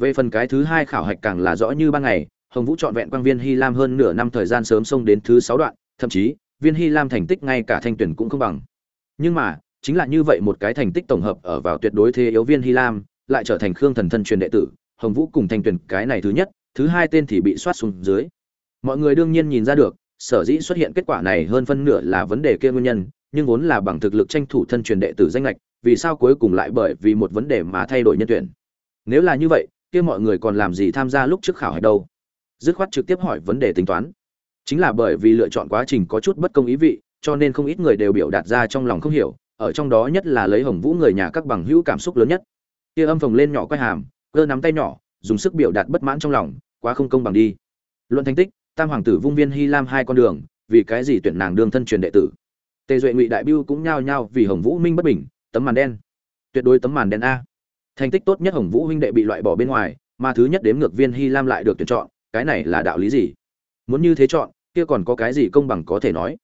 về phần cái thứ hai khảo hạch càng là rõ như ban ngày, hồng vũ trọn vẹn quang viên hy lam hơn nửa năm thời gian sớm xông đến thứ sáu đoạn, thậm chí, viên hy lam thành tích ngay cả thanh tuyển cũng không bằng. Nhưng mà, chính là như vậy một cái thành tích tổng hợp ở vào tuyệt đối thế yếu viên hy lam, lại trở thành khương thần thân truyền đệ tử, hồng vũ cùng thanh tuyển cái này thứ nhất, thứ hai tên thì bị soát xuống dưới. Mọi người đương nhiên nhìn ra được, sở dĩ xuất hiện kết quả này hơn phân nửa là vấn đề kia nguyên nhân, nhưng vốn là bằng thực lực tranh thủ thân truyền đệ tử danh lệch vì sao cuối cùng lại bởi vì một vấn đề mà thay đổi nhân tuyển? Nếu là như vậy kia mọi người còn làm gì tham gia lúc trước khảo hạch đâu? Dứt khoát trực tiếp hỏi vấn đề tính toán. Chính là bởi vì lựa chọn quá trình có chút bất công ý vị, cho nên không ít người đều biểu đạt ra trong lòng không hiểu, ở trong đó nhất là lấy hồng vũ người nhà các bằng hữu cảm xúc lớn nhất. Kia âm phồng lên nhỏ quay hàm, cơ nắm tay nhỏ, dùng sức biểu đạt bất mãn trong lòng, quá không công bằng đi. Luận thành tích, tam hoàng tử vung viên hy lam hai con đường, vì cái gì tuyển nàng đương thân truyền đệ tử? Tề duệ ngụy đại biêu cũng nhao nhao vì hồng vũ minh bất bình, tấm màn đen. Tuyệt đối tấm màn đen a thành tích tốt nhất hồng vũ huynh đệ bị loại bỏ bên ngoài, mà thứ nhất đếm ngược viên hy lam lại được tuyển chọn, cái này là đạo lý gì? Muốn như thế chọn, kia còn có cái gì công bằng có thể nói?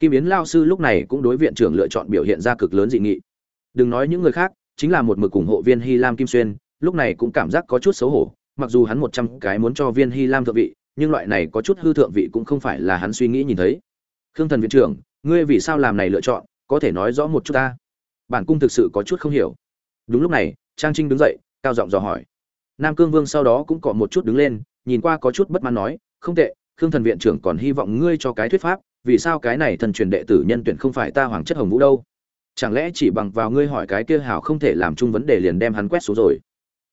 Kim yến lao sư lúc này cũng đối viện trưởng lựa chọn biểu hiện ra cực lớn dị nghị. Đừng nói những người khác, chính là một mực ủng hộ viên hy lam kim xuyên, lúc này cũng cảm giác có chút xấu hổ, mặc dù hắn một trăm cái muốn cho viên hy lam thượng vị, nhưng loại này có chút hư thượng vị cũng không phải là hắn suy nghĩ nhìn thấy. Khương thần viện trưởng, ngươi vì sao làm này lựa chọn, có thể nói rõ một chút ta? Bản cung thực sự có chút không hiểu. Đúng lúc này trang trinh đứng dậy, cao giọng dò hỏi. Nam cương vương sau đó cũng có một chút đứng lên, nhìn qua có chút bất mãn nói, không tệ, khương thần viện trưởng còn hy vọng ngươi cho cái thuyết pháp, vì sao cái này thần truyền đệ tử nhân tuyển không phải ta hoàng chất hồng vũ đâu? Chẳng lẽ chỉ bằng vào ngươi hỏi cái kia hảo không thể làm chung vấn đề liền đem hắn quét xuống rồi?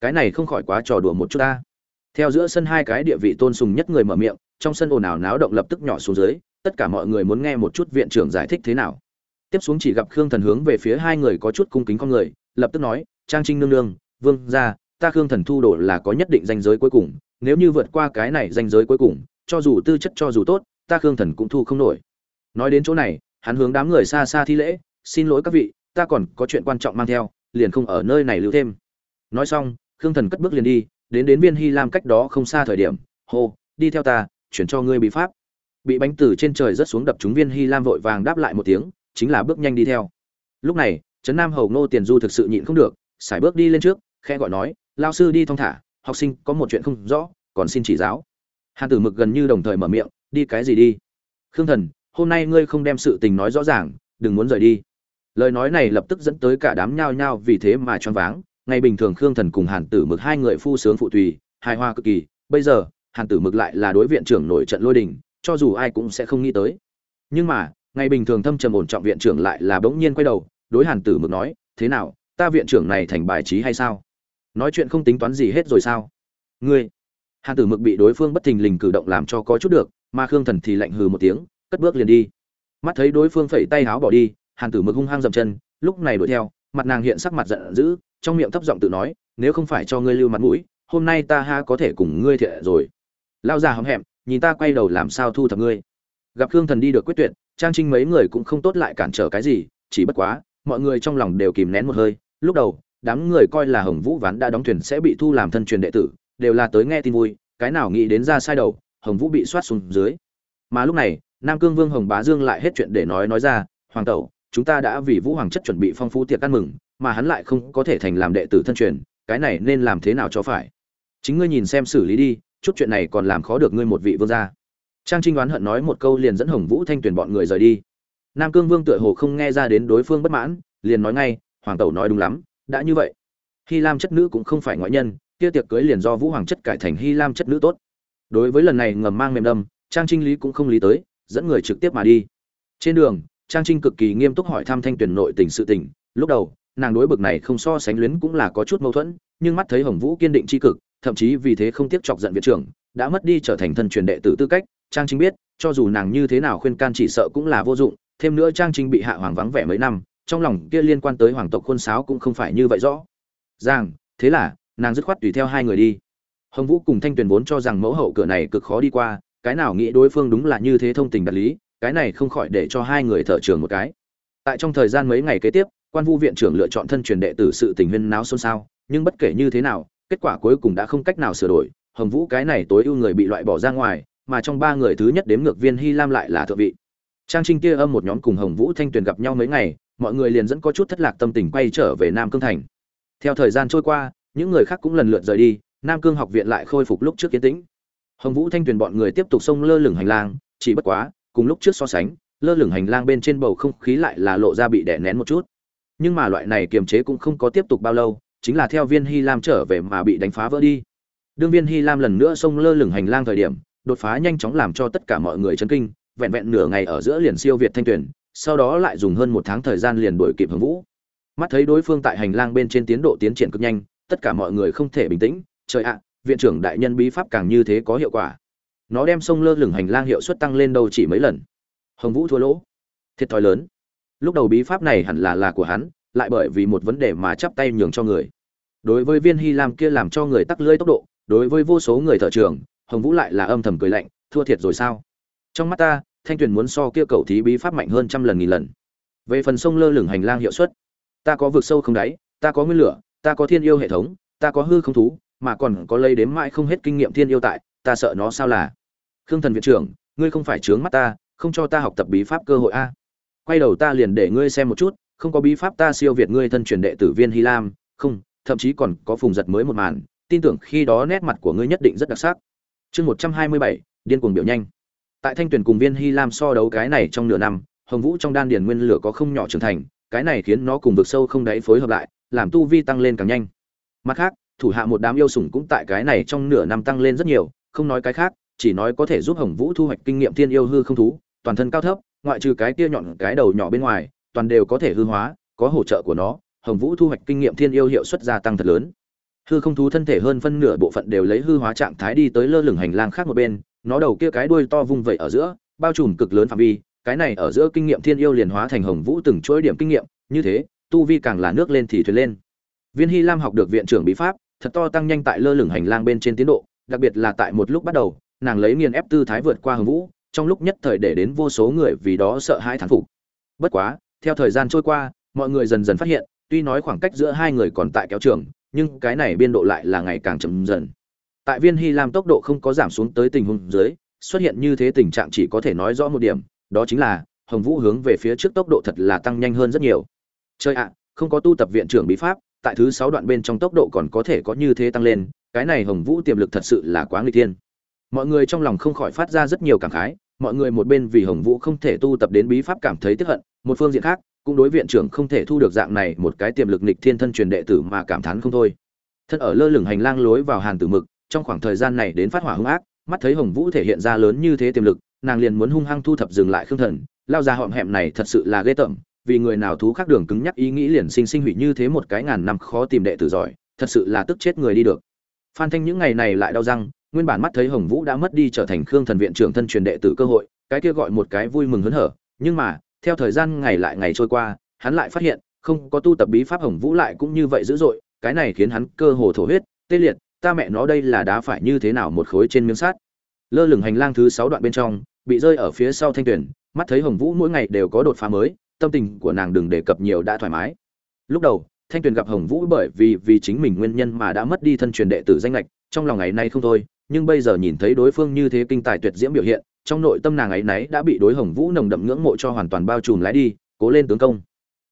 Cái này không khỏi quá trò đùa một chút ta. Theo giữa sân hai cái địa vị tôn sùng nhất người mở miệng, trong sân ồn ào náo động lập tức nhỏ xuống dưới, tất cả mọi người muốn nghe một chút viện trưởng giải thích thế nào. Tiếp xuống chỉ gặp khương thần hướng về phía hai người có chút cung kính con người, lập tức nói trang trinh nương nương, vương ra ta khương thần thu đồ là có nhất định danh giới cuối cùng, nếu như vượt qua cái này danh giới cuối cùng, cho dù tư chất cho dù tốt, ta khương thần cũng thu không nổi. Nói đến chỗ này, hắn hướng đám người xa xa thi lễ, xin lỗi các vị, ta còn có chuyện quan trọng mang theo, liền không ở nơi này lưu thêm. Nói xong, khương thần cất bước liền đi, đến đến viên hy lam cách đó không xa thời điểm, hô, đi theo ta, chuyển cho ngươi bị pháp. Bị bánh từ trên trời rất xuống đập trúng viên hy lam vội vàng đáp lại một tiếng, chính là bước nhanh đi theo. Lúc này, trấn nam hầu ngô tiền du thực sự nhịn không được sải bước đi lên trước khe gọi nói, lao sư đi thong thả, học sinh có một chuyện không rõ, còn xin chỉ giáo. Hàn tử mực gần như đồng thời mở miệng, đi cái gì đi? Khương thần, hôm nay ngươi không đem sự tình nói rõ ràng, đừng muốn rời đi. Lời nói này lập tức dẫn tới cả đám nhao nhao vì thế mà choáng váng. Ngày bình thường khương thần cùng hàn tử mực hai người phu sướng phụ tùy, hài hòa cực kỳ. Bây giờ, hàn tử mực lại là đối viện trưởng nổi trận lôi đình, cho dù ai cũng sẽ không nghĩ tới. Nhưng mà, ngày bình thường thâm trầm ổn trọng viện trưởng lại là bỗng nhiên quay đầu, đối hàn tử mực nói, thế nào ta viện trưởng này thành bài trí hay sao? Nói chuyện không tính toán gì hết rồi sao? Ngươi. Hàn tử mực bị đối phương bất thình lình cử động làm cho có chút được, mà khương thần thì lạnh hừ một tiếng, cất bước liền đi. Mắt thấy đối phương phẩy tay háo bỏ đi, hàn tử mực hung hăng dậm chân, lúc này đuổi theo, mặt nàng hiện sắc mặt giận dữ, trong miệng thấp giọng tự nói, nếu không phải cho ngươi lưu mặt mũi, hôm nay ta ha có thể cùng ngươi thiện rồi. Lao già hóm hẹm, nhìn ta quay đầu làm sao thu thập ngươi? Gặp khương thần đi được quyết tuyệt, trang trinh mấy người cũng không tốt lại cản trở cái gì, chỉ bất quá, mọi người trong lòng đều kìm nén một hơi lúc đầu, đám người coi là hồng vũ ván đã đóng thuyền sẽ bị thu làm thân truyền đệ tử, đều là tới nghe tin vui, cái nào nghĩ đến ra sai đầu, hồng vũ bị soát xuống dưới. Mà lúc này, nam cương vương hồng bá dương lại hết chuyện để nói nói ra, hoàng tẩu, chúng ta đã vì vũ hoàng chất chuẩn bị phong phú tiệc ăn mừng, mà hắn lại không có thể thành làm đệ tử thân truyền, cái này nên làm thế nào cho phải? Chính ngươi nhìn xem xử lý đi, chút chuyện này còn làm khó được ngươi một vị vương gia. Trang trinh đoán hận nói một câu liền dẫn hồng vũ thanh tuyển bọn người rời đi. Nam cương vương tựa hồ không nghe ra đến đối phương bất mãn, liền nói ngay hoàng tẩu nói đúng lắm, đã như vậy. Hy lam chất nữ cũng không phải ngoại nhân, kia tiệc cưới liền do vũ hoàng chất cải thành hy lam chất nữ tốt. Đối với lần này ngầm mang mềm đâm, trang trinh lý cũng không lý tới, dẫn người trực tiếp mà đi. Trên đường, trang trinh cực kỳ nghiêm túc hỏi thăm thanh tuyển nội tình sự tình. Lúc đầu, nàng đối bực này không so sánh luyến cũng là có chút mâu thuẫn, nhưng mắt thấy hồng vũ kiên định tri cực, thậm chí vì thế không tiếc chọc giận viện trưởng, đã mất đi trở thành thân truyền đệ tử tư cách. Trang trinh biết, cho dù nàng như thế nào khuyên can chỉ sợ cũng là vô dụng, thêm nữa trang trinh bị hạ hoàng vắng vẻ mấy năm trong lòng kia liên quan tới hoàng tộc khuôn sáo cũng không phải như vậy rõ. Ràng thế là, nàng dứt khoát tùy theo hai người đi. Hồng vũ cùng thanh tuyền vốn cho rằng mẫu hậu cửa này cực khó đi qua, cái nào nghĩ đối phương đúng là như thế thông tình đạt lý, cái này không khỏi để cho hai người thở trường một cái. Tại trong thời gian mấy ngày kế tiếp, quan vu viện trưởng lựa chọn thân truyền đệ tử sự tình huyên náo xôn xao, nhưng bất kể như thế nào, kết quả cuối cùng đã không cách nào sửa đổi, hồng vũ cái này tối ưu người bị loại bỏ ra ngoài, mà trong ba người thứ nhất đếm ngược viên hy lam lại là thượng vị. Trang trinh kia âm một nhóm cùng hồng vũ thanh tuyền gặp nhau mấy ngày mọi người liền dẫn có chút thất lạc tâm tình quay trở về nam cương thành. Theo thời gian trôi qua, những người khác cũng lần lượt rời đi, nam cương học viện lại khôi phục lúc trước kiến tĩnh. Hồng vũ thanh tuyền bọn người tiếp tục xông lơ lửng hành lang, chỉ bất quá, cùng lúc trước so sánh, lơ lửng hành lang bên trên bầu không khí lại là lộ ra bị đè nén một chút. Nhưng mà loại này kiềm chế cũng không có tiếp tục bao lâu, chính là theo viên hy lam trở về mà bị đánh phá vỡ đi. Đương viên hy lam lần nữa xông lơ lửng hành lang thời điểm, đột phá nhanh chóng làm cho tất cả mọi người chấn kinh, vẹn vẹn nửa ngày ở giữa liền siêu việt thanh tuyển sau đó lại dùng hơn một tháng thời gian liền đuổi kịp hồng vũ. Mắt thấy đối phương tại hành lang bên trên tiến độ tiến triển cực nhanh, tất cả mọi người không thể bình tĩnh. Trời ạ, viện trưởng đại nhân bí pháp càng như thế có hiệu quả. Nó đem sông lơ lửng hành lang hiệu suất tăng lên đâu chỉ mấy lần. Hồng vũ thua lỗ. Thiệt thòi lớn. Lúc đầu bí pháp này hẳn là là của hắn, lại bởi vì một vấn đề mà chắp tay nhường cho người. Đối với viên hy lam kia làm cho người tắc lưỡi tốc độ, đối với vô số người thợ trường hồng vũ lại là âm thầm cười lạnh, thua thiệt rồi sao? Trong mắt ta thanh tuyền muốn so kia cầu thí bí pháp mạnh hơn trăm lần nghìn lần. Về phần sông lơ lửng hành lang hiệu suất, ta có vực sâu không đáy, ta có nguyên lửa, ta có thiên yêu hệ thống, ta có hư không thú, mà còn có lấy đếm mãi không hết kinh nghiệm thiên yêu tại, ta sợ nó sao là? Khương thần viện trưởng, ngươi không phải trướng mắt ta, không cho ta học tập bí pháp cơ hội a. Quay đầu ta liền để ngươi xem một chút, không có bí pháp ta siêu việt ngươi thân truyền đệ tử viên hy lam, không, thậm chí còn có phùng giật mới một màn, tin tưởng khi đó nét mặt của ngươi nhất định rất đặc sắc. Chương một trăm hai mươi bảy, điên cuồng biểu nhanh tại thanh tuyển cùng viên hy lam so đấu cái này trong nửa năm, hồng vũ trong đan điền nguyên lửa có không nhỏ trưởng thành, cái này khiến nó cùng vực sâu không đáy phối hợp lại, làm tu vi tăng lên càng nhanh. Mặt khác, thủ hạ một đám yêu sủng cũng tại cái này trong nửa năm tăng lên rất nhiều, không nói cái khác, chỉ nói có thể giúp hồng vũ thu hoạch kinh nghiệm thiên yêu hư không thú, toàn thân cao thấp, ngoại trừ cái kia nhọn cái đầu nhỏ bên ngoài, toàn đều có thể hư hóa, có hỗ trợ của nó, hồng vũ thu hoạch kinh nghiệm thiên yêu hiệu suất gia tăng thật lớn. Hư không thú thân thể hơn phân nửa bộ phận đều lấy hư hóa trạng thái đi tới lơ lửng hành lang khác một bên nó đầu kia cái đuôi to vung vẩy ở giữa, bao trùm cực lớn phạm vi, cái này ở giữa kinh nghiệm thiên yêu liền hóa thành hồng vũ từng chuỗi điểm kinh nghiệm, như thế, tu vi càng là nước lên thì thuyền lên. Viên hy lam học được viện trưởng bí pháp, thật to tăng nhanh tại lơ lửng hành lang bên trên tiến độ, đặc biệt là tại một lúc bắt đầu, nàng lấy nghiền ép tư thái vượt qua hồng vũ, trong lúc nhất thời để đến vô số người vì đó sợ hãi thán phục. Bất quá, theo thời gian trôi qua, mọi người dần dần phát hiện, tuy nói khoảng cách giữa hai người còn tại kéo trường, nhưng cái này biên độ lại là ngày càng chậm dần tại viên hy lam tốc độ không có giảm xuống tới tình huống dưới, xuất hiện như thế tình trạng chỉ có thể nói rõ một điểm, đó chính là, hồng vũ hướng về phía trước tốc độ thật là tăng nhanh hơn rất nhiều. Chơi ạ, không có tu tập viện trưởng bí pháp, tại thứ sáu đoạn bên trong tốc độ còn có thể có như thế tăng lên, cái này hồng vũ tiềm lực thật sự là quá nguy tiên mọi người trong lòng không khỏi phát ra rất nhiều cảm khái, mọi người một bên vì hồng vũ không thể tu tập đến bí pháp cảm thấy tức hận, một phương diện khác, cũng đối viện trưởng không thể thu được dạng này một cái tiềm lực nịch thiên thân truyền đệ tử mà cảm thán không thôi. Thân ở lơ lửng hành lang lối vào hàn tử mực trong khoảng thời gian này đến phát hỏa hung ác, mắt thấy hồng vũ thể hiện ra lớn như thế tiềm lực, nàng liền muốn hung hăng thu thập dừng lại khương thần, lao ra họm hẹm này thật sự là ghê tởm, vì người nào thú khác đường cứng nhắc ý nghĩ liền sinh sinh hủy như thế một cái ngàn năm khó tìm đệ tử giỏi, thật sự là tức chết người đi được. Phan thanh những ngày này lại đau răng, nguyên bản mắt thấy hồng vũ đã mất đi trở thành khương thần viện trưởng thân truyền đệ tử cơ hội, cái kia gọi một cái vui mừng hớn hở, nhưng mà, theo thời gian ngày lại ngày trôi qua, hắn lại phát hiện, không có tu tập bí pháp hồng vũ lại cũng như vậy dữ dội, cái này khiến hắn cơ hồ thổ huyết, tê liệt ta mẹ nó đây là đá phải như thế nào một khối trên miếng sắt? Lơ lửng hành lang thứ sáu đoạn bên trong, bị rơi ở phía sau thanh tuyển, mắt thấy hồng vũ mỗi ngày đều có đột phá mới, tâm tình của nàng đừng đề cập nhiều đã thoải mái. Lúc đầu, thanh tuyền gặp hồng vũ bởi vì vì chính mình nguyên nhân mà đã mất đi thân truyền đệ tử danh lệch, trong lòng ngày nay không thôi, nhưng bây giờ nhìn thấy đối phương như thế kinh tài tuyệt diễm biểu hiện, trong nội tâm nàng ấy nấy đã bị đối hồng vũ nồng đậm ngưỡng mộ cho hoàn toàn bao trùm lái đi, cố lên tướng công.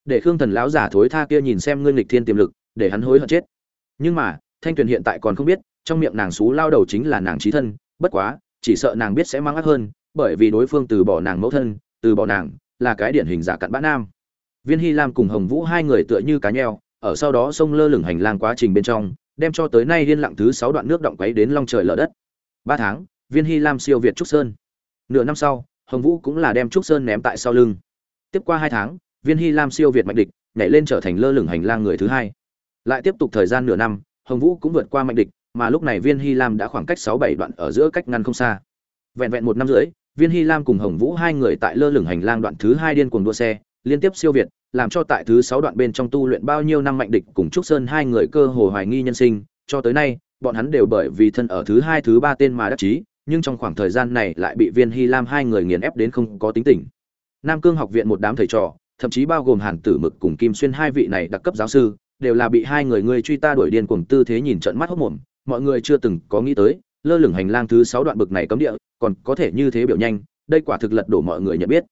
Để khương thần lão giả thối tha kia nhìn xem ngươi nghịch thiên tiềm lực, để hắn hối hận chết. Nhưng mà thanh tuyền hiện tại còn không biết, trong miệng nàng xú lao đầu chính là nàng trí thân, bất quá, chỉ sợ nàng biết sẽ mang ác hơn, bởi vì đối phương từ bỏ nàng mẫu thân, từ bỏ nàng, là cái điển hình giả cặn bã nam. Viên hy lam cùng hồng vũ hai người tựa như cá nheo, ở sau đó sông lơ lửng hành lang quá trình bên trong, đem cho tới nay liên lặng thứ sáu đoạn nước động quấy đến long trời lở đất. Ba tháng, viên hy lam siêu việt trúc sơn. Nửa năm sau, hồng vũ cũng là đem trúc sơn ném tại sau lưng. Tiếp qua hai tháng, viên hy lam siêu việt mạnh địch, nhảy lên trở thành lơ lửng hành lang người thứ hai. Lại tiếp tục thời gian nửa năm hồng vũ cũng vượt qua mạnh địch, mà lúc này viên hy lam đã khoảng cách sáu bảy đoạn ở giữa cách ngăn không xa. Vẹn vẹn một năm rưỡi, viên hy lam cùng hồng vũ hai người tại lơ lửng hành lang đoạn thứ hai điên cuồng đua xe, liên tiếp siêu việt, làm cho tại thứ sáu đoạn bên trong tu luyện bao nhiêu năm mạnh địch cùng trúc sơn hai người cơ hồ hoài nghi nhân sinh, cho tới nay, bọn hắn đều bởi vì thân ở thứ hai, thứ ba tên mà đắc chí, nhưng trong khoảng thời gian này lại bị viên hy lam hai người nghiền ép đến không có tính tình. Nam cương học viện một đám thầy trò, thậm chí bao gồm hàn tử mực cùng kim xuyên hai vị này đặc cấp giáo sư đều là bị hai người ngươi truy ta đuổi điên cuồng tư thế nhìn trận mắt hốc mồm, mọi người chưa từng có nghĩ tới, lơ lửng hành lang thứ sáu đoạn bực này cấm địa, còn có thể như thế biểu nhanh, đây quả thực lật đổ mọi người nhận biết.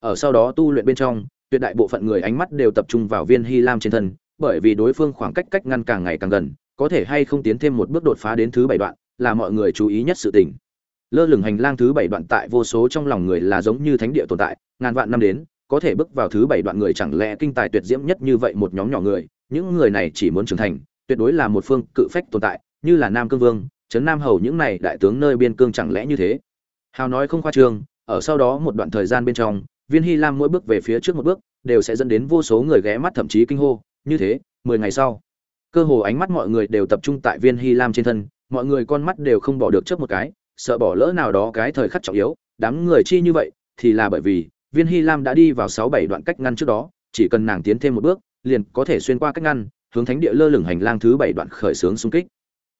Ở sau đó tu luyện bên trong, tuyệt đại bộ phận người ánh mắt đều tập trung vào viên hy lam trên thân, bởi vì đối phương khoảng cách cách ngăn càng ngày càng gần, có thể hay không tiến thêm một bước đột phá đến thứ bảy đoạn, là mọi người chú ý nhất sự tình. Lơ lửng hành lang thứ bảy đoạn tại vô số trong lòng người là giống như thánh địa tồn tại, ngàn vạn năm đến, có thể bước vào thứ bảy đoạn người chẳng lẽ kinh tài tuyệt diễm nhất như vậy một nhóm nhỏ người những người này chỉ muốn trưởng thành, tuyệt đối là một phương cự phách tồn tại, như là nam cương vương, trấn nam hầu những này đại tướng nơi biên cương chẳng lẽ như thế? Hào nói không khoa trương ở sau đó một đoạn thời gian bên trong, viên hy lam mỗi bước về phía trước một bước, đều sẽ dẫn đến vô số người ghé mắt thậm chí kinh hô, như thế, mười ngày sau, cơ hồ ánh mắt mọi người đều tập trung tại viên hy lam trên thân, mọi người con mắt đều không bỏ được trước một cái, sợ bỏ lỡ nào đó cái thời khắc trọng yếu, đám người chi như vậy, thì là bởi vì viên hy lam đã đi vào sáu bảy đoạn cách ngăn trước đó, chỉ cần nàng tiến thêm một bước liền có thể xuyên qua cách ngăn, hướng thánh địa lơ lửng hành lang thứ bảy đoạn khởi xướng xung kích.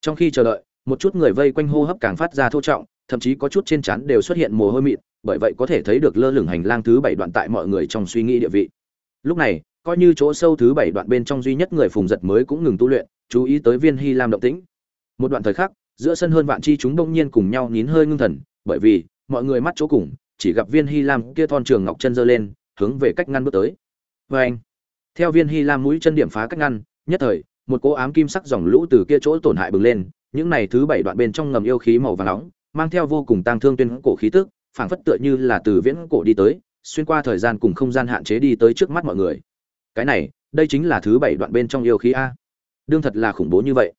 Trong khi chờ đợi, một chút người vây quanh hô hấp càng phát ra thô trọng, thậm chí có chút trên chắn đều xuất hiện mồ hôi mịn, bởi vậy có thể thấy được lơ lửng hành lang thứ bảy đoạn tại mọi người trong suy nghĩ địa vị. Lúc này, coi như chỗ sâu thứ bảy đoạn bên trong duy nhất người phùng giật mới cũng ngừng tu luyện, chú ý tới viên hy lam động tĩnh. Một đoạn thời khắc, giữa sân hơn vạn chi chúng đông nhiên cùng nhau nín hơi ngưng thần, bởi vì, mọi người mắt chỗ cùng, chỉ gặp viên hy lam kia thon trường ngọc chân giơ lên, hướng về cách ngăn bước tới. Vê anh theo viên hy lam mũi chân điểm phá cách ngăn, nhất thời, một cỗ ám kim sắc dòng lũ từ kia chỗ tổn hại bừng lên, những này thứ bảy đoạn bên trong ngầm yêu khí màu vàng nóng, mang theo vô cùng tang thương tuyên cổ khí tức, phảng phất tựa như là từ viễn cổ đi tới, xuyên qua thời gian cùng không gian hạn chế đi tới trước mắt mọi người. Cái này, đây chính là thứ bảy đoạn bên trong yêu khí a. Đương thật là khủng bố như vậy.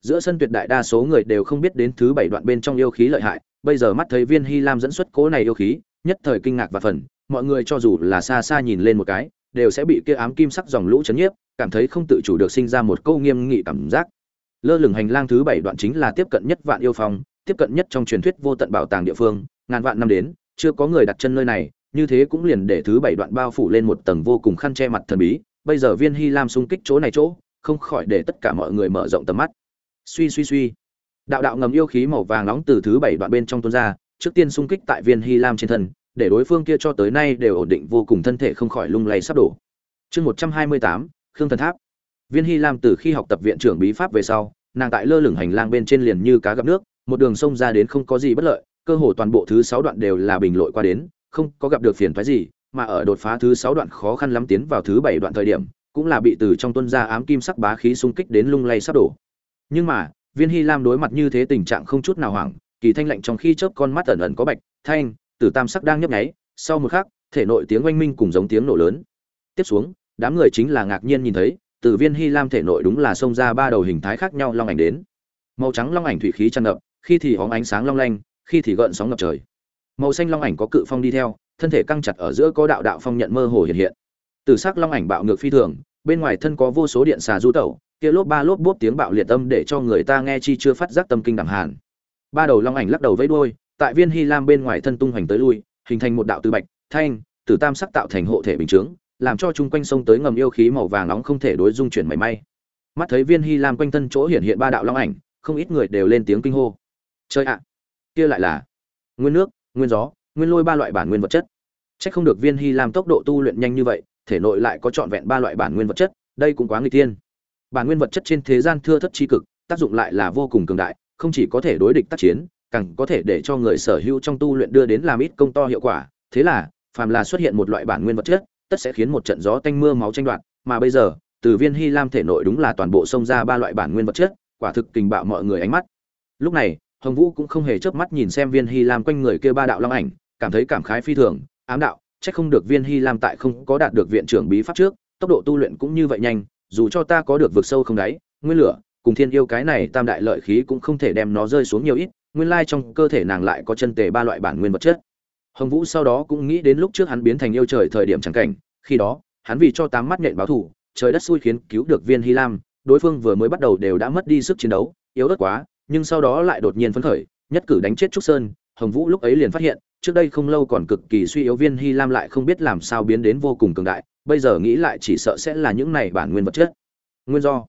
Giữa sân tuyệt đại đa số người đều không biết đến thứ bảy đoạn bên trong yêu khí lợi hại, bây giờ mắt thấy viên hy lam dẫn xuất cố này yêu khí, nhất thời kinh ngạc và phần mọi người cho dù là xa xa nhìn lên một cái đều sẽ bị kia ám kim sắc dòng lũ chấn nhiếp, cảm thấy không tự chủ được sinh ra một câu nghiêm nghị cảm giác. Lơ lửng hành lang thứ bảy đoạn chính là tiếp cận nhất vạn yêu phong, tiếp cận nhất trong truyền thuyết vô tận bảo tàng địa phương, ngàn vạn năm đến, chưa có người đặt chân nơi này, như thế cũng liền để thứ bảy đoạn bao phủ lên một tầng vô cùng khăn che mặt thần bí. Bây giờ viên hy lam xung kích chỗ này chỗ, không khỏi để tất cả mọi người mở rộng tầm mắt. Suy suy suy. Đạo đạo ngầm yêu khí màu vàng nóng từ thứ bảy đoạn bên trong tuôn ra, trước tiên xung kích tại viên hy lam trên thân để đối phương kia cho tới nay đều ổn định vô cùng thân thể không khỏi lung lay sắp đổ. Chương một trăm hai mươi tám, khương thần tháp. Viên hy lam từ khi học tập viện trưởng bí pháp về sau, nàng tại lơ lửng hành lang bên trên liền như cá gặp nước, một đường sông ra đến không có gì bất lợi, cơ hồ toàn bộ thứ sáu đoạn đều là bình lội qua đến, không có gặp được phiền toái gì, mà ở đột phá thứ sáu đoạn khó khăn lắm tiến vào thứ bảy đoạn thời điểm, cũng là bị từ trong tuân ra ám kim sắc bá khí xung kích đến lung lay sắp đổ. Nhưng mà, viên hy lam đối mặt như thế tình trạng không chút nào hoảng, kỳ thanh lạnh trong khi chớp con mắt ẩn ẩn có bạch, thanh tử tam sắc đang nhấp nháy, sau một khắc, thể nội tiếng oanh minh cùng giống tiếng nổ lớn. Tiếp xuống, đám người chính là ngạc nhiên nhìn thấy từ viên hy lam thể nội đúng là xông ra ba đầu hình thái khác nhau long ảnh đến. Màu trắng long ảnh thủy khí tràn ngập, khi thì hóng ánh sáng long lanh, khi thì gợn sóng ngập trời. Màu xanh long ảnh có cự phong đi theo, thân thể căng chặt ở giữa có đạo đạo phong nhận mơ hồ hiện hiện. Từ sắc long ảnh bạo ngược phi thường, bên ngoài thân có vô số điện xà du tẩu, kia lốp ba lốp bốp tiếng bạo liệt âm để cho người ta nghe chi chưa phát giác tâm kinh đẳng hàn. Ba đầu long ảnh lắc đầu vẫy đuôi tại viên hy lam bên ngoài thân tung hoành tới lui hình thành một đạo từ bạch thanh từ tam sắc tạo thành hộ thể bình chướng làm cho chung quanh sông tới ngầm yêu khí màu vàng nóng không thể đối dung chuyển mảy may. Mắt thấy viên hy lam quanh thân chỗ hiện hiện ba đạo long ảnh không ít người đều lên tiếng kinh hô. Chơi ạ! Kia lại là nguyên nước nguyên gió nguyên lôi ba loại bản nguyên vật chất. Chắc không được Viên Hy Lam tốc độ tu luyện nhanh như vậy, thể nội lại có trọn vẹn ba loại bản nguyên vật chất, đây cũng quá nguy tiên. Bản nguyên vật chất trên thế gian thưa thất chi cực, tác dụng lại là vô cùng cường đại, không chỉ có thể đối địch tác chiến, càng có thể để cho người sở hữu trong tu luyện đưa đến làm ít công to hiệu quả. Thế là, phàm là xuất hiện một loại bản nguyên vật chất, tất sẽ khiến một trận gió tanh mưa máu tranh đoạt, mà bây giờ, từ Viên Hy Lam thể nội đúng là toàn bộ xông ra ba loại bản nguyên vật chất, quả thực kình bạo mọi người ánh mắt. Lúc này, Hồng Vũ cũng không hề chớp mắt nhìn xem Viên Hy Lam quanh người kia ba đạo long ảnh, cảm thấy cảm khái phi thường, ám đạo trách không được viên hy lam tại không có đạt được viện trưởng bí pháp trước tốc độ tu luyện cũng như vậy nhanh dù cho ta có được vực sâu không đáy nguyên lửa cùng thiên yêu cái này tam đại lợi khí cũng không thể đem nó rơi xuống nhiều ít nguyên lai trong cơ thể nàng lại có chân tề ba loại bản nguyên vật chất. Hồng vũ sau đó cũng nghĩ đến lúc trước hắn biến thành yêu trời thời điểm chẳng cảnh, khi đó, hắn vì cho tám mắt nhện báo thủ trời đất xui khiến cứu được viên hy lam, đối phương vừa mới bắt đầu đều đã mất đi sức chiến đấu, yếu ớt quá, nhưng sau đó lại đột nhiên phấn khởi, nhất cử đánh chết trúc sơn, hồng vũ lúc ấy liền phát hiện, trước đây không lâu còn cực kỳ suy yếu viên hy lam lại không biết làm sao biến đến vô cùng cường đại, bây giờ nghĩ lại chỉ sợ sẽ là những này bản nguyên vật chất. Nguyên do.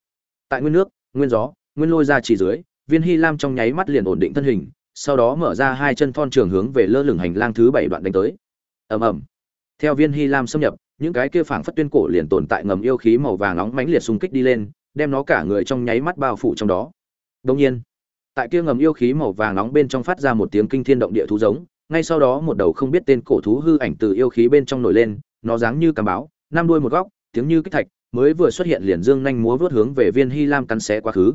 Tại nguyên nước, nguyên gió, nguyên lôi ra chỉ dưới viên hy lam trong nháy mắt liền ổn định thân hình, sau đó mở ra hai chân thon trường hướng về lơ lửng hành lang thứ bảy đoạn đánh tới. Ầm ầm. Theo viên hy lam xâm nhập, những cái kia phảng phất tuyên cổ liền tồn tại ngầm yêu khí màu vàng nóng mãnh liệt xung kích đi lên, đem nó cả người trong nháy mắt bao phủ trong đó. Đông nhiên, tại kia ngầm yêu khí màu vàng nóng bên trong phát ra một tiếng kinh thiên động địa thú giống, ngay sau đó một đầu không biết tên cổ thú hư ảnh từ yêu khí bên trong nổi lên, nó dáng như càm báo, năm đuôi một góc, tiếng như kích thạch, mới vừa xuất hiện liền dương nhanh múa vớt hướng về viên hy lam cắn xé quá khứ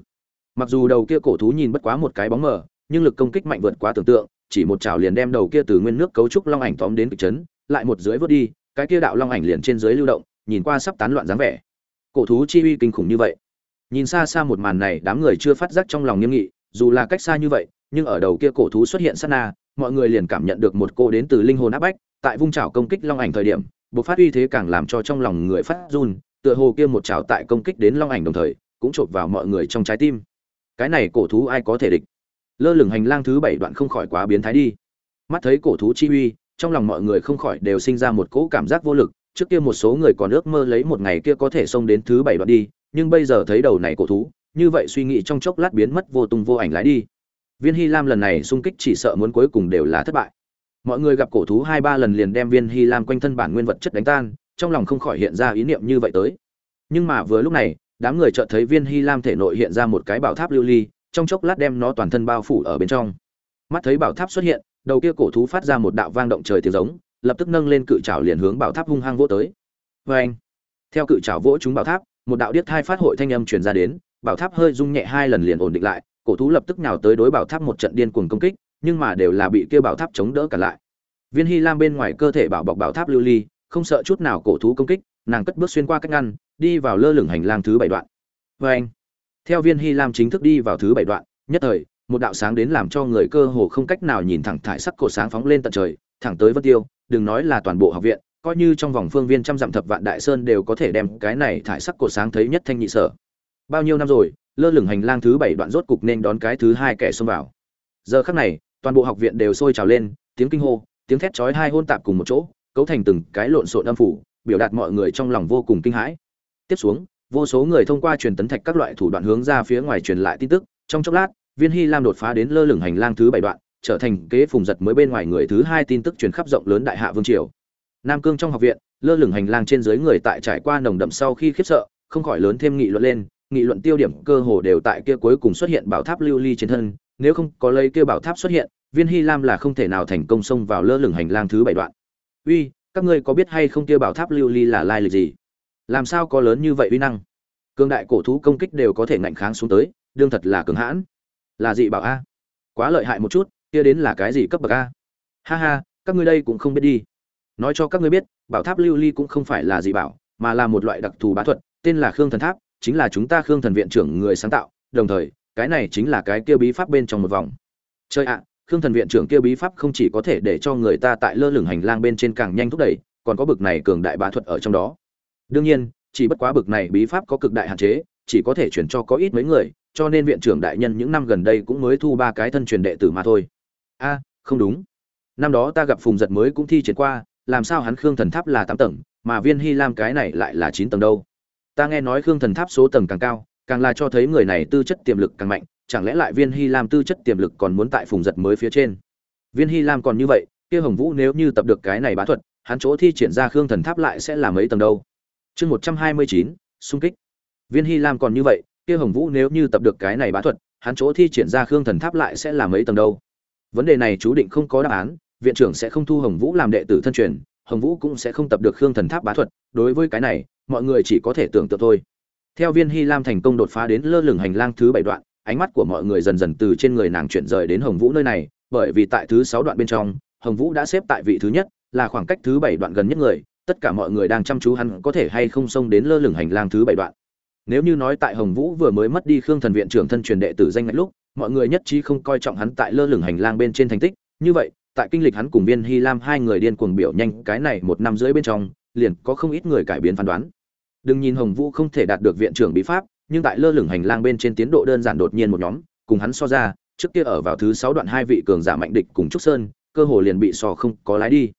mặc dù đầu kia cổ thú nhìn bất quá một cái bóng mờ, nhưng lực công kích mạnh vượt quá tưởng tượng, chỉ một chảo liền đem đầu kia từ nguyên nước cấu trúc long ảnh tóm đến kịch chấn, lại một dưới vớt đi, cái kia đạo long ảnh liền trên dưới lưu động, nhìn qua sắp tán loạn dáng vẻ. Cổ thú chi uy kinh khủng như vậy. Nhìn xa xa một màn này, đám người chưa phát giác trong lòng nghiêm nghị, dù là cách xa như vậy, nhưng ở đầu kia cổ thú xuất hiện sát na, mọi người liền cảm nhận được một cô đến từ linh hồn áp bách, tại vung chảo công kích long ảnh thời điểm, bộc phát uy thế càng làm cho trong lòng người phát run, tựa hồ kia một chảo tại công kích đến long ảnh đồng thời, cũng chộp vào mọi người trong trái tim cái này cổ thú ai có thể địch? Lơ lửng hành lang thứ bảy đoạn không khỏi quá biến thái đi. Mắt thấy cổ thú chi uy, trong lòng mọi người không khỏi đều sinh ra một cỗ cảm giác vô lực. Trước kia một số người còn ước mơ lấy một ngày kia có thể xông đến thứ bảy đoạn đi, nhưng bây giờ thấy đầu này cổ thú, như vậy suy nghĩ trong chốc lát biến mất vô tung vô ảnh lái đi. Viên hy lam lần này xung kích chỉ sợ muốn cuối cùng đều là thất bại. Mọi người gặp cổ thú hai ba lần liền đem viên hy lam quanh thân bản nguyên vật chất đánh tan, trong lòng không khỏi hiện ra ý niệm như vậy tới. Nhưng mà vừa lúc này đám người chợt thấy viên hy lam thể nội hiện ra một cái bảo tháp lưu ly, trong chốc lát đem nó toàn thân bao phủ ở bên trong. Mắt thấy bảo tháp xuất hiện, đầu kia cổ thú phát ra một đạo vang động trời tiếng giống, lập tức nâng lên cự trảo liền hướng bảo tháp hung hăng vỗ tới. Vê anh theo cự trảo vỗ chúng bảo tháp, một đạo điếc thai phát hội thanh âm truyền ra đến, bảo tháp hơi rung nhẹ hai lần liền ổn định lại, cổ thú lập tức nhào tới đối bảo tháp một trận điên cuồng công kích, nhưng mà đều là bị kia bảo tháp chống đỡ cả lại. Viên hy lam bên ngoài cơ thể bảo bọc bảo tháp lưu ly, không sợ chút nào cổ thú công kích, nàng cất bước xuyên qua cách ngăn đi vào lơ lửng hành lang thứ bảy đoạn. Vê anh, theo viên hy lam chính thức đi vào thứ bảy đoạn, nhất thời, một đạo sáng đến làm cho người cơ hồ không cách nào nhìn thẳng thải sắc cổ sáng phóng lên tận trời, thẳng tới vân tiêu, đừng nói là toàn bộ học viện, coi như trong vòng phương viên trăm dặm thập vạn đại sơn đều có thể đem cái này thải sắc cổ sáng thấy nhất thanh nhị sở. Bao nhiêu năm rồi, lơ lửng hành lang thứ bảy đoạn rốt cục nên đón cái thứ hai kẻ xông vào. Giờ khắc này, toàn bộ học viện đều sôi trào lên, tiếng kinh hô, tiếng thét chói hai hôn tạp cùng một chỗ, cấu thành từng cái lộn xộn âm phủ, biểu đạt mọi người trong lòng vô cùng kinh hãi tiếp xuống, vô số người thông qua truyền tấn thạch các loại thủ đoạn hướng ra phía ngoài truyền lại tin tức. Trong chốc lát, viên hy lam đột phá đến lơ lửng hành lang thứ bảy đoạn, trở thành kế phùng giật mới bên ngoài người thứ hai tin tức truyền khắp rộng lớn đại hạ vương triều. Nam cương trong học viện, lơ lửng hành lang trên dưới người tại trải qua nồng đậm sau khi khiếp sợ, không khỏi lớn thêm nghị luận lên, nghị luận tiêu điểm cơ hồ đều tại kia cuối cùng xuất hiện bảo tháp lưu ly trên thân. Nếu không có lấy kia bảo tháp xuất hiện, viên hy lam là không thể nào thành công xông vào lơ lửng hành lang thứ bảy đoạn. Uy, các ngươi có biết hay không kia bảo tháp lưu ly là lai lịch gì? Làm sao có lớn như vậy uy năng? Cường đại cổ thú công kích đều có thể ngạnh kháng xuống tới, đương thật là cường hãn. Là dị bảo a. Quá lợi hại một chút, kia đến là cái gì cấp bậc a? Ha ha, các ngươi đây cũng không biết đi. Nói cho các ngươi biết, bảo tháp lưu ly cũng không phải là dị bảo, mà là một loại đặc thù bá thuật, tên là khương thần tháp, chính là chúng ta khương thần viện trưởng người sáng tạo, đồng thời, cái này chính là cái kia bí pháp bên trong một vòng. Chơi ạ à, khương thần viện trưởng kia bí pháp không chỉ có thể để cho người ta tại lơ lửng hành lang bên trên càng nhanh thúc đẩy, còn có bực này cường đại bá thuật ở trong đó đương nhiên, chỉ bất quá bực này bí pháp có cực đại hạn chế, chỉ có thể chuyển cho có ít mấy người, cho nên viện trưởng đại nhân những năm gần đây cũng mới thu ba cái thân truyền đệ tử mà thôi. A, không đúng. Năm đó ta gặp phùng giật mới cũng thi triển qua, làm sao hắn khương thần tháp là tám tầng, mà viên hy lam cái này lại là chín tầng đâu? Ta nghe nói khương thần tháp số tầng càng cao, càng là cho thấy người này tư chất tiềm lực càng mạnh, chẳng lẽ lại viên hy lam tư chất tiềm lực còn muốn tại phùng giật mới phía trên? Viên hy lam còn như vậy, kia hồng vũ nếu như tập được cái này bá thuật, hắn chỗ thi triển ra khương thần tháp lại sẽ là mấy tầng đâu? Chương một trăm hai mươi chín, xung kích. Viên hy lam còn như vậy, kia hồng vũ nếu như tập được cái này bá thuật, hắn chỗ thi triển ra khương thần tháp lại sẽ là mấy tầng đâu? Vấn đề này chú định không có đáp án, viện trưởng sẽ không thu hồng vũ làm đệ tử thân truyền, hồng vũ cũng sẽ không tập được khương thần tháp bá thuật, đối với cái này, mọi người chỉ có thể tưởng tượng thôi. Theo viên hy lam thành công đột phá đến lơ lửng hành lang thứ bảy đoạn, ánh mắt của mọi người dần dần từ trên người nàng chuyển rời đến hồng vũ nơi này, bởi vì tại thứ sáu đoạn bên trong, hồng vũ đã xếp tại vị thứ nhất, là khoảng cách thứ bảy đoạn gần nhất người tất cả mọi người đang chăm chú hắn có thể hay không xông đến lơ lửng hành lang thứ bảy đoạn. Nếu như nói tại hồng vũ vừa mới mất đi khương thần viện trưởng thân truyền đệ tử danh ngạch lúc, mọi người nhất trí không coi trọng hắn tại lơ lửng hành lang bên trên thành tích. Như vậy, tại kinh lịch hắn cùng viên hy lam hai người điên cuồng biểu nhanh cái này một năm rưỡi bên trong, liền có không ít người cải biến phán đoán. Đừng nhìn hồng vũ không thể đạt được viện trưởng bí pháp, nhưng tại lơ lửng hành lang bên trên tiến độ đơn giản đột nhiên một nhóm, cùng hắn so ra, trước kia ở vào thứ sáu đoạn hai vị cường giả mạnh địch cùng trúc sơn, cơ hồ liền bị sò không có lái đi.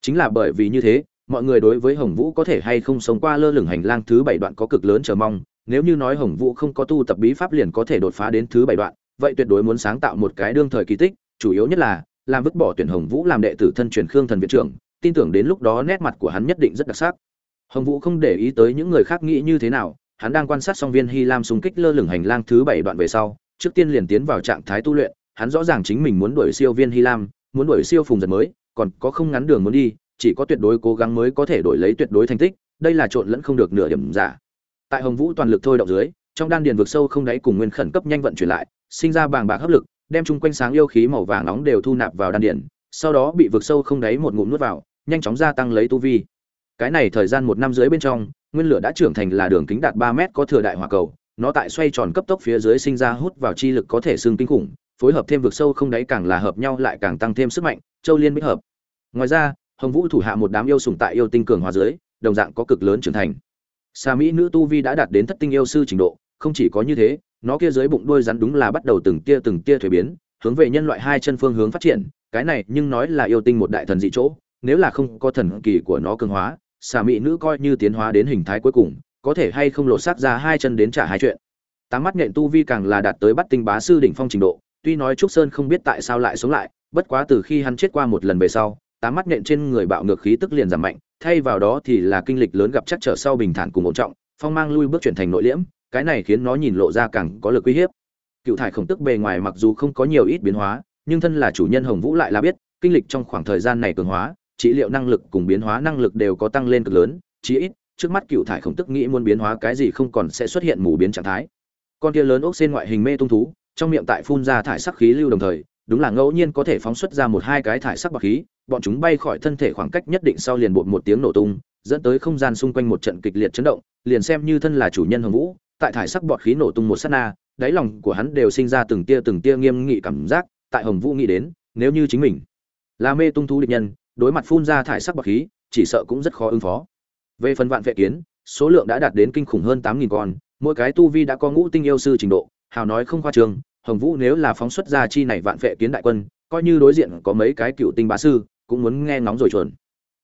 Chính là bởi vì như thế mọi người đối với hồng vũ có thể hay không sống qua lơ lửng hành lang thứ bảy đoạn có cực lớn chờ mong, nếu như nói hồng vũ không có tu tập bí pháp liền có thể đột phá đến thứ bảy đoạn, vậy tuyệt đối muốn sáng tạo một cái đương thời kỳ tích, chủ yếu nhất là làm vứt bỏ tuyển hồng vũ làm đệ tử thân truyền khương thần viện trưởng, tin tưởng đến lúc đó nét mặt của hắn nhất định rất đặc sắc. Hồng vũ không để ý tới những người khác nghĩ như thế nào, hắn đang quan sát song viên hy lam xung kích lơ lửng hành lang thứ bảy đoạn về sau, trước tiên liền tiến vào trạng thái tu luyện, hắn rõ ràng chính mình muốn đuổi siêu viên hy lam, muốn đuổi siêu phùng giật mới, còn có không ngắn đường muốn đi chỉ có tuyệt đối cố gắng mới có thể đổi lấy tuyệt đối thành tích, đây là trộn lẫn không được nửa điểm giả. Tại hồng vũ toàn lực thôi động dưới, trong đan điền vực sâu không đáy cùng nguyên khẩn cấp nhanh vận chuyển lại, sinh ra bàng bạc hấp lực, đem chung quanh sáng yêu khí màu vàng nóng đều thu nạp vào đan điền, sau đó bị vực sâu không đáy một ngụm nuốt vào, nhanh chóng gia tăng lấy tu vi. Cái này thời gian một năm dưới bên trong, nguyên lửa đã trưởng thành là đường kính đạt ba mét có thừa đại hỏa cầu, nó tại xoay tròn cấp tốc phía dưới sinh ra hút vào chi lực có thể xương kinh khủng, phối hợp thêm vực sâu không đáy càng là hợp nhau lại càng tăng thêm sức mạnh, châu liên bích hợp. Ngoài ra hồng vũ thủ hạ một đám yêu sủng tại yêu tinh cường hóa dưới đồng dạng có cực lớn trưởng thành Sa Mỹ nữ tu vi đã đạt đến thất tinh yêu sư trình độ, không chỉ có như thế, nó kia dưới bụng đuôi rắn đúng là bắt đầu từng tia từng tia thuế biến, hướng về nhân loại hai chân phương hướng phát triển, cái này nhưng nói là yêu tinh một đại thần dị chỗ, nếu là không có thần kỳ của nó cường hóa, Sa Mỹ nữ coi như tiến hóa đến hình thái cuối cùng, có thể hay không lột xác ra hai chân đến trả hai chuyện. Tám mắt nhện tu vi càng là đạt tới bắt tinh bá sư đỉnh phong trình độ, tuy nói Trúc Sơn không biết tại sao lại sống lại, bất quá từ khi hắn chết qua một lần về sau, tám mắt nện trên người bạo ngược khí tức liền giảm mạnh, thay vào đó thì là kinh lịch lớn gặp chắc trở sau bình thản cùng ổn trọng, phong mang lui bước chuyển thành nội liễm, cái này khiến nó nhìn lộ ra càng có lực uy hiếp. Cựu thải khổng tức bề ngoài mặc dù không có nhiều ít biến hóa, nhưng thân là chủ nhân Hồng Vũ lại là biết, kinh lịch trong khoảng thời gian này cường hóa, trị liệu năng lực cùng biến hóa năng lực đều có tăng lên cực lớn, chí ít, trước mắt cựu thải khổng tức nghĩ muốn biến hóa cái gì không còn sẽ xuất hiện mù biến trạng thái. Con kia lớn ốc sen ngoại hình mê tung thú, trong miệng tại phun ra thải sắc khí lưu đồng thời, đúng là ngẫu nhiên có thể phóng xuất ra một hai cái thải sắc bạc khí, bọn chúng bay khỏi thân thể khoảng cách nhất định sau liền bột một tiếng nổ tung, dẫn tới không gian xung quanh một trận kịch liệt chấn động, liền xem như thân là chủ nhân Hồng Vũ, tại thải sắc bọt khí nổ tung một sát na, đáy lòng của hắn đều sinh ra từng tia từng tia nghiêm nghị cảm giác, tại Hồng Vũ nghĩ đến, nếu như chính mình là mê tung thú địch nhân, đối mặt phun ra thải sắc bọt khí, chỉ sợ cũng rất khó ứng phó. Về phần vạn vệ kiến, số lượng đã đạt đến kinh khủng hơn 8000 con, mỗi cái tu vi đã có ngũ tinh yêu sư trình độ, hào nói không khoa trường Hồng Vũ nếu là phóng xuất ra chi này vạn vệ kiến đại quân, coi như đối diện có mấy cái cựu tinh bá sư, cũng muốn nghe ngóng rồi chuẩn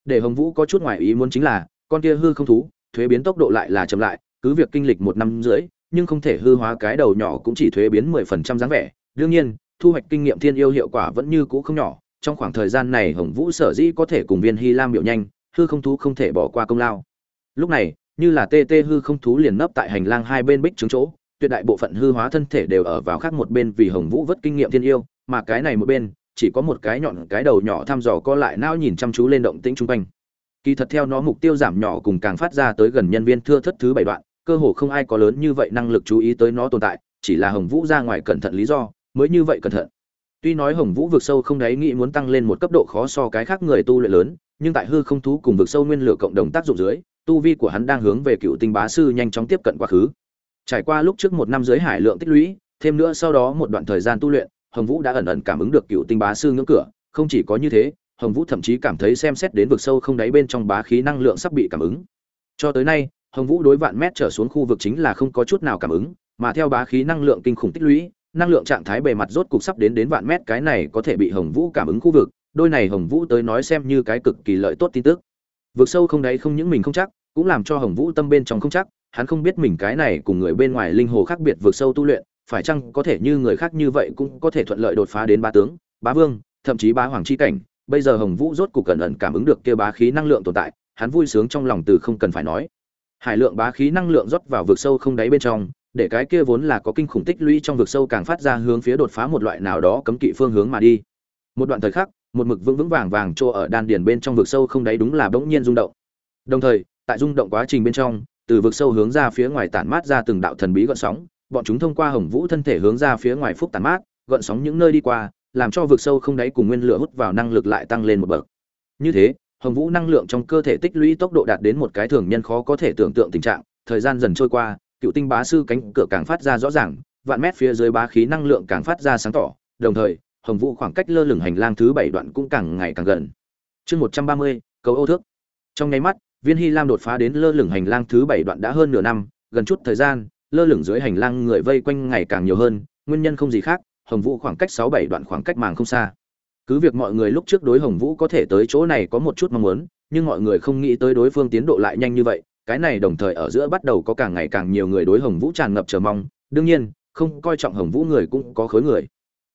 để hồng vũ có chút ngoài ý muốn chính là, con kia hư không thú, thuế biến tốc độ lại là chậm lại, cứ việc kinh lịch một năm rưỡi, nhưng không thể hư hóa cái đầu nhỏ cũng chỉ thuế biến mười phần trăm dáng vẻ. Đương nhiên, thu hoạch kinh nghiệm thiên yêu hiệu quả vẫn như cũ không nhỏ, trong khoảng thời gian này hồng vũ sở dĩ có thể cùng viên hy lam biểu nhanh, hư không thú không thể bỏ qua công lao. Lúc này, như là tê tê hư không thú liền nấp tại hành lang hai bên bích trứng chỗ, tuyệt đại bộ phận hư hóa thân thể đều ở vào khác một bên vì hồng vũ vất kinh nghiệm thiên yêu, mà cái này một bên chỉ có một cái nhọn cái đầu nhỏ thăm dò co lại não nhìn chăm chú lên động tĩnh chung quanh. Kỳ thật theo nó mục tiêu giảm nhỏ cùng càng phát ra tới gần nhân viên thưa thất thứ bảy đoạn, cơ hồ không ai có lớn như vậy năng lực chú ý tới nó tồn tại, chỉ là hồng vũ ra ngoài cẩn thận lý do, mới như vậy cẩn thận. Tuy nói hồng vũ vực sâu không đáy nghĩ muốn tăng lên một cấp độ khó so cái khác người tu luyện lớn, nhưng tại hư không thú cùng vực sâu nguyên lửa cộng đồng tác dụng dưới, tu vi của hắn đang hướng về cựu tinh bá sư nhanh chóng tiếp cận quá khứ. Trải qua lúc trước một năm dưới hải lượng tích lũy, thêm nữa sau đó một đoạn thời gian tu luyện hồng vũ đã ẩn ẩn cảm ứng được cựu tinh bá sư ngưỡng cửa, không chỉ có như thế, hồng vũ thậm chí cảm thấy xem xét đến vực sâu không đáy bên trong bá khí năng lượng sắp bị cảm ứng. Cho tới nay, hồng vũ đối vạn mét trở xuống khu vực chính là không có chút nào cảm ứng, mà theo bá khí năng lượng kinh khủng tích lũy, năng lượng trạng thái bề mặt rốt cục sắp đến đến vạn mét, cái này có thể bị hồng vũ cảm ứng khu vực, đôi này hồng vũ tới nói xem như cái cực kỳ lợi tốt tin tức. Vực sâu không đáy không những mình không chắc, cũng làm cho hồng vũ tâm bên trong không chắc, hắn không biết mình cái này cùng người bên ngoài linh hồ khác biệt vực sâu tu luyện phải chăng có thể như người khác như vậy cũng có thể thuận lợi đột phá đến ba tướng, bá vương, thậm chí bá hoàng chi cảnh, bây giờ Hồng Vũ rốt cục cẩn ẩn cảm ứng được kia bá khí năng lượng tồn tại, hắn vui sướng trong lòng từ không cần phải nói. Hải lượng bá khí năng lượng rót vào vực sâu không đáy bên trong, để cái kia vốn là có kinh khủng tích lũy trong vực sâu càng phát ra hướng phía đột phá một loại nào đó cấm kỵ phương hướng mà đi. Một đoạn thời khắc, một mực vững vững vàng vàng trô ở đan điền bên trong vực sâu không đáy đúng là bỗng nhiên rung động. Đồng thời, tại rung động quá trình bên trong, từ vực sâu hướng ra phía ngoài tản mát ra từng đạo thần bí gợn sóng, bọn chúng thông qua hồng vũ thân thể hướng ra phía ngoài phúc tàn mát, gợn sóng những nơi đi qua, làm cho vực sâu không đáy cùng nguyên lửa hút vào năng lực lại tăng lên một bậc. Như thế, hồng vũ năng lượng trong cơ thể tích lũy tốc độ đạt đến một cái thường nhân khó có thể tưởng tượng tình trạng, thời gian dần trôi qua, cựu tinh bá sư cánh cửa càng phát ra rõ ràng, vạn mét phía dưới bá khí năng lượng càng phát ra sáng tỏ, đồng thời, hồng vũ khoảng cách lơ lửng hành lang thứ bảy đoạn cũng càng ngày càng gần. Chương một trăm ba mươi, cầu âu thước. Trong nháy mắt, viên hy lam đột phá đến lơ lửng hành lang thứ bảy đoạn đã hơn nửa năm, gần chút thời gian lơ lửng dưới hành lang người vây quanh ngày càng nhiều hơn, nguyên nhân không gì khác, hồng vũ khoảng cách sáu bảy đoạn khoảng cách màng không xa. Cứ việc mọi người lúc trước đối hồng vũ có thể tới chỗ này có một chút mong muốn, nhưng mọi người không nghĩ tới đối phương tiến độ lại nhanh như vậy, cái này đồng thời ở giữa bắt đầu có càng ngày càng nhiều người đối hồng vũ tràn ngập chờ mong, đương nhiên, không coi trọng hồng vũ người cũng có khối người.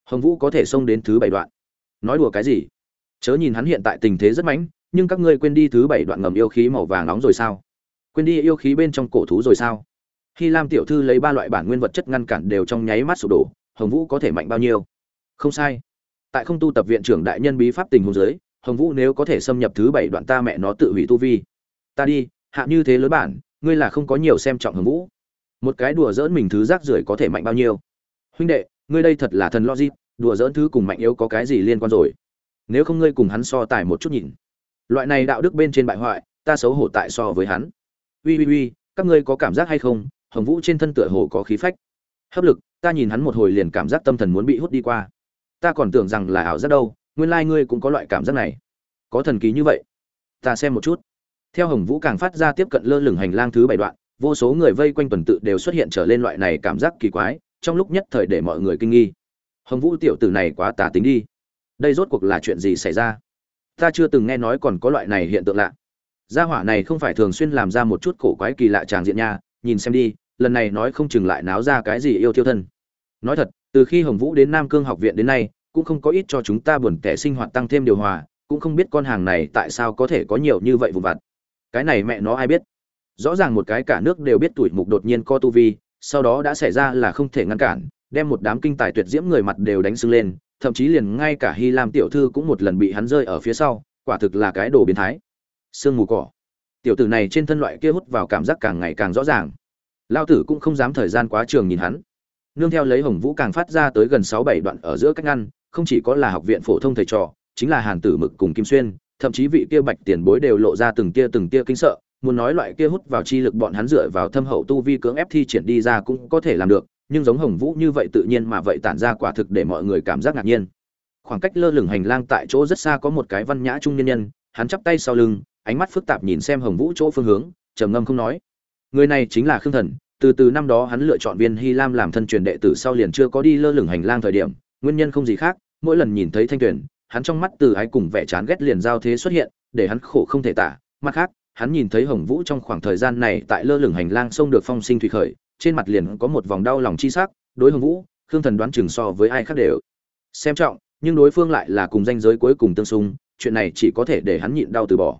Hồng vũ có thể xông đến thứ bảy đoạn. Nói đùa cái gì? Chớ nhìn hắn hiện tại tình thế rất mãnh, nhưng các ngươi quên đi thứ bảy đoạn ngầm yêu khí màu vàng nóng rồi sao? Quên đi yêu khí bên trong cổ thú rồi sao? Hy Lam tiểu thư lấy ba loại bản nguyên vật chất ngăn cản đều trong nháy mắt sụp đổ, Hồng Vũ có thể mạnh bao nhiêu? Không sai. Tại không tu tập viện trưởng đại nhân bí pháp tình huống dưới, Hồng Vũ nếu có thể xâm nhập thứ bảy đoạn ta mẹ nó tự hủy tu vi. Ta đi, hạ như thế lớn bản, ngươi là không có nhiều xem trọng Hồng Vũ. một cái đùa dỡn mình thứ rác rưởi có thể mạnh bao nhiêu huynh đệ ngươi đây thật là thần logic đùa dỡn thứ cùng mạnh yếu có cái gì liên quan rồi nếu không ngươi cùng hắn so tài một chút nhìn loại này đạo đức bên trên bại hoại ta xấu hổ tại so với hắn uy uy uy các ngươi có cảm giác hay không hồng vũ trên thân tựa hồ có khí phách. Hấp lực, ta nhìn hắn một hồi liền cảm giác tâm thần muốn bị hút đi qua. Ta còn tưởng rằng là ảo giác đâu, nguyên lai ngươi cũng có loại cảm giác này. Có thần kỳ như vậy. Ta xem một chút. Theo hồng vũ càng phát ra tiếp cận lơ lửng hành lang thứ bảy đoạn, vô số người vây quanh tuần tự đều xuất hiện trở lên loại này cảm giác kỳ quái, trong lúc nhất thời để mọi người kinh nghi. Hồng vũ tiểu tử này quá tà tính đi. Đây rốt cuộc là chuyện gì xảy ra? Ta chưa từng nghe nói còn có loại này hiện tượng lạ. Gia hỏa này không phải thường xuyên làm ra một chút cổ quái kỳ lạ tràng diện nha, nhìn xem đi lần này nói không chừng lại náo ra cái gì yêu thiêu thân. Nói thật, từ khi hồng vũ đến nam cương học viện đến nay, cũng không có ít cho chúng ta buồn tẻ sinh hoạt tăng thêm điều hòa, cũng không biết con hàng này tại sao có thể có nhiều như vậy vụn vặt. Cái này mẹ nó ai biết? Rõ ràng một cái cả nước đều biết tuổi mục đột nhiên co tu vi, sau đó đã xảy ra là không thể ngăn cản, đem một đám kinh tài tuyệt diễm người mặt đều đánh sưng lên, thậm chí liền ngay cả hy lam tiểu thư cũng một lần bị hắn rơi ở phía sau, quả thực là cái đồ biến thái. Sương mù cỏ. Tiểu tử này trên thân loại kia hút vào cảm giác càng ngày càng rõ ràng lao tử cũng không dám thời gian quá trường nhìn hắn. Nương theo lấy hồng vũ càng phát ra tới gần sáu bảy đoạn ở giữa cách ngăn, không chỉ có là học viện phổ thông thầy trò, chính là hàn tử mực cùng kim xuyên, thậm chí vị kia bạch tiền bối đều lộ ra từng tia từng tia kinh sợ, muốn nói loại kia hút vào chi lực bọn hắn dựa vào thâm hậu tu vi cưỡng ép thi triển đi ra cũng có thể làm được, nhưng giống hồng vũ như vậy tự nhiên mà vậy tản ra quả thực để mọi người cảm giác ngạc nhiên. Khoảng cách lơ lửng hành lang tại chỗ rất xa có một cái văn nhã trung nhân nhân, hắn chắp tay sau lưng, ánh mắt phức tạp nhìn xem hồng vũ chỗ phương hướng, trầm ngâm không nói người này chính là khương thần, từ từ năm đó hắn lựa chọn viên hy lam làm thân truyền đệ tử sau liền chưa có đi lơ lửng hành lang thời điểm, nguyên nhân không gì khác, mỗi lần nhìn thấy thanh tuyển, hắn trong mắt từ ái cùng vẻ chán ghét liền giao thế xuất hiện, để hắn khổ không thể tả. Mặt khác, hắn nhìn thấy hồng vũ trong khoảng thời gian này tại lơ lửng hành lang sông được phong sinh thủy khởi, trên mặt liền có một vòng đau lòng chi sắc, đối hồng vũ, khương thần đoán chừng so với ai khác đều xem trọng, nhưng đối phương lại là cùng danh giới cuối cùng tương xung, chuyện này chỉ có thể để hắn nhịn đau từ bỏ.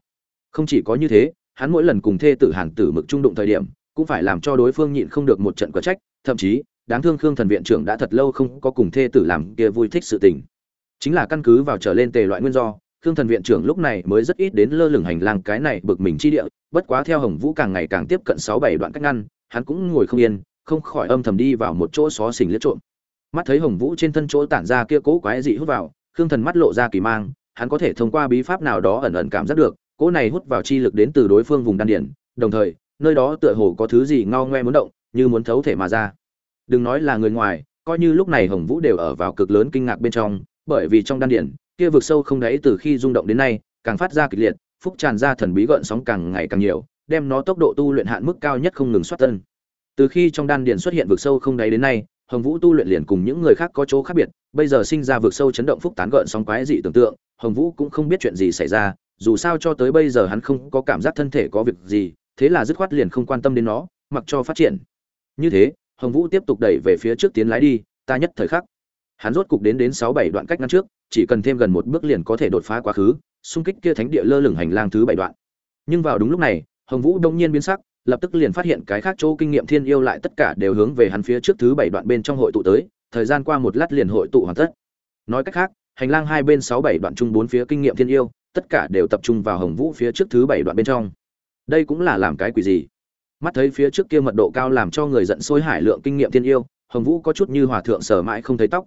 Không chỉ có như thế hắn mỗi lần cùng thê tử hàn tử mực trung đụng thời điểm, cũng phải làm cho đối phương nhịn không được một trận quả trách, thậm chí, đáng thương khương thần viện trưởng đã thật lâu không có cùng thê tử làm kia vui thích sự tình. Chính là căn cứ vào trở lên tề loại nguyên do, khương thần viện trưởng lúc này mới rất ít đến lơ lửng hành lang cái này bực mình chi địa, bất quá theo hồng vũ càng ngày càng tiếp cận sáu bảy đoạn cách ngăn, hắn cũng ngồi không yên, không khỏi âm thầm đi vào một chỗ xó xỉnh liếc trộm. Mắt thấy hồng vũ trên thân chỗ tản ra kia cố quái dị hút vào, khương thần mắt lộ ra kỳ mang, hắn có thể thông qua bí pháp nào đó ẩn ẩn cảm giác được cỗ này hút vào chi lực đến từ đối phương vùng đan điển đồng thời, nơi đó tựa hồ có thứ gì ngao ngoe muốn động, như muốn thấu thể mà ra. Đừng nói là người ngoài, coi như lúc này hồng vũ đều ở vào cực lớn kinh ngạc bên trong, bởi vì trong đan điển kia vực sâu không đáy từ khi rung động đến nay, càng phát ra kịch liệt, phúc tràn ra thần bí gợn sóng càng ngày càng nhiều, đem nó tốc độ tu luyện hạn mức cao nhất không ngừng xuất tân. Từ khi trong đan điển xuất hiện vực sâu không đáy đến nay, hồng vũ tu luyện liền cùng những người khác có chỗ khác biệt, bây giờ sinh ra vực sâu chấn động phúc tán gợn sóng quái dị tưởng tượng, hồng vũ cũng không biết chuyện gì xảy ra dù sao cho tới bây giờ hắn không có cảm giác thân thể có việc gì, thế là dứt khoát liền không quan tâm đến nó, mặc cho phát triển. Như thế, hồng vũ tiếp tục đẩy về phía trước tiến lái đi, ta nhất thời khắc. Hắn rốt cục đến đến sáu bảy đoạn cách ngăn trước, chỉ cần thêm gần một bước liền có thể đột phá quá khứ, xung kích kia thánh địa lơ lửng hành lang thứ bảy đoạn. Nhưng vào đúng lúc này, hồng vũ đông nhiên biến sắc, lập tức liền phát hiện cái khác chỗ kinh nghiệm thiên yêu lại tất cả đều hướng về hắn phía trước thứ bảy đoạn bên trong hội tụ tới, thời gian qua một lát liền hội tụ hoàn tất. Nói cách khác, hành lang hai bên sáu bảy đoạn chung bốn phía kinh nghiệm thiên yêu tất cả đều tập trung vào hồng vũ phía trước thứ bảy đoạn bên trong. Đây cũng là làm cái quỷ gì? Mắt thấy phía trước kia mật độ cao làm cho người giận sôi hải lượng kinh nghiệm thiên yêu, hồng vũ có chút như hòa thượng sở mãi không thấy tóc.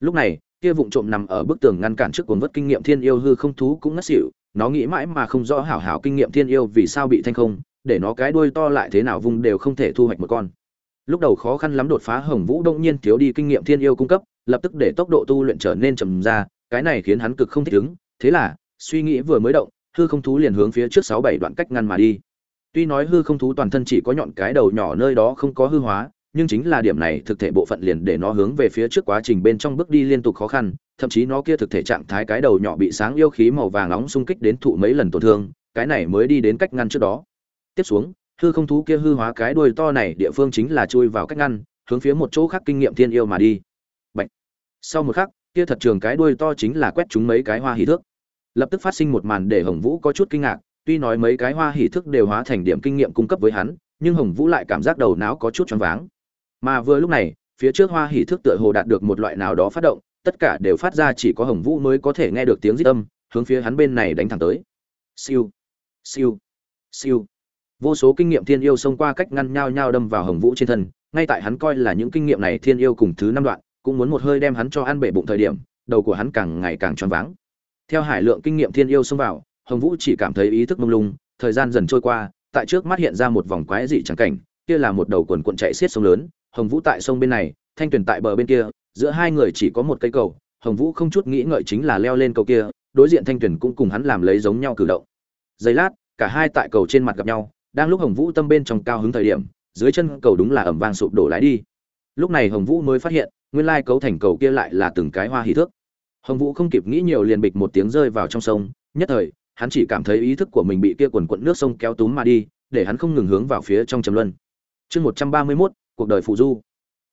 Lúc này, kia vụng trộm nằm ở bức tường ngăn cản trước cuốn vớt kinh nghiệm thiên yêu hư không thú cũng ngất xỉu, nó nghĩ mãi mà không rõ hảo hảo kinh nghiệm thiên yêu vì sao bị thanh không, để nó cái đuôi to lại thế nào vùng đều không thể thu hoạch một con. Lúc đầu khó khăn lắm đột phá, hồng vũ đông nhiên thiếu đi kinh nghiệm thiên yêu cung cấp, lập tức để tốc độ tu luyện trở nên chậm ra, cái này khiến hắn cực không thích ứng, thế là suy nghĩ vừa mới động, hư không thú liền hướng phía trước sáu bảy đoạn cách ngăn mà đi. Tuy nói hư không thú toàn thân chỉ có nhọn cái đầu nhỏ nơi đó không có hư hóa, nhưng chính là điểm này thực thể bộ phận liền để nó hướng về phía trước quá trình bên trong bước đi liên tục khó khăn, thậm chí nó kia thực thể trạng thái cái đầu nhỏ bị sáng yêu khí màu vàng nóng xung kích đến thụ mấy lần tổn thương, cái này mới đi đến cách ngăn trước đó. Tiếp xuống, hư không thú kia hư hóa cái đuôi to này địa phương chính là chui vào cách ngăn, hướng phía một chỗ khác kinh nghiệm thiên yêu mà đi. Bạch. sau một khắc, kia thật trường cái đuôi to chính là quét chúng mấy cái hoa hỉ thước lập tức phát sinh một màn để hồng vũ có chút kinh ngạc, tuy nói mấy cái hoa hỉ thức đều hóa thành điểm kinh nghiệm cung cấp với hắn, nhưng hồng vũ lại cảm giác đầu não có chút choáng váng. Mà vừa lúc này, phía trước hoa hỉ thức tựa hồ đạt được một loại nào đó phát động, tất cả đều phát ra chỉ có hồng vũ mới có thể nghe được tiếng rít âm, hướng phía hắn bên này đánh thẳng tới. Siêu siêu siêu. Vô số kinh nghiệm thiên yêu xông qua cách ngăn nhau nhau đâm vào hồng vũ trên thân, ngay tại hắn coi là những kinh nghiệm này thiên yêu cùng thứ năm đoạn, cũng muốn một hơi đem hắn cho ăn bể bụng thời điểm, đầu của hắn càng ngày càng choáng váng theo hải lượng kinh nghiệm thiên yêu xông vào, hồng vũ chỉ cảm thấy ý thức mông lung, thời gian dần trôi qua, tại trước mắt hiện ra một vòng quái dị chẳng cảnh, kia là một đầu quần cuộn chạy xiết sông lớn. Hồng vũ tại sông bên này, thanh tuyền tại bờ bên kia, giữa hai người chỉ có một cây cầu. Hồng vũ không chút nghĩ ngợi chính là leo lên cầu kia, đối diện thanh tuyền cũng cùng hắn làm lấy giống nhau cử động. Giây lát, cả hai tại cầu trên mặt gặp nhau, đang lúc hồng vũ tâm bên trong cao hứng thời điểm, dưới chân cầu đúng là ẩm vang sụp đổ lái đi. Lúc này hồng vũ mới phát hiện, nguyên lai cấu thành cầu kia lại là từng cái hoa hỷ thước hồng vũ không kịp nghĩ nhiều liền bịch một tiếng rơi vào trong sông. Nhất thời, hắn chỉ cảm thấy ý thức của mình bị kia quần quận nước sông kéo túm mà đi, để hắn không ngừng hướng vào phía trong trầm luân. Chương một trăm ba mươi mốt, cuộc đời phụ du.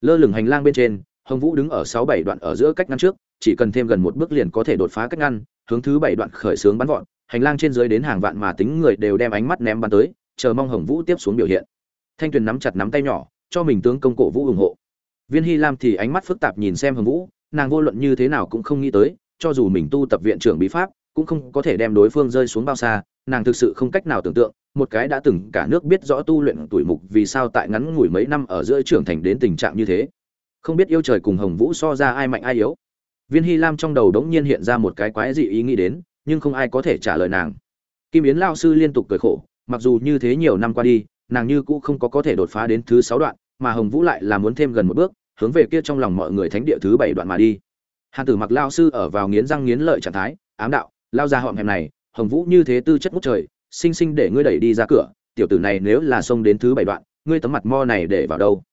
Lơ lửng hành lang bên trên, hồng vũ đứng ở sáu bảy đoạn ở giữa cách ngăn trước, chỉ cần thêm gần một bước liền có thể đột phá cách ngăn, hướng thứ bảy đoạn khởi xướng bắn vọt. Hành lang trên dưới đến hàng vạn mà tính người đều đem ánh mắt ném bắn tới, chờ mong hồng vũ tiếp xuống biểu hiện. Thanh tuyền nắm chặt nắm tay nhỏ, cho mình tướng công cổ vũ ủng hộ. Viên hy lam thì ánh mắt phức tạp nhìn xem hồng vũ nàng vô luận như thế nào cũng không nghĩ tới, cho dù mình tu tập viện trưởng bí pháp, cũng không có thể đem đối phương rơi xuống bao xa, nàng thực sự không cách nào tưởng tượng, một cái đã từng cả nước biết rõ tu luyện tuổi mục vì sao tại ngắn ngủi mấy năm ở giữa trưởng thành đến tình trạng như thế. Không biết yêu trời cùng hồng vũ so ra ai mạnh ai yếu. Viên hy lam trong đầu đống nhiên hiện ra một cái quái dị ý nghĩ đến, nhưng không ai có thể trả lời nàng. Kim yến lao sư liên tục cười khổ, mặc dù như thế nhiều năm qua đi, nàng như cũ không có có thể đột phá đến thứ sáu đoạn, mà hồng vũ lại là muốn thêm gần một bước hướng về kia trong lòng mọi người thánh địa thứ bảy đoạn mà đi. Hàn tử mặc lao sư ở vào nghiến răng nghiến lợi trạng thái, ám đạo, lao ra họng hẹp này, hồng vũ như thế tư chất ngút trời, sinh sinh để ngươi đẩy đi ra cửa, tiểu tử này nếu là xông đến thứ bảy đoạn, ngươi tấm mặt mo này để vào đâu?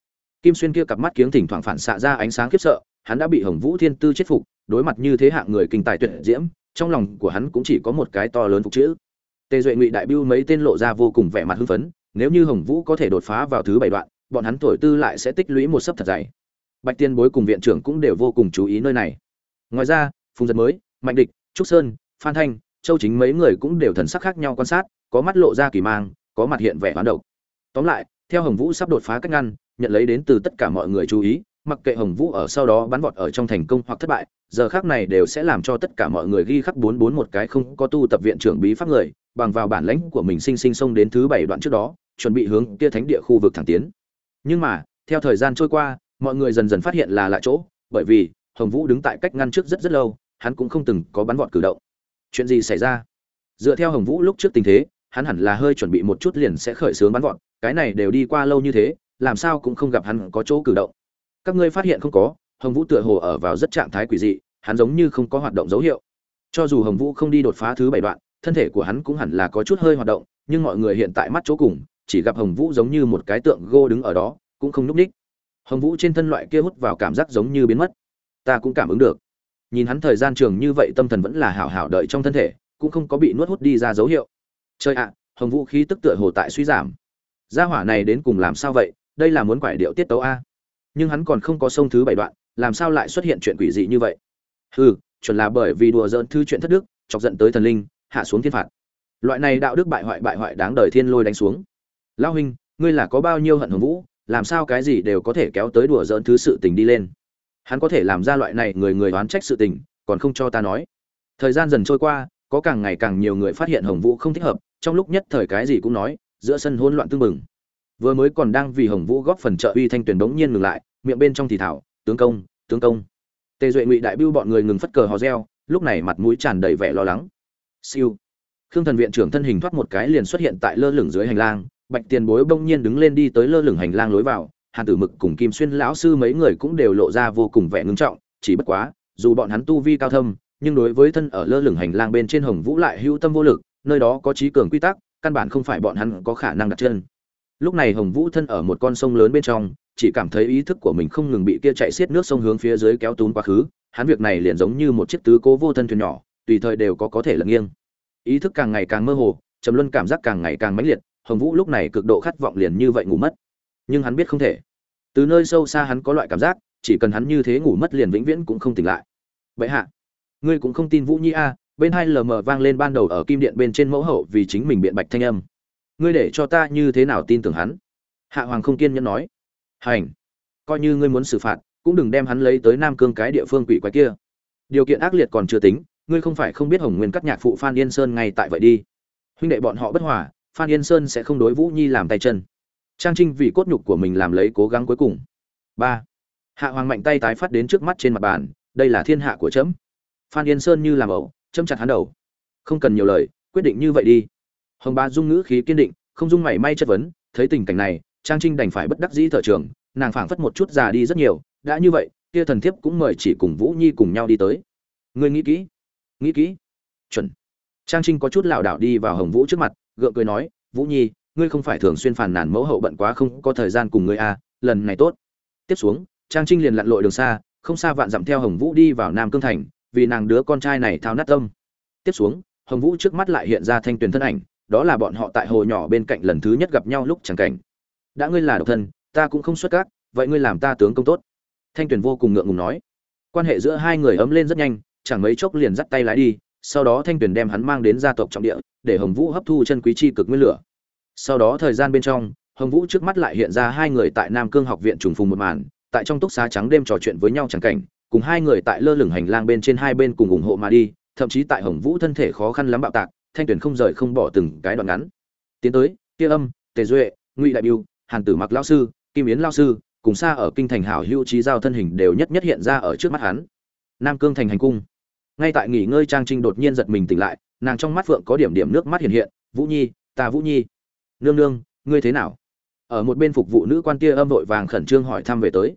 Kim xuyên kia cặp mắt kiếng thỉnh thoảng phản xạ ra ánh sáng khiếp sợ, hắn đã bị hồng vũ thiên tư chết phục, đối mặt như thế hạng người kinh tài tuyệt diễm, trong lòng của hắn cũng chỉ có một cái to lớn phục chữ. Tề duệ ngụy đại biêu mấy tên lộ ra vô cùng vẻ mặt hưng phấn, nếu như hồng vũ có thể đột phá vào thứ bảy đoạn, bọn hắn tuổi tư lại sẽ tích lũy một sấp thật dày bạch tiên bối cùng viện trưởng cũng đều vô cùng chú ý nơi này. Ngoài ra, phùng giật mới, mạnh địch, trúc sơn, phan thanh, châu chính mấy người cũng đều thần sắc khác nhau quan sát, có mắt lộ ra kỳ mang, có mặt hiện vẻ hoán độc. Tóm lại, theo hồng vũ sắp đột phá cách ngăn, nhận lấy đến từ tất cả mọi người chú ý, mặc kệ hồng vũ ở sau đó bắn vọt ở trong thành công hoặc thất bại, giờ khác này đều sẽ làm cho tất cả mọi người ghi khắc bốn bốn một cái không có tu tập viện trưởng bí pháp người, bằng vào bản lãnh của mình sinh sinh xông đến thứ bảy đoạn trước đó, chuẩn bị hướng kia thánh địa khu vực thẳng tiến. Nhưng mà, theo thời gian trôi qua mọi người dần dần phát hiện là lạ chỗ, bởi vì hồng vũ đứng tại cách ngăn trước rất rất lâu, hắn cũng không từng có bắn vọt cử động. Chuyện gì xảy ra? Dựa theo hồng vũ lúc trước tình thế, hắn hẳn là hơi chuẩn bị một chút liền sẽ khởi xướng bắn vọt, cái này đều đi qua lâu như thế, làm sao cũng không gặp hắn có chỗ cử động. Các ngươi phát hiện không có, hồng vũ tựa hồ ở vào rất trạng thái quỷ dị, hắn giống như không có hoạt động dấu hiệu. Cho dù hồng vũ không đi đột phá thứ bảy đoạn, thân thể của hắn cũng hẳn là có chút hơi hoạt động, nhưng mọi người hiện tại mắt chỗ cùng, chỉ gặp hồng vũ giống như một cái tượng gô đứng ở đó, cũng không núp ních hồng vũ trên thân loại kia hút vào cảm giác giống như biến mất. Ta cũng cảm ứng được. Nhìn hắn thời gian trường như vậy tâm thần vẫn là hảo hảo đợi trong thân thể, cũng không có bị nuốt hút đi ra dấu hiệu. Chơi ạ, hồng vũ khí tức tựa hồ tại suy giảm. Gia hỏa này đến cùng làm sao vậy? Đây là muốn quải điệu tiết tấu a. Nhưng hắn còn không có sông thứ bảy đoạn, làm sao lại xuất hiện chuyện quỷ dị như vậy? Hừ, chuẩn là bởi vì đùa dỡn thư chuyện thất đức, chọc giận tới thần linh, hạ xuống thiên phạt. Loại này đạo đức bại hoại bại hoại đáng đời thiên lôi đánh xuống. Lao huynh, ngươi là có bao nhiêu hận hồng vũ? Làm sao cái gì đều có thể kéo tới đùa dỡn thứ sự tình đi lên. Hắn có thể làm ra loại này người người oán trách sự tình, còn không cho ta nói. Thời gian dần trôi qua, có càng ngày càng nhiều người phát hiện hồng vũ không thích hợp, trong lúc nhất thời cái gì cũng nói, giữa sân hỗn loạn tương mừng vừa mới còn đang vì hồng vũ góp phần trợ uy thanh tuyển đống nhiên ngừng lại, miệng bên trong thì thảo, tướng công tướng công. Tề duệ ngụy đại biêu bọn người ngừng phất cờ hò reo, lúc này mặt mũi tràn đầy vẻ lo lắng. Siêu. Khương thần viện trưởng thân hình thoát một cái liền xuất hiện tại lơ lửng dưới hành lang bạch tiền bối bỗng nhiên đứng lên đi tới lơ lửng hành lang lối vào, hàn tử mực cùng kim xuyên lão sư mấy người cũng đều lộ ra vô cùng vẻ ngưng trọng, chỉ bất quá, dù bọn hắn tu vi cao thâm, nhưng đối với thân ở lơ lửng hành lang bên trên hồng vũ lại hữu tâm vô lực, nơi đó có trí cường quy tắc, căn bản không phải bọn hắn có khả năng đặt chân. Lúc này hồng vũ thân ở một con sông lớn bên trong, chỉ cảm thấy ý thức của mình không ngừng bị kia chạy xiết nước sông hướng phía dưới kéo tún quá khứ, hắn việc này liền giống như một chiếc tứ cố vô thân thuyền nhỏ, tùy thời đều có có thể lật nghiêng. Ý thức càng ngày càng mơ hồ, trầm luân cảm giác càng ngày càng mãnh liệt hồng vũ lúc này cực độ khát vọng liền như vậy ngủ mất. Nhưng hắn biết không thể. Từ nơi sâu xa hắn có loại cảm giác, chỉ cần hắn như thế ngủ mất liền vĩnh viễn cũng không tỉnh lại. Vậy hạ, ngươi cũng không tin vũ nhi a, bên hai lờ mờ vang lên ban đầu ở kim điện bên trên mẫu hậu vì chính mình biện bạch thanh âm. Ngươi để cho ta như thế nào tin tưởng hắn? Hạ hoàng không kiên nhẫn nói. Hành, coi như ngươi muốn xử phạt, cũng đừng đem hắn lấy tới nam cương cái địa phương quỷ quái kia. Điều kiện ác liệt còn chưa tính, ngươi không phải không biết hồng nguyên cắt nhạc phụ phan yên sơn ngay tại vậy đi. Huynh đệ bọn họ bất hòa phan yên sơn sẽ không đối vũ nhi làm tay chân. Trang trinh vì cốt nhục của mình làm lấy cố gắng cuối cùng. Ba. Hạ hoàng mạnh tay tái phát đến trước mắt trên mặt bàn, đây là thiên hạ của trẫm phan yên sơn như làm ẩu châm chặt hắn đầu. Không cần nhiều lời, quyết định như vậy đi. Hồng ba dung ngữ khí kiên định, không dung mảy may chất vấn, thấy tình cảnh này, trang trinh đành phải bất đắc dĩ thở trường, nàng phảng phất một chút già đi rất nhiều, đã như vậy, kia thần thiếp cũng mời chỉ cùng vũ nhi cùng nhau đi tới. Ngươi nghĩ kỹ nghĩ kỹ. Chuẩn. Trang trinh có chút lảo đảo đi vào hồng vũ trước mặt gượng cười nói, vũ nhi, ngươi không phải thường xuyên phàn nàn mẫu hậu bận quá không có thời gian cùng ngươi à lần này tốt. Tiếp xuống, trang trinh liền lặn lội đường xa, không xa vạn dặm theo hồng vũ đi vào nam cương thành, vì nàng đứa con trai này thao nát tâm. Tiếp xuống, hồng vũ trước mắt lại hiện ra thanh tuyền thân ảnh, đó là bọn họ tại hồ nhỏ bên cạnh lần thứ nhất gặp nhau lúc chẳng cảnh. Đã ngươi là độc thân, ta cũng không xuất các, vậy ngươi làm ta tướng công tốt. Thanh tuyền vô cùng ngượng ngùng nói. Quan hệ giữa hai người ấm lên rất nhanh, chẳng mấy chốc liền dắt tay lái đi sau đó thanh tuyền đem hắn mang đến gia tộc trọng địa, để hồng vũ hấp thu chân quý chi cực nguyên lửa. Sau đó thời gian bên trong, hồng vũ trước mắt lại hiện ra hai người tại nam cương học viện trùng phùng một màn, tại trong túc xá trắng đêm trò chuyện với nhau chẳng cảnh, cùng hai người tại lơ lửng hành lang bên trên hai bên cùng ủng hộ mà đi, thậm chí tại hồng vũ thân thể khó khăn lắm bạo tạc, thanh tuyển không rời không bỏ từng cái đoạn ngắn. Tiến tới kia âm, tề duệ, ngụy đại biêu, hàn tử mặc lao sư, kim yến lao sư, cùng xa ở kinh thành hảo hữu trí giao thân hình đều nhất nhất hiện ra ở trước mắt hắn. Nam cương thành hành cung ngay tại nghỉ ngơi, trang trinh đột nhiên giật mình tỉnh lại, nàng trong mắt phượng có điểm điểm nước mắt hiện hiện, vũ nhi, ta vũ nhi. Nương nương, ngươi thế nào? Ở một bên phục vụ nữ quan tia âm vội vàng khẩn trương hỏi thăm về tới.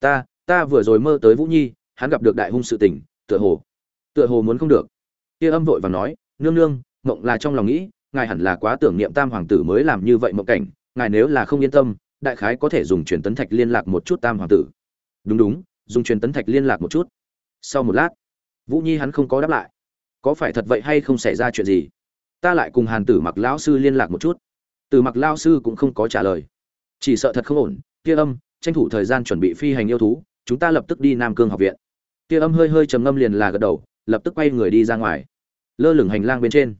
Ta ta vừa rồi mơ tới vũ nhi, hắn gặp được đại hung sự tình, tựa hồ tựa hồ muốn không được. Tia âm vội vàng nói, nương nương, mộng là trong lòng nghĩ, ngài hẳn là quá tưởng niệm tam hoàng tử mới làm như vậy mộng cảnh, ngài nếu là không yên tâm, đại khái có thể dùng truyền tấn thạch liên lạc một chút tam hoàng tử. Đúng đúng, dùng truyền tấn thạch liên lạc một chút. Sau một lát vũ nhi hắn không có đáp lại. Có phải thật vậy hay không xảy ra chuyện gì? Ta lại cùng hàn tử mặc lão sư liên lạc một chút. Từ mặc lao sư cũng không có trả lời. Chỉ sợ thật không ổn. Tia âm, tranh thủ thời gian chuẩn bị phi hành yêu thú, chúng ta lập tức đi nam cương học viện. Tia âm hơi hơi trầm ngâm liền là gật đầu, lập tức quay người đi ra ngoài. Lơ lửng hành lang bên trên.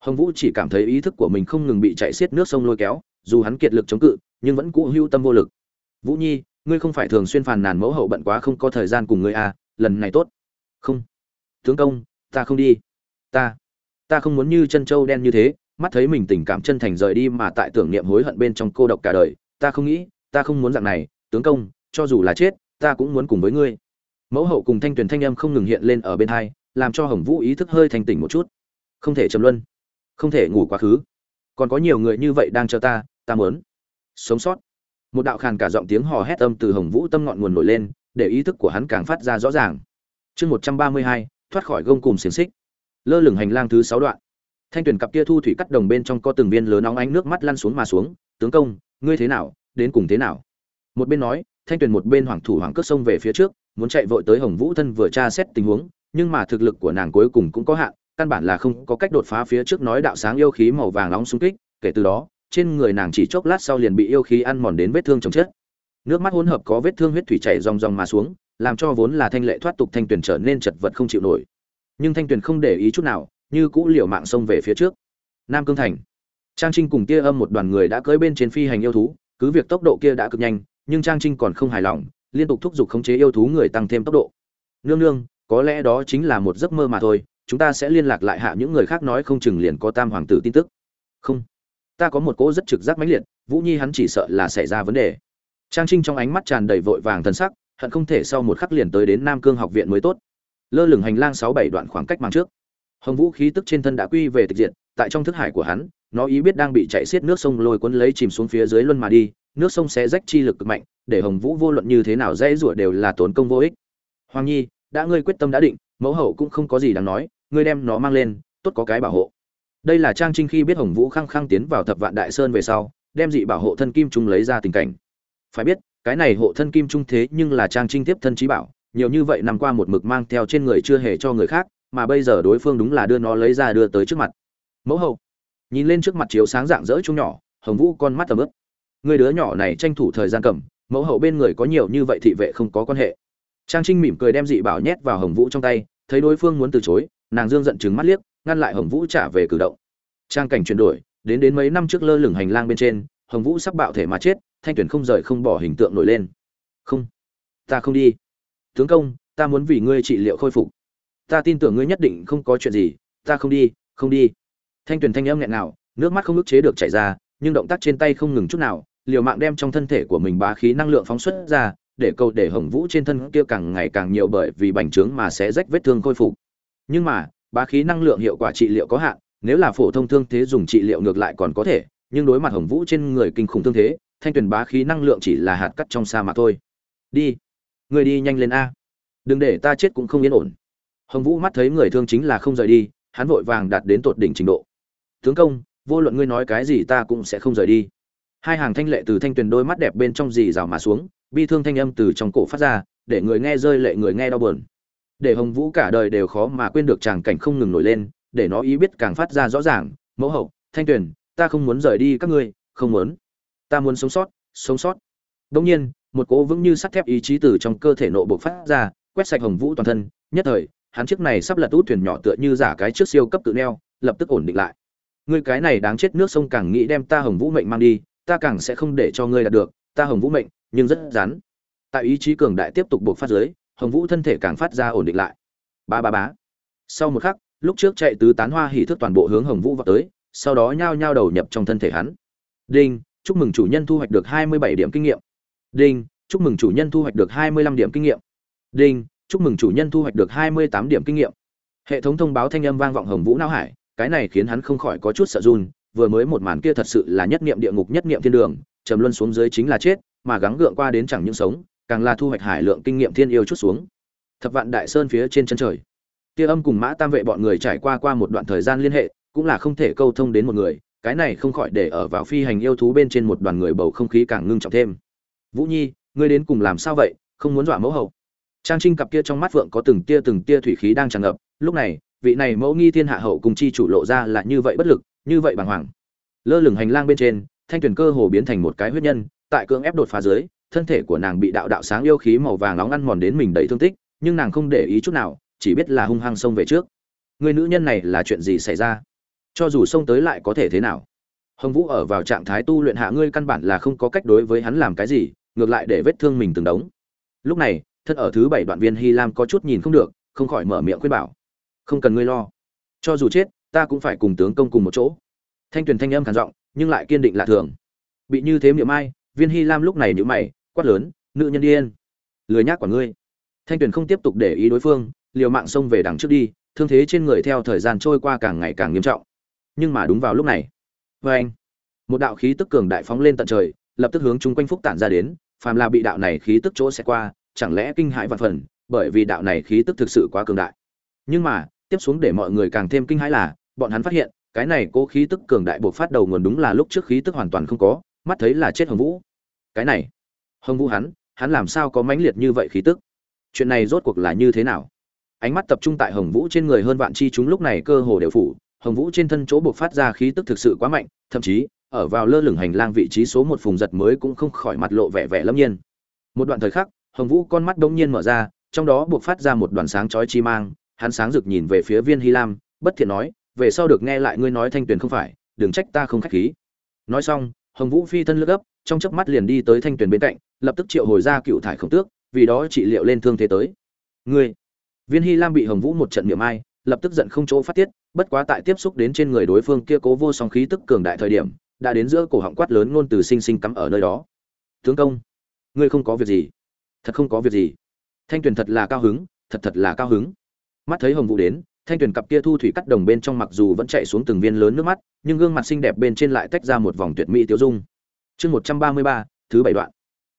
Hồng vũ chỉ cảm thấy ý thức của mình không ngừng bị chạy xiết nước sông lôi kéo, dù hắn kiệt lực chống cự, nhưng vẫn cũ hưu tâm vô lực. Vũ nhi, ngươi không phải thường xuyên phàn nàn mẫu hậu bận quá không có thời gian cùng ngươi à lần này tốt. Không tướng công, ta không đi. Ta ta không muốn như chân trâu đen như thế, mắt thấy mình tình cảm chân thành rời đi mà tại tưởng niệm hối hận bên trong cô độc cả đời, ta không nghĩ, ta không muốn dạng này, tướng công, cho dù là chết, ta cũng muốn cùng với ngươi. Mẫu hậu cùng thanh tuyền thanh âm không ngừng hiện lên ở bên hai, làm cho hồng vũ ý thức hơi thành tỉnh một chút. Không thể trầm luân, không thể ngủ quá khứ. Còn có nhiều người như vậy đang chờ ta ta muốn sống sót. Một đạo khàn cả giọng tiếng hò hét âm từ hồng vũ tâm ngọn nguồn nổi lên, để ý thức của hắn càng phát ra rõ ràng. Chương một trăm ba mươi hai thoát khỏi gông cùm xiềng xích. Lơ lửng hành lang thứ sáu đoạn. Thanh tuyển cặp kia thu thủy cắt đồng bên trong có từng viên lớn nóng ánh nước mắt lăn xuống mà xuống. Tướng công, ngươi thế nào? Đến cùng thế nào? Một bên nói, thanh tuyển một bên hoàng thủ hoàng cước sông về phía trước, muốn chạy vội tới hồng vũ thân vừa tra xét tình huống, nhưng mà thực lực của nàng cuối cùng cũng có hạn, căn bản là không có cách đột phá phía trước nói đạo sáng yêu khí màu vàng nóng xung kích. Kể từ đó, trên người nàng chỉ chốc lát sau liền bị yêu khí ăn mòn đến vết thương chồng chết. Nước mắt hỗn hợp có vết thương huyết thủy chảy ròng ròng mà xuống làm cho vốn là thanh lệ thoát tục thanh tuyển trở nên chật vật không chịu nổi. Nhưng thanh tuyển không để ý chút nào, như cũ liều mạng xông về phía trước. Nam cương thành. Trang trinh cùng kia âm một đoàn người đã cưỡi bên trên phi hành yêu thú, cứ việc tốc độ kia đã cực nhanh, nhưng trang trinh còn không hài lòng, liên tục thúc giục khống chế yêu thú người tăng thêm tốc độ. Nương nương, có lẽ đó chính là một giấc mơ mà thôi, chúng ta sẽ liên lạc lại hạ những người khác nói không chừng liền có tam hoàng tử tin tức. Không. Ta có một cỗ rất trực giác mãnh liệt, vũ nhi hắn chỉ sợ là xảy ra vấn đề. Trang trinh trong ánh mắt tràn đầy vội vàng thân sắc hận không thể sau một khắc liền tới đến nam cương học viện mới tốt. Lơ lửng hành lang sáu bảy đoạn khoảng cách mang trước. Hồng vũ khí tức trên thân đã quy về tịch diện tại trong thức hải của hắn, nó ý biết đang bị chạy xiết nước sông lôi cuốn lấy chìm xuống phía dưới luân mà đi, nước sông sẽ rách chi lực cực mạnh, để hồng vũ vô luận như thế nào dễ rủa đều là tốn công vô ích. Hoàng nhi, đã ngươi quyết tâm đã định, mẫu hậu cũng không có gì đáng nói, ngươi đem nó mang lên, tốt có cái bảo hộ. Đây là trang trinh khi biết hồng vũ khăng khăng tiến vào thập vạn đại sơn về sau, đem dị bảo hộ thân kim trung lấy ra tình cảnh. Phải biết cái này hộ thân kim trung thế nhưng là trang trinh tiếp thân trí bảo, nhiều như vậy nằm qua một mực mang theo trên người chưa hề cho người khác, mà bây giờ đối phương đúng là đưa nó lấy ra đưa tới trước mặt. Mẫu hậu, nhìn lên trước mặt chiếu sáng dạng dỡ chung nhỏ, hồng vũ con mắt tầm ướp người đứa nhỏ này tranh thủ thời gian cầm, mẫu hậu bên người có nhiều như vậy thị vệ không có quan hệ. Trang trinh mỉm cười đem dị bảo nhét vào hồng vũ trong tay, thấy đối phương muốn từ chối, nàng dương giận chừng mắt liếc, ngăn lại hồng vũ trả về cử động. Trang cảnh chuyển đổi, đến đến mấy năm trước lơ lửng hành lang bên trên hồng vũ sắp bạo thể mà chết, thanh tuyển không rời không bỏ hình tượng nổi lên. Không, ta không đi. Tướng công, ta muốn vì ngươi trị liệu khôi phục. Ta tin tưởng ngươi nhất định không có chuyện gì. Ta không đi không đi. Thanh tuyền thanh âm nghẹn nào nước mắt không ức chế được chảy ra, nhưng động tác trên tay không ngừng chút nào, liều mạng đem trong thân thể của mình bá khí năng lượng phóng xuất ra, để cầu để hồng vũ trên thân kia càng ngày càng nhiều bởi vì bành trướng mà sẽ rách vết thương khôi phục. Nhưng mà, bá khí năng lượng hiệu quả trị liệu có hạn, nếu là phổ thông thương thế dùng trị liệu ngược lại còn có thể nhưng đối mặt hồng vũ trên người kinh khủng thương thế, thanh tuyển bá khí năng lượng chỉ là hạt cắt trong sa mạc thôi. Đi, người đi nhanh lên a. Đừng để ta chết cũng không yên ổn. Hồng vũ mắt thấy người thương chính là không rời đi, hắn vội vàng đạt đến tột đỉnh trình độ. Tướng công, vô luận ngươi nói cái gì ta cũng sẽ không rời đi. Hai hàng thanh lệ từ thanh tuyền đôi mắt đẹp bên trong dì rào mà xuống, bi thương thanh âm từ trong cổ phát ra, để người nghe rơi lệ người nghe đau buồn. Để hồng vũ cả đời đều khó mà quên được tràng cảnh không ngừng nổi lên, để nó ý biết càng phát ra rõ ràng, mẫu hậu, thanh tuyền ta không muốn rời đi các ngươi, không muốn. Ta muốn sống sót sống sót. Đông nhiên, một cỗ vững như sắt thép ý chí từ trong cơ thể nộ bộc phát ra, quét sạch hồng vũ toàn thân. Nhất thời, hắn chiếc này sắp lật út thuyền nhỏ tựa như giả cái trước siêu cấp tự neo, lập tức ổn định lại. Ngươi cái này đáng chết nước sông càng nghĩ đem ta hồng vũ mệnh mang đi, ta càng sẽ không để cho ngươi đạt được, ta hồng vũ mệnh, nhưng rất rắn. Tại ý chí cường đại tiếp tục buộc phát giới hồng vũ thân thể càng phát ra ổn định lại. Ba ba bá sau một khắc, lúc trước chạy tứ tán hoa hỉ thức toàn bộ hướng hồng vũ vào tới sau đó nhao nhao đầu nhập trong thân thể hắn. Đinh, chúc mừng chủ nhân thu hoạch được hai mươi bảy điểm kinh nghiệm. Đinh, chúc mừng chủ nhân thu hoạch được hai mươi lăm điểm kinh nghiệm. Đinh, chúc mừng chủ nhân thu hoạch được hai mươi tám điểm kinh nghiệm. Hệ thống thông báo thanh âm vang vọng hồng vũ não hải, cái này khiến hắn không khỏi có chút sợ run, vừa mới một màn kia thật sự là nhất niệm địa ngục nhất niệm thiên đường, trầm luân xuống dưới chính là chết, mà gắng gượng qua đến chẳng những sống, càng là thu hoạch hải lượng kinh nghiệm thiên yêu chút xuống. Thập vạn đại sơn phía trên chân trời. Tia âm cùng mã tam vệ bọn người trải qua qua một đoạn thời gian liên hệ cũng là không thể câu thông đến một người, cái này không khỏi để ở vào phi hành yêu thú bên trên một đoàn người bầu không khí càng ngưng trọng thêm. Vũ nhi, ngươi đến cùng làm sao vậy, không muốn dọa mẫu hậu? Trang trinh cặp kia trong mắt phượng có từng tia từng tia thủy khí đang tràn ngập, lúc này, vị này mẫu nghi thiên hạ hậu cùng chi chủ lộ ra là như vậy bất lực, như vậy bàng hoàng. Lơ lửng hành lang bên trên, thanh tuyển cơ hồ biến thành một cái huyết nhân, tại cưỡng ép đột phá dưới, thân thể của nàng bị đạo đạo sáng yêu khí màu vàng nóng ăn mòn đến mình đầy thương tích, nhưng nàng không để ý chút nào, chỉ biết là hung hăng xông về trước. Người nữ nhân này là chuyện gì xảy ra? Cho dù xông tới lại có thể thế nào. Hồng vũ ở vào trạng thái tu luyện hạ ngươi căn bản là không có cách đối với hắn làm cái gì, ngược lại để vết thương mình từng đống. Lúc này, thân ở thứ bảy đoạn viên hy lam có chút nhìn không được, không khỏi mở miệng khuyên bảo. Không cần ngươi lo. Cho dù chết, ta cũng phải cùng tướng công cùng một chỗ. Thanh tuyền thanh âm khản giọng, nhưng lại kiên định lạ thường. Bị như thế miệng ai, viên hy lam lúc này nhữ mày, quát lớn, nữ nhân điên, lười nhác của ngươi. Thanh tuyền không tiếp tục để ý đối phương, liều mạng xông về đằng trước đi, thương thế trên người theo thời gian trôi qua càng ngày càng nghiêm trọng nhưng mà đúng vào lúc này. Vê anh, một đạo khí tức cường đại phóng lên tận trời, lập tức hướng chung quanh phúc tản ra đến, phàm là bị đạo này khí tức chỗ sẽ qua, chẳng lẽ kinh hãi vạn phần, bởi vì đạo này khí tức thực sự quá cường đại. Nhưng mà, tiếp xuống để mọi người càng thêm kinh hãi là, bọn hắn phát hiện, cái này cố khí tức cường đại buộc phát đầu nguồn đúng là lúc trước khí tức hoàn toàn không có, mắt thấy là chết hồng vũ. Cái này, hồng vũ hắn hắn làm sao có mãnh liệt như vậy khí tức? Chuyện này rốt cuộc là như thế nào? Ánh mắt tập trung tại hồng vũ trên người hơn vạn chi chúng lúc này cơ hồ đều phủ hồng vũ trên thân chỗ buộc phát ra khí tức thực sự quá mạnh, thậm chí, ở vào lơ lửng hành lang vị trí số một phùng giật mới cũng không khỏi mặt lộ vẻ vẻ lâm nhiên. Một đoạn thời khắc, hồng vũ con mắt đông nhiên mở ra, trong đó buộc phát ra một đoàn sáng chói chi mang, hắn sáng rực nhìn về phía viên hy lam, bất thiện nói, về sau được nghe lại ngươi nói thanh tuyền không phải, đừng trách ta không k h á c h khí. Nói xong, hồng vũ phi thân lướt gấp, trong chớp mắt liền đi tới thanh tuyền bên cạnh, lập tức triệu hồi ra cựu thải khổng tước, vì đó trị liệu lên thương thế tới. Ngươi. Viên hy lam bị hồng vũ một trận miệng ai lập tức giận không chỗ phát tiết, bất quá tại tiếp xúc đến trên người đối phương kia cố vô song khí tức cường đại thời điểm, đã đến giữa cổ họng quát lớn ngôn từ sinh sinh cắm ở nơi đó. Tướng công, ngươi không có việc gì. Thật không có việc gì. Thanh tuyền thật là cao hứng, thật thật là cao hứng. Mắt thấy hồng vũ đến, thanh tuyền cặp kia thu thủy cắt đồng bên trong mặc dù vẫn chạy xuống từng viên lớn nước mắt, nhưng gương mặt xinh đẹp bên trên lại tách ra một vòng tuyệt mỹ tiêu dung. Chương một trăm ba mươi ba, thứ bảy đoạn.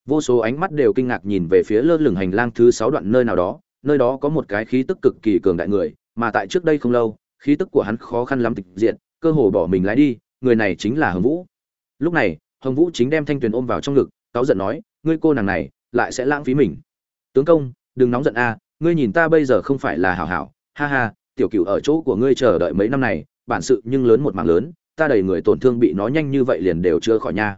Vô số ánh mắt đều kinh ngạc nhìn về phía lơ lửng hành lang thứ sáu đoạn nơi nào đó, nơi đó có một cái khí tức cực kỳ cường đại người mà tại trước đây không lâu, khí tức của hắn khó khăn lắm tịch diện cơ hồ bỏ mình lái đi, người này chính là hồng vũ. Lúc này, hồng vũ chính đem thanh tuyền ôm vào trong ngực, cáu giận nói, ngươi cô nàng này, lại sẽ lãng phí mình. Tướng công, đừng nóng giận a, ngươi nhìn ta bây giờ không phải là hảo hảo, ha ha, tiểu cửu ở chỗ của ngươi chờ đợi mấy năm này, bản sự nhưng lớn một mảng lớn, ta đầy người tổn thương bị nó nhanh như vậy liền đều chưa khỏi nha.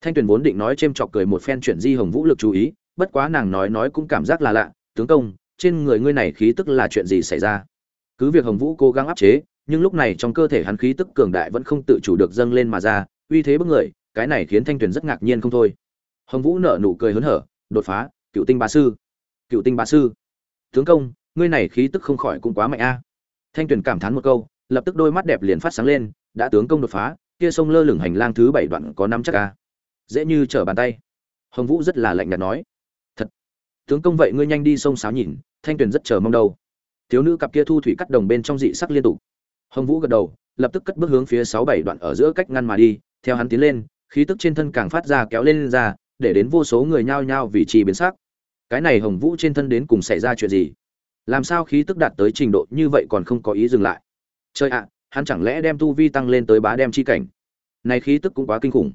Thanh tuyền vốn định nói chêm chọc cười một phen chuyện di hồng vũ lực chú ý, bất quá nàng nói nói cũng cảm giác là lạ, tướng công, trên người ngươi này khí tức là chuyện gì xảy ra? Cứ việc hồng vũ cố gắng áp chế, nhưng lúc này trong cơ thể hắn khí tức cường đại vẫn không tự chủ được dâng lên mà ra, uy thế bức người, cái này khiến thanh tuyền rất ngạc nhiên không thôi. Hồng vũ nở nụ cười hớn hở, đột phá, cựu tinh bá sư, cựu tinh bá sư, tướng công, ngươi này khí tức không khỏi cũng quá mạnh a. Thanh tuyền cảm thán một câu, lập tức đôi mắt đẹp liền phát sáng lên, đã tướng công đột phá, kia sông lơ lửng hành lang thứ bảy đoạn có năm chắc a. Dễ như trở bàn tay. Hồng vũ rất là lạnh nhạt nói, thật, tướng công vậy ngươi nhanh đi sông sáo nhìn, thanh tuyền rất chờ mong đâu thiếu nữ cặp kia thu thủy cắt đồng bên trong dị sắc liên tục. Hồng vũ gật đầu lập tức cất bước hướng phía sáu bảy đoạn ở giữa cách ngăn mà đi theo hắn tiến lên khí tức trên thân càng phát ra kéo lên, lên ra để đến vô số người nhao nhao vì trì biến sắc. Cái này hồng vũ trên thân đến cùng xảy ra chuyện gì? Làm sao khí tức đạt tới trình độ như vậy còn không có ý dừng lại? Chơi ạ hắn chẳng lẽ đem tu vi tăng lên tới bá đem chi cảnh? Này khí tức cũng quá kinh khủng.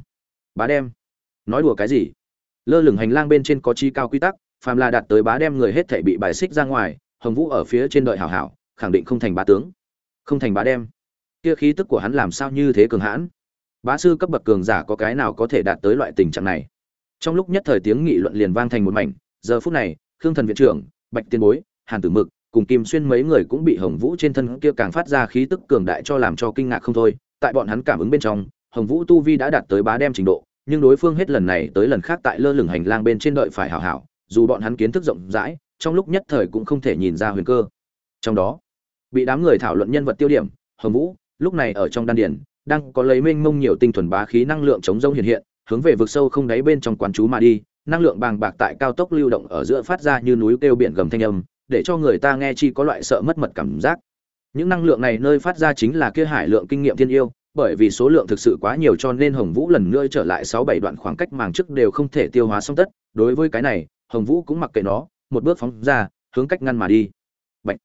Bá đem? Nói đùa cái gì? Lơ lửng hành lang bên trên có chi cao quy tắc phàm là đạt tới bá đem người hết thể bị bài xích ra ngoài hồng vũ ở phía trên đợi hảo hảo, khẳng định không thành bá tướng. Không thành bá đem. Kia khí tức của hắn làm sao như thế cường hãn? Bá sư cấp bậc cường giả có cái nào có thể đạt tới loại tình trạng này? Trong lúc nhất thời tiếng nghị luận liền vang thành một mảnh, giờ phút này, khương thần viện trưởng, bạch tiên bối, hàn tử mực, cùng kim xuyên mấy người cũng bị hồng vũ trên thân kia càng phát ra khí tức cường đại cho làm cho kinh ngạc không thôi. Tại bọn hắn cảm ứng bên trong, hồng vũ tu vi đã đạt tới bá đem trình độ, nhưng đối phương hết lần này tới lần khác tại lơ lửng hành lang bên trên đợi phải hảo hảo, dù bọn hắn kiến thức rộng rãi trong lúc nhất thời cũng không thể nhìn ra huyền cơ. Trong đó, bị đám người thảo luận nhân vật tiêu điểm, hồng vũ, lúc này ở trong đan điển đang có lấy mênh mông nhiều tinh thuần bá khí năng lượng chống rông hiện hiện, hướng về vực sâu không đáy bên trong quán chú mà đi, năng lượng bàng bạc tại cao tốc lưu động ở giữa phát ra như núi kêu biển gầm thanh âm, để cho người ta nghe chi có loại sợ mất mật cảm giác. Những năng lượng này nơi phát ra chính là kia hải lượng kinh nghiệm thiên yêu, bởi vì số lượng thực sự quá nhiều cho nên hồng vũ lần nữa trở lại sáu bảy đoạn khoảng cách màng trước đều không thể tiêu hóa xong tất. Đối với cái này, hồng vũ cũng mặc kệ nó một bước phóng ra, hướng cách ngăn mà đi. Bạch.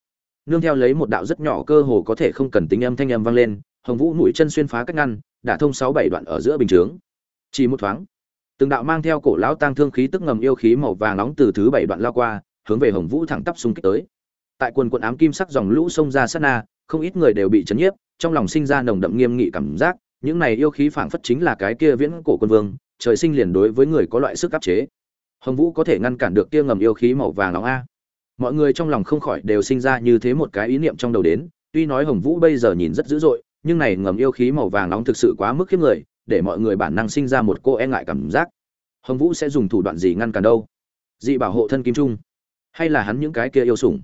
nương theo lấy một đạo rất nhỏ cơ hồ có thể không cần tính âm thanh âm vang lên, hồng vũ mũi chân xuyên phá cách ngăn, đã thông sáu bảy đoạn ở giữa bình chướng. Chỉ một thoáng, từng đạo mang theo cổ lão tăng thương khí tức ngầm yêu khí màu vàng nóng từ thứ bảy đoạn lao qua, hướng về hồng vũ thẳng tắp xung kích tới. Tại quần quần ám kim sắc dòng lũ sông ra sát na, không ít người đều bị chấn nhiếp, trong lòng sinh ra nồng đậm nghiêm nghị cảm giác, những này yêu khí phảng phất chính là cái kia viễn cổ quân vương, trời sinh liền đối với người có loại sức áp chế hồng vũ có thể ngăn cản được kia ngầm yêu khí màu vàng nóng a. Mọi người trong lòng không khỏi đều sinh ra như thế một cái ý niệm trong đầu đến, tuy nói hồng vũ bây giờ nhìn rất dữ dội, nhưng này ngầm yêu khí màu vàng nóng thực sự quá mức khiếp người, để mọi người bản năng sinh ra một cô e ngại cảm giác. Hồng vũ sẽ dùng thủ đoạn gì ngăn cản đâu? Dị bảo hộ thân kim trung, hay là hắn những cái kia yêu sủng?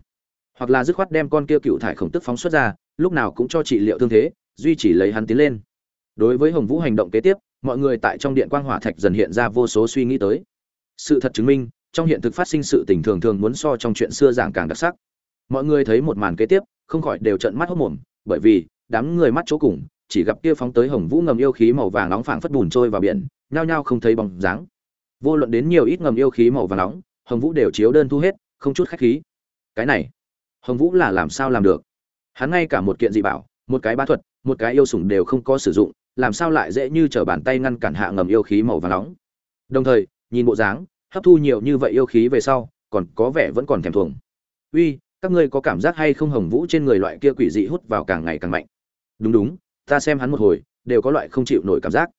Hoặc là dứt khoát đem con kia cựu thải khổng tức phóng xuất ra, lúc nào cũng cho trị liệu thương thế, duy chỉ lấy hắn tiến lên. Đối với hồng vũ hành động kế tiếp, mọi người tại trong điện quang hỏa thạch dần hiện ra vô số suy nghĩ tới sự thật chứng minh, trong hiện thực phát sinh sự tình thường thường muốn so trong chuyện xưa giảng càng đặc sắc. Mọi người thấy một màn kế tiếp, không khỏi đều trợn mắt hốc mồm, bởi vì, đám người mắt chỗ cùng, chỉ gặp kia phóng tới hồng vũ ngầm yêu khí màu vàng nóng phảng phất bùn trôi vào biển, nhao nhao không thấy bóng dáng. Vô luận đến nhiều ít ngầm yêu khí màu vàng nóng, hồng vũ đều chiếu đơn thu hết, không chút khách khí. Cái này, hồng vũ là làm sao làm được? Hắn ngay cả một kiện dị bảo, một cái bá thuật, một cái yêu sủng đều không có sử dụng, làm sao lại dễ như trở bàn tay ngăn cản hạ ngầm yêu khí màu vàng nóng? Đồng thời nhìn bộ dáng, hấp thu nhiều như vậy yêu khí về sau, còn có vẻ vẫn còn thèm thuồng. Uy, các ngươi có cảm giác hay không hồng vũ trên người loại kia quỷ dị hút vào càng ngày càng mạnh? Đúng đúng, ta xem hắn một hồi, đều có loại không chịu nổi cảm giác.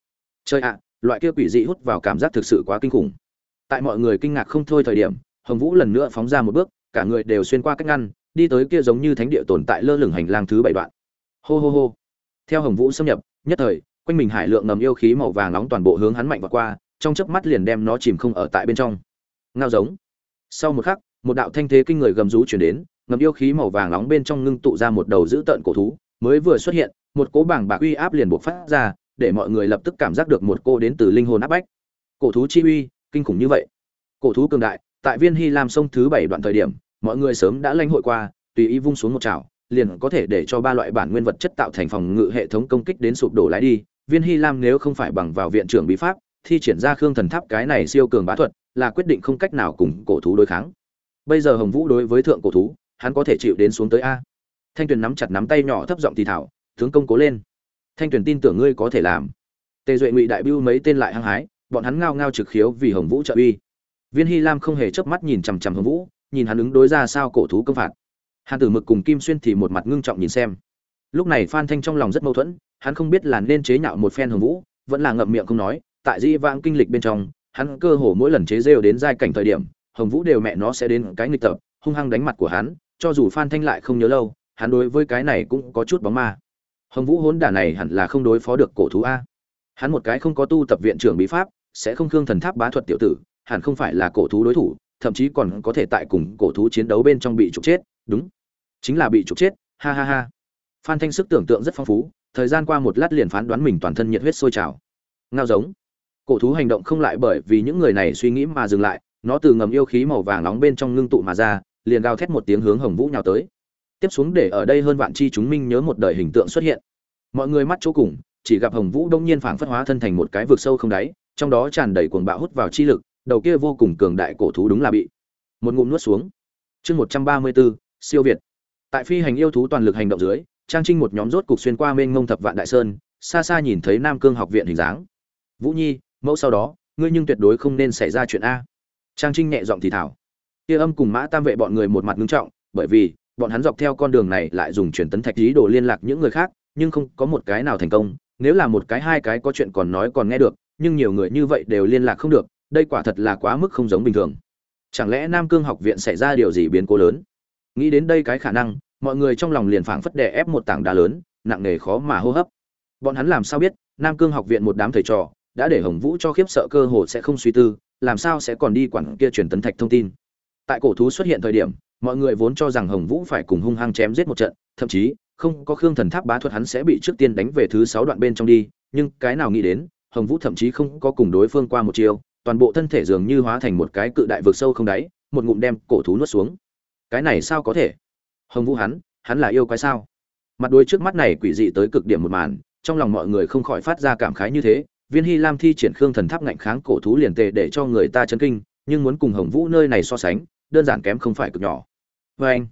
Chơi ạ, loại kia quỷ dị hút vào cảm giác thực sự quá kinh khủng. Tại mọi người kinh ngạc không thôi thời điểm, hồng vũ lần nữa phóng ra một bước, cả người đều xuyên qua cách ngăn, đi tới kia giống như thánh địa tồn tại lơ lửng hành lang thứ bảy đoạn. Hô hô hô. Theo hồng vũ xâm nhập, nhất thời, quanh mình hải lượng ngầm yêu khí màu vàng nóng toàn bộ hướng hắn mạnh và qua trong chớp mắt liền đem nó chìm không ở tại bên trong. Ngao giống. Sau một khắc, một đạo thanh thế kinh người gầm rú chuyển đến, ngầm yêu khí màu vàng nóng bên trong ngưng tụ ra một đầu dữ tợn cổ thú, mới vừa xuất hiện, một cỗ bảng bạc uy áp liền buộc phát ra, để mọi người lập tức cảm giác được một cô đến từ linh hồn áp bách. Cổ thú chi uy, kinh khủng như vậy. Cổ thú cường đại, tại viên hy lam sông thứ bảy đoạn thời điểm, mọi người sớm đã lãnh hội qua, tùy ý vung xuống một chảo, liền có thể để cho ba loại bản nguyên vật chất tạo thành phòng ngự hệ thống công kích đến sụp đổ lái đi. Viên hy lam nếu không phải bằng vào viện trưởng bí pháp thi triển ra khương thần tháp cái này siêu cường bá thuật, là quyết định không cách nào cùng cổ thú đối kháng. Bây giờ hồng vũ đối với thượng cổ thú, hắn có thể chịu đến xuống tới a. Thanh tuyền nắm chặt nắm tay nhỏ thấp giọng thì thảo tướng công cố lên. Thanh tuyền tin tưởng ngươi có thể làm. Tề duệ ngụy đại biêu mấy tên lại hăng hái, bọn hắn ngao ngao trực khiếu vì hồng vũ trợ uy. Viên hy lam không hề chớp mắt nhìn chằm chằm hồng vũ, nhìn hắn ứng đối ra sao cổ thú công phạt. Hàn tử mực cùng kim xuyên thì một mặt ngưng trọng nhìn xem. Lúc này phan thanh trong lòng rất mâu thuẫn, hắn không biết là nên chế nhạo một phen hồng vũ, vẫn là ngậm miệng không nói tại di vãng kinh lịch bên trong, hắn cơ hồ mỗi lần chế rêu đến giai cảnh thời điểm, hồng vũ đều mẹ nó sẽ đến cái nghịch tập, hung hăng đánh mặt của hắn, cho dù phan thanh lại không nhớ lâu, hắn đối với cái này cũng có chút bóng ma. Hồng vũ hốn đả này hẳn là không đối phó được cổ thú a. Hắn một cái không có tu tập viện trưởng bí pháp, sẽ không khương thần tháp bá thuật tiểu tử, hẳn không phải là cổ thú đối thủ, thậm chí còn có thể tại cùng cổ thú chiến đấu bên trong bị trục chết, đúng. Chính là bị trục chết, ha ha ha. Phan thanh sức tưởng tượng rất phong phú, thời gian qua một lát liền phán đoán mình toàn thân nhiệt huyết sôi trào. Ngao giống cổ thú hành động không lại bởi vì những người này suy nghĩ mà dừng lại, nó từ ngầm yêu khí màu vàng nóng bên trong ngưng tụ mà ra, liền gào thét một tiếng hướng hồng vũ nhào tới. Tiếp xuống để ở đây hơn vạn chi chúng minh nhớ một đời hình tượng xuất hiện. Mọi người mắt chỗ cùng, chỉ gặp hồng vũ đông nhiên phảng phất hóa thân thành một cái vực sâu không đáy, trong đó tràn đầy cuồng bạo hút vào chi lực, đầu kia vô cùng cường đại cổ thú đúng là bị một ngụm nuốt xuống. Chương một trăm ba mươi bốn, siêu việt. Tại phi hành yêu thú toàn lực hành động dưới, trang trinh một nhóm rốt cục xuyên qua mênh ngông thập vạn đại sơn, xa xa nhìn thấy nam cương học viện hình dáng. Vũ nhi mẫu sau đó, ngươi nhưng tuyệt đối không nên xảy ra chuyện a. Trang trinh nhẹ giọng thì thảo. Kia âm cùng mã tam vệ bọn người một mặt ngưng trọng, bởi vì, bọn hắn dọc theo con đường này lại dùng truyền tấn thạch lý đồ liên lạc những người khác, nhưng không có một cái nào thành công. Nếu là một cái, hai cái có chuyện còn nói còn nghe được, nhưng nhiều người như vậy đều liên lạc không được, đây quả thật là quá mức không giống bình thường. Chẳng lẽ nam cương học viện xảy ra điều gì biến cố lớn? Nghĩ đến đây cái khả năng, mọi người trong lòng liền phảng phất đè ép một tảng đá lớn, nặng nề khó mà hô hấp. Bọn hắn làm sao biết, nam cương học viện một đám thầy trò đã để hồng vũ cho khiếp sợ cơ hồ sẽ không suy tư, làm sao sẽ còn đi quản kia truyền tấn thạch thông tin. Tại cổ thú xuất hiện thời điểm, mọi người vốn cho rằng hồng vũ phải cùng hung hăng chém giết một trận, thậm chí, không có khương thần tháp bá thuật hắn sẽ bị trước tiên đánh về thứ sáu đoạn bên trong đi, nhưng cái nào nghĩ đến, hồng vũ thậm chí không có cùng đối phương qua một chiều toàn bộ thân thể dường như hóa thành một cái cự đại vực sâu không đáy, một ngụm đem cổ thú nuốt xuống. Cái này sao có thể? Hồng vũ hắn hắn là yêu quái sao? Mặt đuôi trước mắt này quỷ dị tới cực điểm một màn, trong lòng mọi người không khỏi phát ra cảm khái như thế viên hy lam thi triển khương thần tháp ngạnh kháng cổ thú liền tề để cho người ta chấn kinh, nhưng muốn cùng hồng vũ nơi này so sánh, đơn giản kém không phải cực nhỏ. Vê anh,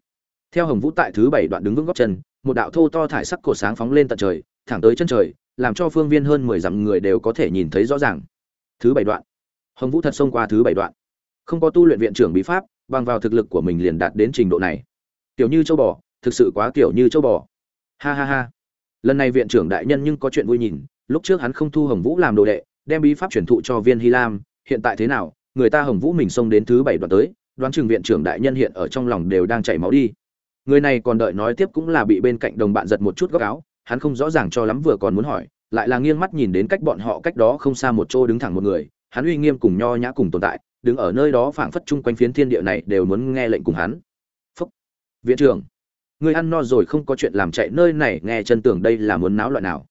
theo hồng vũ tại thứ bảy đoạn đứng vững góc chân, một đạo thô to thải sắc cổ sáng phóng lên tận trời, thẳng tới chân trời, làm cho phương viên hơn mười dặm người đều có thể nhìn thấy rõ ràng. Thứ bảy đoạn. Hồng vũ thật xông qua thứ bảy đoạn. Không có tu luyện viện trưởng bí pháp, bằng vào thực lực của mình liền đạt đến trình độ này. Tiểu như châu bò, thực sự quá kiểu như châu bò. Ha ha ha. Lần này viện trưởng đại nhân nhưng có chuyện vui nhìn lúc trước hắn không thu hồng vũ làm đồ đệ, đem bí pháp truyền thụ cho viên hy lam, hiện tại thế nào, người ta hồng vũ mình xông đến thứ bảy đoạn tới, đoán chừng viện trưởng đại nhân hiện ở trong lòng đều đang chảy máu đi. Người này còn đợi nói tiếp cũng là bị bên cạnh đồng bạn giật một chút góc áo, hắn không rõ ràng cho lắm vừa còn muốn hỏi, lại là nghiêng mắt nhìn đến cách bọn họ cách đó không xa một chỗ đứng thẳng một người, hắn uy nghiêm cùng nho nhã cùng tồn tại, đứng ở nơi đó phảng phất chung quanh phiến thiên địa này đều muốn nghe lệnh cùng hắn. Phúc. Viện trưởng. Người ăn no rồi không có chuyện làm chạy nơi này, nghe chân tưởng đây là muốn náo loạn nào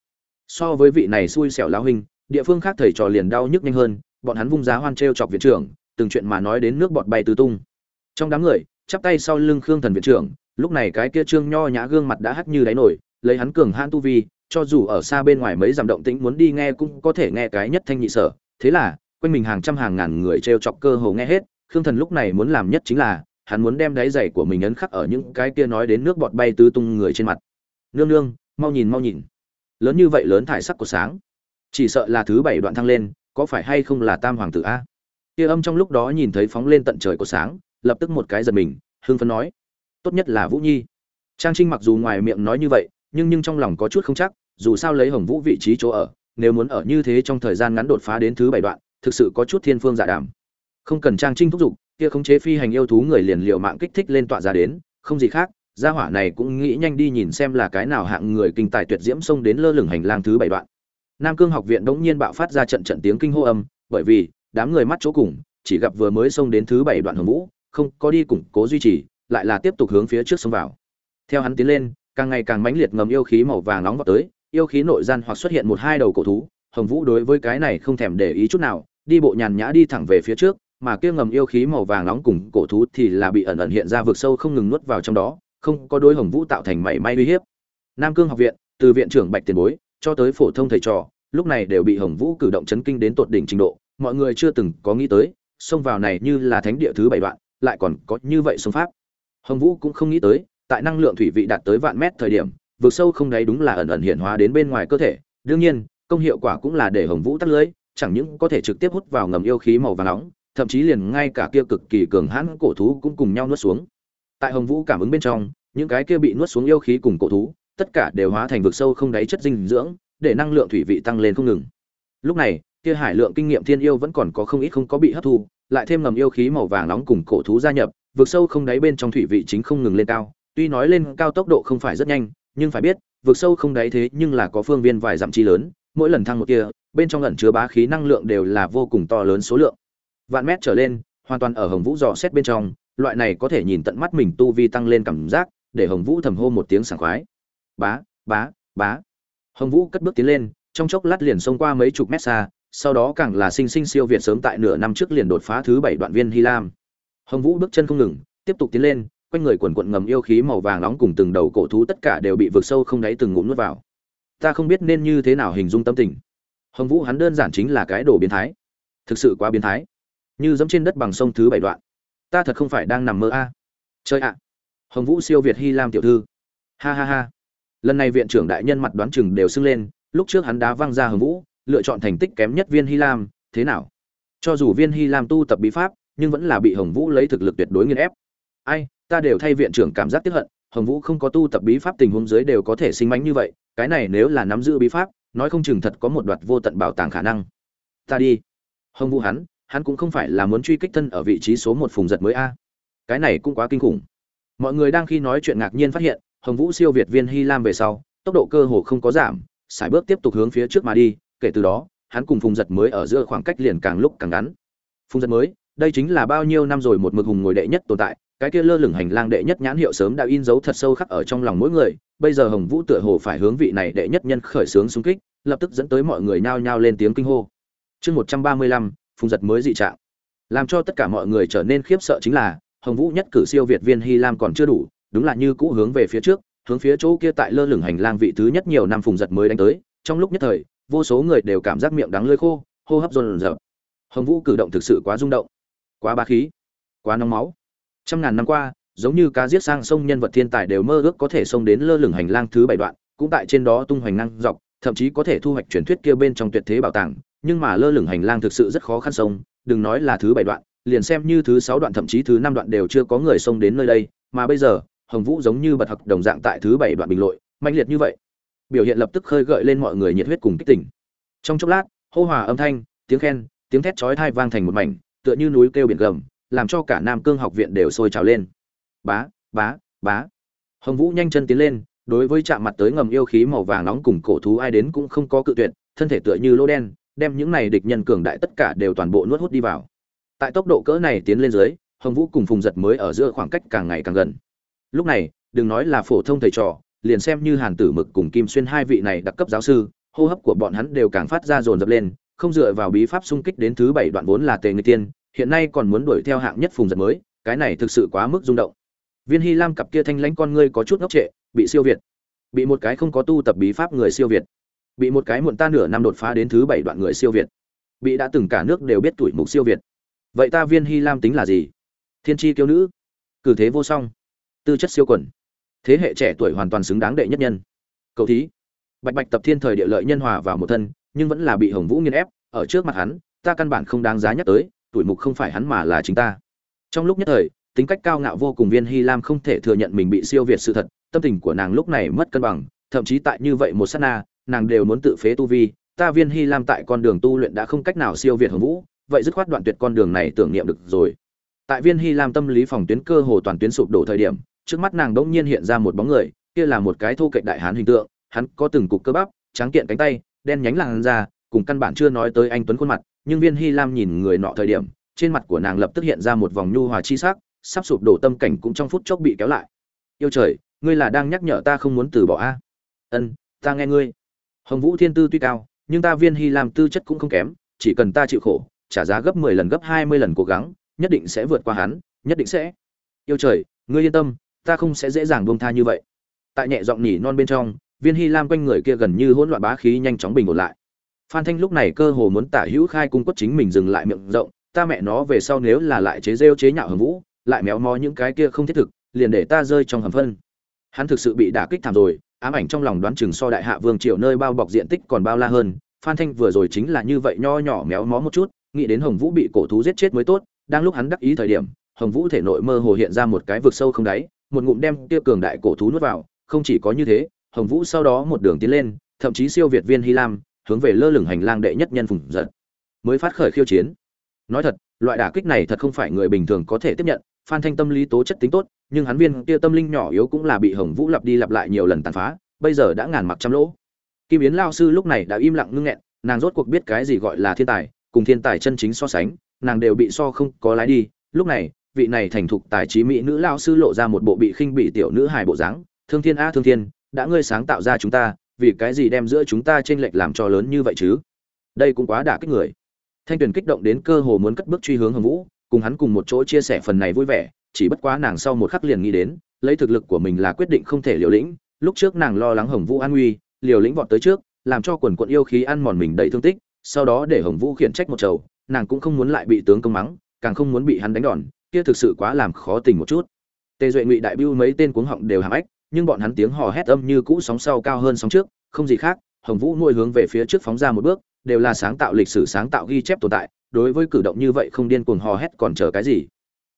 so với vị này xui xẻo lão huynh, địa phương khác thầy trò liền đau nhức nhanh hơn, bọn hắn vung giá hoan trêu chọc viện trưởng, từng chuyện mà nói đến nước bọt bay tứ tung. Trong đám người, chắp tay sau lưng khương thần viện trưởng, lúc này cái kia trương nho nhã gương mặt đã hắt như đáy nổi, lấy hắn cường han tu vi, cho dù ở xa bên ngoài mấy dặm động tĩnh muốn đi nghe cũng có thể nghe cái nhất thanh nhị sở. Thế là, quanh mình hàng trăm hàng ngàn người trêu chọc cơ hồ nghe hết, khương thần lúc này muốn làm nhất chính là, hắn muốn đem đáy giày của mình ấn khắc ở những cái kia nói đến nước bọt bay tứ tung người trên mặt. Nương nương, mau nhìn mau nhìn lớn như vậy lớn thải sắc của sáng. Chỉ sợ là thứ bảy đoạn thăng lên, có phải hay không là tam hoàng tử a? Kia âm trong lúc đó nhìn thấy phóng lên tận trời của sáng, lập tức một cái giật mình, hưng phấn nói, tốt nhất là vũ nhi. Trang trinh mặc dù ngoài miệng nói như vậy, nhưng nhưng trong lòng có chút không chắc, dù sao lấy hồng vũ vị trí chỗ ở, nếu muốn ở như thế trong thời gian ngắn đột phá đến thứ bảy đoạn, thực sự có chút thiên phương dạ giả đảm không cần trang trinh thúc giục, kia khống chế phi hành yêu thú người liền liệu mạng kích thích lên tọa ra đến, không gì khác gia hỏa này cũng nghĩ nhanh đi nhìn xem là cái nào hạng người kinh tài tuyệt diễm xông đến lơ lửng hành lang thứ bảy đoạn. Nam cương học viện đống nhiên bạo phát ra trận trận tiếng kinh hô âm, bởi vì, đám người mắt chỗ cùng, chỉ gặp vừa mới xông đến thứ bảy đoạn hồng vũ, không có đi củng cố duy trì, lại là tiếp tục hướng phía trước xông vào. Theo hắn tiến lên, càng ngày càng mãnh liệt ngầm yêu khí màu vàng nóng vào tới, yêu khí nội gian hoặc xuất hiện một hai đầu cổ thú, hồng vũ đối với cái này không thèm để ý chút nào, đi bộ nhàn nhã đi thẳng về phía trước, mà kia ngầm yêu khí màu vàng nóng cùng cổ thú thì là bị ẩn ẩn hiện ra vực sâu không ngừng nuốt vào trong đó không có đối hồng vũ tạo thành mảy may uy hiếp. Nam cương học viện, từ viện trưởng bạch tiền bối cho tới phổ thông thầy trò, lúc này đều bị hồng vũ cử động chấn kinh đến tột đỉnh trình độ, mọi người chưa từng có nghĩ tới, xông vào này như là thánh địa thứ bảy đoạn, lại còn có như vậy xông pháp. Hồng vũ cũng không nghĩ tới, tại năng lượng thủy vị đạt tới vạn mét thời điểm, vực sâu không đáy đúng là ẩn ẩn hiện hóa đến bên ngoài cơ thể. Đương nhiên, công hiệu quả cũng là để hồng vũ tắt lưới, chẳng những có thể trực tiếp hút vào ngầm yêu khí màu vàng nóng, thậm chí liền ngay cả kia cực kỳ cường hãn cổ thú cũng cùng nhau nuốt xuống tại hồng vũ cảm ứng bên trong, những cái kia bị nuốt xuống yêu khí cùng cổ thú, tất cả đều hóa thành vực sâu không đáy chất dinh dưỡng, để năng lượng thủy vị tăng lên không ngừng. Lúc này, kia hải lượng kinh nghiệm thiên yêu vẫn còn có không ít không có bị hấp thu, lại thêm ngầm yêu khí màu vàng nóng cùng cổ thú gia nhập, vực sâu không đáy bên trong thủy vị chính không ngừng lên cao. Tuy nói lên cao tốc độ không phải rất nhanh, nhưng phải biết, vực sâu không đáy thế nhưng là có phương viên vài dặm chi lớn, mỗi lần thăng một kia, bên trong lần chứa bá khí năng lượng đều là vô cùng to lớn số lượng. Vạn mét trở lên, hoàn toàn ở hồng vũ dò xét bên trong loại này có thể nhìn tận mắt mình tu vi tăng lên cảm giác, để hồng vũ thầm hô một tiếng sảng khoái. Bá bá bá. Hồng vũ cất bước tiến lên, trong chốc lát liền xông qua mấy chục mét xa, sau đó càng là sinh sinh siêu việt sớm tại nửa năm trước liền đột phá thứ bảy đoạn viên hy lam. Hồng vũ bước chân không ngừng, tiếp tục tiến lên, quanh người quần quận ngầm yêu khí màu vàng nóng cùng từng đầu cổ thú tất cả đều bị vượt sâu không đáy từng ngụm nuốt vào. Ta không biết nên như thế nào hình dung tâm tình. Hồng vũ hắn đơn giản chính là cái đồ biến thái. Thực sự quá biến thái. Như giống trên đất bằng sông thứ bảy đoạn ta thật không phải đang nằm mơ a. À. chơi ạ. Hồng vũ siêu việt hy lam tiểu thư. Ha ha ha. Lần này viện trưởng đại nhân mặt đoán chừng đều sưng lên, lúc trước hắn đá văng ra hồng vũ, lựa chọn thành tích kém nhất viên hy lam, thế nào? Cho dù viên hy lam tu tập bí pháp, nhưng vẫn là bị hồng vũ lấy thực lực tuyệt đối nghiên ép. Ai, ta đều thay viện trưởng cảm giác tiếp hận, hồng vũ không có tu tập bí pháp tình huống dưới đều có thể sinh mánh như vậy, cái này nếu là nắm giữ bí pháp, nói không chừng thật có một đoạt vô tận bảo tàng khả năng. Ta đi. Hồng vũ hắn hắn cũng không phải là muốn truy kích thân ở vị trí số một phùng giật mới a. Cái này cũng quá kinh khủng. Mọi người đang khi nói chuyện ngạc nhiên phát hiện, hồng vũ siêu việt viên hy lam về sau, tốc độ cơ hồ không có giảm, sải bước tiếp tục hướng phía trước mà đi, kể từ đó, hắn cùng phùng giật mới ở giữa khoảng cách liền càng lúc càng ngắn. Phùng giật mới, đây chính là bao nhiêu năm rồi một mực hùng ngồi đệ nhất tồn tại, cái kia lơ lửng hành lang đệ nhất nhãn hiệu sớm đã in dấu thật sâu khắc ở trong lòng mỗi người, bây giờ hồng vũ tựa hồ phải hướng vị này đệ nhất nhân khởi xướng xung kích, lập tức dẫn tới mọi người nhao nhao lên tiếng kinh hô. Chương một trăm ba mươi lăm phùng giật mới dị trạng. Làm cho tất cả mọi người trở nên khiếp sợ chính là, hồng vũ nhất cử siêu việt viên hy lam còn chưa đủ, đúng là như cũ hướng về phía trước, hướng phía chỗ kia tại lơ lửng hành lang vị thứ nhất nhiều năm phùng giật mới đánh tới. Trong lúc nhất thời, vô số người đều cảm giác miệng đắng lơi khô, hô hấp rộn rợn. Hồng vũ cử động thực sự quá rung động, quá ba khí, quá nóng máu. Trăm ngàn năm qua, giống như cá giết sang sông nhân vật thiên tài đều mơ ước có thể xông đến lơ lửng hành lang thứ bảy đoạn, cũng tại trên đó tung hoành năng dọc, thậm chí có thể thu hoạch truyền thuyết kia bên trong tuyệt thế bảo tàng nhưng mà lơ lửng hành lang thực sự rất khó khăn sông, đừng nói là thứ bảy đoạn, liền xem như thứ sáu đoạn thậm chí thứ năm đoạn đều chưa có người xông đến nơi đây, mà bây giờ, hồng vũ giống như bật học đồng dạng tại thứ bảy đoạn bình lội mạnh liệt như vậy. Biểu hiện lập tức khơi gợi lên mọi người nhiệt huyết cùng kích tỉnh trong chốc lát, hô hòa âm thanh, tiếng khen, tiếng thét chói tai vang thành một mảnh, tựa như núi kêu biển gầm, làm cho cả nam cương học viện đều sôi trào lên. Bá bá bá. Hồng vũ nhanh chân tiến lên, đối với chạm mặt tới ngầm yêu khí màu vàng nóng cùng cổ thú ai đến cũng không có cự tuyệt, thân thể tựa như lỗ đen đem những này địch nhân cường đại tất cả đều toàn bộ nuốt hút đi vào. Tại tốc độ cỡ này tiến lên dưới, hồng vũ cùng phùng giật mới ở giữa khoảng cách càng ngày càng gần. Lúc này, đừng nói là phổ thông thầy trò, liền xem như hàn tử mực cùng kim xuyên hai vị này đặc cấp giáo sư, hô hấp của bọn hắn đều càng phát ra dồn dập lên, không dựa vào bí pháp xung kích đến thứ bảy đoạn vốn là tề người tiên, hiện nay còn muốn đuổi theo hạng nhất phùng giật mới, cái này thực sự quá mức rung động. Viên hy lam cặp kia thanh lãnh con ngươi có chút ngốc trệ, bị siêu việt. Bị một cái không có tu tập bí pháp người siêu việt bị một cái muộn ta nửa năm đột phá đến thứ bảy đoạn người siêu việt. Bị đã từng cả nước đều biết tuổi mục siêu việt. Vậy ta viên hy lam tính là gì? Thiên tri kiêu nữ. Cử thế vô song. Tư chất siêu quần thế hệ trẻ tuổi hoàn toàn xứng đáng đệ nhất nhân. Cậu thí. Bạch bạch tập thiên thời địa lợi nhân hòa vào một thân, nhưng vẫn là bị hồng vũ nghiên ép, ở trước mặt hắn, ta căn bản không đáng giá nhắc tới, tuổi mục không phải hắn mà là chính ta. Trong lúc nhất thời, tính cách cao ngạo vô cùng viên hy lam không thể thừa nhận mình bị siêu việt sự thật, tâm tình của nàng lúc này mất cân bằng, thậm chí tại như vậy một sát na nàng đều muốn tự phế tu vi, ta viên hy lam tại con đường tu luyện đã không cách nào siêu việt hồng vũ, vậy dứt khoát đoạn tuyệt con đường này tưởng niệm được rồi. Tại viên hy lam tâm lý phòng tuyến cơ hồ toàn tuyến sụp đổ thời điểm, trước mắt nàng đỗng nhiên hiện ra một bóng người, kia là một cái thô cạnh đại hán hình tượng, hắn có từng cục cơ bắp, trắng kiện cánh tay, đen nhánh làn da, cùng căn bản chưa nói tới anh tuấn khuôn mặt, nhưng viên hy lam nhìn người nọ thời điểm, trên mặt của nàng lập tức hiện ra một vòng nhu hòa chi sắc, sắp sụp đổ tâm cảnh cũng trong phút chốc bị kéo lại. Yêu trời, ngươi là đang nhắc nhở ta không muốn từ bỏ a? Ân, ta nghe ngươi hồng vũ thiên tư tuy cao, nhưng ta viên hy lam tư chất cũng không kém, chỉ cần ta chịu khổ, trả giá gấp mười lần, gấp hai mươi lần cố gắng, nhất định sẽ vượt qua hắn, nhất định sẽ. Yêu trời, ngươi yên tâm, ta không sẽ dễ dàng buông tha như vậy. Tại nhẹ giọng nhỉ non bên trong, viên hy lam quanh người kia gần như hỗn loạn bá khí nhanh chóng bình ổn lại. Phan thanh lúc này cơ hồ muốn tả hữu khai cung quất chính mình dừng lại miệng rộng, ta mẹ nó về sau nếu là lại chế rêu chế nhạo hầm vũ, lại méo mó những cái kia không thiết thực, liền để ta rơi trong hầm phân. Hắn thực sự bị đả kích thảm rồi ám ảnh trong lòng đoán chừng so đại hạ vương triều nơi bao bọc diện tích còn bao la hơn. Phan thanh vừa rồi chính là như vậy nho nhỏ méo mó một chút, nghĩ đến hồng vũ bị cổ thú giết chết mới tốt, đang lúc hắn đắc ý thời điểm, hồng vũ thể nội mơ hồ hiện ra một cái vực sâu không đáy, một ngụm đem kia cường đại cổ thú nuốt vào, không chỉ có như thế, hồng vũ sau đó một đường tiến lên, thậm chí siêu việt viên hy lam, hướng về lơ lửng hành lang đệ nhất nhân phùng giật, mới phát khởi khiêu chiến. Nói thật, loại đả kích này thật không phải người bình thường có thể tiếp nhận phan thanh tâm lý tố chất tính tốt, nhưng hắn viên kia tâm linh nhỏ yếu cũng là bị hồng vũ lặp đi lặp lại nhiều lần tàn phá, bây giờ đã ngàn mặc trăm lỗ. Kim yến lao sư lúc này đã im lặng ngưng nghẹn, nàng rốt cuộc biết cái gì gọi là thiên tài, cùng thiên tài chân chính so sánh, nàng đều bị so không có lái đi. Lúc này, vị này thành thục tài trí mỹ nữ lao sư lộ ra một bộ bị khinh bị tiểu nữ hài bộ dáng. Thương thiên a, thương thiên, đã ngươi sáng tạo ra chúng ta, vì cái gì đem giữa chúng ta t r ê n lệch làm cho lớn như vậy chứ? Đây cũng quá đả kích người. Thanh tuyền kích động đến cơ hồ muốn cất bước truy hướng hồng vũ cùng hắn cùng một chỗ chia sẻ phần này vui vẻ, chỉ bất quá nàng sau một khắc liền nghĩ đến, lấy thực lực của mình là quyết định không thể liều lĩnh, lúc trước nàng lo lắng hồng vũ an nguy, liều lĩnh vọt tới trước, làm cho quần quận yêu khí ăn mòn mình đầy thương tích, sau đó để hồng vũ khiển trách một chầu, nàng cũng không muốn lại bị tướng công mắng, càng không muốn bị hắn đánh đòn, kia thực sự quá làm khó tình một chút. Tề duệ ngụy đại bưu mấy tên cuống họng đều hàm ếch, nhưng bọn hắn tiếng hò hét âm như cũ sóng sau cao hơn sóng trước, không gì khác, hồng vũ nuôi hướng về phía trước phóng ra một bước, đều là sáng tạo lịch sử, sáng tạo ghi chép tồn tại đối với cử động như vậy không điên cuồng hò hét còn chờ cái gì?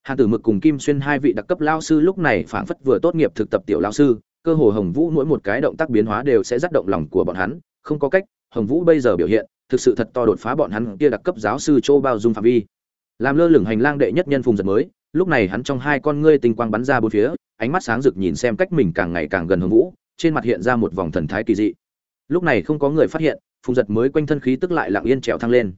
Hàn tử mực cùng kim xuyên hai vị đặc cấp lao sư lúc này phảng phất vừa tốt nghiệp thực tập tiểu lao sư, cơ hồ hồng vũ mỗi một cái động tác biến hóa đều sẽ rắc động lòng của bọn hắn, không có cách, hồng vũ bây giờ biểu hiện, thực sự thật to đột phá bọn hắn kia đặc cấp giáo sư châu bao dung phạm vi. Làm lơ lửng hành lang đệ nhất nhân phùng giật mới, lúc này hắn trong hai con ngươi tinh quang bắn ra bốn phía, ánh mắt sáng rực nhìn xem cách mình càng ngày càng gần hồng vũ, trên mặt hiện ra một vòng thần thái kỳ dị. Lúc này không có người phát hiện, phùng giật mới quanh thân khí tức lại lặng yên trèo thăng lên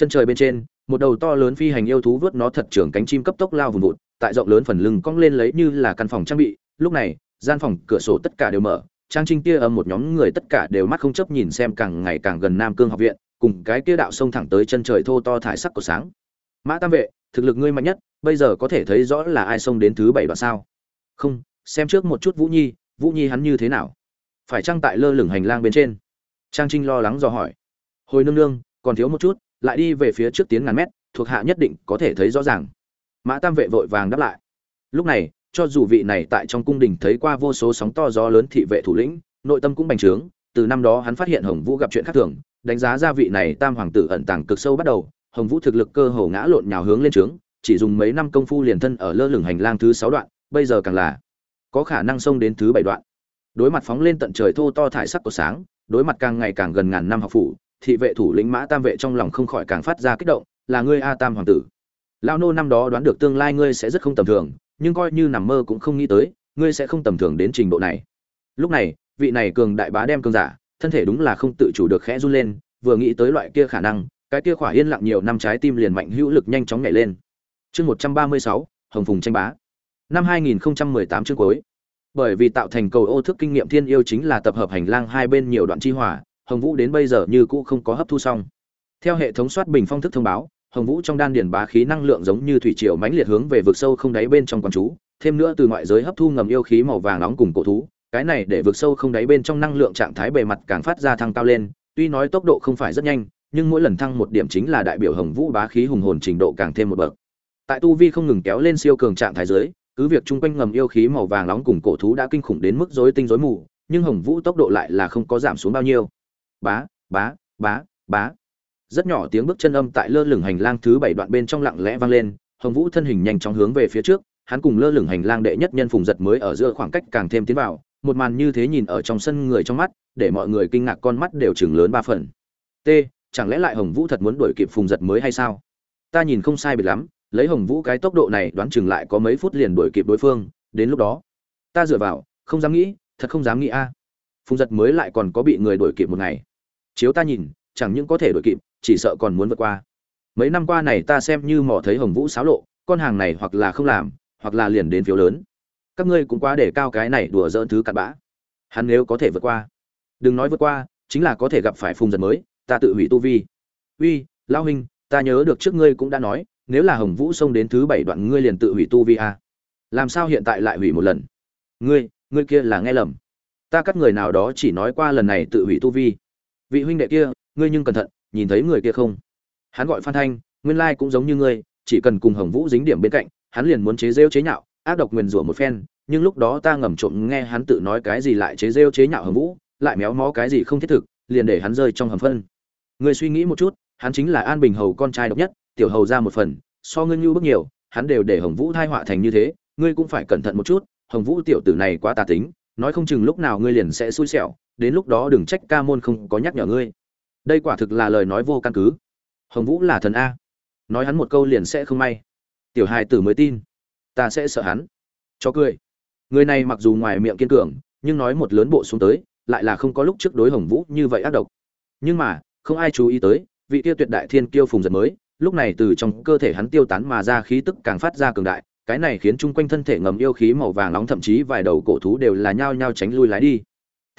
chân trời bên trên, một đầu to lớn phi hành yêu thú vớt nó thật trưởng cánh chim cấp tốc lao vùng vụt, tại rộng lớn phần lưng cong lên lấy như là căn phòng trang bị. Lúc này, gian phòng, cửa sổ tất cả đều mở, trang trinh tia âm một nhóm người tất cả đều mắt không chấp nhìn xem càng ngày càng gần nam cương học viện, cùng cái kia đạo sông thẳng tới chân trời thô to thải sắc của sáng. Mã tam vệ, thực lực ngươi mạnh nhất, bây giờ có thể thấy rõ là ai xông đến thứ bảy đoạn sao? Không, xem trước một chút vũ nhi vũ nhi hắn như thế nào? Phải chăng tại lơ lửng hành lang bên trên? Trang trinh lo lắng dò hỏi. Hồi nương nương, còn thiếu một chút lại đi về phía trước tiến ngàn mét, thuộc hạ nhất định có thể thấy rõ ràng. Mã tam vệ vội vàng đáp lại. Lúc này, cho dù vị này tại trong cung đình thấy qua vô số sóng to gió lớn thị vệ thủ lĩnh, nội tâm cũng bành trướng. Từ năm đó hắn phát hiện hồng vũ gặp chuyện khác thường, đánh giá ra vị này tam hoàng tử ẩn tàng cực sâu bắt đầu. Hồng vũ thực lực cơ hồ ngã lộn nhào hướng lên trướng, chỉ dùng mấy năm công phu liền thân ở lơ lửng hành lang thứ sáu đoạn, bây giờ càng là có khả năng xông đến thứ bảy đoạn. Đối mặt phóng lên tận trời thô to thải sắc của sáng, đối mặt càng ngày càng gần ngàn năm học phủ thị vệ thủ lĩnh mã tam vệ trong lòng không khỏi càng phát ra kích động, là ngươi a tam hoàng tử. Lao nô năm đó đoán được tương lai ngươi sẽ rất không tầm thường, nhưng coi như nằm mơ cũng không nghĩ tới, ngươi sẽ không tầm thường đến trình độ này. Lúc này, vị này cường đại bá đem cường giả, thân thể đúng là không tự chủ được khẽ run lên, vừa nghĩ tới loại kia khả năng, cái kia khỏa yên lặng nhiều năm trái tim liền mạnh hữu lực nhanh chóng nhảy lên. Chương một trăm ba mươi sáu, hồng phùng tranh bá. Năm hai nghìn tám chương cuối. Bởi vì tạo thành cầu ô thức kinh nghiệm thiên yêu chính là tập hợp hành lang hai bên nhiều đoạn chi hỏa hồng vũ đến bây giờ như cũ không có hấp thu xong. Theo hệ thống soát bình phong thức thông báo, hồng vũ trong đan điển bá khí năng lượng giống như thủy triều mãnh liệt hướng về vực sâu không đáy bên trong quán chú, thêm nữa từ ngoại giới hấp thu ngầm yêu khí màu vàng nóng cùng cổ thú, cái này để vực sâu không đáy bên trong năng lượng trạng thái bề mặt càng phát ra thăng cao lên, tuy nói tốc độ không phải rất nhanh, nhưng mỗi lần thăng một điểm chính là đại biểu hồng vũ bá khí hùng hồn trình độ càng thêm một bậc. Tại tu vi không ngừng kéo lên siêu cường trạng thái giới cứ việc chung quanh ngầm yêu khí màu vàng nóng cùng cổ thú đã kinh khủng đến mức rối tinh rối mù, nhưng hồng vũ tốc độ lại là không có giảm xuống bao nhiêu bá bá bá bá. Rất nhỏ tiếng bước chân âm tại lơ lửng hành lang thứ bảy đoạn bên trong lặng lẽ vang lên. Hồng vũ thân hình nhanh chóng hướng về phía trước, hắn cùng lơ lửng hành lang đệ nhất nhân phùng giật mới ở giữa khoảng cách càng thêm tiến vào, một màn như thế nhìn ở trong sân người trong mắt, để mọi người kinh ngạc con mắt đều chừng lớn ba phần. T, chẳng lẽ lại hồng vũ thật muốn đuổi kịp phùng giật mới hay sao? Ta nhìn không sai biệt lắm, lấy hồng vũ cái tốc độ này đoán chừng lại có mấy phút liền đuổi kịp đối phương, đến lúc đó, ta dựa vào, không dám nghĩ, thật không dám nghĩ a. Phùng giật mới lại còn có bị người đuổi kịp một ngày chiếu ta nhìn, chẳng những có thể đuổi kịp, chỉ sợ còn muốn vượt qua. Mấy năm qua này ta xem như mò thấy hồng vũ xáo lộ, con hàng này hoặc là không làm, hoặc là liền đến phiếu lớn. Các ngươi cũng quá để cao cái này đùa dỡn thứ cặn bã. Hắn nếu có thể vượt qua, đừng nói vượt qua, chính là có thể gặp phải phùng giật mới, ta tự hủy tu vi. Uy lao huynh, ta nhớ được trước ngươi cũng đã nói, nếu là hồng vũ xông đến thứ bảy đoạn ngươi liền tự hủy tu vi a. Làm sao hiện tại lại hủy một lần? Ngươi ngươi kia là nghe lầm. Ta cắt người nào đó chỉ nói qua lần này tự hủy tu vi vị huynh đệ kia, ngươi nhưng cẩn thận, nhìn thấy người kia không? Hắn gọi phan thanh, nguyên lai cũng giống như ngươi, chỉ cần cùng hồng vũ dính điểm bên cạnh, hắn liền muốn chế rêu chế nhạo, ác độc nguyền rủa một phen, nhưng lúc đó ta ngầm trộm nghe hắn tự nói cái gì lại chế rêu chế nhạo hồng vũ, lại méo mó cái gì không thiết thực, liền để hắn rơi trong hầm phân. Ngươi suy nghĩ một chút, hắn chính là an bình hầu con trai độc nhất, tiểu hầu ra một phần, so ngươi nhu bức nhiều, hắn đều để hồng vũ thai họa thành như thế, ngươi cũng phải cẩn thận một chút, hồng vũ tiểu tử này quá tà tính, nói không chừng lúc nào ngươi liền sẽ xui xẻo đến lúc đó đừng trách ca môn không có nhắc nhở ngươi. Đây quả thực là lời nói vô căn cứ. Hồng vũ là thần a. Nói hắn một câu liền sẽ không may. Tiểu hài tử mới tin. Ta sẽ sợ hắn. Cho cười. Người này mặc dù ngoài miệng kiên cường, nhưng nói một lớn bộ xuống tới, lại là không có lúc trước đối hồng vũ như vậy ác độc. Nhưng mà, không ai chú ý tới, vị tiêu tuyệt đại thiên kiêu phùng giật mới, lúc này từ trong cơ thể hắn tiêu tán mà ra khí tức càng phát ra cường đại, cái này khiến chung quanh thân thể ngầm yêu khí màu vàng nóng thậm chí vài đầu cổ thú đều là nhao nhao tránh lui lái đi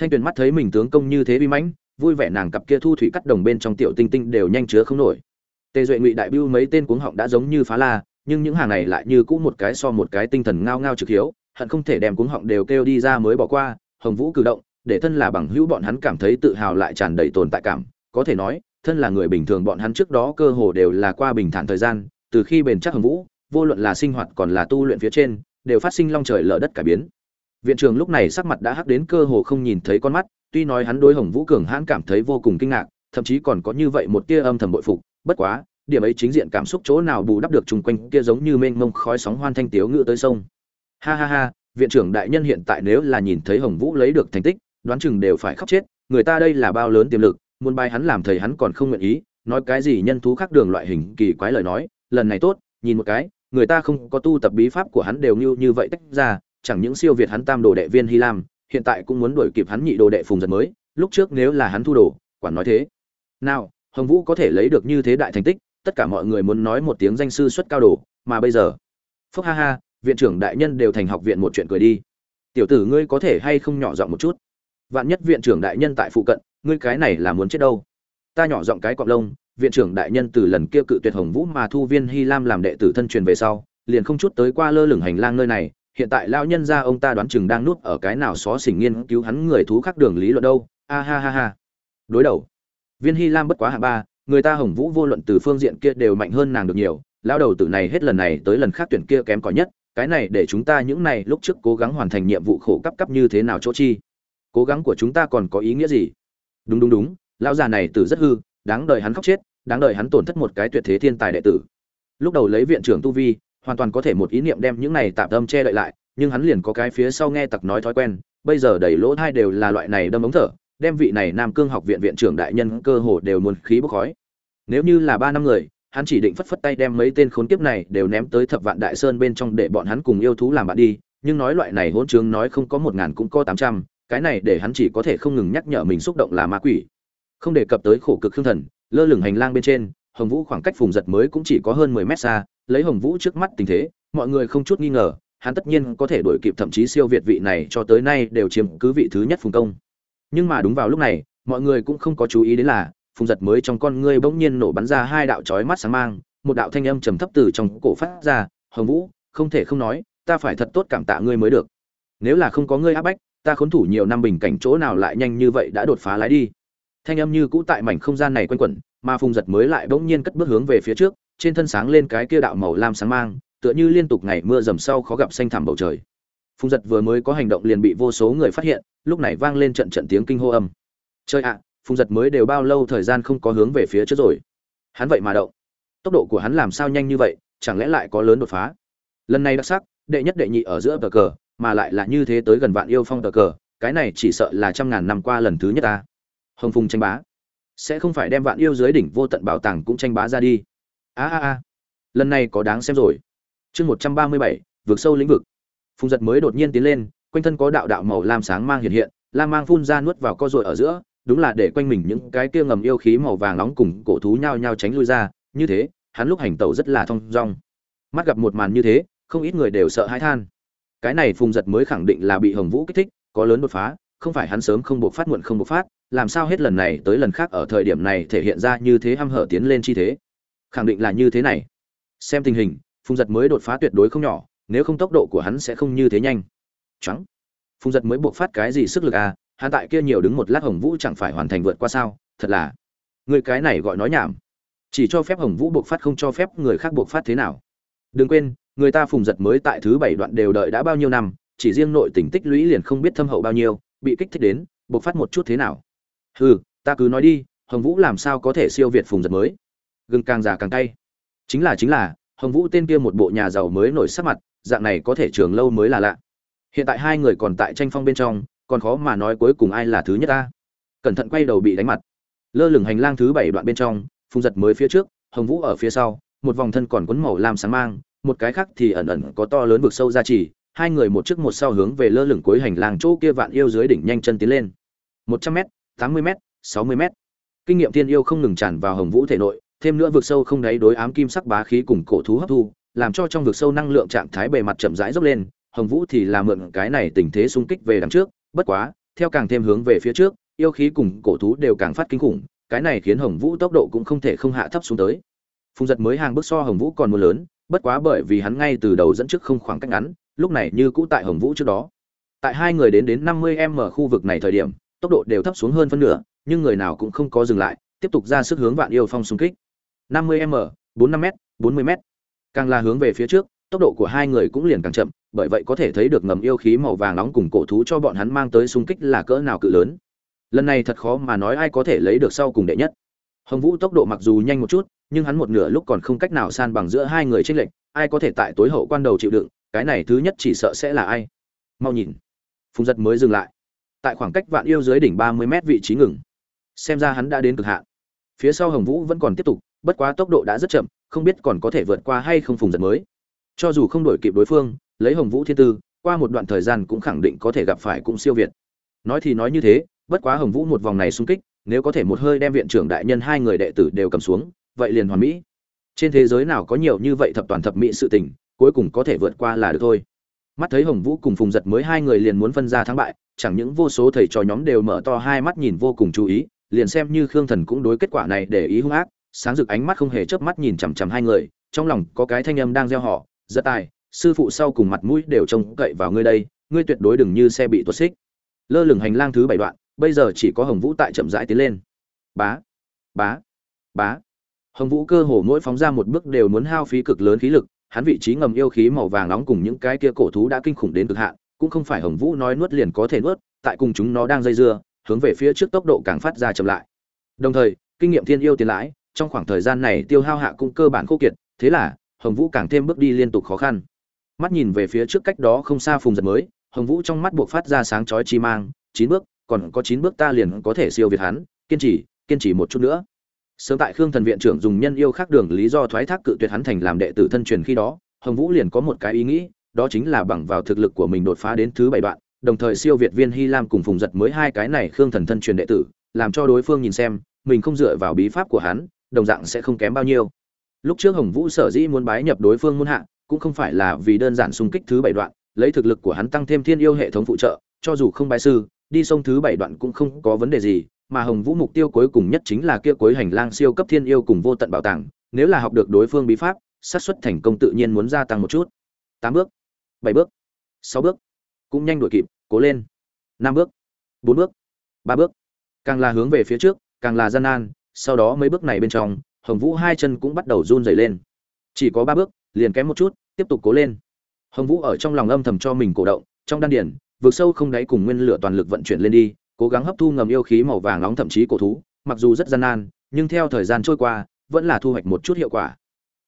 thanh tuyền mắt thấy mình tướng công như thế bi mãnh, vui vẻ nàng cặp kia thu thủy cắt đồng bên trong tiểu tinh tinh đều nhanh chứa không nổi. Tề duệ ngụy đại biêu mấy tên cuống họng đã giống như phá la, nhưng những hàng này lại như cũ một cái so một cái tinh thần ngao ngao trực hiếu, hận không thể đem cuống họng đều kêu đi ra mới bỏ qua, hồng vũ cử động, để thân là bằng hữu bọn hắn cảm thấy tự hào lại tràn đầy tồn tại cảm. Có thể nói, thân là người bình thường bọn hắn trước đó cơ hồ đều là qua bình thản thời gian, từ khi bền chắc hồng vũ, vô luận là sinh hoạt còn là tu luyện phía trên, đều phát sinh long trời lở đất cả biến viện trưởng lúc này sắc mặt đã hắc đến cơ hồ không nhìn thấy con mắt, tuy nói hắn đối hồng vũ cường hãn cảm thấy vô cùng kinh ngạc, thậm chí còn có như vậy một tia âm thầm bội phục, bất quá, điểm ấy chính diện cảm xúc chỗ nào bù đắp được chung quanh kia giống như mênh mông khói sóng hoan thanh tiếu ngựa tới sông. Ha ha ha, viện trưởng đại nhân hiện tại nếu là nhìn thấy hồng vũ lấy được thành tích, đoán chừng đều phải khóc chết, người ta đây là bao lớn tiềm lực, muốn bài hắn làm thầy hắn còn không nguyện ý, nói cái gì nhân thú khác đường loại hình kỳ quái lời nói, lần này tốt, nhìn một cái, người ta không có tu tập bí pháp của hắn đều như như vậy tách ra chẳng những siêu việt hắn tam đồ đệ viên hy lam, hiện tại cũng muốn đuổi kịp hắn nhị đồ đệ phùng giật mới, lúc trước nếu là hắn thu đồ, quản nói thế. Nào, hồng vũ có thể lấy được như thế đại thành tích, tất cả mọi người muốn nói một tiếng danh sư xuất cao đồ, mà bây giờ, phúc ha ha, viện trưởng đại nhân đều thành học viện một chuyện cười đi. Tiểu tử ngươi có thể hay không nhỏ giọng một chút? Vạn nhất viện trưởng đại nhân tại phụ cận, ngươi cái này là muốn chết đâu? Ta nhỏ giọng cái cọp lông, viện trưởng đại nhân từ lần kia cự tuyệt hồng vũ mà thu viên hy lam làm đệ tử thân truyền về sau, liền không chút tới qua lơ lửng hành lang nơi này hiện tại lao nhân ra ông ta đoán chừng đang nuốt ở cái nào xó xỉnh nghiên cứu hắn người thú khác đường lý luận đâu. A ha ha ha. Đối đầu. Viên hy lam bất quá hạ ba, người ta hồng vũ vô luận từ phương diện kia đều mạnh hơn nàng được nhiều. Lao đầu tử này hết lần này tới lần khác tuyển kia kém cỏi nhất. Cái này để chúng ta những này lúc trước cố gắng hoàn thành nhiệm vụ khổ cấp cấp như thế nào chỗ chi? Cố gắng của chúng ta còn có ý nghĩa gì? Đúng đúng đúng, lão già này tử rất hư, đáng đợi hắn khóc chết, đáng đợi hắn tổn thất một cái tuyệt thế thiên tài đệ tử. Lúc đầu lấy viện trưởng tu vi hoàn toàn có thể một ý niệm đem những này tạm tâm che đậy lại, nhưng hắn liền có cái phía sau nghe tặc nói thói quen, bây giờ đầy lỗ thai đều là loại này đâm ống thở, đem vị này nam cương học viện viện trưởng đại nhân cơ hồ đều muốn khí bốc khói. Nếu như là ba năm người, hắn chỉ định phất phất tay đem mấy tên khốn kiếp này đều ném tới thập vạn đại sơn bên trong để bọn hắn cùng yêu thú làm bạn đi, nhưng nói loại này hỗn trướng nói không có một ngàn cũng có tám trăm, cái này để hắn chỉ có thể không ngừng nhắc nhở mình xúc động là ma quỷ. Không đề cập tới khổ cực khương thần, lơ lửng hành lang bên trên hồng vũ khoảng cách phùng giật mới cũng chỉ có hơn mười mét xa, lấy hồng vũ trước mắt tình thế, mọi người không chút nghi ngờ, hắn tất nhiên có thể đuổi kịp thậm chí siêu việt vị này cho tới nay đều chiếm cứ vị thứ nhất phùng công. Nhưng mà đúng vào lúc này, mọi người cũng không có chú ý đến là, phùng giật mới trong con ngươi bỗng nhiên nổ bắn ra hai đạo chói mắt sáng mang, một đạo thanh âm trầm thấp từ trong cổ phát ra, hồng vũ, không thể không nói, ta phải thật tốt cảm tạ ngươi mới được. Nếu là không có ngươi áp bách, ta khốn thủ nhiều năm bình cảnh chỗ nào lại nhanh như vậy đã đột phá lái đi thanh âm như cũ tại mảnh không gian này quanh quẩn, mà phùng giật mới lại bỗng nhiên cất bước hướng về phía trước, trên thân sáng lên cái kia đạo màu lam sáng mang, tựa như liên tục ngày mưa dầm sau khó gặp xanh thẳm bầu trời. Phùng giật vừa mới có hành động liền bị vô số người phát hiện, lúc này vang lên trận trận tiếng kinh hô âm. Chơi ạ, phùng giật mới đều bao lâu thời gian không có hướng về phía trước rồi? Hắn vậy mà động. Tốc độ của hắn làm sao nhanh như vậy, chẳng lẽ lại có lớn đột phá? Lần này đặc sắc, đệ nhất đệ nhị ở giữa tờ cờ, mà lại là như thế tới gần vạn yêu phong tờ cờ, cái này chỉ sợ là trăm ngàn năm qua lần thứ nhất ta hồng phùng tranh bá. Sẽ không phải đem vạn yêu dưới đỉnh vô tận bảo tàng cũng tranh bá ra đi. A a a. Lần này có đáng xem rồi. Chương một trăm ba mươi bảy, vượt sâu lĩnh vực. Phùng giật mới đột nhiên tiến lên, quanh thân có đạo đạo màu lam sáng mang hiện hiện, lam mang phun ra nuốt vào co ruồi ở giữa, đúng là để quanh mình những cái kia ngầm yêu khí màu vàng nóng cùng cổ thú nhao nhao tránh lui ra. Như thế, hắn lúc hành tẩu rất là thong dong. Mắt gặp một màn như thế, không ít người đều sợ hãi than. Cái này phùng giật mới khẳng định là bị hồng vũ kích thích, có lớn đột phá, không phải hắn sớm không buộc phát muộn không buộc phát làm sao hết lần này tới lần khác ở thời điểm này thể hiện ra như thế hăm hở tiến lên chi thế? Khẳng định là như thế này. Xem tình hình, phùng giật mới đột phá tuyệt đối không nhỏ, nếu không tốc độ của hắn sẽ không như thế nhanh. Trắng phùng giật mới buộc phát cái gì sức lực à? Hắn tại kia nhiều đứng một lát hồng vũ chẳng phải hoàn thành vượt qua sao? Thật là. Người cái này gọi nói nhảm. Chỉ cho phép hồng vũ buộc phát không cho phép người khác buộc phát thế nào. Đừng quên, người ta phùng giật mới tại thứ bảy đoạn đều đợi đã bao nhiêu năm, chỉ riêng nội tình tích lũy liền không biết thâm hậu bao nhiêu, bị kích thích đến, buộc phát một chút thế nào hừ, ta cứ nói đi, hồng vũ làm sao có thể siêu việt phùng giật mới? Gừng càng già càng cay. Chính là chính là, hồng vũ tên kia một bộ nhà giàu mới nổi sắc mặt, dạng này có thể trường lâu mới là lạ. Hiện tại hai người còn tại tranh phong bên trong, còn khó mà nói cuối cùng ai là thứ nhất ta. Cẩn thận quay đầu bị đánh mặt. Lơ lửng hành lang thứ bảy đoạn bên trong, phùng giật mới phía trước, hồng vũ ở phía sau, một vòng thân còn quấn màu lam sáng mang, một cái khác thì ẩn ẩn có to lớn vực sâu ra chỉ hai người một trước một sau hướng về lơ lửng cuối hành lang chỗ kia vạn yêu dưới đỉnh nhanh chân tiến lên. Một trăm m tám mươi m sáu mươi m kinh nghiệm tiên yêu không ngừng tràn vào hồng vũ thể nội, thêm nữa vực sâu không đáy đối ám kim sắc bá khí cùng cổ thú hấp thu, làm cho trong vực sâu năng lượng trạng thái bề mặt chậm rãi dốc lên. Hồng vũ thì là mượn cái này tình thế xung kích về đằng trước, bất quá, theo càng thêm hướng về phía trước, yêu khí cùng cổ thú đều càng phát kinh khủng, cái này khiến hồng vũ tốc độ cũng không thể không hạ thấp xuống tới. Phùng giật mới hàng bước so hồng vũ còn mưa lớn, bất quá bởi vì hắn ngay từ đầu dẫn trước không khoảng cách ngắn, lúc này như cũ tại hồng vũ trước đó. Tại hai người đến đến năm mươi m khu vực này thời điểm tốc độ đều thấp xuống hơn phân nửa, nhưng người nào cũng không có dừng lại, tiếp tục ra sức hướng vạn yêu phong xung kích. năm mươi m, bốn năm m, bốn mươi m. Càng là hướng về phía trước, tốc độ của hai người cũng liền càng chậm, bởi vậy có thể thấy được ngầm yêu khí màu vàng nóng cùng cổ thú cho bọn hắn mang tới xung kích là cỡ nào cự lớn. Lần này thật khó mà nói ai có thể lấy được sau cùng đệ nhất. Hồng vũ tốc độ mặc dù nhanh một chút, nhưng hắn một nửa lúc còn không cách nào san bằng giữa hai người tranh lệch, ai có thể tại tối hậu quan đầu chịu đựng, cái này thứ nhất chỉ sợ sẽ là ai? Mau nhìn. Phùng giật mới dừng lại tại khoảng cách vạn yêu dưới đỉnh ba mươi mét vị trí ngừng. Xem ra hắn đã đến cực hạn. Phía sau hồng vũ vẫn còn tiếp tục, bất quá tốc độ đã rất chậm, không biết còn có thể vượt qua hay không phùng giật mới. Cho dù không đổi kịp đối phương, lấy hồng vũ thiên tư, qua một đoạn thời gian cũng khẳng định có thể gặp phải cũng siêu việt. Nói thì nói như thế, bất quá hồng vũ một vòng này xung kích, nếu có thể một hơi đem viện trưởng đại nhân hai người đệ tử đều cầm xuống, vậy liền hoàn mỹ. Trên thế giới nào có nhiều như vậy thập toàn thập mỹ sự tình, cuối cùng có thể vượt qua là được thôi mắt thấy hồng vũ cùng phùng giật mới hai người liền muốn phân ra thắng bại, chẳng những vô số thầy trò nhóm đều mở to hai mắt nhìn vô cùng chú ý, liền xem như khương thần cũng đối kết quả này để ý hung ác, sáng rực ánh mắt không hề chớp mắt nhìn chằm chằm hai người, trong lòng có cái thanh âm đang gieo họ giật tài, sư phụ sau cùng mặt mũi đều trông cậy vào ngươi đây, ngươi tuyệt đối đừng như xe bị tuột xích. Lơ lửng hành lang thứ bảy đoạn, bây giờ chỉ có hồng vũ tại chậm rãi tiến lên. Bá bá bá. Hồng vũ cơ hồ mỗi phóng ra một bước đều muốn hao phí cực lớn khí lực hắn vị trí ngầm yêu khí màu vàng nóng cùng những cái kia cổ thú đã kinh khủng đến cực hạn, cũng không phải hồng vũ nói nuốt liền có thể nuốt, tại cùng chúng nó đang dây dưa, hướng về phía trước tốc độ càng phát ra chậm lại. Đồng thời, kinh nghiệm thiên yêu tiền lãi, trong khoảng thời gian này tiêu hao hạ cũng cơ bản khô kiệt, thế là, hồng vũ càng thêm bước đi liên tục khó khăn. Mắt nhìn về phía trước cách đó không xa phùng giật mới, hồng vũ trong mắt buộc phát ra sáng chói chi mang, chín bước, còn có chín bước ta liền có thể siêu việt hắn, kiên trì kiên trì một chút nữa sớm tại khương thần viện trưởng dùng nhân yêu khác đường lý do thoái thác cự tuyệt hắn thành làm đệ tử thân truyền khi đó, hồng vũ liền có một cái ý nghĩ, đó chính là bằng vào thực lực của mình đột phá đến thứ bảy đoạn, đồng thời siêu việt viên hy lam cùng phùng giật mới hai cái này khương thần thân truyền đệ tử, làm cho đối phương nhìn xem, mình không dựa vào bí pháp của hắn, đồng dạng sẽ không kém bao nhiêu. Lúc trước hồng vũ sở dĩ muốn bái nhập đối phương muôn hạ, cũng không phải là vì đơn giản xung kích thứ bảy đoạn, lấy thực lực của hắn tăng thêm thiên yêu hệ thống phụ trợ, cho dù không bái sư, đi sông thứ bảy đoạn cũng không có vấn đề gì mà hồng vũ mục tiêu cuối cùng nhất chính là kia cuối hành lang siêu cấp thiên yêu cùng vô tận bảo tàng, nếu là học được đối phương bí pháp, xác suất thành công tự nhiên muốn gia tăng một chút. Tám bước, bảy bước, sáu bước, cũng nhanh đuổi kịp, cố lên. Năm bước, bốn bước, ba bước. Càng là hướng về phía trước, càng là gian nan, sau đó mấy bước này bên trong, hồng vũ hai chân cũng bắt đầu run rẩy lên. Chỉ có ba bước, liền kém một chút, tiếp tục cố lên. Hồng vũ ở trong lòng âm thầm cho mình cổ động, trong đan điển vượt sâu không đáy cùng nguyên lửa toàn lực vận chuyển lên đi cố gắng hấp thu ngầm yêu khí màu vàng nóng thậm chí cổ thú, mặc dù rất gian nan, nhưng theo thời gian trôi qua, vẫn là thu hoạch một chút hiệu quả.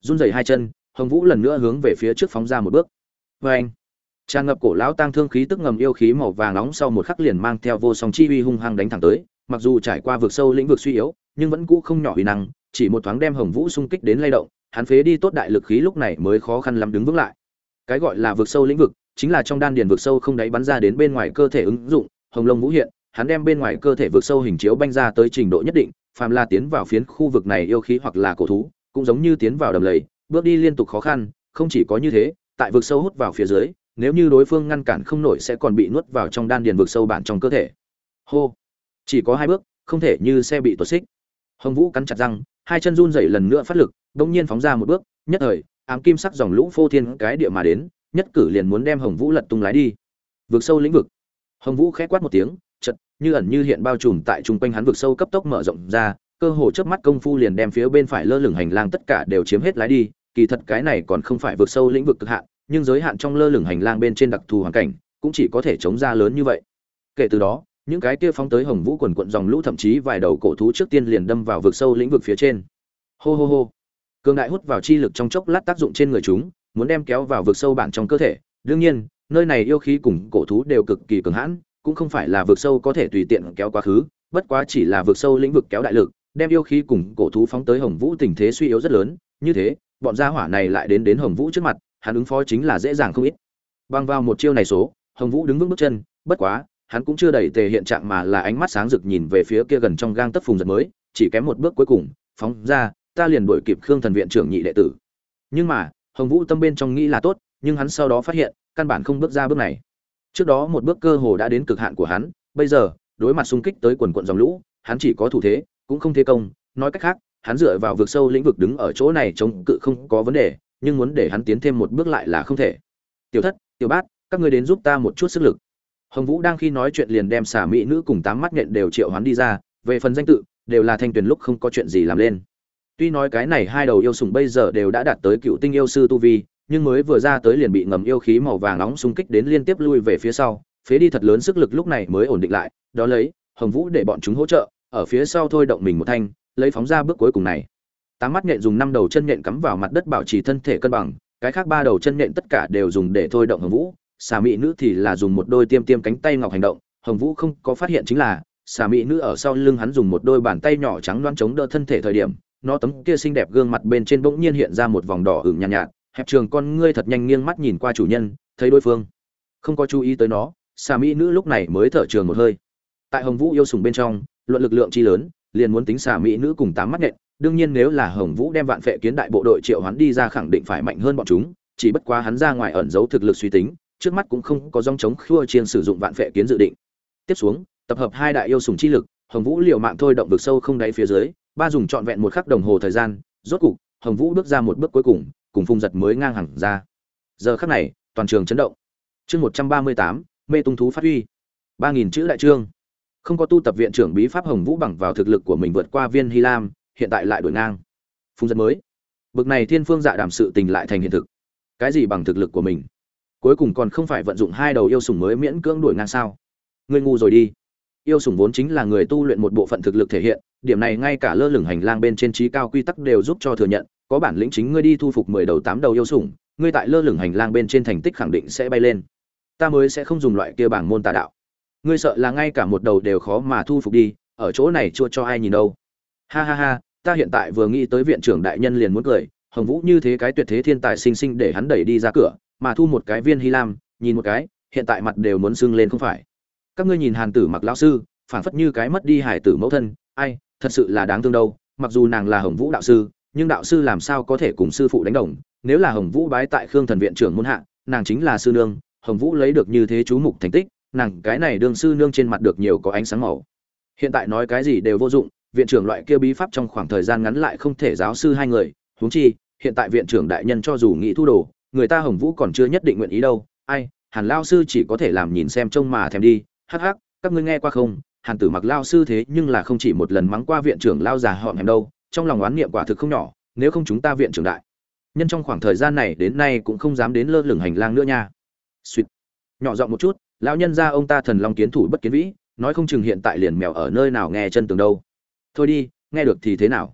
Run rẩy hai chân, hồng vũ lần nữa hướng về phía trước phóng ra một bước. Vê anh tràn ngập cổ lão tăng thương khí tức ngầm yêu khí màu vàng nóng sau một khắc liền mang theo vô song chi uy hung hăng đánh thẳng tới, mặc dù trải qua vực sâu lĩnh vực suy yếu, nhưng vẫn cũ không nhỏ uy năng, chỉ một thoáng đem hồng vũ xung kích đến lay động, hắn phế đi tốt đại lực khí lúc này mới khó khăn lắm đứng vững lại. Cái gọi là vực sâu lĩnh vực, chính là trong đan điền vực sâu không đáy bắn ra đến bên ngoài cơ thể ứng dụng, hồng lông vũ hiện hắn đem bên ngoài cơ thể vượt sâu hình chiếu banh ra tới trình độ nhất định, phàm là tiến vào phiến khu vực này yêu khí hoặc là cổ thú, cũng giống như tiến vào đầm lầy, bước đi liên tục khó khăn, không chỉ có như thế, tại vực sâu hút vào phía dưới, nếu như đối phương ngăn cản không nổi sẽ còn bị nuốt vào trong đan điền vực sâu bản trong cơ thể. Hô! Chỉ có hai bước, không thể như xe bị tuột xích. Hồng vũ cắn chặt răng, hai chân run rẩy lần nữa phát lực, đột nhiên phóng ra một bước, nhất thời, ám kim sắc dòng lũ phô thiên cái địa mà đến, nhất cử liền muốn đem hồng vũ lật tung lái đi. Vực sâu lĩnh vực. Hồng vũ khẽ quát một tiếng như ẩn như hiện bao trùm tại trung quanh hắn vực sâu cấp tốc mở rộng ra, cơ hồ chớp mắt công phu liền đem phía bên phải lơ lửng hành lang tất cả đều chiếm hết lái đi, kỳ thật cái này còn không phải vực sâu lĩnh vực cực hạn, nhưng giới hạn trong lơ lửng hành lang bên trên đặc thù hoàn cảnh, cũng chỉ có thể chống ra lớn như vậy. Kể từ đó, những cái kia phóng tới hồng vũ quần quận dòng lũ thậm chí vài đầu cổ thú trước tiên liền đâm vào vực sâu lĩnh vực phía trên. Hô hô hô. Cường đại hút vào chi lực trong chốc lát tác dụng trên người chúng, muốn đem kéo vào vực sâu bản trong cơ thể. Đương nhiên, nơi này yêu khí cùng cổ thú đều cực kỳ cường hãn cũng không phải là vực sâu có thể tùy tiện kéo quá khứ, bất quá chỉ là vực sâu lĩnh vực kéo đại lực, đem yêu khí cùng cổ thú phóng tới hồng vũ tình thế suy yếu rất lớn, như thế, bọn gia hỏa này lại đến đến hồng vũ trước mặt, hắn ứng phó chính là dễ dàng không ít. Băng vào một chiêu này số, hồng vũ đứng vững bước chân, bất quá, hắn cũng chưa đẩy tề hiện trạng mà là ánh mắt sáng rực nhìn về phía kia gần trong gang tấc phùng giật mới, chỉ kém một bước cuối cùng, phóng ra, ta liền đuổi kịp khương thần viện trưởng nhị đệ tử. Nhưng mà, hồng vũ tâm bên trong nghĩ là tốt, nhưng hắn sau đó phát hiện, căn bản không bước ra bước này trước đó một bước cơ hồ đã đến cực hạn của hắn, bây giờ, đối mặt xung kích tới quần quận dòng lũ, hắn chỉ có thủ thế, cũng không thế công, nói cách khác, hắn dựa vào vực sâu lĩnh vực đứng ở chỗ này chống cự không có vấn đề, nhưng muốn để hắn tiến thêm một bước lại là không thể. Tiểu thất, tiểu bát, các ngươi đến giúp ta một chút sức lực. Hồng vũ đang khi nói chuyện liền đem xả mỹ nữ cùng tám mắt nhện đều triệu hoán đi ra, về phần danh tự, đều là thanh tuyền lúc không có chuyện gì làm lên. Tuy nói cái này hai đầu yêu sùng bây giờ đều đã đạt tới cựu tinh yêu sư tu vi nhưng mới vừa ra tới liền bị ngầm yêu khí màu vàng nóng xung kích đến liên tiếp lui về phía sau. Phế đi thật lớn sức lực lúc này mới ổn định lại đó lấy hồng vũ để bọn chúng hỗ trợ ở phía sau thôi động mình một thanh lấy phóng ra bước cuối cùng này. Tám mắt nhện dùng năm đầu chân nhện cắm vào mặt đất bảo trì thân thể cân bằng cái khác ba đầu chân nhện tất cả đều dùng để thôi động hồng vũ. Xà mị nữ thì là dùng một đôi tiêm tiêm cánh tay ngọc hành động hồng vũ không có phát hiện chính là xà mị nữ ở sau lưng hắn dùng một đôi bàn tay nhỏ trắng loáng chống đỡ thân thể thời điểm nó tấm kia xinh đẹp gương mặt bên trên bỗng nhiên hiện ra một vòng đỏ ửng nhàn nhạt, nhạt hẹp trường con ngươi thật nhanh nghiêng mắt nhìn qua chủ nhân, thấy đối phương. Không có chú ý tới nó, xà mỹ nữ lúc này mới thở trường một hơi. Tại hồng vũ yêu sùng bên trong, luận lực lượng chi lớn, liền muốn tính xà mỹ nữ cùng tám mắt nện đương nhiên nếu là hồng vũ đem vạn phệ kiến đại bộ đội triệu hắn đi ra khẳng định phải mạnh hơn bọn chúng, chỉ bất quá hắn ra ngoài ẩn giấu thực lực suy tính, trước mắt cũng không có dòng chống khua chiên sử dụng vạn phệ kiến dự định. Tiếp xuống, tập hợp hai đại yêu sùng chi lực, hồng vũ liều mạng thôi động vực sâu không đáy phía dưới, ba dùng trọn vẹn một khắc đồng hồ thời gian, rốt cục, hồng vũ bước ra một bước cuối cùng cùng phung giật mới ngang hẳn ra. Giờ khắc này, toàn trường chấn động. Chương một trăm ba mươi tám, mê tung thú phát huy. Ba nghìn chữ đại trương. Không có tu tập viện trưởng bí pháp hồng vũ bằng vào thực lực của mình vượt qua viên hy lam, hiện tại lại đổi ngang. Phung giật mới. Bực này thiên phương dạ đảm sự tình lại thành hiện thực. Cái gì bằng thực lực của mình? Cuối cùng còn không phải vận dụng hai đầu yêu sủng mới miễn cưỡng đuổi ngang sao? Ngươi ngu rồi đi. Yêu sủng vốn chính là người tu luyện một bộ phận thực lực thể hiện điểm này ngay cả lơ lửng hành lang bên trên trí cao quy tắc đều giúp cho thừa nhận, có bản lĩnh chính ngươi đi thu phục mười đầu tám đầu yêu sủng, ngươi tại lơ lửng hành lang bên trên thành tích khẳng định sẽ bay lên. Ta mới sẽ không dùng loại kia bảng môn tà đạo. Ngươi sợ là ngay cả một đầu đều khó mà thu phục đi, ở chỗ này chưa cho ai nhìn đâu. Ha ha ha, ta hiện tại vừa nghĩ tới viện trưởng đại nhân liền muốn cười, hồng vũ như thế cái tuyệt thế thiên tài sinh sinh để hắn đẩy đi ra cửa, mà thu một cái viên hy lam, nhìn một cái, hiện tại mặt đều muốn sưng lên không phải. Các ngươi nhìn hàn tử mặc lão sư, phảng phất như cái mất đi hải tử mẫu thân, ai thật sự là đáng thương đâu, mặc dù nàng là hồng vũ đạo sư, nhưng đạo sư làm sao có thể cùng sư phụ đánh đồng? Nếu là hồng vũ bái tại khương thần viện trưởng môn hạ, nàng chính là sư nương, hồng vũ lấy được như thế chú mục thành tích, nàng cái này đương sư nương trên mặt được nhiều có ánh sáng màu. Hiện tại nói cái gì đều vô dụng, viện trưởng loại kia bí pháp trong khoảng thời gian ngắn lại không thể giáo sư hai người, huống chi, hiện tại viện trưởng đại nhân cho dù nghĩ thu đồ, người ta hồng vũ còn chưa nhất định nguyện ý đâu. Ai, hàn lao sư chỉ có thể làm nhìn xem trông mà thèm đi. Hắc hắc, các ngươi nghe qua không? Hàn tử mặc lao sư thế nhưng là không chỉ một lần mắng qua viện trưởng lao già họ hẹm đâu, trong lòng oán niệm quả thực không nhỏ, nếu không chúng ta viện trưởng đại. Nhân trong khoảng thời gian này đến nay cũng không dám đến lơ lửng hành lang nữa nha. Suýt nhỏ giọng một chút, lão nhân ra ông ta thần long kiến thủ bất kiến vĩ, nói không chừng hiện tại liền mèo ở nơi nào nghe chân tường đâu. Thôi đi, nghe được thì thế nào?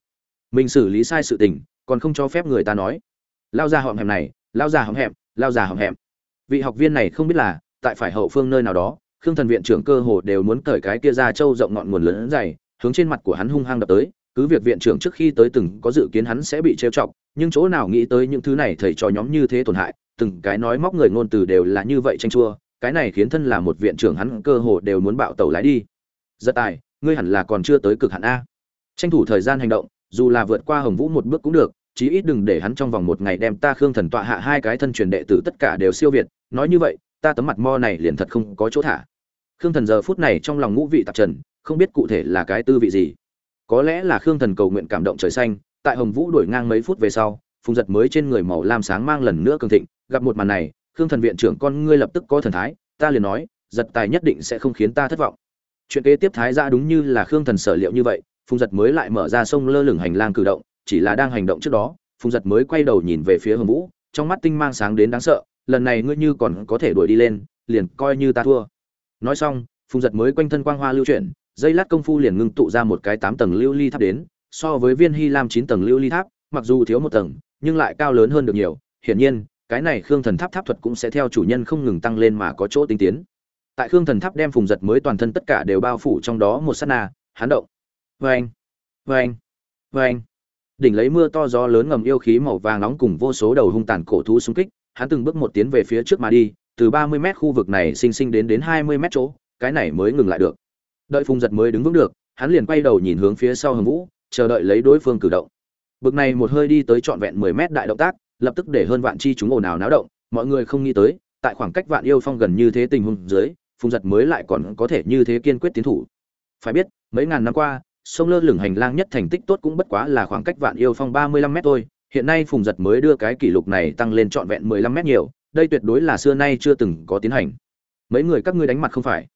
Mình xử lý sai sự tình, còn không cho phép người ta nói. Lao ra họm hẹm này, lao già họm hẹm lao già họm hẹm vị học viên này không biết là, tại phải hậu phương nơi nào đó khương thần viện trưởng cơ hồ đều muốn cởi cái kia ra châu rộng ngọn nguồn lớn dày, hướng trên mặt của hắn hung hăng đập tới, cứ việc viện trưởng trước khi tới từng có dự kiến hắn sẽ bị trêu chọc, nhưng chỗ nào nghĩ tới những thứ này thầy trò nhóm như thế tổn hại, từng cái nói móc người ngôn từ đều là như vậy tranh chua, cái này khiến thân là một viện trưởng hắn cơ hồ đều muốn bạo tàu lái đi. Giật tài, ngươi hẳn là còn chưa tới cực hạn a. Tranh thủ thời gian hành động, dù là vượt qua hồng vũ một bước cũng được, chí ít đừng để hắn trong vòng một ngày đem ta khương thần tọa hạ hai cái thân truyền đệ tử tất cả đều siêu việt, nói như vậy ta tấm mặt mo này liền thật không có chỗ thả. Khương thần giờ phút này trong lòng ngũ vị tạp trần, không biết cụ thể là cái tư vị gì. Có lẽ là khương thần cầu nguyện cảm động trời xanh, tại hồng vũ đuổi ngang mấy phút về sau, phùng giật mới trên người màu lam sáng mang lần nữa cường thịnh, gặp một màn này, khương thần viện trưởng con ngươi lập tức có thần thái, ta liền nói, giật tài nhất định sẽ không khiến ta thất vọng. Chuyện kế tiếp thái ra đúng như là khương thần sở liệu như vậy, phùng giật mới lại mở ra sông lơ lửng hành lang cử động, chỉ là đang hành động trước đó, phùng giật mới quay đầu nhìn về phía hồng vũ, trong mắt tinh mang sáng đến đáng sợ lần này ngươi như còn có thể đuổi đi lên, liền coi như ta thua. Nói xong, phùng giật mới quanh thân quang hoa lưu chuyển dây lát công phu liền ngưng tụ ra một cái tám tầng lưu ly tháp đến, so với viên hy lam chín tầng lưu ly tháp, mặc dù thiếu một tầng, nhưng lại cao lớn hơn được nhiều. Hiển nhiên, cái này khương thần tháp tháp thuật cũng sẽ theo chủ nhân không ngừng tăng lên mà có chỗ tinh tiến. Tại khương thần tháp đem phùng giật mới toàn thân tất cả đều bao phủ trong đó một s á t na hán động. Vê anh vê anh vê anh đỉnh lấy mưa to gió lớn ngầm yêu khí màu vàng nóng cùng vô số đầu hung tàn cổ thú xung kích hắn từng bước một tiến về phía trước mà đi, từ ba mươi mét khu vực này sinh sinh đến đến hai mươi mét chỗ, cái này mới ngừng lại được. Đợi phùng giật mới đứng vững được, hắn liền quay đầu nhìn hướng phía sau hồng vũ, chờ đợi lấy đối phương cử động. Bực này một hơi đi tới trọn vẹn mười mét đại động tác, lập tức để hơn vạn chi chúng ồn ào náo động, mọi người không nghĩ tới, tại khoảng cách vạn yêu phong gần như thế tình huống dưới, phùng giật mới lại còn có thể như thế kiên quyết tiến thủ. Phải biết, mấy ngàn năm qua, sông lơ lửng hành lang nhất thành tích tốt cũng bất quá là khoảng cách vạn yêu phong ba mươi lăm mét thôi hiện nay phùng giật mới đưa cái kỷ lục này tăng lên trọn vẹn mười lăm mét nhiều, đây tuyệt đối là xưa nay chưa từng có tiến hành. Mấy người các ngươi đánh mặt không phải?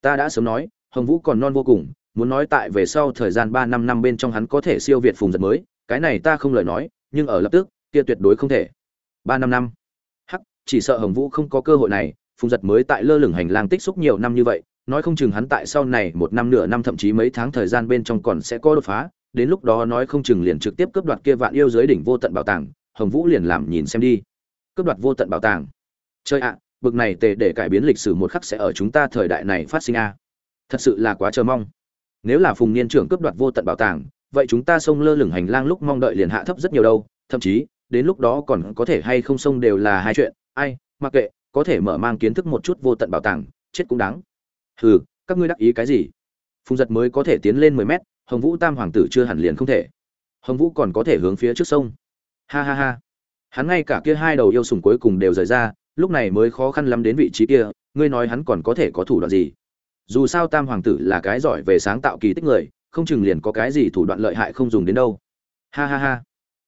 Ta đã sớm nói, hồng vũ còn non vô cùng, muốn nói tại về sau thời gian ba năm năm bên trong hắn có thể siêu việt phùng giật mới, cái này ta không lời nói, nhưng ở lập tức, kia tuyệt đối không thể. Ba năm năm? Hắc, chỉ sợ hồng vũ không có cơ hội này, phùng giật mới tại lơ lửng hành lang tích xúc nhiều năm như vậy, nói không chừng hắn tại sau này một năm nửa năm thậm chí mấy tháng thời gian bên trong còn sẽ có đột phá đến lúc đó nói không chừng liền trực tiếp cướp đoạt kia vạn yêu giới đỉnh vô tận bảo tàng, hồng vũ liền làm nhìn xem đi. Cướp đoạt vô tận bảo tàng. Chơi ạ, bực này tề để cải biến lịch sử một khắc sẽ ở chúng ta thời đại này phát sinh a. Thật sự là quá chờ mong. Nếu là phùng niên trưởng cướp đoạt vô tận bảo tàng, vậy chúng ta xông lơ lửng hành lang lúc mong đợi liền hạ thấp rất nhiều đâu, thậm chí, đến lúc đó còn có thể hay không xông đều là hai chuyện, ai, mặc kệ, có thể mở mang kiến thức một chút vô tận bảo tàng, chết cũng đáng. Hừ, các ngươi đắc ý cái gì? Phùng giật mới có thể tiến lên mười mét hồng vũ tam hoàng tử chưa hẳn liền không thể. Hồng vũ còn có thể hướng phía trước sông. Ha ha ha. Hắn ngay cả kia hai đầu yêu sùng cuối cùng đều rời ra, lúc này mới khó khăn lắm đến vị trí kia, ngươi nói hắn còn có thể có thủ đoạn gì? Dù sao tam hoàng tử là cái giỏi về sáng tạo kỳ tích người, không chừng liền có cái gì thủ đoạn lợi hại không dùng đến đâu. Ha ha ha.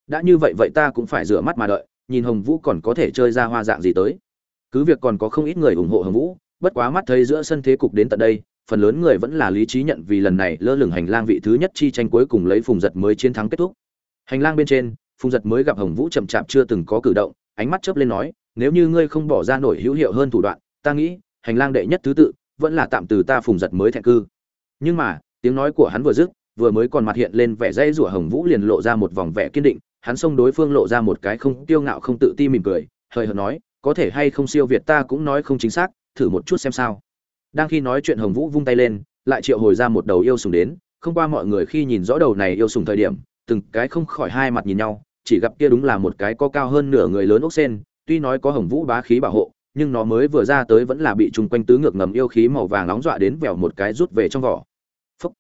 Đã như vậy vậy ta cũng phải rửa mắt mà đợi, nhìn hồng vũ còn có thể chơi ra hoa dạng gì tới. Cứ việc còn có không ít người ủng hộ hồng vũ, bất quá mắt thấy giữa sân thế cục đến tận đây phần lớn người vẫn là lý trí nhận vì lần này lơ lửng hành lang vị thứ nhất chi tranh cuối cùng lấy phùng giật mới chiến thắng kết thúc. Hành lang bên trên, phùng giật mới gặp hồng vũ chậm chạp chưa từng có cử động, ánh mắt chớp lên nói, nếu như ngươi không bỏ ra nổi hữu hiệu hơn thủ đoạn, ta nghĩ, hành lang đệ nhất thứ tự vẫn là tạm từ ta phùng giật mới thẹn cư. Nhưng mà, tiếng nói của hắn vừa dứt, vừa mới còn mặt hiện lên vẻ dây rủa hồng vũ liền lộ ra một vòng vẻ kiên định, hắn xông đối phương lộ ra một cái không tiêu ngạo không tự ti mỉm cười, hời hợt nói, có thể hay không siêu việt ta cũng nói không chính xác, thử một chút xem sao đang khi nói chuyện hồng vũ vung tay lên, lại triệu hồi ra một đầu yêu sùng đến. Không qua mọi người khi nhìn rõ đầu này yêu sùng thời điểm, từng cái không khỏi hai mặt nhìn nhau. Chỉ gặp kia đúng là một cái có cao hơn nửa người lớn ốc sen. Tuy nói có hồng vũ bá khí bảo hộ, nhưng nó mới vừa ra tới vẫn là bị chung quanh tứ ngược ngầm yêu khí màu vàng nóng dọa đến vèo một cái rút về trong vỏ. Phúc.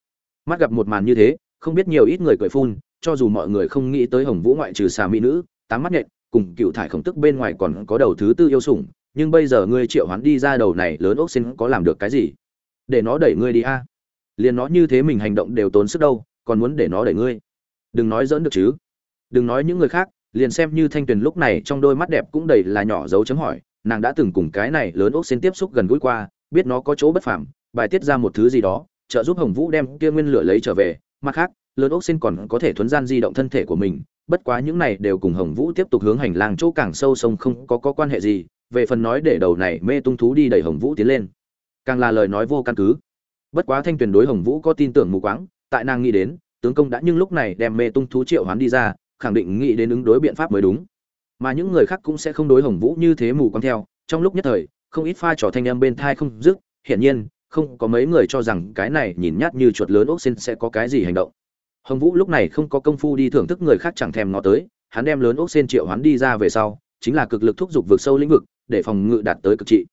mắt gặp một màn như thế, không biết nhiều ít người cười phun, cho dù mọi người không nghĩ tới hồng vũ ngoại trừ xà mỹ nữ, tám mắt nhện, cùng cựu thải khổng tức bên ngoài còn có đầu thứ tư yêu sủng nhưng bây giờ ngươi triệu hoán đi ra đầu này lớn ốc xin có làm được cái gì? Để nó đẩy ngươi đi a. À? liền nó như thế mình hành động đều tốn sức đâu còn muốn để nó đẩy ngươi. Đừng nói dỡn được chứ. Đừng nói những người khác liền xem như thanh tuyền lúc này trong đôi mắt đẹp cũng đầy là nhỏ dấu chấm hỏi nàng đã từng cùng cái này lớn ốc xin tiếp xúc gần gũi qua biết nó có chỗ bất phàm bài tiết ra một thứ gì đó trợ giúp hồng vũ đem kia nguyên lửa lấy trở về. Mặt khác lớn ốc xin còn có thể thuấn gian di động thân thể của mình bất quá những này đều cùng hồng vũ tiếp tục hướng hành lang chỗ càng sâu sông không có, có quan hệ gì về phần nói để đầu này mê tung thú đi đẩy hồng vũ tiến lên. Càng là lời nói vô căn cứ. Bất quá thanh tuyền đối hồng vũ có tin tưởng mù quáng, tại nàng nghĩ đến, tướng công đã nhưng lúc này đem mê tung thú triệu hoán đi ra, khẳng định nghĩ đến ứng đối biện pháp mới đúng. Mà những người khác cũng sẽ không đối hồng vũ như thế mù quáng theo, trong lúc nhất thời, không ít pha trò thanh em bên thai không dứt, hiển nhiên, không có mấy người cho rằng cái này nhìn nhát như chuột lớn ốc xin sẽ có cái gì hành động. Hồng vũ lúc này không có công phu đi thưởng thức người khác chẳng thèm ngó tới, hắn đem lớn ốc xin triệu hoán đi ra về sau chính là cực lực thúc giục vượt sâu lĩnh vực, để phòng ngự đạt tới cực trị.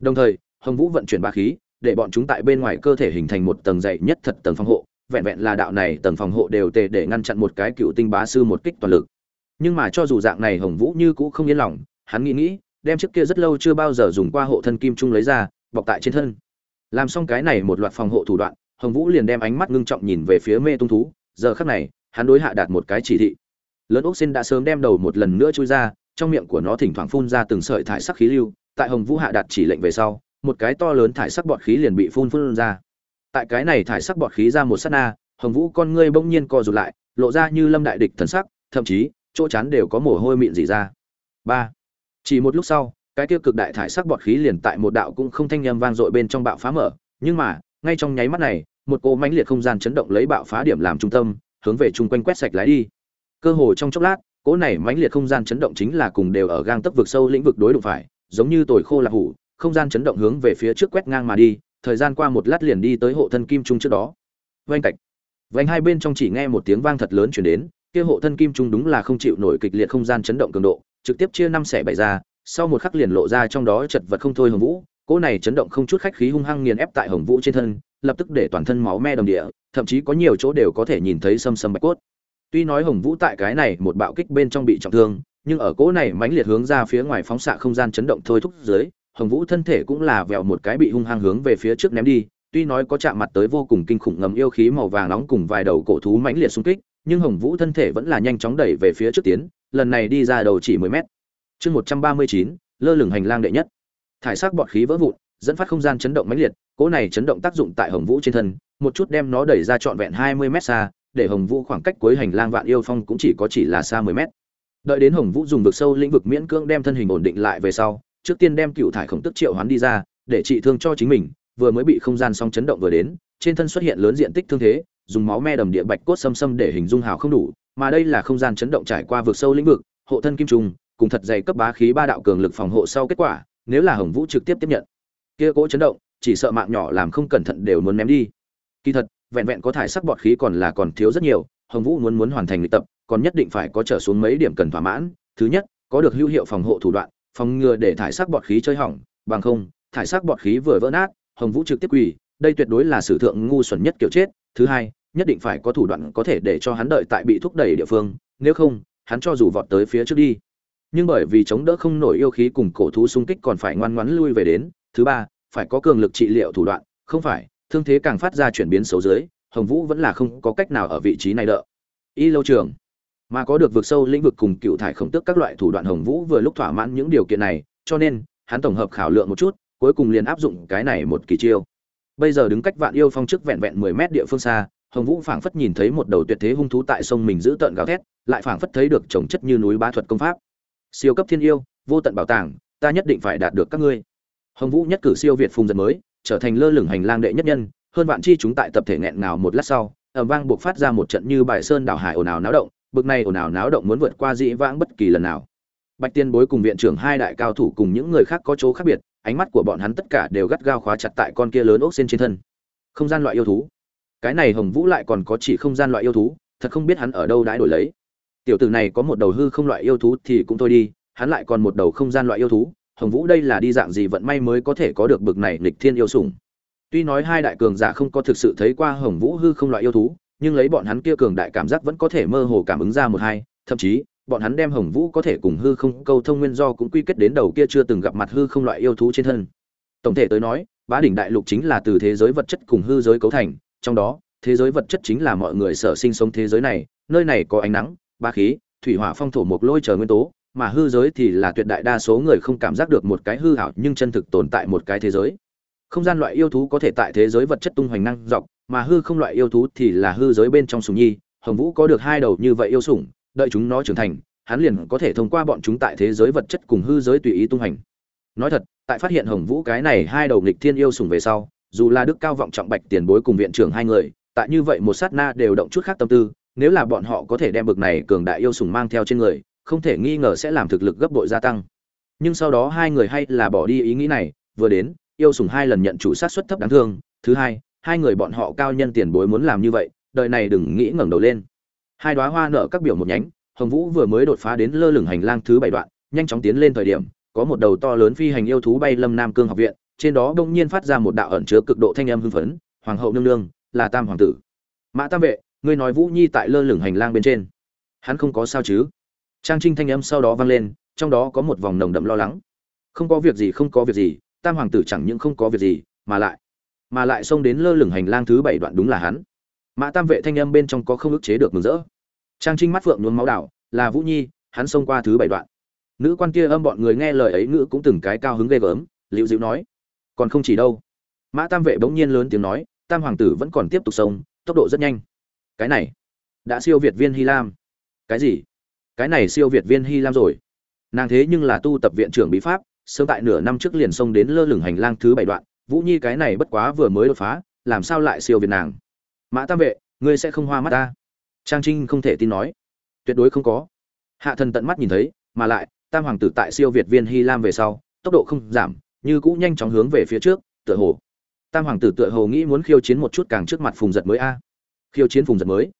Đồng thời, hồng vũ vận chuyển ba khí, để bọn chúng tại bên ngoài cơ thể hình thành một tầng dày nhất thật tầng phòng hộ, vẹn vẹn là đạo này tầng phòng hộ đều tề để ngăn chặn một cái cựu tinh bá sư một kích toàn lực. Nhưng mà cho dù dạng này hồng vũ như cũ không yên lòng, hắn nghĩ nghĩ, đem chiếc kia rất lâu chưa bao giờ dùng qua hộ thân kim trung lấy ra, bọc tại trên thân. Làm xong cái này một loạt phòng hộ thủ đoạn, hồng vũ liền đem ánh mắt ngưng trọng nhìn về phía mê tung thú, giờ khắc này, hắn đối hạ đạt một cái chỉ thị. Lớn ốc xin đã sớm đem đầu một lần nữa chui ra trong miệng của nó thỉnh thoảng phun ra từng sợi thải sắc khí lưu, tại hồng vũ hạ đạt chỉ lệnh về sau, một cái to lớn thải sắc bọt khí liền bị phun phun ra. Tại cái này thải sắc bọt khí ra một sát na, hồng vũ con ngươi bỗng nhiên co rụt lại, lộ ra như lâm đại địch thần sắc, thậm chí, chỗ chán đều có mồ hôi mịn dị ra. Ba. Chỉ một lúc sau, cái tiêu cực đại thải sắc bọt khí liền tại một đạo cũng không thanh nhâm vang dội bên trong bạo phá mở, nhưng mà, ngay trong nháy mắt này, một cỗ mãnh liệt không gian chấn động lấy bạo phá điểm làm trung tâm, hướng về chung quanh quét sạch lái đi. Cơ hồ trong chốc lát cỗ này mãnh liệt không gian chấn động chính là cùng đều ở gang tấc vực sâu lĩnh vực đối đụng phải, giống như tồi khô là hủ, không gian chấn động hướng về phía trước quét ngang mà đi, thời gian qua một lát liền đi tới hộ thân kim trung trước đó. Vanh cạch. Vanh hai bên trong chỉ nghe một tiếng vang thật lớn chuyển đến, kia hộ thân kim trung đúng là không chịu nổi kịch liệt không gian chấn động cường độ, trực tiếp chia năm xẻ bảy ra, sau một khắc liền lộ ra trong đó chật vật không thôi hồng vũ. Cỗ này chấn động không chút khách khí hung hăng nghiền ép tại hồng vũ trên thân, lập tức để toàn thân máu me đồng địa, thậm chí có nhiều chỗ đều có thể nhìn thấy xâm xâm bạch cốt. Tuy nói Hồng Vũ tại cái này một bạo kích bên trong bị trọng thương, nhưng ở cỗ này mãnh liệt hướng ra phía ngoài phóng xạ không gian chấn động thôi thúc dưới, hồng vũ thân thể cũng là vẹo một cái bị hung hăng hướng về phía trước ném đi. Tuy nói có chạm mặt tới vô cùng kinh khủng ngầm yêu khí màu vàng nóng cùng vài đầu cổ thú mãnh liệt xung kích nhưng hồng vũ thân thể vẫn là nhanh chóng đẩy về phía trước tiến lần này đi ra đầu chỉ mười mét. Chương một trăm ba mươi chín lơ lửng hành lang đệ nhất. Thải sắc bọt khí vỡ vụn dẫn phát không gian chấn động mãnh liệt cỗ này chấn động tác dụng tại hồng vũ trên thân một chút đem nó đẩy ra trọn vẹn hai mươi mét xa để hồng vũ khoảng cách cuối hành lang vạn yêu phong cũng chỉ có chỉ là xa mười mét. Đợi đến hồng vũ dùng vực sâu lĩnh vực miễn cưỡng đem thân hình ổn định lại về sau, trước tiên đem cựu thải khổng tức triệu hoán đi ra, để trị thương cho chính mình, vừa mới bị không gian song chấn động vừa đến, trên thân xuất hiện lớn diện tích thương thế, dùng máu me đầm địa bạch cốt xâm xâm để hình dung hào không đủ, mà đây là không gian chấn động trải qua vực sâu lĩnh vực, hộ thân kim trùng cùng thật dày cấp bá khí ba đạo cường lực phòng hộ sau kết quả, nếu là hồng vũ trực tiếp tiếp nhận, kia cỗ chấn động, chỉ sợ mạng nhỏ làm không cẩn thận đều muốn ném đi. Kỳ thật vẹn vẹn có thải sắc bọt khí còn là còn thiếu rất nhiều, hồng vũ muốn muốn hoàn thành luyện tập, còn nhất định phải có trở xuống mấy điểm cần thỏa mãn. Thứ nhất, có được hữu hiệu phòng hộ thủ đoạn, phòng ngừa để thải sắc bọt khí chơi hỏng, bằng không, thải sắc bọt khí vừa vỡ nát, hồng vũ trực tiếp quỳ, đây tuyệt đối là sử thượng ngu xuẩn nhất kiểu chết. Thứ hai, nhất định phải có thủ đoạn có thể để cho hắn đợi tại bị thúc đẩy địa phương, nếu không, hắn cho dù vọt tới phía trước đi. Nhưng bởi vì chống đỡ không nổi yêu khí cùng cổ thú xung kích còn phải ngoan ngoãn lui về đến. Thứ ba, phải có cường lực trị liệu thủ đoạn, không phải thương thế càng phát ra chuyển biến xấu dưới, hồng vũ vẫn là không có cách nào ở vị trí này đỡ y lâu trường, mà có được vượt sâu lĩnh vực cùng cựu thải khổng tức các loại thủ đoạn hồng vũ vừa lúc thỏa mãn những điều kiện này, cho nên, hắn tổng hợp khảo lượng một chút, cuối cùng liền áp dụng cái này một kỳ chiêu. Bây giờ đứng cách vạn yêu phong trước vẹn vẹn mười mét địa phương xa, hồng vũ phảng phất nhìn thấy một đầu tuyệt thế hung thú tại sông mình giữ tợn gào thét, lại phảng phất thấy được trồng chất như núi bá thuật công pháp. Siêu cấp thiên yêu, vô tận bảo tàng, ta nhất định phải đạt được các ngươi. Hồng vũ nhất cử siêu việt phùng giật mới trở thành lơ lửng hành lang đệ nhất nhân, hơn vạn chi chúng tại tập thể nghẹn ngào một lát sau ẩm vang buộc phát ra một trận như bài sơn đảo hải ồn ào náo động, bực này ồn ào náo động muốn vượt qua dĩ vãng bất kỳ lần nào. Bạch tiên bối cùng viện trưởng hai đại cao thủ cùng những người khác có chỗ khác biệt, ánh mắt của bọn hắn tất cả đều gắt gao khóa chặt tại con kia lớn ốc xên trên thân. Không gian loại yêu thú. Cái này hồng vũ lại còn có chỉ không gian loại yêu thú, thật không biết hắn ở đâu đãi đổi lấy. Tiểu tử này có một đầu hư không loại yêu thú thì cũng thôi đi, hắn lại còn một đầu không gian loại yêu thú hồng vũ đây là đi dạng gì vận may mới có thể có được bực này lịch thiên yêu sủng? Tuy nói hai đại cường giả không có thực sự thấy qua hồng vũ hư không loại yêu thú, nhưng lấy bọn hắn kia cường đại cảm giác vẫn có thể mơ hồ cảm ứng ra một hai, thậm chí, bọn hắn đem hồng vũ có thể cùng hư không câu thông nguyên do cũng quy kết đến đầu kia chưa từng gặp mặt hư không loại yêu thú trên thân. Tổng thể tới nói, bá đỉnh đại lục chính là từ thế giới vật chất cùng hư giới cấu thành, trong đó, thế giới vật chất chính là mọi người sở sinh sống thế giới này, nơi này có ánh nắng, ba khí, thủy hỏa phong thổ mộc lôi chờ nguyên tố mà hư giới thì là tuyệt đại đa số người không cảm giác được một cái hư hảo nhưng chân thực tồn tại một cái thế giới. Không gian loại yêu thú có thể tại thế giới vật chất tung hoành năng dọc, mà hư không loại yêu thú thì là hư giới bên trong sùng nhi. Hồng vũ có được hai đầu như vậy yêu sủng, đợi chúng nó trưởng thành, hắn liền có thể thông qua bọn chúng tại thế giới vật chất cùng hư giới tùy ý tung hành nói thật, tại phát hiện hồng vũ cái này hai đầu nghịch thiên yêu sủng về sau, dù là đức cao vọng trọng bạch tiền bối cùng viện trưởng hai người, tại như vậy một sát na đều động chút khác tâm tư, nếu là bọn họ có thể đem bực này cường đại yêu sủng mang theo trên người không thể nghi ngờ sẽ làm thực lực gấp bội gia tăng. Nhưng sau đó hai người hay là bỏ đi ý nghĩ này, vừa đến, yêu sủng hai lần nhận chủ sát suất thấp đáng thương. Thứ hai hai người bọn họ cao nhân tiền bối muốn làm như vậy, đời này đừng nghĩ ngẩng đầu lên. Hai đóa hoa nở các biểu một nhánh, hồng vũ vừa mới đột phá đến lơ lửng hành lang thứ bảy đoạn, nhanh chóng tiến lên thời điểm, có một đầu to lớn phi hành yêu thú bay lâm nam cương học viện, trên đó bỗng nhiên phát ra một đạo ẩn chứa cực độ thanh âm hưng phấn, hoàng hậu nương nương, là tam hoàng tử. Mã tam vệ, ngươi nói vũ nhi tại lơ lửng hành lang bên trên, hắn không có sao chứ? Trang trinh thanh âm sau đó vang lên, trong đó có một vòng nồng đậm lo lắng. Không có việc gì, không có việc gì, tam hoàng tử chẳng những không có việc gì, mà lại mà lại xông đến lơ lửng hành lang thứ bảy đoạn đúng là hắn. Mã tam vệ thanh âm bên trong có không ức chế được mừng rỡ. Trang trinh mắt phượng nhuốm máu đảo, là vũ nhi, hắn xông qua thứ bảy đoạn. Nữ quan kia âm bọn người nghe lời ấy ngữ cũng từng cái cao hứng ghê gớm, liễu dịu nói, còn không chỉ đâu. Mã tam vệ bỗng nhiên lớn tiếng nói, tam hoàng tử vẫn còn tiếp tục sống tốc độ rất nhanh. Cái này, đã siêu việt viên hy lam. Cái gì? Cái này siêu việt viên hy lam rồi. Nàng thế nhưng là tu tập viện trưởng bí pháp, sớm tại nửa năm trước liền xông đến lơ lửng hành lang thứ bảy đoạn, vũ nhi cái này bất quá vừa mới đột phá, làm sao lại siêu việt nàng? Mã tam vệ, ngươi sẽ không hoa mắt ta? Trang trinh không thể tin nói. Tuyệt đối không có. Hạ thần tận mắt nhìn thấy, mà lại, tam hoàng tử tại siêu việt viên hy lam về sau, tốc độ không giảm, như cũ nhanh chóng hướng về phía trước, tựa hồ. Tam hoàng tử tựa hồ nghĩ muốn khiêu chiến một chút càng trước mặt phùng giật mới a. Khiêu chiến phùng giật mới.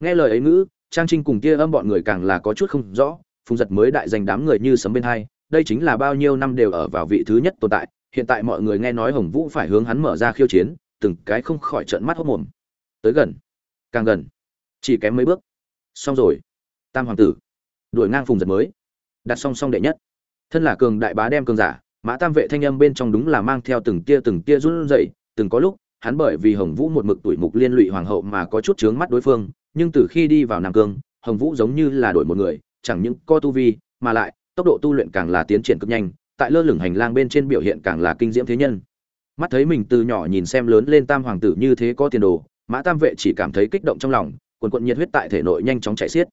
Nghe lời ấy ngữ trang trinh cùng kia âm bọn người càng là có chút không rõ, phùng giật mới đại danh đám người như sấm bên hai, đây chính là bao nhiêu năm đều ở vào vị thứ nhất tồn tại, hiện tại mọi người nghe nói hồng vũ phải hướng hắn mở ra khiêu chiến, từng cái không khỏi trợn mắt hốc mồm. Tới gần, càng gần, chỉ kém mấy bước. Xong rồi, tam hoàng tử, đuổi ngang phùng giật mới. Đặt song song đệ nhất. Thân là cường đại bá đem cường giả, mã tam vệ thanh âm bên trong đúng là mang theo từng tia từng tia run rẩy, từng có lúc, hắn bởi vì hồng vũ một mực tuổi mục liên lụy hoàng hậu mà có chút chướng mắt đối phương nhưng từ khi đi vào nam cương, hồng vũ giống như là đổi một người, chẳng những co tu vi, mà lại, tốc độ tu luyện càng là tiến triển cực nhanh, tại lơ lửng hành lang bên trên biểu hiện càng là kinh diễm thế nhân. Mắt thấy mình từ nhỏ nhìn xem lớn lên tam hoàng tử như thế có tiền đồ, mã tam vệ chỉ cảm thấy kích động trong lòng, quần quận nhiệt huyết tại thể nội nhanh chóng chạy xiết.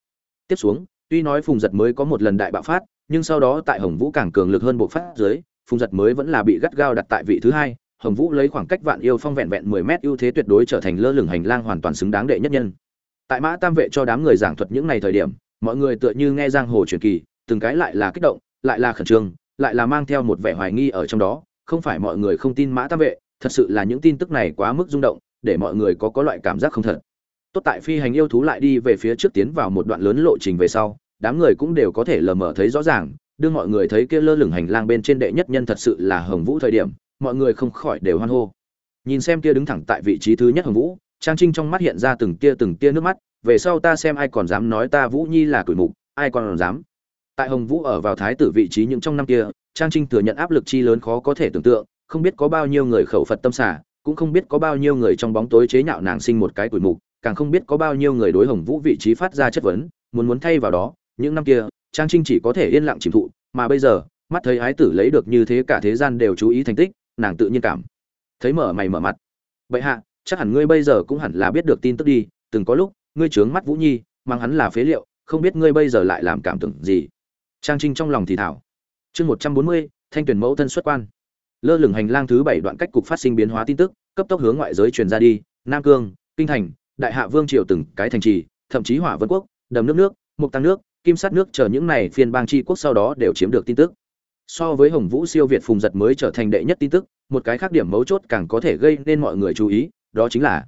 Tiếp xuống, tuy nói phùng giật mới có một lần đại bạo phát, nhưng sau đó tại hồng vũ càng cường lực hơn bộ phát dưới, phùng giật mới vẫn là bị gắt gao đặt tại vị thứ hai, hồng vũ lấy khoảng cách vạn yêu phong vẹn vẹn mười mét ưu thế tuyệt đối trở thành lơ lửng hành lang hoàn toàn xứng đáng đệ nhất nhân tại mã tam vệ cho đám người giảng thuật những ngày thời điểm, mọi người tựa như nghe giang hồ truyền kỳ, từng cái lại là kích động, lại là khẩn trương, lại là mang theo một vẻ hoài nghi ở trong đó. Không phải mọi người không tin mã tam vệ, thật sự là những tin tức này quá mức rung động, để mọi người có có loại cảm giác không thật. Tốt tại phi hành yêu thú lại đi về phía trước tiến vào một đoạn lớn lộ trình về sau, đám người cũng đều có thể lờ mờ thấy rõ ràng, đưa mọi người thấy kia lơ lửng hành lang bên trên đệ nhất nhân thật sự là hồng vũ thời điểm, mọi người không khỏi đều hoan hô. Nhìn xem kia đứng thẳng tại vị trí thứ nhất hồng vũ trang trinh trong mắt hiện ra từng tia từng tia nước mắt, về sau ta xem ai còn dám nói ta vũ nhi là tuổi mục, ai còn dám. Tại hồng vũ ở vào thái tử vị trí những trong năm kia, trang trinh thừa nhận áp lực chi lớn khó có thể tưởng tượng, không biết có bao nhiêu người khẩu phật tâm xả, cũng không biết có bao nhiêu người trong bóng tối chế nhạo nàng sinh một cái tuổi mục, càng không biết có bao nhiêu người đối hồng vũ vị trí phát ra chất vấn, muốn muốn thay vào đó, những năm kia, trang trinh chỉ có thể yên lặng chìm thụ, mà bây giờ, mắt thấy ái tử lấy được như thế cả thế gian đều chú ý thành tích, nàng tự nhiên cảm thấy mở mày mở mặt. Vậy hạ chắc hẳn ngươi bây giờ cũng hẳn là biết được tin tức đi, từng có lúc, ngươi trướng mắt vũ nhi, mang hắn là phế liệu, không biết ngươi bây giờ lại làm cảm tưởng gì. Trang trinh trong lòng thì thảo. Chương một trăm bốn mươi, thanh tuyển mẫu thân xuất quan. Lơ lửng hành lang thứ bảy đoạn cách cục phát sinh biến hóa tin tức, cấp tốc hướng ngoại giới truyền ra đi, nam cương, kinh thành, đại hạ vương triều từng cái thành trì, thậm chí hỏa vân quốc, đầm nước nước mục tăng nước, kim sát nước chờ những này phiên bang tri quốc sau đó đều chiếm được tin tức. So với hồng vũ siêu việt phùng giật mới trở thành đệ nhất tin tức, một cái khác điểm mấu chốt càng có thể gây nên mọi người chú ý đó chính là,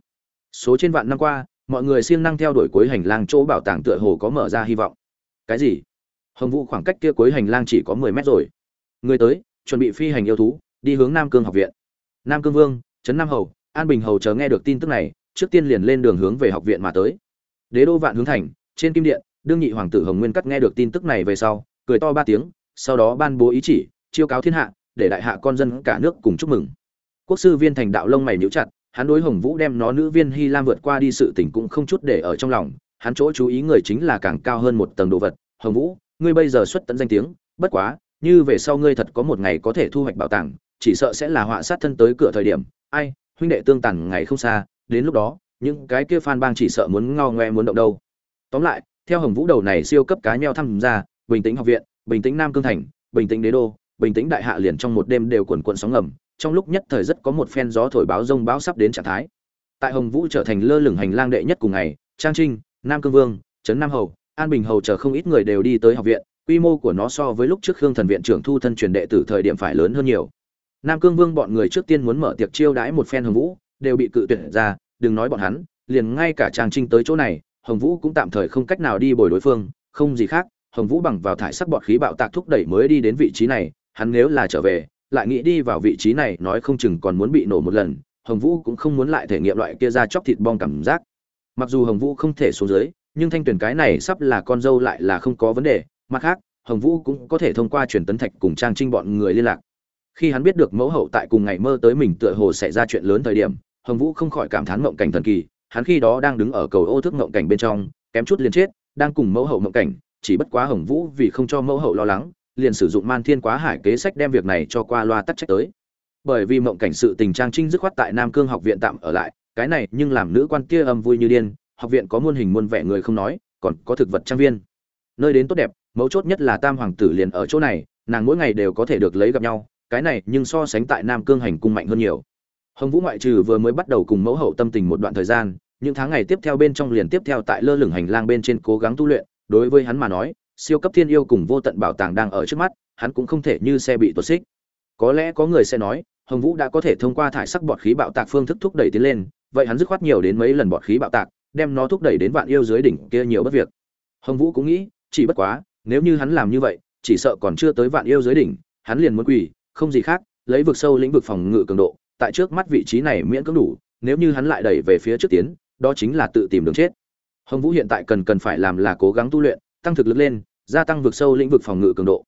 số trên vạn năm qua, mọi người siêng năng theo đuổi cuối hành lang chỗ bảo tàng tựa hồ có mở ra hy vọng. Cái gì? Hồng vũ khoảng cách kia cuối hành lang chỉ có mười mét rồi. Người tới, chuẩn bị phi hành yêu thú, đi hướng nam cương học viện. Nam cương vương, trấn nam hầu, an bình hầu chờ nghe được tin tức này, trước tiên liền lên đường hướng về học viện mà tới. Đế đô vạn hướng thành, trên kim điện, đương nhị hoàng tử hồng nguyên cắt nghe được tin tức này về sau, cười to ba tiếng, sau đó ban bố ý chỉ, chiêu cáo thiên hạ, để đại hạ con dân cả nước cùng chúc mừng. Quốc sư viên thành đạo lông mày nhíu chặt hắn đối hồng vũ đem nó nữ viên hy lam vượt qua đi sự tình cũng không chút để ở trong lòng, hắn chỗ chú ý người chính là càng cao hơn một tầng đồ vật. Hồng vũ, ngươi bây giờ xuất tận danh tiếng, bất quá, như về sau ngươi thật có một ngày có thể thu hoạch bảo tàng, chỉ sợ sẽ là họa sát thân tới cửa thời điểm. Ai, huynh đệ tương tàn ngày không xa, đến lúc đó, những cái kia fan bang chỉ sợ muốn ngao ngoe muốn động đâu. Tóm lại, theo hồng vũ đầu này siêu cấp cá nheo thăm ra, bình tĩnh học viện, bình tĩnh nam cương thành, bình tĩnh đế đô, bình tĩnh đại hạ liền trong một đêm đều cuộn cuộn sóng ngầm trong lúc nhất thời rất có một phen gió thổi báo rông báo sắp đến trạng thái. Tại hồng vũ trở thành lơ lửng hành lang đệ nhất cùng ngày, trang trinh, nam cương vương, trấn nam hầu, an bình hầu chờ không ít người đều đi tới học viện, quy mô của nó so với lúc trước khương thần viện trưởng thu thân truyền đệ tử thời điểm phải lớn hơn nhiều. Nam cương vương bọn người trước tiên muốn mở tiệc chiêu đãi một phen hồng vũ, đều bị cự tuyệt ra, đừng nói bọn hắn, liền ngay cả trang trinh tới chỗ này, hồng vũ cũng tạm thời không cách nào đi bồi đối phương, không gì khác, hồng vũ bằng vào thải sắc bọt khí bạo tạc thúc đẩy mới đi đến vị trí này, hắn nếu là trở về lại nghĩ đi vào vị trí này, nói không chừng còn muốn bị nổ một lần, hồng vũ cũng không muốn lại thể nghiệm loại kia ra chóc thịt bong cảm giác. Mặc dù hồng vũ không thể xuống dưới, nhưng thanh tuyển cái này sắp là con dâu lại là không có vấn đề, mặt khác, hồng vũ cũng có thể thông qua truyền tấn thạch cùng trang trinh bọn người liên lạc. Khi hắn biết được mẫu hậu tại cùng ngày mơ tới mình tựa hồ xảy ra chuyện lớn thời điểm, hồng vũ không khỏi cảm thán mộng cảnh thần kỳ, hắn khi đó đang đứng ở cầu ô thức mộng cảnh bên trong, kém chút liền chết, đang cùng mẫu hậu mộng cảnh, chỉ bất quá hồng vũ vì không cho mẫu hậu lo lắng liền sử dụng man thiên quá hải kế sách đem việc này cho qua loa tắc trách tới. Bởi vì mộng cảnh sự tình trang trinh dứt khoát tại nam cương học viện tạm ở lại, cái này nhưng làm nữ quan kia âm vui như điên, học viện có muôn hình muôn vẻ người không nói, còn có thực vật trang viên. Nơi đến tốt đẹp, mấu chốt nhất là tam hoàng tử liền ở chỗ này, nàng mỗi ngày đều có thể được lấy gặp nhau, cái này nhưng so sánh tại nam cương hành cung mạnh hơn nhiều. Hồng vũ ngoại trừ vừa mới bắt đầu cùng mẫu hậu tâm tình một đoạn thời gian, những tháng ngày tiếp theo bên trong liền tiếp theo tại lơ lửng hành lang bên trên cố gắng tu luyện, đối với hắn mà nói siêu cấp thiên yêu cùng vô tận bảo tàng đang ở trước mắt, hắn cũng không thể như xe bị tuột xích. Có lẽ có người sẽ nói, hồng vũ đã có thể thông qua thải sắc bọt khí bạo tạc phương thức thúc đẩy tiến lên, vậy hắn dứt khoát nhiều đến mấy lần bọt khí bạo tạc, đem nó thúc đẩy đến vạn yêu dưới đỉnh kia nhiều bất việc. Hồng vũ cũng nghĩ, chỉ bất quá, nếu như hắn làm như vậy, chỉ sợ còn chưa tới vạn yêu dưới đỉnh, hắn liền muốn quỳ, không gì khác, lấy vực sâu lĩnh vực phòng ngự cường độ, tại trước mắt vị trí này miễn cưỡng đủ, nếu như hắn lại đẩy về phía trước tiến, đó chính là tự tìm đường chết. Hồng vũ hiện tại cần cần phải làm là cố gắng tu luyện, tăng thực lực lên gia tăng vực sâu lĩnh vực phòng ngự cường độ.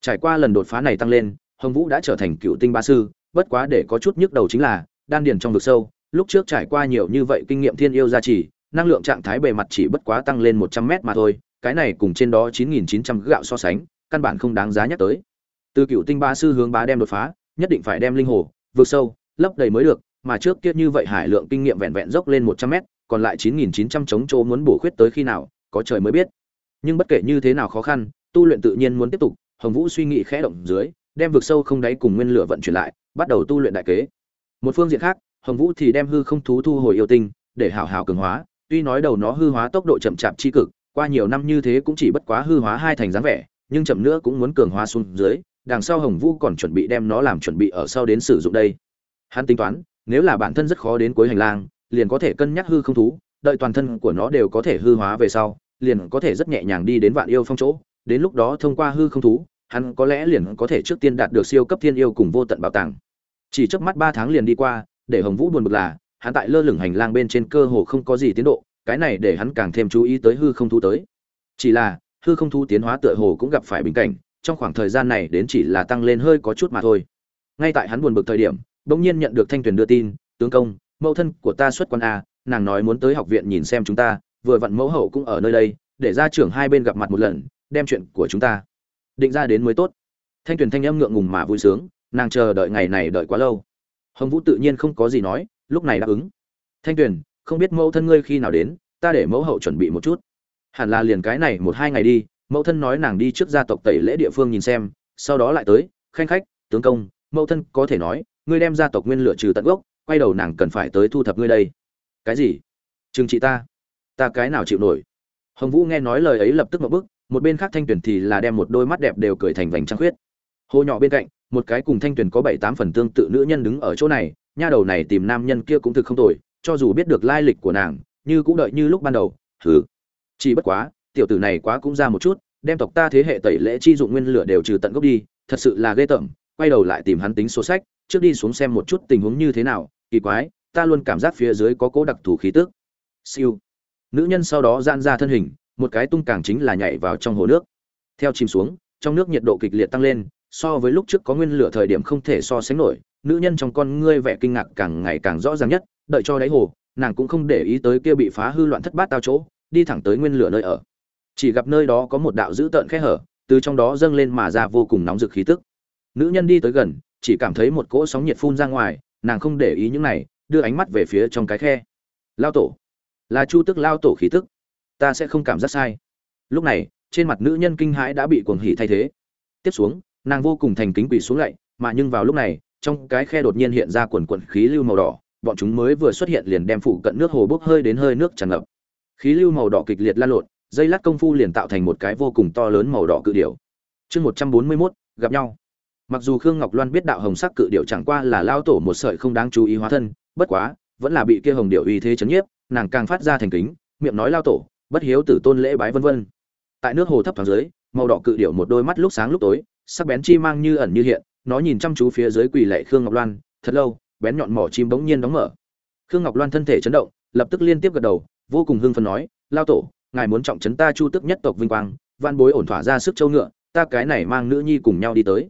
Trải qua lần đột phá này tăng lên, hồng vũ đã trở thành cựu tinh ba sư, bất quá để có chút nhức đầu chính là, đan điền trong vực sâu, lúc trước trải qua nhiều như vậy kinh nghiệm thiên yêu gia trì, năng lượng trạng thái bề mặt chỉ bất quá tăng lên một trăm mét mà thôi, cái này cùng trên đó chín nghìn chín trăm gạo so sánh, căn bản không đáng giá nhắc tới. Từ cựu tinh ba sư hướng bá đem đột phá, nhất định phải đem linh hồ vượt sâu, lấp đầy mới được, mà trước kia như vậy hải lượng kinh nghiệm vẹn vẹn dốc lên một trăm mét, còn lại chín nghìn chín trăm chống chỗ muốn bổ khuyết tới khi nào, có trời mới biết nhưng bất kể như thế nào khó khăn, tu luyện tự nhiên muốn tiếp tục, hồng vũ suy nghĩ khẽ động dưới, đem vực sâu không đáy cùng nguyên lửa vận chuyển lại, bắt đầu tu luyện đại kế. Một phương diện khác, hồng vũ thì đem hư không thú thu hồi yêu tinh, để hảo hảo cường hóa, tuy nói đầu nó hư hóa tốc độ chậm chạp chi cực, qua nhiều năm như thế cũng chỉ bất quá hư hóa hai thành dáng vẻ, nhưng chậm nữa cũng muốn cường hóa xuống dưới, đằng sau hồng vũ còn chuẩn bị đem nó làm chuẩn bị ở sau đến sử dụng đây. Hắn tính toán, nếu là bản thân rất khó đến cuối hành lang, liền có thể cân nhắc hư không thú, đợi toàn thân của nó đều có thể hư hóa về sau liền có thể rất nhẹ nhàng đi đến vạn yêu phong chỗ, đến lúc đó thông qua hư không thú, hắn có lẽ liền có thể trước tiên đạt được siêu cấp thiên yêu cùng vô tận bảo tàng. Chỉ trước mắt ba tháng liền đi qua, để hồng vũ buồn bực là, hắn tại lơ lửng hành lang bên trên cơ hồ không có gì tiến độ, cái này để hắn càng thêm chú ý tới hư không thú tới. Chỉ là, hư không thú tiến hóa tựa hồ cũng gặp phải bình cảnh, trong khoảng thời gian này đến chỉ là tăng lên hơi có chút mà thôi. Ngay tại hắn buồn bực thời điểm, bỗng nhiên nhận được thanh tuyền đưa tin, tướng công, mẫu thân của ta xuất quan a, nàng nói muốn tới học viện nhìn xem chúng ta vừa vặn mẫu hậu cũng ở nơi đây, để ra trưởng hai bên gặp mặt một lần, đem chuyện của chúng ta định ra đến mới tốt. Thanh tuyền thanh âm ngượng ngùng mà vui sướng, nàng chờ đợi ngày này đợi quá lâu. Hồng vũ tự nhiên không có gì nói, lúc này đáp ứng. Thanh tuyền, không biết mẫu thân ngươi khi nào đến, ta để mẫu hậu chuẩn bị một chút. Hẳn là liền cái này một hai ngày đi, mẫu thân nói nàng đi trước gia tộc tẩy lễ địa phương nhìn xem, sau đó lại tới, khanh khách, tướng công, mẫu thân có thể nói, ngươi đem gia tộc nguyên lựa trừ tận gốc, quay đầu nàng cần phải tới thu thập ngươi đây. Cái gì? Trừng trị ta ta cái nào chịu nổi? Hồng vũ nghe nói lời ấy lập tức một bức, một bên khác thanh tuyển thì là đem một đôi mắt đẹp đều cười thành vành trăng khuyết. Hồ nhỏ bên cạnh, một cái cùng thanh tuyển có bảy tám phần tương tự nữ nhân đứng ở chỗ này, nha đầu này tìm nam nhân kia cũng thực không tồi, cho dù biết được lai lịch của nàng, như cũng đợi như lúc ban đầu thử chỉ bất quá, tiểu tử này quá cũng ra một chút, đem tộc ta thế hệ tẩy lễ chi dụng nguyên lửa đều trừ tận gốc đi, thật sự là ghê tởm, quay đầu lại tìm hắn tính số sách, trước đi xuống xem một chút tình huống như thế nào, kỳ quái, ta luôn cảm giác phía dưới có cố đặc thù khí tức. Siêu nữ nhân sau đó giãn ra thân hình, một cái tung càng chính là nhảy vào trong hồ nước. Theo chìm xuống, trong nước nhiệt độ kịch liệt tăng lên, so với lúc trước có nguyên lửa thời điểm không thể so sánh nổi, nữ nhân trong con ngươi vẻ kinh ngạc càng ngày càng rõ ràng nhất, đợi cho đáy hồ, nàng cũng không để ý tới kia bị phá hư loạn thất bát tao chỗ, đi thẳng tới nguyên lửa nơi ở. Chỉ gặp nơi đó có một đạo dữ tợn khe hở, từ trong đó dâng lên mà ra vô cùng nóng rực khí tức. Nữ nhân đi tới gần, chỉ cảm thấy một cỗ sóng nhiệt phun ra ngoài, nàng không để ý những này, đưa ánh mắt về phía trong cái khe. Lao tổ là chu tức lao tổ khí tức. Ta sẽ không cảm giác sai. Lúc này, trên mặt nữ nhân kinh hãi đã bị cuồng hỉ thay thế. Tiếp xuống, nàng vô cùng thành kính quỳ xuống lạy mà nhưng vào lúc này, trong cái khe đột nhiên hiện ra quần quần khí lưu màu đỏ, bọn chúng mới vừa xuất hiện liền đem phụ cận nước hồ bốc hơi đến hơi nước tràn ngập. Khí lưu màu đỏ kịch liệt lan lộn, dây lát công phu liền tạo thành một cái vô cùng to lớn màu đỏ cự điểu. Chương một trăm bốn mươi mốt, gặp nhau. Mặc dù khương ngọc loan biết đạo hồng sắc cự điểu chẳng qua là lao tổ một sợi không đáng chú ý hóa thân, bất quá, vẫn là bị kia hồng điểu uy thế chấn nhiếp nàng càng phát ra thành kính, miệng nói lao tổ, bất hiếu tử tôn lễ bái vân vân. Tại nước hồ thấp thoáng dưới, màu đỏ cự điểu một đôi mắt lúc sáng lúc tối, sắc bén chi mang như ẩn như hiện, nó nhìn chăm chú phía dưới quỳ lệ khương ngọc loan, thật lâu, bén nhọn mỏ chim bỗng nhiên đóng mở. Khương ngọc loan thân thể chấn động, lập tức liên tiếp gật đầu, vô cùng hưng phấn nói, lao tổ, ngài muốn trọng trấn ta chu tức nhất tộc vinh quang van bối ổn thỏa ra sức châu ngựa, ta cái này mang nữ nhi cùng nhau đi tới.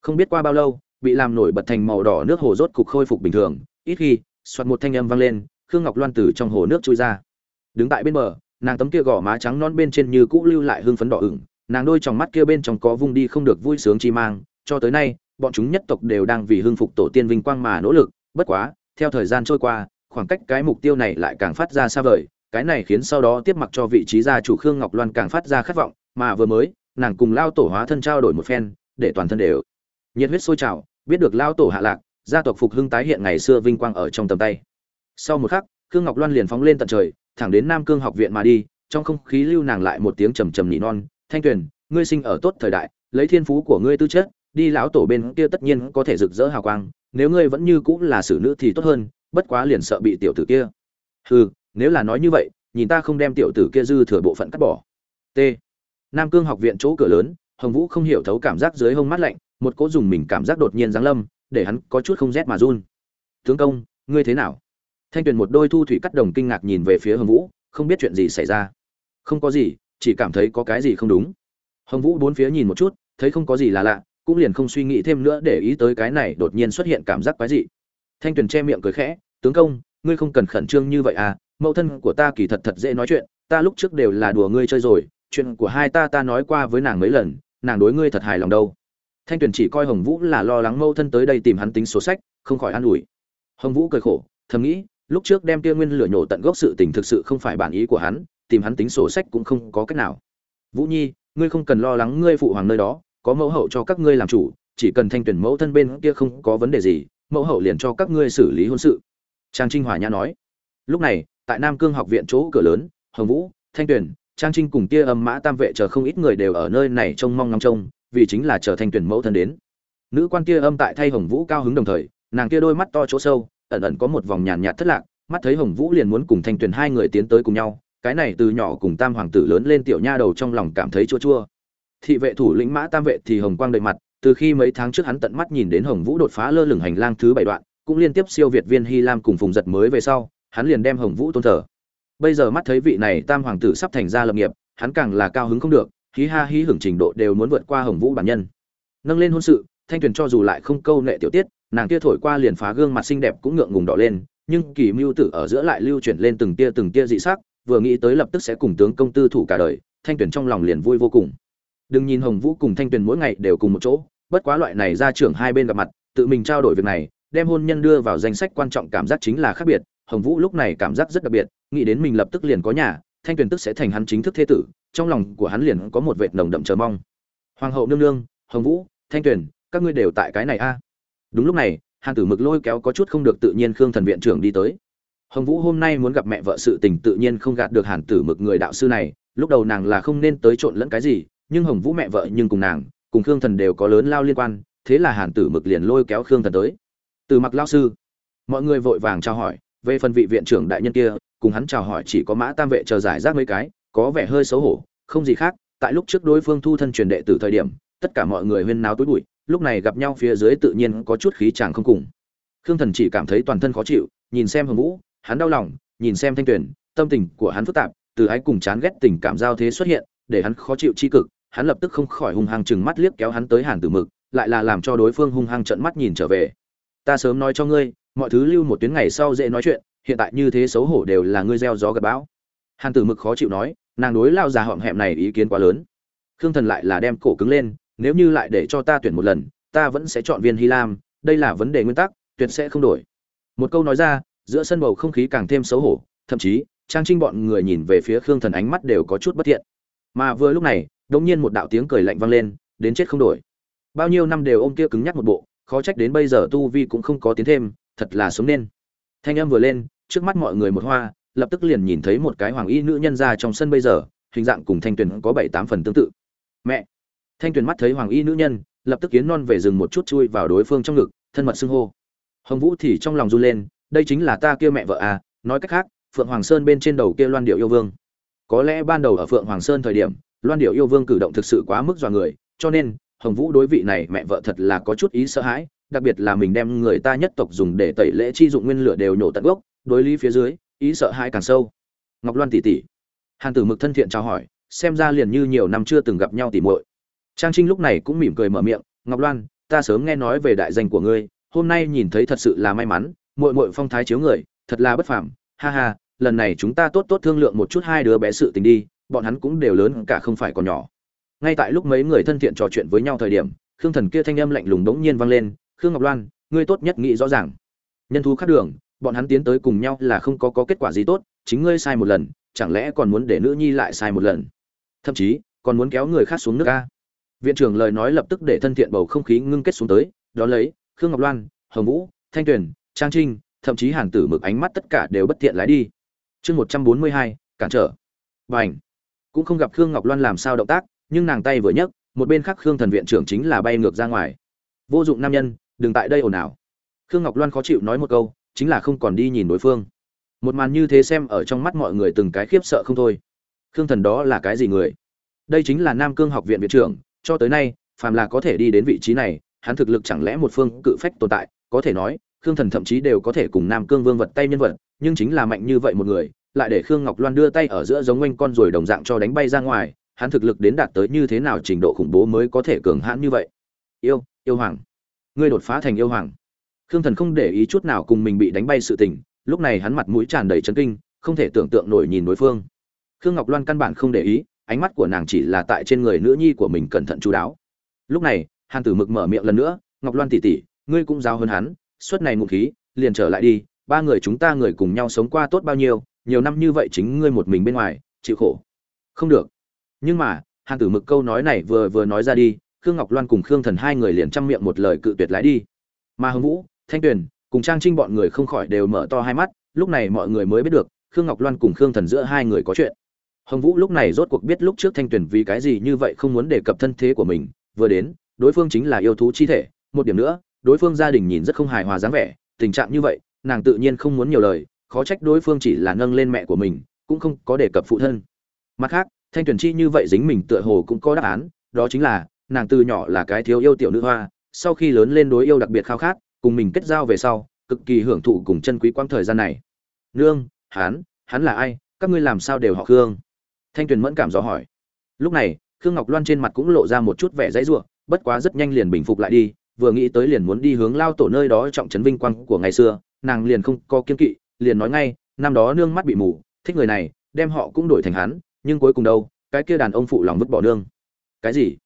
Không biết qua bao lâu, bị làm nổi bật thành màu đỏ nước hồ rốt cục khôi phục bình thường, ít khi, soạt một thanh âm vang lên khương ngọc loan từ trong hồ nước trôi ra. Đứng tại bên bờ, nàng tấm kia gò má trắng non bên trên như cũ lưu lại hương phấn đỏ ửng. Nàng đôi tròng mắt kia bên trong có vung đi không được vui sướng chi mang. Cho tới nay, bọn chúng nhất tộc đều đang vì hưng phục tổ tiên vinh quang mà nỗ lực. Bất quá, theo thời gian trôi qua, khoảng cách cái mục tiêu này lại càng phát ra xa vời. Cái này khiến sau đó tiếp mặc cho vị trí gia chủ khương ngọc loan càng phát ra khát vọng. Mà vừa mới, nàng cùng lao tổ hóa thân trao đổi một phen, để toàn thân đều nhiệt huyết sôi trào. Biết được lao tổ hạ lạc, gia tộc phục hưng tái hiện ngày xưa vinh quang ở trong tầm tay sau một khắc, khương ngọc loan liền phóng lên tận trời, thẳng đến nam cương học viện mà đi, trong không khí lưu nàng lại một tiếng trầm trầm nỉ non, thanh tuyền, ngươi sinh ở tốt thời đại, lấy thiên phú của ngươi tư chất, đi lão tổ bên kia tất nhiên có thể rực rỡ hào quang, nếu ngươi vẫn như cũng là xử nữ thì tốt hơn, bất quá liền sợ bị tiểu tử kia. Hừ, nếu là nói như vậy, nhìn ta không đem tiểu tử kia dư thừa bộ phận cắt bỏ. T. Nam cương học viện chỗ cửa lớn, hồng vũ không hiểu thấu cảm giác dưới hông mắt lạnh, một cỗ dùng mình cảm giác đột nhiên giáng lâm, để hắn có chút không rét mà run. Tướng công, ngươi thế nào? Thanh tuyền một đôi thu thủy cắt đồng kinh ngạc nhìn về phía hồng vũ, không biết chuyện gì xảy ra. Không có gì, chỉ cảm thấy có cái gì không đúng. Hồng vũ bốn phía nhìn một chút, thấy không có gì là lạ, cũng liền không suy nghĩ thêm nữa để ý tới cái này đột nhiên xuất hiện cảm giác quái dị. Thanh tuyền che miệng cười khẽ, tướng công, ngươi không cần khẩn trương như vậy à mẫu thân của ta kỳ thật thật dễ nói chuyện, ta lúc trước đều là đùa ngươi chơi rồi, chuyện của hai ta ta nói qua với nàng mấy lần, nàng đối ngươi thật hài lòng đâu. Thanh tuyền chỉ coi hồng vũ là lo lắng mẫu thân tới đây tìm hắn tính số sách, không khỏi an ủi. Hồng vũ cười khổ, thầm nghĩ lúc trước đem kia nguyên lửa nhổ tận gốc sự tình thực sự không phải bản ý của hắn, tìm hắn tính sổ sách cũng không có cách nào. Vũ nhi, ngươi không cần lo lắng ngươi phụ hoàng nơi đó, có mẫu hậu cho các ngươi làm chủ, chỉ cần thanh tuyển mẫu thân bên kia không có vấn đề gì, mẫu hậu liền cho các ngươi xử lý hôn sự. Trang trinh hòa nhã nói. Lúc này, tại nam cương học viện chỗ cửa lớn, hồng vũ, thanh tuyển trang trinh cùng kia âm mã tam vệ chờ không ít người đều ở nơi này trông mong ngóng trông, vì chính là chờ thanh tuyển mẫu thân đến. Nữ quan kia âm tại thay hồng vũ cao hứng đồng thời, nàng kia đôi mắt to chỗ sâu ẩn ẩn có một vòng nhàn nhạt thất lạc, mắt thấy hồng vũ liền muốn cùng thanh Tuyền hai người tiến tới cùng nhau, cái này từ nhỏ cùng tam hoàng tử lớn lên tiểu nha đầu trong lòng cảm thấy chua chua. Thị vệ thủ lĩnh mã tam vệ thì hồng quang đầy mặt, từ khi mấy tháng trước hắn tận mắt nhìn đến hồng vũ đột phá lơ lửng hành lang thứ bảy đoạn, cũng liên tiếp siêu việt viên hy lam cùng phùng giật mới về sau, hắn liền đem hồng vũ tôn thờ. Bây giờ mắt thấy vị này tam hoàng tử sắp thành ra lập nghiệp, hắn càng là cao hứng không được, hí ha hí hưởng trình độ đều muốn vượt qua hồng vũ bản nhân. Nâng lên hôn sự, thanh tuyền cho dù lại không câu nệ tiểu tiết nàng kia thổi qua liền phá gương mặt xinh đẹp cũng ngượng ngùng đỏ lên, nhưng kỳ mưu tử ở giữa lại lưu chuyển lên từng tia từng tia dị sắc, vừa nghĩ tới lập tức sẽ cùng tướng công tư thủ cả đời, thanh tuyền trong lòng liền vui vô cùng. Đừng nhìn hồng vũ cùng thanh tuyền mỗi ngày đều cùng một chỗ, bất quá loại này ra trưởng hai bên gặp mặt, tự mình trao đổi việc này, đem hôn nhân đưa vào danh sách quan trọng cảm giác chính là khác biệt, hồng vũ lúc này cảm giác rất đặc biệt, nghĩ đến mình lập tức liền có nhà, thanh tuyền tức sẽ thành hắn chính thức thế tử, trong lòng của hắn liền có một vệt nồng đậm chờ mong. Hoàng hậu nương nương, hồng vũ, thanh tuyền, các ngươi đều tại cái này a đúng lúc này, hàn tử mực lôi kéo có chút không được tự nhiên khương thần viện trưởng đi tới. Hồng vũ hôm nay muốn gặp mẹ vợ sự tình tự nhiên không gạt được hàn tử mực người đạo sư này, lúc đầu nàng là không nên tới trộn lẫn cái gì, nhưng hồng vũ mẹ vợ nhưng cùng nàng, cùng khương thần đều có lớn lao liên quan, thế là hàn tử mực liền lôi kéo khương thần tới. Từ mặc lao sư. Mọi người vội vàng trao hỏi, về phần vị viện trưởng đại nhân kia, cùng hắn chào hỏi chỉ có mã tam vệ chờ giải rác mấy cái, có vẻ hơi xấu hổ, không gì khác, tại lúc trước đối phương thu thân truyền đệ từ thời điểm, tất cả mọi người huyên náo túi bụi lúc này gặp nhau phía dưới tự nhiên có chút khí chàng không cùng. Khương thần chỉ cảm thấy toàn thân khó chịu, nhìn xem hồng vũ, hắn đau lòng, nhìn xem thanh tuyền, tâm tình của hắn phức tạp, từ ái cùng chán ghét tình cảm giao thế xuất hiện, để hắn khó chịu chi cực, hắn lập tức không khỏi hung hăng chừng mắt liếc kéo hắn tới hàn tử mực, lại là làm cho đối phương hung hăng trợn mắt nhìn trở về. Ta sớm nói cho ngươi, mọi thứ lưu một tuyến ngày sau dễ nói chuyện, hiện tại như thế xấu hổ đều là ngươi gieo gió gặp bão. Hàn tử mực khó chịu nói, nàng đối lao già họng hẹm này ý kiến quá lớn. Khương thần lại là đem cổ cứng lên nếu như lại để cho ta tuyển một lần, ta vẫn sẽ chọn viên hy lam, đây là vấn đề nguyên tắc, tuyệt sẽ không đổi. Một câu nói ra, giữa sân bầu không khí càng thêm xấu hổ, thậm chí, trang trinh bọn người nhìn về phía khương thần ánh mắt đều có chút bất thiện. Mà vừa lúc này, đột nhiên một đạo tiếng cười lạnh vang lên, đến chết không đổi. Bao nhiêu năm đều ôm kia cứng nhắc một bộ, khó trách đến bây giờ tu vi cũng không có tiến thêm, thật là sống nên. Thanh âm vừa lên, trước mắt mọi người một hoa, lập tức liền nhìn thấy một cái hoàng y nữ nhân ra trong sân bây giờ, hình dạng cùng thanh tuyền có bảy tám phần tương tự. Mẹ thanh tuyền mắt thấy hoàng y nữ nhân, lập tức kiến non về rừng một chút chui vào đối phương trong ngực, thân mật xưng hô. Hồng vũ thì trong lòng run lên, đây chính là ta kia mẹ vợ à nói cách khác, phượng hoàng sơn bên trên đầu kia loan điệu yêu vương. Có lẽ ban đầu ở phượng hoàng sơn thời điểm, loan điệu yêu vương cử động thực sự quá mức dọa người, cho nên, hồng vũ đối vị này mẹ vợ thật là có chút ý sợ hãi, đặc biệt là mình đem người ta nhất tộc dùng để tẩy lễ chi dụng nguyên lửa đều nhổ tận gốc, đối lý phía dưới, ý sợ hãi càng sâu. Ngọc loan tỷ tỷ hàn tử mực thân thiện chào hỏi, xem ra liền như nhiều năm chưa từng gặp nhau tỉ muội trang trinh lúc này cũng mỉm cười mở miệng, ngọc loan, ta sớm nghe nói về đại danh của ngươi, hôm nay nhìn thấy thật sự là may mắn, muội muội phong thái chiếu người, thật là bất phàm. Ha ha, lần này chúng ta tốt tốt thương lượng một chút hai đứa bé sự tình đi, bọn hắn cũng đều lớn cả không phải còn nhỏ. Ngay tại lúc mấy người thân thiện trò chuyện với nhau thời điểm, khương thần kia thanh âm lạnh lùng đống nhiên vang lên, khương ngọc loan, ngươi tốt nhất nghĩ rõ ràng. Nhân thú khác đường, bọn hắn tiến tới cùng nhau là không có có kết quả gì tốt, chính ngươi sai một lần, chẳng lẽ còn muốn để nữ nhi lại sai một lần? Thậm chí, còn muốn kéo người khác xuống nước a?" Viện trưởng lời nói lập tức để thân thiện bầu không khí ngưng kết xuống tới đó lấy, khương ngọc loan, hồng vũ, thanh tuyền, trang trinh, thậm chí hàn tử mực ánh mắt tất cả đều bất tiện lái đi. Chương một trăm bốn mươi hai, cản trở. Và ảnh cũng không gặp khương ngọc loan làm sao động tác, nhưng nàng tay vừa nhấc, một bên khác khương thần viện trưởng chính là bay ngược ra ngoài. Vô dụng nam nhân, đừng tại đây ồn ào. Khương ngọc loan khó chịu nói một câu, chính là không còn đi nhìn đối phương. Một màn như thế xem ở trong mắt mọi người từng cái khiếp sợ không thôi. Khương thần đó là cái gì người? Đây chính là nam cương học viện viện trưởng cho tới nay, phàm là có thể đi đến vị trí này, hắn thực lực chẳng lẽ một phương cự phách tồn tại, có thể nói, khương thần thậm chí đều có thể cùng nam cương vương vật tay nhân vật, nhưng chính là mạnh như vậy một người, lại để khương ngọc loan đưa tay ở giữa giống quanh con rồi đồng dạng cho đánh bay ra ngoài, hắn thực lực đến đạt tới như thế nào trình độ khủng bố mới có thể cường hãn như vậy? Yêu yêu hoàng. Ngươi đột phá thành yêu hoàng. Khương thần không để ý chút nào cùng mình bị đánh bay sự tình, lúc này hắn mặt mũi tràn đầy chấn kinh, không thể tưởng tượng nổi nhìn đối phương. Khương ngọc loan căn bản không để ý ánh mắt của nàng chỉ là tại trên người nữ nhi của mình cẩn thận chú đáo. Lúc này, hàn tử mực mở miệng lần nữa, ngọc loan tỉ tỉ ngươi cũng giao hơn hắn suất này ngụ khí, liền trở lại đi, ba người chúng ta người cùng nhau sống qua tốt bao nhiêu, nhiều năm như vậy chính ngươi một mình bên ngoài, chịu khổ. Không được. Nhưng mà, hàn tử mực câu nói này vừa vừa nói ra đi, khương ngọc loan cùng khương thần hai người liền chăm miệng một lời cự tuyệt lái đi. Mà hưng vũ, thanh tuyền cùng trang trinh bọn người không khỏi đều mở to hai mắt, lúc này mọi người mới biết được, khương ngọc loan cùng khương thần giữa hai người có chuyện hồng vũ lúc này rốt cuộc biết lúc trước thanh tuyển vì cái gì như vậy không muốn đề cập thân thế của mình, vừa đến, đối phương chính là yêu thú chi thể. Một điểm nữa, đối phương gia đình nhìn rất không hài hòa dáng vẻ, tình trạng như vậy, nàng tự nhiên không muốn nhiều lời, khó trách đối phương chỉ là nâng lên mẹ của mình, cũng không có đề cập phụ thân. Mặt khác, thanh tuyển chi như vậy dính mình tựa hồ cũng có đáp án, đó chính là, nàng từ nhỏ là cái thiếu yêu tiểu nữ hoa, sau khi lớn lên đối yêu đặc biệt khao khát, cùng mình kết giao về sau, cực kỳ hưởng thụ cùng chân quý quãng thời gian này. Nương hán hắn là ai? Các ngươi làm sao đều họ khương? Thanh tuyền mẫn cảm dò hỏi. Lúc này, khương ngọc loan trên mặt cũng lộ ra một chút vẻ dãy ruộng bất quá rất nhanh liền bình phục lại đi, vừa nghĩ tới liền muốn đi hướng lao tổ nơi đó trọng trấn vinh quang của ngày xưa, nàng liền không có kiên kỵ, liền nói ngay, năm đó nương mắt bị mù, thích người này, đem họ cũng đổi thành hắn, nhưng cuối cùng đâu, cái kia đàn ông phụ lòng vứt bỏ nương. Cái gì?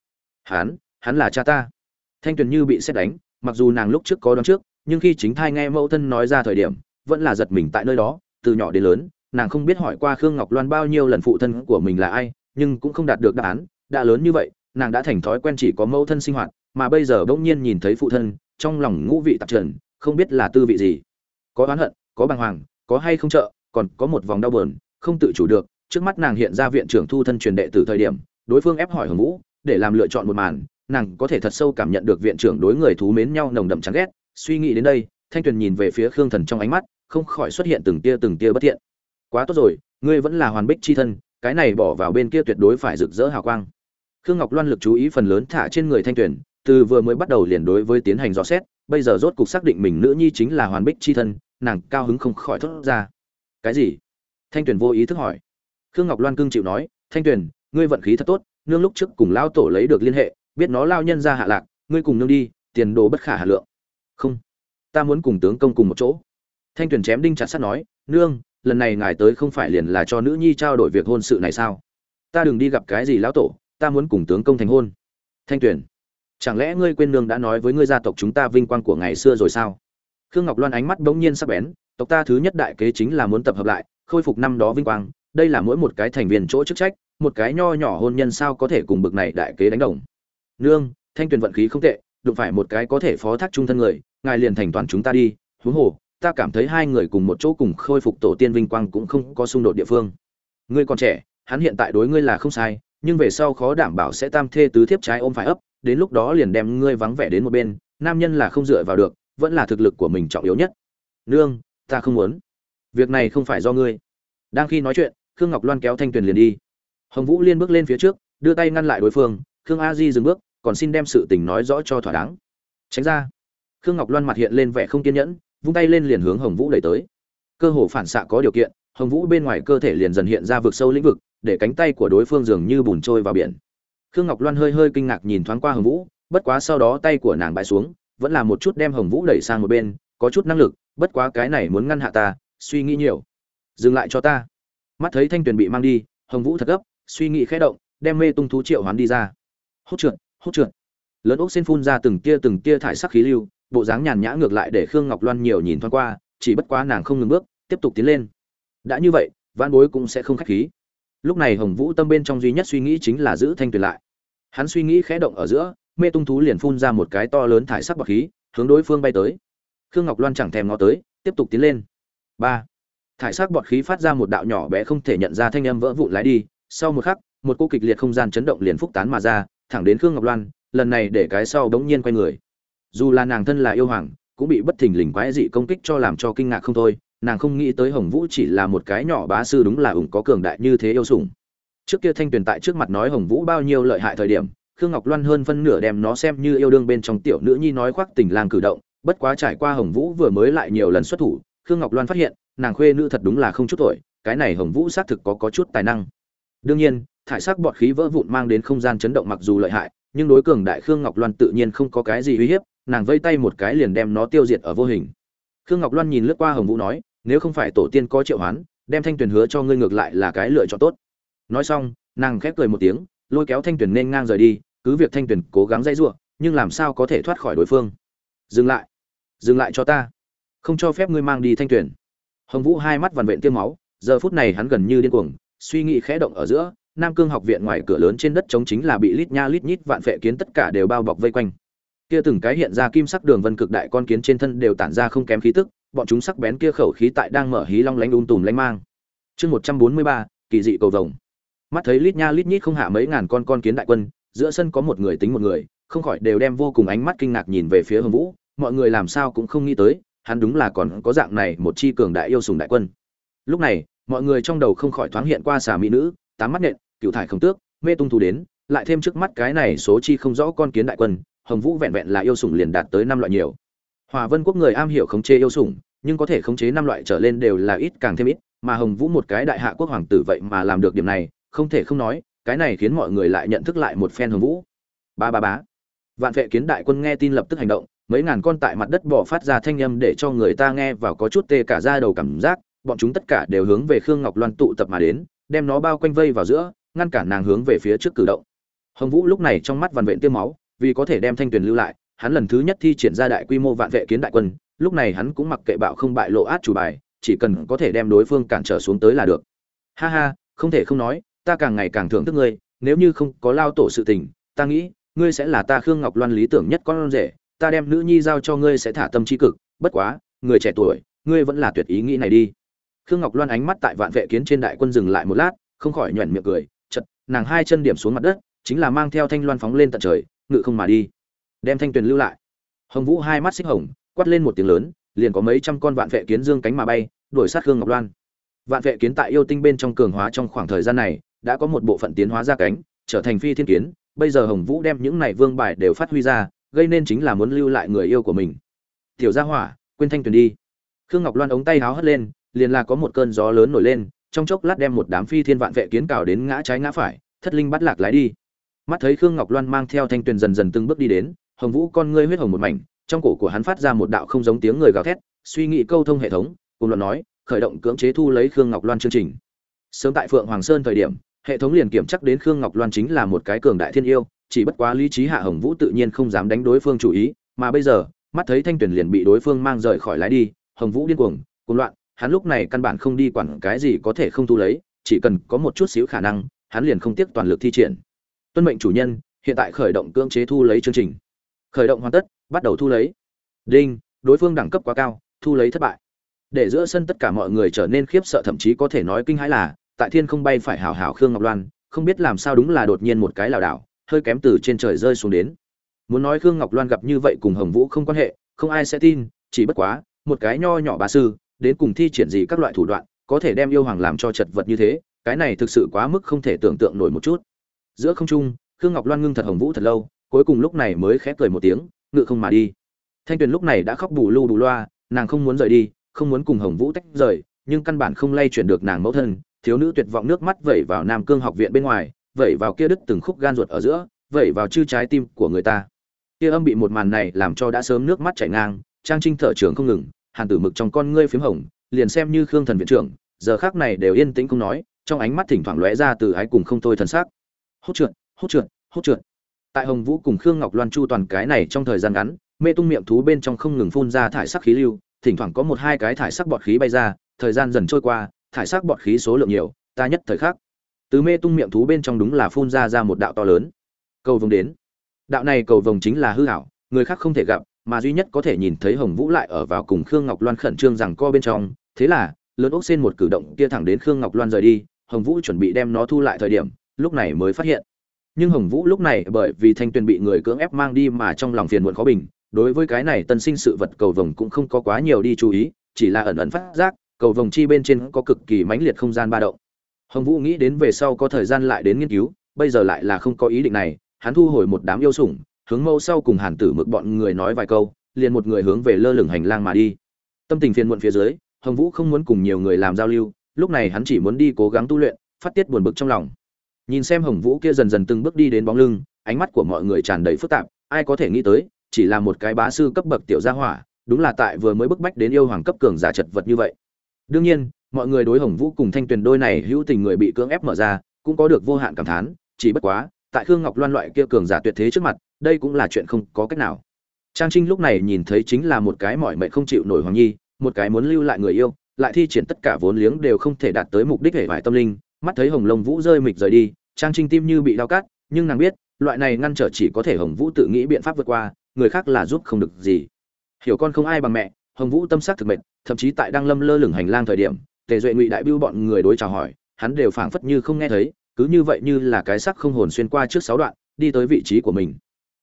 Hắn? Hắn là cha ta? Thanh tuyền như bị xét đánh, mặc dù nàng lúc trước có đón trước, nhưng khi chính thai nghe mẫu thân nói ra thời điểm, vẫn là giật mình tại nơi đó, từ nhỏ đến lớn nàng không biết hỏi qua khương ngọc loan bao nhiêu lần phụ thân của mình là ai, nhưng cũng không đạt được đáp án. Đã lớn như vậy, nàng đã thành thói quen chỉ có mẫu thân sinh hoạt, mà bây giờ bỗng nhiên nhìn thấy phụ thân, trong lòng ngũ vị tạp trần, không biết là tư vị gì. Có oán hận, có bàng hoàng, có hay không trợ, còn có một vòng đau buồn, không tự chủ được. Trước mắt nàng hiện ra viện trưởng thu thân truyền đệ từ thời điểm, đối phương ép hỏi hồng vũ, để làm lựa chọn một màn, nàng có thể thật sâu cảm nhận được viện trưởng đối người thú mến nhau nồng đậm chán ghét. Suy nghĩ đến đây, thanh tuyền nhìn về phía khương thần trong ánh mắt, không khỏi xuất hiện từng tia từng tia bất thiện quá tốt rồi, ngươi vẫn là hoàn bích chi thân, cái này bỏ vào bên kia tuyệt đối phải rực rỡ hào quang. Khương ngọc loan lực chú ý phần lớn thả trên người thanh tuyền, từ vừa mới bắt đầu liền đối với tiến hành dò xét, bây giờ rốt cục xác định mình nữ nhi chính là hoàn bích chi thân, nàng cao hứng không khỏi thốt ra. Cái gì? Thanh tuyền vô ý thức hỏi. Khương ngọc loan cương chịu nói, thanh tuyền, ngươi vận khí thật tốt, nương lúc trước cùng lao tổ lấy được liên hệ, biết nó lao nhân ra hạ lạc, ngươi cùng nương đi, tiền đồ bất khả hà lượng. Không, ta muốn cùng tướng công cùng một chỗ. Thanh tuyền chém đinh chặt sắt nói, nương lần này ngài tới không phải liền là cho nữ nhi trao đổi việc hôn sự này sao? Ta đừng đi gặp cái gì lão tổ, ta muốn cùng tướng công thành hôn. Thanh tuyền, chẳng lẽ ngươi quên nương đã nói với ngươi gia tộc chúng ta vinh quang của ngày xưa rồi sao? Khương ngọc loan ánh mắt bỗng nhiên sắc bén, tộc ta thứ nhất đại kế chính là muốn tập hợp lại, khôi phục năm đó vinh quang, đây là mỗi một cái thành viên chỗ chức trách, một cái nho nhỏ hôn nhân sao có thể cùng bực này đại kế đánh đồng? Nương, thanh tuyền vận khí không tệ, đụng phải một cái có thể phó thác trung thân người, ngài liền thành toàn chúng ta đi, huống hồ ta cảm thấy hai người cùng một chỗ cùng khôi phục tổ tiên vinh quang cũng không có xung đột địa phương. Ngươi còn trẻ, hắn hiện tại đối ngươi là không sai, nhưng về sau khó đảm bảo sẽ tam thê tứ thiếp trái ôm phải ấp, đến lúc đó liền đem ngươi vắng vẻ đến một bên, nam nhân là không dựa vào được, vẫn là thực lực của mình trọng yếu nhất. Nương, ta không muốn. Việc này không phải do ngươi. Đang khi nói chuyện, khương ngọc loan kéo thanh tuyền liền đi. Hồng vũ liên bước lên phía trước, đưa tay ngăn lại đối phương, khương a di dừng bước, còn xin đem sự tình nói rõ cho thỏa đáng. Tránh ra. Khương ngọc loan mặt hiện lên vẻ không kiên nhẫn vung tay lên liền hướng hồng vũ đẩy tới. Cơ hồ phản xạ có điều kiện, hồng vũ bên ngoài cơ thể liền dần hiện ra vực sâu lĩnh vực, để cánh tay của đối phương dường như bùn trôi vào biển. Khương ngọc loan hơi hơi kinh ngạc nhìn thoáng qua hồng vũ, bất quá sau đó tay của nàng bãi xuống, vẫn là một chút đem hồng vũ đẩy sang một bên, có chút năng lực, bất quá cái này muốn ngăn hạ ta, suy nghĩ nhiều. Dừng lại cho ta. Mắt thấy thanh tuyền bị mang đi, hồng vũ thật gấp, suy nghĩ khẽ động, đem mê tung thú triệu hoán đi ra. Hốt trượt hốt trượt. Lớn ốc xin phun ra từng tia từng tia thải sắc khí lưu bộ dáng nhàn nhã ngược lại để khương ngọc loan nhiều nhìn thoáng qua, chỉ bất quá nàng không ngừng bước, tiếp tục tiến lên. Đã như vậy văn bối cũng sẽ không khách khí. Lúc này hồng vũ tâm bên trong duy nhất suy nghĩ chính là giữ thanh tuyền lại. Hắn suy nghĩ khẽ động ở giữa, mê tung thú liền phun ra một cái to lớn thải sắc bọc khí, hướng đối phương bay tới. Khương ngọc loan chẳng thèm ngó tới, tiếp tục tiến lên. Ba. Thải sắc bọt khí phát ra một đạo nhỏ bé không thể nhận ra thanh âm vỡ vụn lái đi. Sau một khắc, một cô kịch liệt không gian chấn động liền phúc tán mà ra, thẳng đến khương ngọc loan, lần này để cái sau bỗng nhiên quay người dù là nàng thân là yêu hoàng, cũng bị bất thình lình quái dị công kích cho làm cho kinh ngạc không thôi, nàng không nghĩ tới hồng vũ chỉ là một cái nhỏ bá sư đúng là ủng có cường đại như thế yêu sủng. Trước kia thanh tuyền tại trước mặt nói hồng vũ bao nhiêu lợi hại thời điểm, khương ngọc loan hơn phân nửa đem nó xem như yêu đương bên trong tiểu nữ nhi nói khoác tình lang cử động, bất quá trải qua hồng vũ vừa mới lại nhiều lần xuất thủ, khương ngọc loan phát hiện, nàng khuê nữ thật đúng là không chút tuổi, cái này hồng vũ xác thực có có chút tài năng. Đương nhiên, thải sắc bọt khí vỡ vụn mang đến không gian chấn động mặc dù lợi hại, nhưng đối cường đại khương ngọc loan tự nhiên không có cái gì uy hiếp nàng vây tay một cái liền đem nó tiêu diệt ở vô hình. Khương ngọc loan nhìn lướt qua hồng vũ nói, nếu không phải tổ tiên có triệu hoán, đem thanh tuyền hứa cho ngươi ngược lại là cái lựa chọn tốt. Nói xong, nàng khép cười một tiếng, lôi kéo thanh tuyền nên ngang rời đi, cứ việc thanh tuyền cố gắng dây giụa nhưng làm sao có thể thoát khỏi đối phương? Dừng lại dừng lại cho ta, không cho phép ngươi mang đi thanh tuyền. Hồng vũ hai mắt vằn vện tiêm máu, giờ phút này hắn gần như điên cuồng, suy nghĩ khẽ động ở giữa, nam cương học viện ngoài cửa lớn trên đất trống chính là bị lít nha lít nhít vạn phệ kiến tất cả đều bao bọc vây quanh kia từng cái hiện ra kim sắc đường vân cực đại con kiến trên thân đều tản ra không kém khí tức, bọn chúng sắc bén kia khẩu khí tại đang mở hí long lánh ung tùm lánh mang. Chương một trăm bốn mươi ba, kỳ dị cầu vồng. Mắt thấy lít nha lít nhít không hạ mấy ngàn con con kiến đại quân, giữa sân có một người tính một người, không khỏi đều đem vô cùng ánh mắt kinh ngạc nhìn về phía hồng vũ, mọi người làm sao cũng không nghĩ tới, hắn đúng là còn có dạng này một chi cường đại yêu sùng đại quân. Lúc này, mọi người trong đầu không khỏi thoáng hiện qua xà mỹ nữ, tám mắt nện cựu thải không tước, mê tung thú đến, lại thêm trước mắt cái này số chi không rõ con kiến đại quân hồng vũ vẹn vẹn là yêu sủng liền đạt tới năm loại nhiều. Hòa vân quốc người am hiểu khống chế yêu sủng, nhưng có thể khống chế năm loại trở lên đều là ít càng thêm ít, mà hồng vũ một cái đại hạ quốc hoàng tử vậy mà làm được điểm này, không thể không nói, cái này khiến mọi người lại nhận thức lại một phen hồng vũ. Ba ba bá vạn vệ kiến đại quân nghe tin lập tức hành động, mấy ngàn con tại mặt đất bỏ phát ra thanh âm để cho người ta nghe vào có chút tê cả da đầu cảm giác, bọn chúng tất cả đều hướng về khương ngọc loan tụ tập mà đến, đem nó bao quanh vây vào giữa, ngăn cản nàng hướng về phía trước cử động. Hồng vũ lúc này trong mắt vằn vện tiêm máu vì có thể đem thanh tuyền lưu lại, hắn lần thứ nhất thi triển ra đại quy mô vạn vệ kiến đại quân, lúc này hắn cũng mặc kệ bạo không bại lộ át chủ bài, chỉ cần có thể đem đối phương cản trở xuống tới là được. Ha ha, không thể không nói, ta càng ngày càng thưởng thức ngươi, nếu như không có lao tổ sự tình, ta nghĩ, ngươi sẽ là ta khương ngọc loan lý tưởng nhất con rể, ta đem nữ nhi giao cho ngươi sẽ thả tâm trí cực, bất quá, người trẻ tuổi, ngươi vẫn là tuyệt ý nghĩ này đi. Khương ngọc loan ánh mắt tại vạn vệ kiến trên đại quân dừng lại một lát, không khỏi nhoẻn miệng cười, chật, nàng hai chân điểm xuống mặt đất, chính là mang theo thanh loan phóng lên tận trời ngự không mà đi. Đem thanh tuyền lưu lại. Hồng vũ hai mắt xích hồng, quát lên một tiếng lớn, liền có mấy trăm con vạn vệ kiến dương cánh mà bay, đuổi sát khương ngọc loan. Vạn vệ kiến tại yêu tinh bên trong cường hóa trong khoảng thời gian này, đã có một bộ phận tiến hóa ra cánh, trở thành phi thiên kiến. Bây giờ hồng vũ đem những này vương bài đều phát huy ra, gây nên chính là muốn lưu lại người yêu của mình. Tiểu gia hỏa, quên thanh tuyền đi. Khương ngọc loan ống tay háo hất lên, liền là có một cơn gió lớn nổi lên, trong chốc lát đem một đám phi thiên vạn vệ kiến cào đến ngã trái ngã phải, thất linh bắt lạc lái đi mắt thấy khương ngọc loan mang theo thanh tuyền dần dần từng bước đi đến, hồng vũ con ngươi huyết hồng một mảnh, trong cổ của hắn phát ra một đạo không giống tiếng người gào thét, suy nghĩ câu thông hệ thống, cùng luận nói, khởi động cưỡng chế thu lấy khương ngọc loan chương trình. Sớm tại phượng hoàng sơn thời điểm, hệ thống liền kiểm chắc đến khương ngọc loan chính là một cái cường đại thiên yêu, chỉ bất quá lý trí hạ hồng vũ tự nhiên không dám đánh đối phương chủ ý, mà bây giờ, mắt thấy thanh tuyển liền bị đối phương mang rời khỏi lái đi, hồng vũ điên cuồng cuồng loạn, hắn lúc này căn bản không đi quản cái gì có thể không thu lấy, chỉ cần có một chút xíu khả năng, hắn liền không tiếc toàn lực thi triển tuân mệnh chủ nhân, hiện tại khởi động cưỡng chế thu lấy chương trình. Khởi động hoàn tất, bắt đầu thu lấy. Đinh, đối phương đẳng cấp quá cao, thu lấy thất bại. Để giữa sân tất cả mọi người trở nên khiếp sợ, thậm chí có thể nói kinh hãi là, tại thiên không bay phải hào hào khương ngọc loan, không biết làm sao đúng là đột nhiên một cái lảo đảo, hơi kém từ trên trời rơi xuống đến. Muốn nói khương ngọc loan gặp như vậy cùng hồng vũ không quan hệ, không ai sẽ tin, chỉ bất quá, một cái nho nhỏ bà sư, đến cùng thi triển gì các loại thủ đoạn, có thể đem yêu hoàng làm cho chật vật như thế, cái này thực sự quá mức không thể tưởng tượng nổi một chút giữa không trung, khương ngọc loan ngưng thật hồng vũ thật lâu, cuối cùng lúc này mới khép cười một tiếng, ngự không mà đi. Thanh tuyền lúc này đã khóc bù lu bù loa, nàng không muốn rời đi, không muốn cùng hồng vũ tách rời, nhưng căn bản không lay chuyển được nàng mẫu thân, thiếu nữ tuyệt vọng nước mắt vẩy vào nam cương học viện bên ngoài, vẩy vào kia đứt từng khúc gan ruột ở giữa, vẩy vào chư trái tim của người ta. Kia âm bị một màn này làm cho đã sớm nước mắt chảy ngang, trang trinh thở trường không ngừng, hàn tử mực trong con ngươi phím hồng, liền xem như khương thần viện trưởng, giờ khác này đều yên tĩnh không nói, trong ánh mắt thỉnh thoảng lóe ra từ ái cùng không thôi thần sắc hốt trượt hốt trượt hốt trượt. Tại hồng vũ cùng khương ngọc loan chu toàn cái này trong thời gian ngắn, mê tung miệng thú bên trong không ngừng phun ra thải sắc khí lưu, thỉnh thoảng có một hai cái thải sắc bọt khí bay ra, thời gian dần trôi qua, thải sắc bọt khí số lượng nhiều, ta nhất thời khắc. Từ mê tung miệng thú bên trong đúng là phun ra ra một đạo to lớn. Cầu vồng đến. Đạo này cầu vồng chính là hư hảo người khác không thể gặp, mà duy nhất có thể nhìn thấy hồng vũ lại ở vào cùng khương ngọc loan khẩn trương rằng co bên trong. Thế là, lớn ốc xên một cử động kia thẳng đến khương ngọc loan rời đi, hồng vũ chuẩn bị đem nó thu lại thời điểm lúc này mới phát hiện. Nhưng hồng vũ lúc này bởi vì thanh tuyền bị người cưỡng ép mang đi mà trong lòng phiền muộn khó bình, đối với cái này tân sinh sự vật cầu vồng cũng không có quá nhiều đi chú ý, chỉ là ẩn ẩn phát giác, cầu vồng chi bên trên có cực kỳ mãnh liệt không gian ba động. Hồng vũ nghĩ đến về sau có thời gian lại đến nghiên cứu, bây giờ lại là không có ý định này, hắn thu hồi một đám yêu sủng, hướng mâu sau cùng hàn tử mực bọn người nói vài câu, liền một người hướng về lơ lửng hành lang mà đi. Tâm tình phiền muộn phía dưới, hồng vũ không muốn cùng nhiều người làm giao lưu, lúc này hắn chỉ muốn đi cố gắng tu luyện, phát tiết buồn bực trong lòng nhìn xem hồng vũ kia dần dần từng bước đi đến bóng lưng, ánh mắt của mọi người tràn đầy phức tạp, ai có thể nghĩ tới, chỉ là một cái bá sư cấp bậc tiểu gia hỏa, đúng là tại vừa mới bức bách đến yêu hoàng cấp cường giả chật vật như vậy. Đương nhiên, mọi người đối hồng vũ cùng thanh tuyền đôi này hữu tình người bị cưỡng ép mở ra, cũng có được vô hạn cảm thán, chỉ bất quá, tại khương ngọc loan loại kia cường giả tuyệt thế trước mặt, đây cũng là chuyện không có cách nào. Trang trinh lúc này nhìn thấy chính là một cái mọi mệnh không chịu nổi hoàng nhi, một cái muốn lưu lại người yêu, lại thi triển tất cả vốn liếng đều không thể đạt tới mục đích hệ vải tâm linh mắt thấy hồng lông vũ rơi mịch rời đi, trang trinh tim như bị đau cắt, nhưng nàng biết, loại này ngăn trở chỉ có thể hồng vũ tự nghĩ biện pháp vượt qua, người khác là giúp không được gì. Hiểu con không ai bằng mẹ, hồng vũ tâm sắc thực mệnh thậm chí tại đang lâm lơ lửng hành lang thời điểm, tề duệ ngụy đại biêu bọn người đối chào hỏi, hắn đều phảng phất như không nghe thấy, cứ như vậy như là cái sắc không hồn xuyên qua trước sáu đoạn, đi tới vị trí của mình.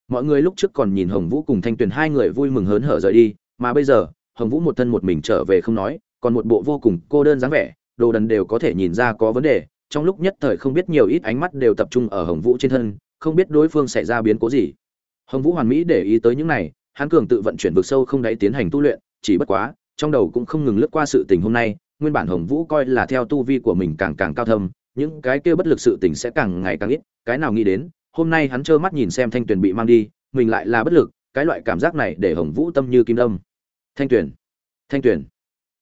Mọi người lúc trước còn nhìn hồng vũ cùng thanh tuyền hai người vui mừng hớn hở rời đi, mà bây giờ, hồng vũ một thân một mình trở về không nói, còn một bộ vô cùng cô đơn dáng vẻ đồ đần đều có thể nhìn ra có vấn đề, trong lúc nhất thời không biết nhiều ít ánh mắt đều tập trung ở hồng vũ trên thân, không biết đối phương xảy ra biến cố gì. Hồng vũ hoàn mỹ để ý tới những này, hắn cường tự vận chuyển vực sâu không đáy tiến hành tu luyện, chỉ bất quá, trong đầu cũng không ngừng lướt qua sự tình hôm nay, nguyên bản hồng vũ coi là theo tu vi của mình càng càng cao thâm, những cái kia bất lực sự tình sẽ càng ngày càng ít, cái nào nghĩ đến, hôm nay hắn trơ mắt nhìn xem thanh tuyền bị mang đi, mình lại là bất lực, cái loại cảm giác này để hồng vũ tâm như kim đâm thanh tuyền! Thanh tuyền!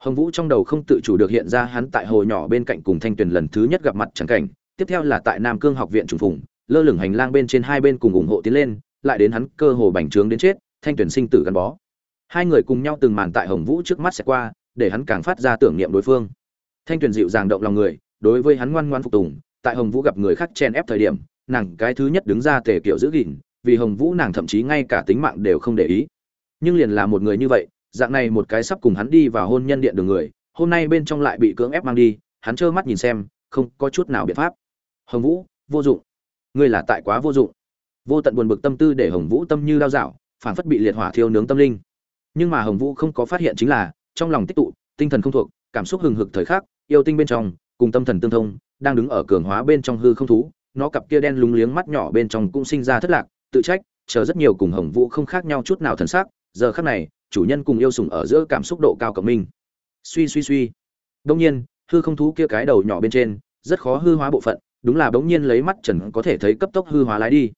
Hồng vũ trong đầu không tự chủ được hiện ra hắn tại hồ nhỏ bên cạnh cùng thanh tuyền lần thứ nhất gặp mặt chẳng cảnh, tiếp theo là tại nam cương học viện trùng phùng, lơ lửng hành lang bên trên hai bên cùng ủng hộ tiến lên, lại đến hắn cơ hồ bành trướng đến chết, thanh Tuyền sinh tử gắn bó. Hai người cùng nhau từng màn tại hồng vũ trước mắt sẽ qua, để hắn càng phát ra tưởng niệm đối phương. Thanh Tuyền dịu dàng động lòng người, đối với hắn ngoan ngoãn phục tùng, tại hồng vũ gặp người khác chen ép thời điểm, nàng cái thứ nhất đứng ra tề kiểu giữ gìn, vì hồng vũ nàng thậm chí ngay cả tính mạng đều không để ý. Nhưng liền là một người như vậy dạng này một cái sắp cùng hắn đi vào hôn nhân điện đường người, hôm nay bên trong lại bị cưỡng ép mang đi, hắn trơ mắt nhìn xem, không có chút nào biện pháp. Hồng vũ, vô dụng. Ngươi là tại quá vô dụng. Vô tận buồn bực tâm tư để hồng vũ tâm như lao dạo phản phất bị liệt hỏa thiêu nướng tâm linh. Nhưng mà hồng vũ không có phát hiện chính là, trong lòng tích tụ, tinh thần không thuộc, cảm xúc hừng hực thời khắc, yêu tinh bên trong, cùng tâm thần tương thông, đang đứng ở cường hóa bên trong hư không thú, nó cặp kia đen lúng liếng mắt nhỏ bên trong cũng sinh ra thất lạc, tự trách, chờ rất nhiều cùng hồng vũ không khác nhau chút nào thần sắc, giờ khắc này chủ nhân cùng yêu sủng ở giữa cảm xúc độ cao cộng minh. Suy suy suy. Đông nhiên, hư không thú kia cái đầu nhỏ bên trên, rất khó hư hóa bộ phận, đúng là bỗng nhiên lấy mắt trần có thể thấy cấp tốc hư hóa lái đi.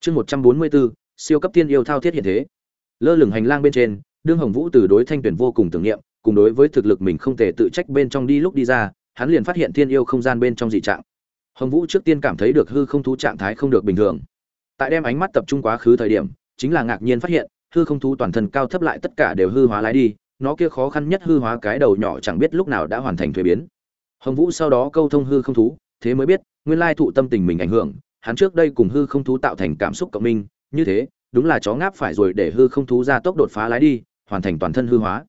Chương một trăm bốn mươi bốn, siêu cấp tiên yêu thao thiết hiện thế. Lơ lửng hành lang bên trên, đương hồng vũ từ đối thanh tuyển vô cùng tưởng niệm, cùng đối với thực lực mình không thể tự trách bên trong đi lúc đi ra, hắn liền phát hiện thiên yêu không gian bên trong dị trạng. Hồng vũ trước tiên cảm thấy được hư không thú trạng thái không được bình thường. Tại đem ánh mắt tập trung quá khứ thời điểm, chính là ngạc nhiên phát hiện hư không thú toàn thân cao thấp lại tất cả đều hư hóa lái đi, nó kia khó khăn nhất hư hóa cái đầu nhỏ chẳng biết lúc nào đã hoàn thành thuế biến. Hồng vũ sau đó câu thông hư không thú, thế mới biết, nguyên lai thụ tâm tình mình ảnh hưởng, hắn trước đây cùng hư không thú tạo thành cảm xúc cộng minh, như thế, đúng là chó ngáp phải rồi để hư không thú ra tốc đột phá lái đi, hoàn thành toàn thân hư hóa.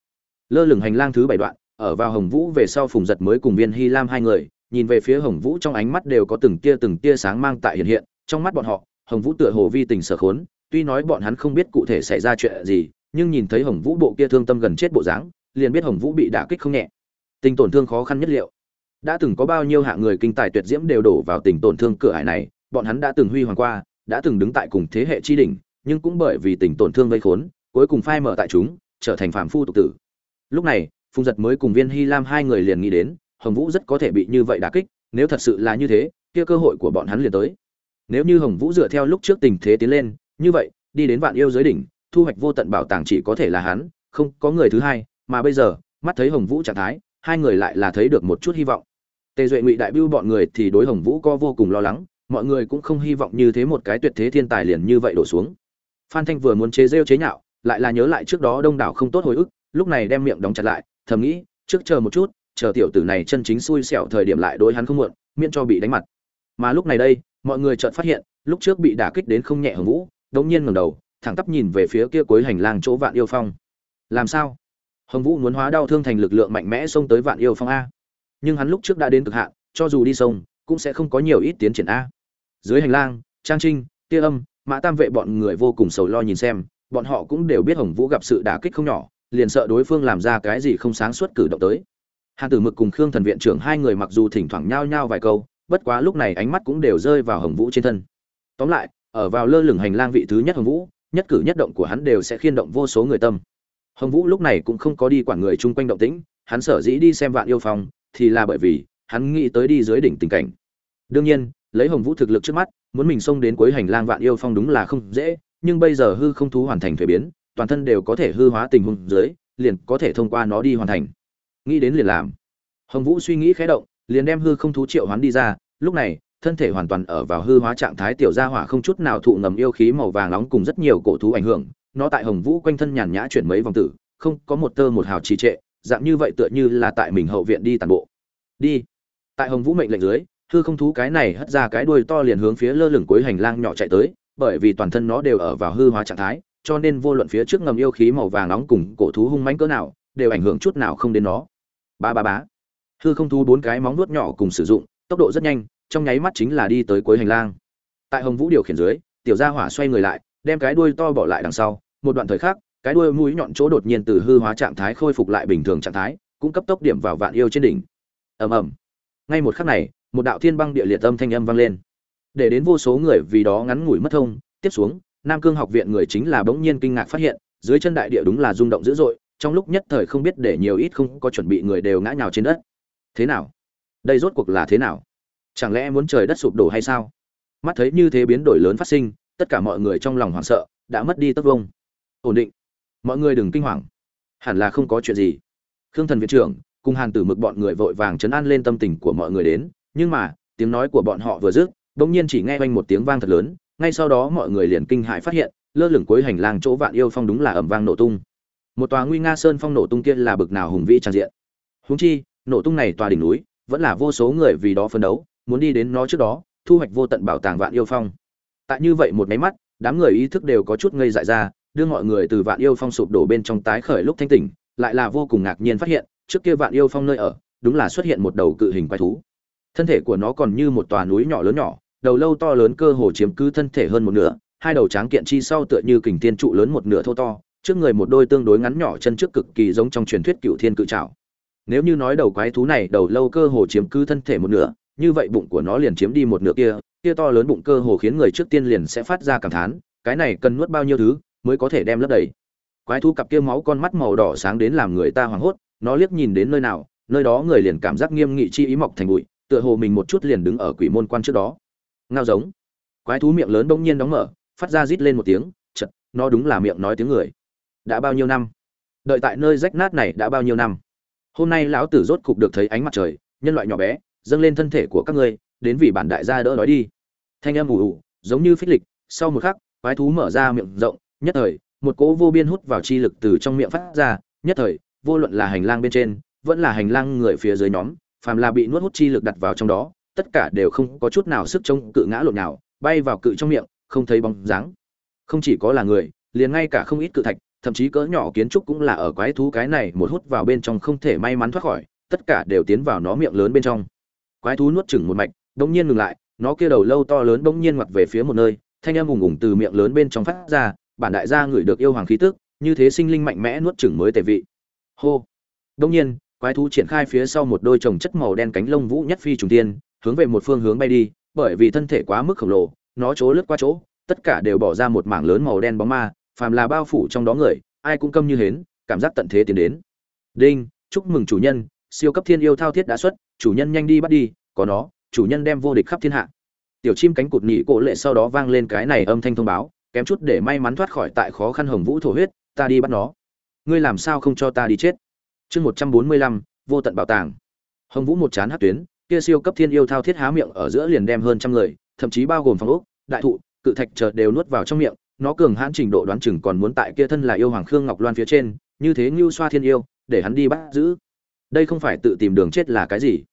Lơ lửng hành lang thứ bảy đoạn, ở vào hồng vũ về sau phùng giật mới cùng viên hy lam hai người, nhìn về phía hồng vũ trong ánh mắt đều có từng tia từng tia sáng mang tại hiện hiện, trong mắt bọn họ, hồng vũ tựa hồ vi tình sở khốn tuy nói bọn hắn không biết cụ thể xảy ra chuyện gì, nhưng nhìn thấy hồng vũ bộ kia thương tâm gần chết bộ dáng, liền biết hồng vũ bị đả kích không nhẹ. Tình tổn thương khó khăn nhất liệu. Đã từng có bao nhiêu hạng người kinh tài tuyệt diễm đều đổ vào tình tổn thương cửa hải này, bọn hắn đã từng huy hoàng qua, đã từng đứng tại cùng thế hệ tri đỉnh, nhưng cũng bởi vì tình tổn thương gây khốn, cuối cùng phai mở tại chúng, trở thành phạm phu tục tử. Lúc này, phùng giật mới cùng viên hy lam hai người liền nghĩ đến, hồng vũ rất có thể bị như vậy đả kích, nếu thật sự là như thế, kia cơ hội của bọn hắn liền tới. Nếu như hồng vũ dựa theo lúc trước tình thế tiến lên như vậy, đi đến vạn yêu giới đỉnh, thu hoạch vô tận bảo tàng chỉ có thể là hắn, không có người thứ hai, mà bây giờ, mắt thấy hồng vũ trạng thái, hai người lại là thấy được một chút hy vọng. Tề duệ ngụy đại biêu bọn người thì đối hồng vũ co vô cùng lo lắng, mọi người cũng không hy vọng như thế một cái tuyệt thế thiên tài liền như vậy đổ xuống. Phan thanh vừa muốn chế rêu chế nhạo, lại là nhớ lại trước đó đông đảo không tốt hồi ức, lúc này đem miệng đóng chặt lại, thầm nghĩ, trước chờ một chút, chờ tiểu tử này chân chính xui xẻo thời điểm lại đối hắn không muộn, miễn cho bị đánh mặt. Mà lúc này đây, mọi người chợt phát hiện, lúc trước bị đả kích đến không nhẹ hồng vũ đống nhiên ngẩng đầu, thẳng tắp nhìn về phía kia cuối hành lang chỗ vạn yêu phong. Làm sao? Hồng vũ muốn hóa đau thương thành lực lượng mạnh mẽ xông tới vạn yêu phong a. Nhưng hắn lúc trước đã đến cực hạn, cho dù đi sông, cũng sẽ không có nhiều ít tiến triển a. Dưới hành lang, trang trinh, tia âm, mã tam vệ bọn người vô cùng sầu lo nhìn xem, bọn họ cũng đều biết hồng vũ gặp sự đả kích không nhỏ, liền sợ đối phương làm ra cái gì không sáng suốt cử động tới. Hàn tử mực cùng khương thần viện trưởng hai người mặc dù thỉnh thoảng nhao nhao vài câu, bất quá lúc này ánh mắt cũng đều rơi vào hồng vũ trên thân. Tóm lại ở vào lơ lửng hành lang vị thứ nhất hồng vũ, nhất cử nhất động của hắn đều sẽ khiên động vô số người tâm. Hồng vũ lúc này cũng không có đi quản người chung quanh động tĩnh, hắn sở dĩ đi xem vạn yêu phong thì là bởi vì hắn nghĩ tới đi dưới đỉnh tình cảnh. Đương nhiên, lấy hồng vũ thực lực trước mắt, muốn mình xông đến cuối hành lang vạn yêu phong đúng là không dễ, nhưng bây giờ hư không thú hoàn thành thuế biến, toàn thân đều có thể hư hóa tình huống dưới, liền có thể thông qua nó đi hoàn thành. Nghĩ đến liền làm. Hồng vũ suy nghĩ khẽ động, liền đem hư không thú triệu hoán đi ra, lúc này thân thể hoàn toàn ở vào hư hóa trạng thái tiểu gia hỏa không chút nào thụ ngầm yêu khí màu vàng nóng cùng rất nhiều cổ thú ảnh hưởng, nó tại hồng vũ quanh thân nhàn nhã chuyển mấy vòng tử, không có một tơ một hào trì trệ, dạng như vậy tựa như là tại mình hậu viện đi tàn bộ. Đi. Tại hồng vũ mệnh lệnh dưới, hư không thú cái này hất ra cái đuôi to liền hướng phía lơ lửng cuối hành lang nhỏ chạy tới, bởi vì toàn thân nó đều ở vào hư hóa trạng thái, cho nên vô luận phía trước ngầm yêu khí màu vàng nóng cùng cổ thú hung mãnh cỡ nào, đều ảnh hưởng chút nào không đến nó. Ba ba bá hư không thú bốn cái móng nuốt nhỏ cùng sử dụng, tốc độ rất nhanh trong nháy mắt chính là đi tới cuối hành lang. Tại hồng vũ điều khiển dưới, tiểu gia hỏa xoay người lại, đem cái đuôi to bỏ lại đằng sau. Một đoạn thời khắc, cái đuôi mũi nhọn chỗ đột nhiên từ hư hóa trạng thái khôi phục lại bình thường trạng thái, cũng cấp tốc điểm vào vạn yêu trên đỉnh. Ầm ầm. Ngay một khắc này, một đạo thiên băng địa liệt âm thanh âm vang lên. Để đến vô số người vì đó ngắn ngủi mất thông, tiếp xuống, nam cương học viện người chính là bỗng nhiên kinh ngạc phát hiện, dưới chân đại địa đúng là rung động dữ dội, trong lúc nhất thời không biết để nhiều ít không có chuẩn bị người đều ngã nhào trên đất. Thế nào? Đây rốt cuộc là thế nào? Chẳng lẽ muốn trời đất sụp đổ hay sao? Mắt thấy như thế biến đổi lớn phát sinh, tất cả mọi người trong lòng hoảng sợ, đã mất đi tất vông. Ổn định. Mọi người đừng kinh hoàng. Hẳn là không có chuyện gì. Khương thần viện trưởng, cùng hàn tử mực bọn người vội vàng chấn an lên tâm tình của mọi người đến, nhưng mà, tiếng nói của bọn họ vừa dứt, bỗng nhiên chỉ nghe oanh một tiếng vang thật lớn, ngay sau đó mọi người liền kinh hãi phát hiện, lơ lửng cuối hành lang chỗ vạn yêu phong đúng là ẩm vang nổ tung. Một tòa nguy nga sơn phong nổ tung kia là bực nào hùng vĩ tràn diện. Húng chi, nổ tung này tòa đỉnh núi, vẫn là vô số người vì đó phấn đấu muốn đi đến nó trước đó, thu hoạch vô tận bảo tàng vạn yêu phong. Tại như vậy một máy mắt, đám người ý thức đều có chút ngây dại ra, đưa mọi người từ vạn yêu phong sụp đổ bên trong tái khởi lúc thanh tỉnh, lại là vô cùng ngạc nhiên phát hiện, trước kia vạn yêu phong nơi ở, đúng là xuất hiện một đầu cự hình quái thú. Thân thể của nó còn như một tòa núi nhỏ lớn nhỏ, đầu lâu to lớn cơ hồ chiếm cứ thân thể hơn một nửa, hai đầu tráng kiện chi sau tựa như kình tiên trụ lớn một nửa thô to, trước người một đôi tương đối ngắn nhỏ chân trước cực kỳ giống trong truyền thuyết cựu thiên cự trảo. Nếu như nói đầu quái thú này đầu lâu cơ hồ chiếm cứ thân thể một nửa như vậy bụng của nó liền chiếm đi một nửa kia kia to lớn bụng cơ hồ khiến người trước tiên liền sẽ phát ra cảm thán, cái này cần nuốt bao nhiêu thứ mới có thể đem lấp đầy. Quái thú cặp kia máu con mắt màu đỏ sáng đến làm người ta hoảng hốt, nó liếc nhìn đến nơi nào, nơi đó người liền cảm giác nghiêm nghị chi ý mọc thành bụi, tựa hồ mình một chút liền đứng ở quỷ môn quan trước đó. Ngao giống. Quái thú miệng lớn bỗng nhiên đóng mở, phát ra rít lên một tiếng chật nó đúng là miệng nói tiếng người. Đã bao nhiêu năm? Đợi tại nơi rách nát này đã bao nhiêu năm? Hôm nay lão tử rốt cục được thấy ánh mặt trời, nhân loại nhỏ bé dâng lên thân thể của các ngươi, đến vì bản đại gia đỡ đói đi. Thanh âm ù ù giống như phích lịch, sau một khắc, quái thú mở ra miệng rộng, nhất thời, một cỗ vô biên hút vào chi lực từ trong miệng phát ra, nhất thời, vô luận là hành lang bên trên, vẫn là hành lang người phía dưới nhóm, phàm là bị nuốt hút chi lực đặt vào trong đó, tất cả đều không có chút nào sức chống cự ngã lộn nào, bay vào cự trong miệng, không thấy bóng dáng. Không chỉ có là người, liền ngay cả không ít cự thạch, thậm chí cỡ nhỏ kiến trúc cũng là ở quái thú cái này một hút vào bên trong không thể may mắn thoát khỏi, tất cả đều tiến vào nó miệng lớn bên trong quái thú nuốt chửng một mạch, đống nhiên ngừng lại, nó kia đầu lâu to lớn đống nhiên ngoặt về phía một nơi, thanh âm ùng ùng từ miệng lớn bên trong phát ra, bản đại gia ngửi được yêu hoàng khí tức, như thế sinh linh mạnh mẽ nuốt chửng mới tề vị. Hô! Đống nhiên, quái thú triển khai phía sau một đôi chồng chất màu đen cánh lông vũ nhất phi trùng tiên, hướng về một phương hướng bay đi, bởi vì thân thể quá mức khổng lồ, nó chỗ lướt qua chỗ, tất cả đều bỏ ra một mảng lớn màu đen bóng ma, phàm là bao phủ trong đó người, ai cũng câm như hến, cảm giác tận thế tiến đến. Đinh, chúc mừng chủ nhân, siêu cấp thiên yêu thao thiết đã xuất chủ nhân nhanh đi bắt đi, có nó, chủ nhân đem vô địch khắp thiên hạ. Tiểu chim cánh cụt nhị cổ lệ sau đó vang lên cái này âm thanh thông báo, kém chút để may mắn thoát khỏi tại khó khăn hồng vũ thổ huyết, ta đi bắt nó. Ngươi làm sao không cho ta đi chết? Chương một trăm bốn mươi lăm, vô tận bảo tàng. Hồng vũ một chán hát tuyến, kia siêu cấp thiên yêu thao thiết há miệng ở giữa liền đem hơn trăm người, thậm chí bao gồm phong ốc, đại thụ, cự thạch chợt đều nuốt vào trong miệng, nó cường hãn trình độ đoán chừng còn muốn tại kia thân là yêu hoàng khương ngọc loan phía trên, như thế như xoa thiên yêu, để hắn đi bắt giữ. Đây không phải tự tìm đường chết là cái gì?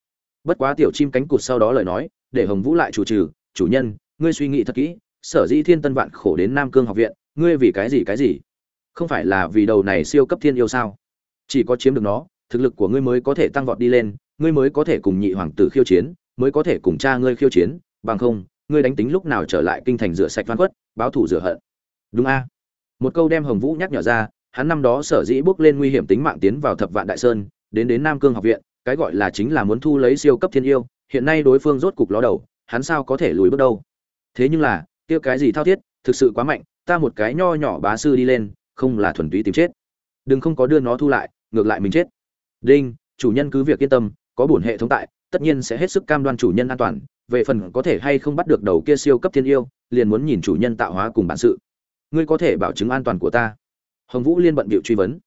Bất quá tiểu chim cánh cụt sau đó lời nói, để hồng vũ lại chủ trừ, chủ nhân, ngươi suy nghĩ thật kỹ, sở dĩ thiên tân vạn khổ đến nam cương học viện, ngươi vì cái gì cái gì? Không phải là vì đầu này siêu cấp thiên yêu sao? Chỉ có chiếm được nó, thực lực của ngươi mới có thể tăng vọt đi lên, ngươi mới có thể cùng nhị hoàng tử khiêu chiến, mới có thể cùng cha ngươi khiêu chiến, bằng không, ngươi đánh tính lúc nào trở lại kinh thành rửa sạch văn quất, báo thủ rửa hận. Đúng a. Một câu đem hồng vũ nhắc nhở ra, hắn năm đó sở dĩ bước lên nguy hiểm tính mạng tiến vào thập vạn đại sơn, đến đến nam cương học viện cái gọi là chính là muốn thu lấy siêu cấp thiên yêu, hiện nay đối phương rốt cục ló đầu, hắn sao có thể lùi bước đâu? Thế nhưng là, kia cái gì thao thiết, thực sự quá mạnh, ta một cái nho nhỏ bá sư đi lên, không là thuần túy tìm chết. Đừng không có đưa nó thu lại, ngược lại mình chết. Đinh, chủ nhân cứ việc yên tâm, có bổn hệ thống tại, tất nhiên sẽ hết sức cam đoan chủ nhân an toàn, về phần có thể hay không bắt được đầu kia siêu cấp thiên yêu, liền muốn nhìn chủ nhân tạo hóa cùng bản sự. Ngươi có thể bảo chứng an toàn của ta. Hồng vũ liên bận bịu truy vấn.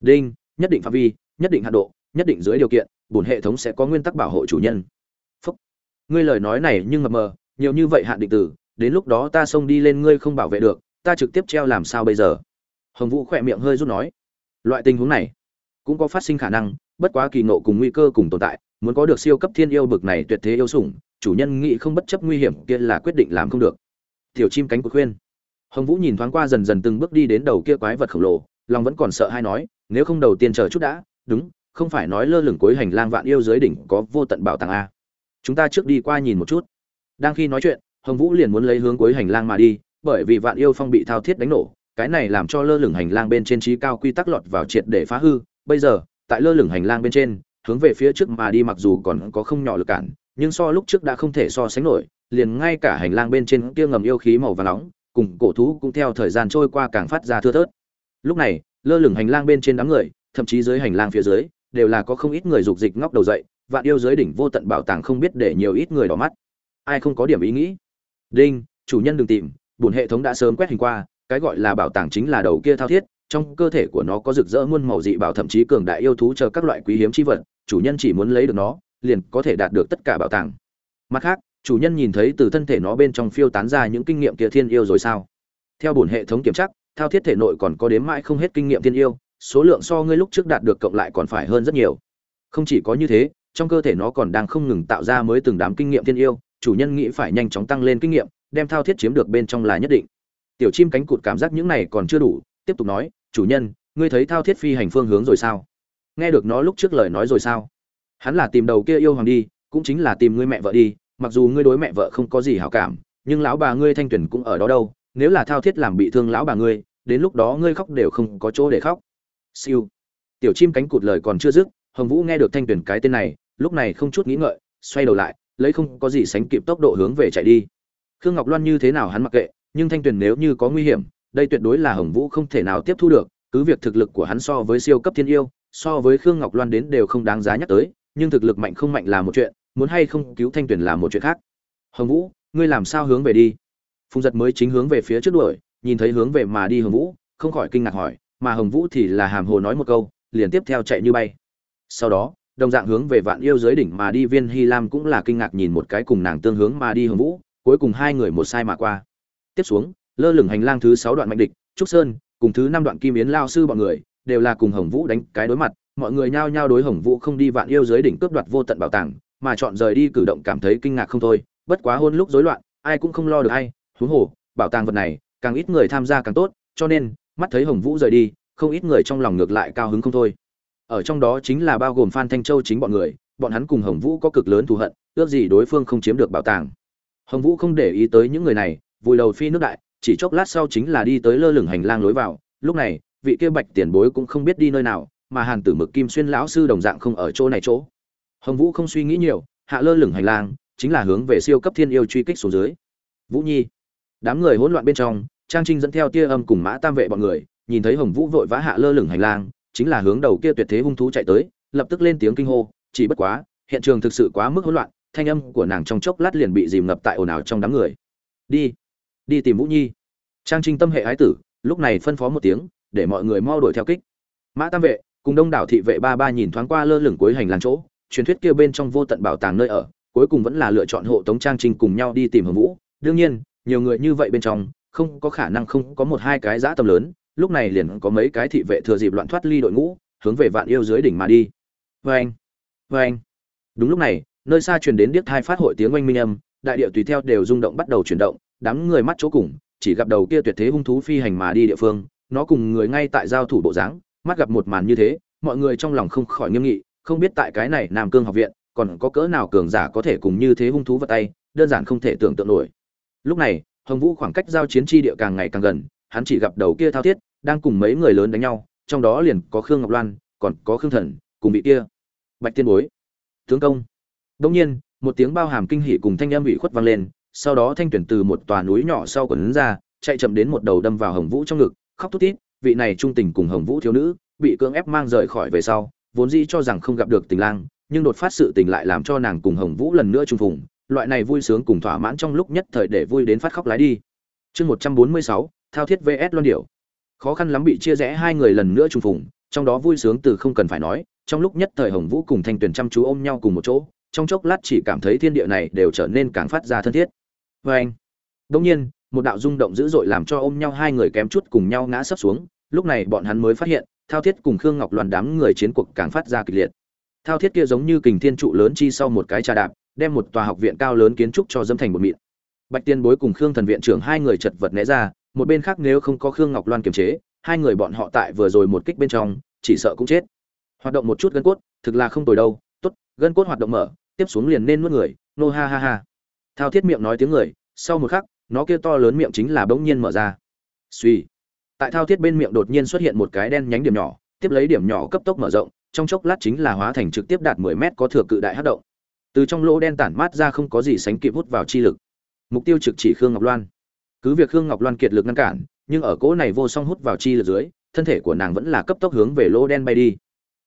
Đinh, nhất định phạm vi, nhất định hạ độ, nhất định dưới điều kiện bổn hệ thống sẽ có nguyên tắc bảo hộ chủ nhân. Phúc. ngươi lời nói này nhưng mập mờ, nhiều như vậy hạn định tử đến lúc đó ta xông đi lên ngươi không bảo vệ được, ta trực tiếp treo làm sao bây giờ? Hồng vũ khỏe miệng hơi rút nói. Loại tình huống này, cũng có phát sinh khả năng, bất quá kỳ ngộ cùng nguy cơ cùng tồn tại, muốn có được siêu cấp thiên yêu bực này tuyệt thế yêu sủng, chủ nhân nghĩ không bất chấp nguy hiểm kia là quyết định làm không được. Tiểu chim cánh của khuyên. Hồng vũ nhìn thoáng qua dần dần từng bước đi đến đầu kia quái vật khổng lồ, lòng vẫn còn sợ hay nói, nếu không đầu tiên chờ chút đã, đúng không phải nói lơ lửng cuối hành lang vạn yêu dưới đỉnh có vô tận bảo tàng a. Chúng ta trước đi qua nhìn một chút. Đang khi nói chuyện, hồng vũ liền muốn lấy hướng cuối hành lang mà đi, bởi vì vạn yêu phong bị thao thiết đánh nổ, cái này làm cho lơ lửng hành lang bên trên trí cao quy tắc lọt vào triệt để phá hư. Bây giờ, tại lơ lửng hành lang bên trên, hướng về phía trước mà đi mặc dù còn có không nhỏ lực cản, nhưng so lúc trước đã không thể so sánh nổi, liền ngay cả hành lang bên trên kia ngầm yêu khí màu vàng nóng, cùng cổ thú cũng theo thời gian trôi qua càng phát ra thưa thớt. Lúc này, lơ lửng hành lang bên trên đám người, thậm chí dưới hành lang phía dưới đều là có không ít người dục dịch ngóc đầu dậy, vạn yêu dưới đỉnh vô tận bảo tàng không biết để nhiều ít người đỏ mắt. Ai không có điểm ý nghĩ? Đinh, chủ nhân đừng tìm, bổn hệ thống đã sớm quét hình qua, cái gọi là bảo tàng chính là đầu kia thao thiết, trong cơ thể của nó có rực rỡ muôn màu dị bảo thậm chí cường đại yêu thú chờ các loại quý hiếm chi vật, chủ nhân chỉ muốn lấy được nó, liền có thể đạt được tất cả bảo tàng. Mặt khác, chủ nhân nhìn thấy từ thân thể nó bên trong phiêu tán ra những kinh nghiệm kia thiên yêu rồi sao? Theo bổn hệ thống kiểm tra, thao thiết thể nội còn có đếm mãi không hết kinh nghiệm thiên yêu số lượng so ngươi lúc trước đạt được cộng lại còn phải hơn rất nhiều. Không chỉ có như thế, trong cơ thể nó còn đang không ngừng tạo ra mới từng đám kinh nghiệm thiên yêu, chủ nhân nghĩ phải nhanh chóng tăng lên kinh nghiệm, đem thao thiết chiếm được bên trong là nhất định. Tiểu chim cánh cụt cảm giác những này còn chưa đủ, tiếp tục nói, chủ nhân, ngươi thấy thao thiết phi hành phương hướng rồi sao? Nghe được nó lúc trước lời nói rồi sao? Hắn là tìm đầu kia yêu hoàng đi, cũng chính là tìm ngươi mẹ vợ đi, mặc dù ngươi đối mẹ vợ không có gì hảo cảm, nhưng lão bà ngươi thanh tuyển cũng ở đó đâu, nếu là thao thiết làm bị thương lão bà ngươi, đến lúc đó ngươi khóc đều không có chỗ để khóc siêu. Tiểu chim cánh cụt lời còn chưa dứt, hồng vũ nghe được thanh tuyển cái tên này, lúc này không chút nghĩ ngợi, xoay đầu lại, lấy không có gì sánh kịp tốc độ hướng về chạy đi. Khương ngọc loan như thế nào hắn mặc kệ, nhưng thanh tuyển nếu như có nguy hiểm, đây tuyệt đối là hồng vũ không thể nào tiếp thu được, cứ việc thực lực của hắn so với siêu cấp thiên yêu, so với khương ngọc loan đến đều không đáng giá nhắc tới, nhưng thực lực mạnh không mạnh là một chuyện, muốn hay không cứu thanh tuyển là một chuyện khác. Hồng vũ, ngươi làm sao hướng về đi? Phùng giật mới chính hướng về phía trước đuổi, nhìn thấy hướng về mà đi hồng vũ, không khỏi kinh ngạc hỏi mà hồng vũ thì là hàm hồ nói một câu, liền tiếp theo chạy như bay. Sau đó, đồng dạng hướng về vạn yêu giới đỉnh mà đi, viên hy lam cũng là kinh ngạc nhìn một cái cùng nàng tương hướng mà đi hồng vũ, cuối cùng hai người một sai mà qua. Tiếp xuống, lơ lửng hành lang thứ sáu đoạn mạnh địch, trúc sơn, cùng thứ năm đoạn kim yến lao sư bọn người, đều là cùng hồng vũ đánh cái đối mặt, mọi người nhao nhao đối hồng vũ không đi vạn yêu giới đỉnh cướp đoạt vô tận bảo tàng, mà chọn rời đi cử động cảm thấy kinh ngạc không thôi. Bất quá hôn lúc rối loạn, ai cũng không lo được ai, huống hồ, bảo tàng vật này, càng ít người tham gia càng tốt, cho nên mắt thấy hồng vũ rời đi, không ít người trong lòng ngược lại cao hứng không thôi. Ở trong đó chính là bao gồm phan thanh châu chính bọn người, bọn hắn cùng hồng vũ có cực lớn thù hận, ước gì đối phương không chiếm được bảo tàng. Hồng vũ không để ý tới những người này, vùi đầu phi nước đại, chỉ chốc lát sau chính là đi tới lơ lửng hành lang lối vào. Lúc này, vị kia bạch tiền bối cũng không biết đi nơi nào, mà hàn tử mực kim xuyên lão sư đồng dạng không ở chỗ này chỗ. Hồng vũ không suy nghĩ nhiều, hạ lơ lửng hành lang, chính là hướng về siêu cấp thiên yêu truy kích xuống dưới. Vũ nhi, đám người hỗn loạn bên trong trang trinh dẫn theo tia âm cùng mã tam vệ bọn người, nhìn thấy hồng vũ vội vã hạ lơ lửng hành lang, chính là hướng đầu kia tuyệt thế hung thú chạy tới, lập tức lên tiếng kinh hô, chỉ bất quá, hiện trường thực sự quá mức hỗn loạn, thanh âm của nàng trong chốc lát liền bị dìm ngập tại ồn ào trong đám người. Đi đi tìm vũ nhi. Trang trinh tâm hệ ái tử, lúc này phân phó một tiếng, để mọi người mau đuổi theo kích. Mã tam vệ cùng đông đảo thị vệ ba ba nhìn thoáng qua lơ lửng cuối hành lang chỗ, truyền thuyết kia bên trong vô tận bảo tàng nơi ở, cuối cùng vẫn là lựa chọn hộ tống trang trinh cùng nhau đi tìm hồng vũ. Đương nhiên, nhiều người như vậy bên trong không có khả năng không có một hai cái dã tầm lớn, lúc này liền có mấy cái thị vệ thừa dịp loạn thoát ly đội ngũ, hướng về vạn yêu dưới đỉnh mà đi. Vê anh anh đúng lúc này, nơi xa truyền đến điếc thai phát hội tiếng oanh minh âm, đại địa tùy theo đều rung động bắt đầu chuyển động, đám người mắt chỗ cùng, chỉ gặp đầu kia tuyệt thế hung thú phi hành mà đi địa phương, nó cùng người ngay tại giao thủ bộ dáng, mắt gặp một màn như thế, mọi người trong lòng không khỏi nghiêm nghị, không biết tại cái này nam cương học viện, còn có cỡ nào cường giả có thể cùng như thế hung thú vào tay, đơn giản không thể tưởng tượng nổi. Lúc này hồng vũ khoảng cách giao chiến tri địa càng ngày càng gần, hắn chỉ gặp đầu kia thao thiết, đang cùng mấy người lớn đánh nhau, trong đó liền có khương ngọc loan, còn có khương thần, cùng bị kia. Bạch tiên bối. Tướng công. Đương nhiên, một tiếng bao hàm kinh hỉ cùng thanh âm ủy khuất vang lên, sau đó thanh tuyển từ một tòa núi nhỏ sau quần ra, chạy chậm đến một đầu đâm vào hồng vũ trong ngực, khóc thút thít, vị này trung tình cùng hồng vũ thiếu nữ, bị cưỡng ép mang rời khỏi về sau, vốn dĩ cho rằng không gặp được tình lang, nhưng đột phát sự tình lại làm cho nàng cùng hồng vũ lần nữa trung phùng loại này vui sướng cùng thỏa mãn trong lúc nhất thời để vui đến phát khóc lái đi. Chương một trăm bốn mươi sáu, thao thiết vs loan điểu. Khó khăn lắm bị chia rẽ hai người lần nữa trùng phùng, trong đó vui sướng từ không cần phải nói, trong lúc nhất thời hồng vũ cùng thanh tuyền chăm chú ôm nhau cùng một chỗ, trong chốc lát chỉ cảm thấy thiên địa này đều trở nên càng phát ra thân thiết. Vê anh đông nhiên, một đạo rung động dữ dội làm cho ôm nhau hai người kém chút cùng nhau ngã sấp xuống, lúc này bọn hắn mới phát hiện, thao thiết cùng khương ngọc loan đám người chiến cuộc càng phát ra kịch liệt. Thao thiết kia giống như kình thiên trụ lớn chi sau một cái trà đạp đem một tòa học viện cao lớn kiến trúc cho dâm thành một mịn. Bạch tiên bối cùng khương thần viện trưởng hai người chật vật né ra, một bên khác nếu không có khương ngọc loan kiềm chế, hai người bọn họ tại vừa rồi một kích bên trong, chỉ sợ cũng chết. Hoạt động một chút gân cốt, thực là không tồi đâu, tốt, gân cốt hoạt động mở, tiếp xuống liền nên nuốt người, nô ha ha ha. Thao thiết miệng nói tiếng người, sau một khắc, nó kia to lớn miệng chính là bỗng nhiên mở ra. Suy tại thao thiết bên miệng đột nhiên xuất hiện một cái đen nhánh điểm nhỏ, tiếp lấy điểm nhỏ cấp tốc mở rộng, trong chốc lát chính là hóa thành trực tiếp đạt 10 mét có thừa cự đại hấp động từ trong lỗ đen tản mát ra không có gì sánh kịp hút vào chi lực. Mục tiêu trực chỉ khương ngọc loan. Cứ việc khương ngọc loan kiệt lực ngăn cản, nhưng ở cỗ này vô song hút vào chi lực dưới, thân thể của nàng vẫn là cấp tốc hướng về lỗ đen bay đi.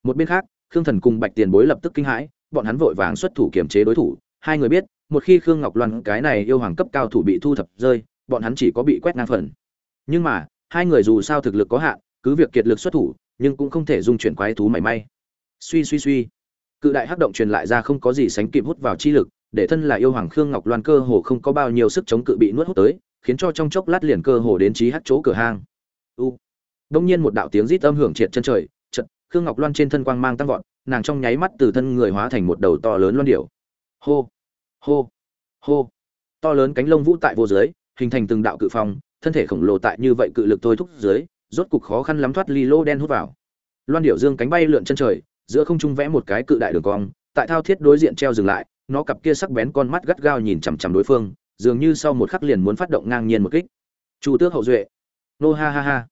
Một bên khác, khương thần cùng bạch tiền bối lập tức kinh hãi, bọn hắn vội vàng xuất thủ kiềm chế đối thủ. Hai người biết, một khi khương ngọc loan cái này yêu hoàng cấp cao thủ bị thu thập rơi, bọn hắn chỉ có bị quét ngang phần. Nhưng mà, hai người dù sao thực lực có hạn, cứ việc kiệt lực xuất thủ, nhưng cũng không thể dung chuyển quái thú mảy may. Suy suy suy cự đại hắc động truyền lại ra không có gì sánh kịp hút vào chi lực, để thân là yêu hoàng khương ngọc loan cơ hồ không có bao nhiêu sức chống cự bị nuốt hút tới, khiến cho trong chốc lát liền cơ hồ đến trí hắt chỗ cửa hang. U. Đông nhiên một đạo tiếng rít âm hưởng triệt chân trời chật khương ngọc loan trên thân quang mang tăng vọt, nàng trong nháy mắt từ thân người hóa thành một đầu to lớn loan điểu. Hô hô hô. To lớn cánh lông vũ tại vô dưới, hình thành từng đạo cự phong, thân thể khổng lồ tại như vậy cự lực thôi thúc dưới, rốt cục khó khăn lắm thoát ly lô đen hút vào. Loan điểu dương cánh bay lượn chân trời giữa không trung vẽ một cái cự đại đường cong, tại thao thiết đối diện treo dừng lại, nó cặp kia sắc bén con mắt gắt gao nhìn chằm chằm đối phương, dường như sau một khắc liền muốn phát động ngang nhiên một kích. Chu tước hậu duệ. Nô ha ha ha.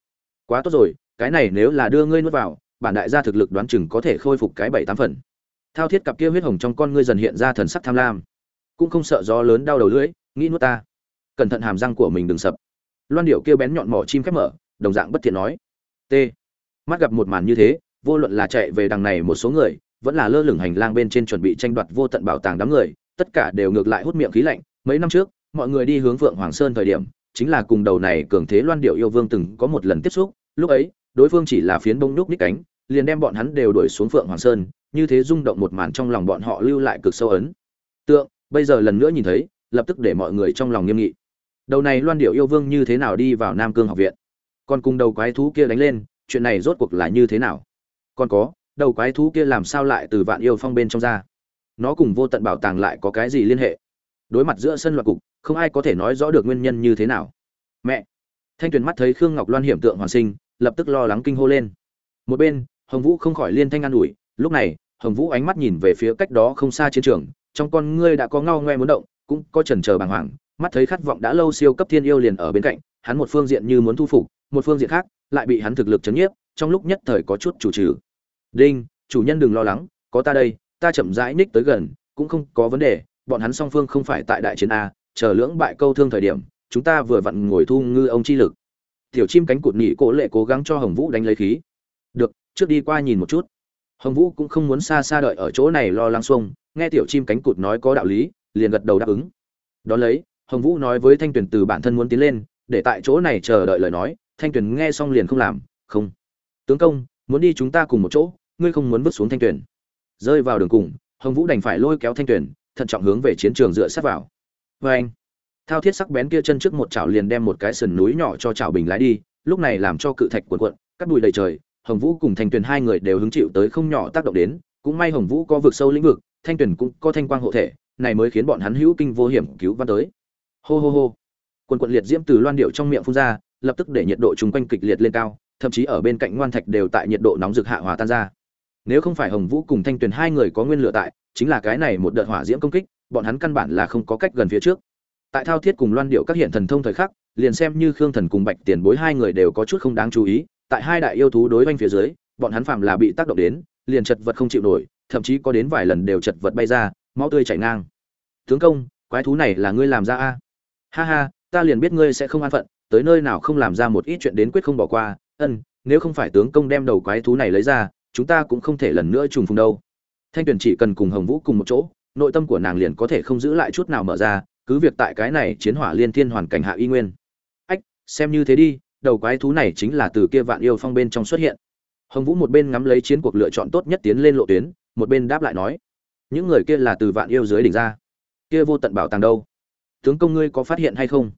Quá tốt rồi, cái này nếu là đưa ngươi nuốt vào, bản đại gia thực lực đoán chừng có thể khôi phục cái bảy tám phần. Thao thiết cặp kia huyết hồng trong con ngươi dần hiện ra thần sắc tham lam. Cũng không sợ gió lớn đau đầu lưỡi, nghĩ nuốt ta. Cẩn thận hàm răng của mình đừng sập. Loan điệu kia bén nhọn mỏ chim khép mở, đồng dạng bất thiện nói. T. Mắt gặp một màn như thế vô luận là chạy về đằng này một số người vẫn là lơ lửng hành lang bên trên chuẩn bị tranh đoạt vô tận bảo tàng đám người tất cả đều ngược lại hút miệng khí lạnh mấy năm trước mọi người đi hướng Phượng Hoàng Sơn thời điểm, chính là cùng đầu này cường thế Loan Điệu yêu vương từng có một lần tiếp xúc, lúc ấy, đối phương chỉ là phiến bông núc ních cánh, liền đem bọn hắn đều đuổi xuống Phượng Hoàng Sơn, như thế rung động một màn trong lòng bọn họ lưu lại cực sâu ấn. Tượng, bây giờ lần nữa nhìn thấy, lập tức để mọi người trong lòng nghiêm nghị. Đầu này Loan Điệu yêu vương như thế nào đi vào Nam Cương học viện? Còn cùng đầu quái thú kia đánh lên, chuyện này rốt cuộc là như thế nào? Còn có, đầu quái thú kia làm sao lại từ Vạn Yêu Phong bên trong ra? Nó cùng vô tận bảo tàng lại có cái gì liên hệ? Đối mặt giữa sân loạt cục, không ai có thể nói rõ được nguyên nhân như thế nào mẹ thanh tuyền mắt thấy khương ngọc loan hiểm tượng hoàn sinh lập tức lo lắng kinh hô lên một bên hồng vũ không khỏi liên thanh an ủi lúc này hồng vũ ánh mắt nhìn về phía cách đó không xa chiến trường trong con ngươi đã có ngao ngoe muốn động cũng có chần chờ bàng hoàng mắt thấy khát vọng đã lâu siêu cấp thiên yêu liền ở bên cạnh hắn một phương diện như muốn thu phục một phương diện khác lại bị hắn thực lực chấn nhiếp trong lúc nhất thời có chút chủ trừ đinh, chủ nhân đừng lo lắng, có ta đây, ta chậm rãi ních tới gần, cũng không có vấn đề, bọn hắn song phương không phải tại đại chiến a, chờ lưỡng bại câu thương thời điểm, chúng ta vừa vặn ngồi thu ngư ông chi lực. Tiểu chim cánh cụt nhị cố lệ cố gắng cho hồng vũ đánh lấy khí. Được, trước đi qua nhìn một chút. Hồng vũ cũng không muốn xa xa đợi ở chỗ này lo lắng xuông, nghe tiểu chim cánh cụt nói có đạo lý, liền gật đầu đáp ứng. Đón lấy, hồng vũ nói với thanh tuyền từ bản thân muốn tiến lên, để tại chỗ này chờ đợi lời nói, thanh tuyền nghe xong liền không làm, không. Tướng công, muốn đi chúng ta cùng một chỗ ngươi không muốn vứt xuống thanh tuyền. Rơi vào đường cùng, hồng vũ đành phải lôi kéo thanh tuyền, thận trọng hướng về chiến trường dựa sát vào. Vê anh, thao thiết sắc bén kia chân trước một chảo liền đem một cái sườn núi nhỏ cho chảo bình lái đi, lúc này làm cho cự thạch cuộn cuộn, cắt bụi đầy trời, hồng vũ cùng thanh tuyền hai người đều hứng chịu tới không nhỏ tác động đến, cũng may hồng vũ có vực sâu lĩnh vực, thanh tuyền cũng có thanh quang hộ thể, này mới khiến bọn hắn hữu kinh vô hiểm cứu văn tới. Hô hô hô quần quận liệt diễm từ loan điệu trong miệng phun ra, lập tức để nhiệt độ chung quanh kịch liệt lên cao, thậm chí ở bên cạnh ngoan thạch đều tại nhiệt độ nóng rực hạ hòa tan ra nếu không phải hồng vũ cùng thanh tuyền hai người có nguyên lựa tại, chính là cái này một đợt hỏa diễm công kích, bọn hắn căn bản là không có cách gần phía trước. Tại thao thiết cùng loan điệu các hiện thần thông thời khắc, liền xem như khương thần cùng bạch tiền bối hai người đều có chút không đáng chú ý, tại hai đại yêu thú đối oanh phía dưới, bọn hắn phạm là bị tác động đến, liền chật vật không chịu nổi, thậm chí có đến vài lần đều chật vật bay ra, máu tươi chảy ngang. Tướng công, quái thú này là ngươi làm ra a? Ha ha, ta liền biết ngươi sẽ không an phận, tới nơi nào không làm ra một ít chuyện đến quyết không bỏ qua, ân, nếu không phải tướng công đem đầu quái thú này lấy ra chúng ta cũng không thể lần nữa trùng phùng đâu. Thanh tuyển chỉ cần cùng hồng vũ cùng một chỗ, nội tâm của nàng liền có thể không giữ lại chút nào mở ra, cứ việc tại cái này chiến hỏa liên thiên hoàn cảnh hạ y nguyên. Ách, xem như thế đi, đầu quái thú này chính là từ kia vạn yêu phong bên trong xuất hiện. Hồng vũ một bên ngắm lấy chiến cuộc lựa chọn tốt nhất tiến lên lộ tuyến, một bên đáp lại nói, những người kia là từ vạn yêu dưới đỉnh ra. Kia vô tận bảo tàng đâu? Tướng công ngươi có phát hiện hay không?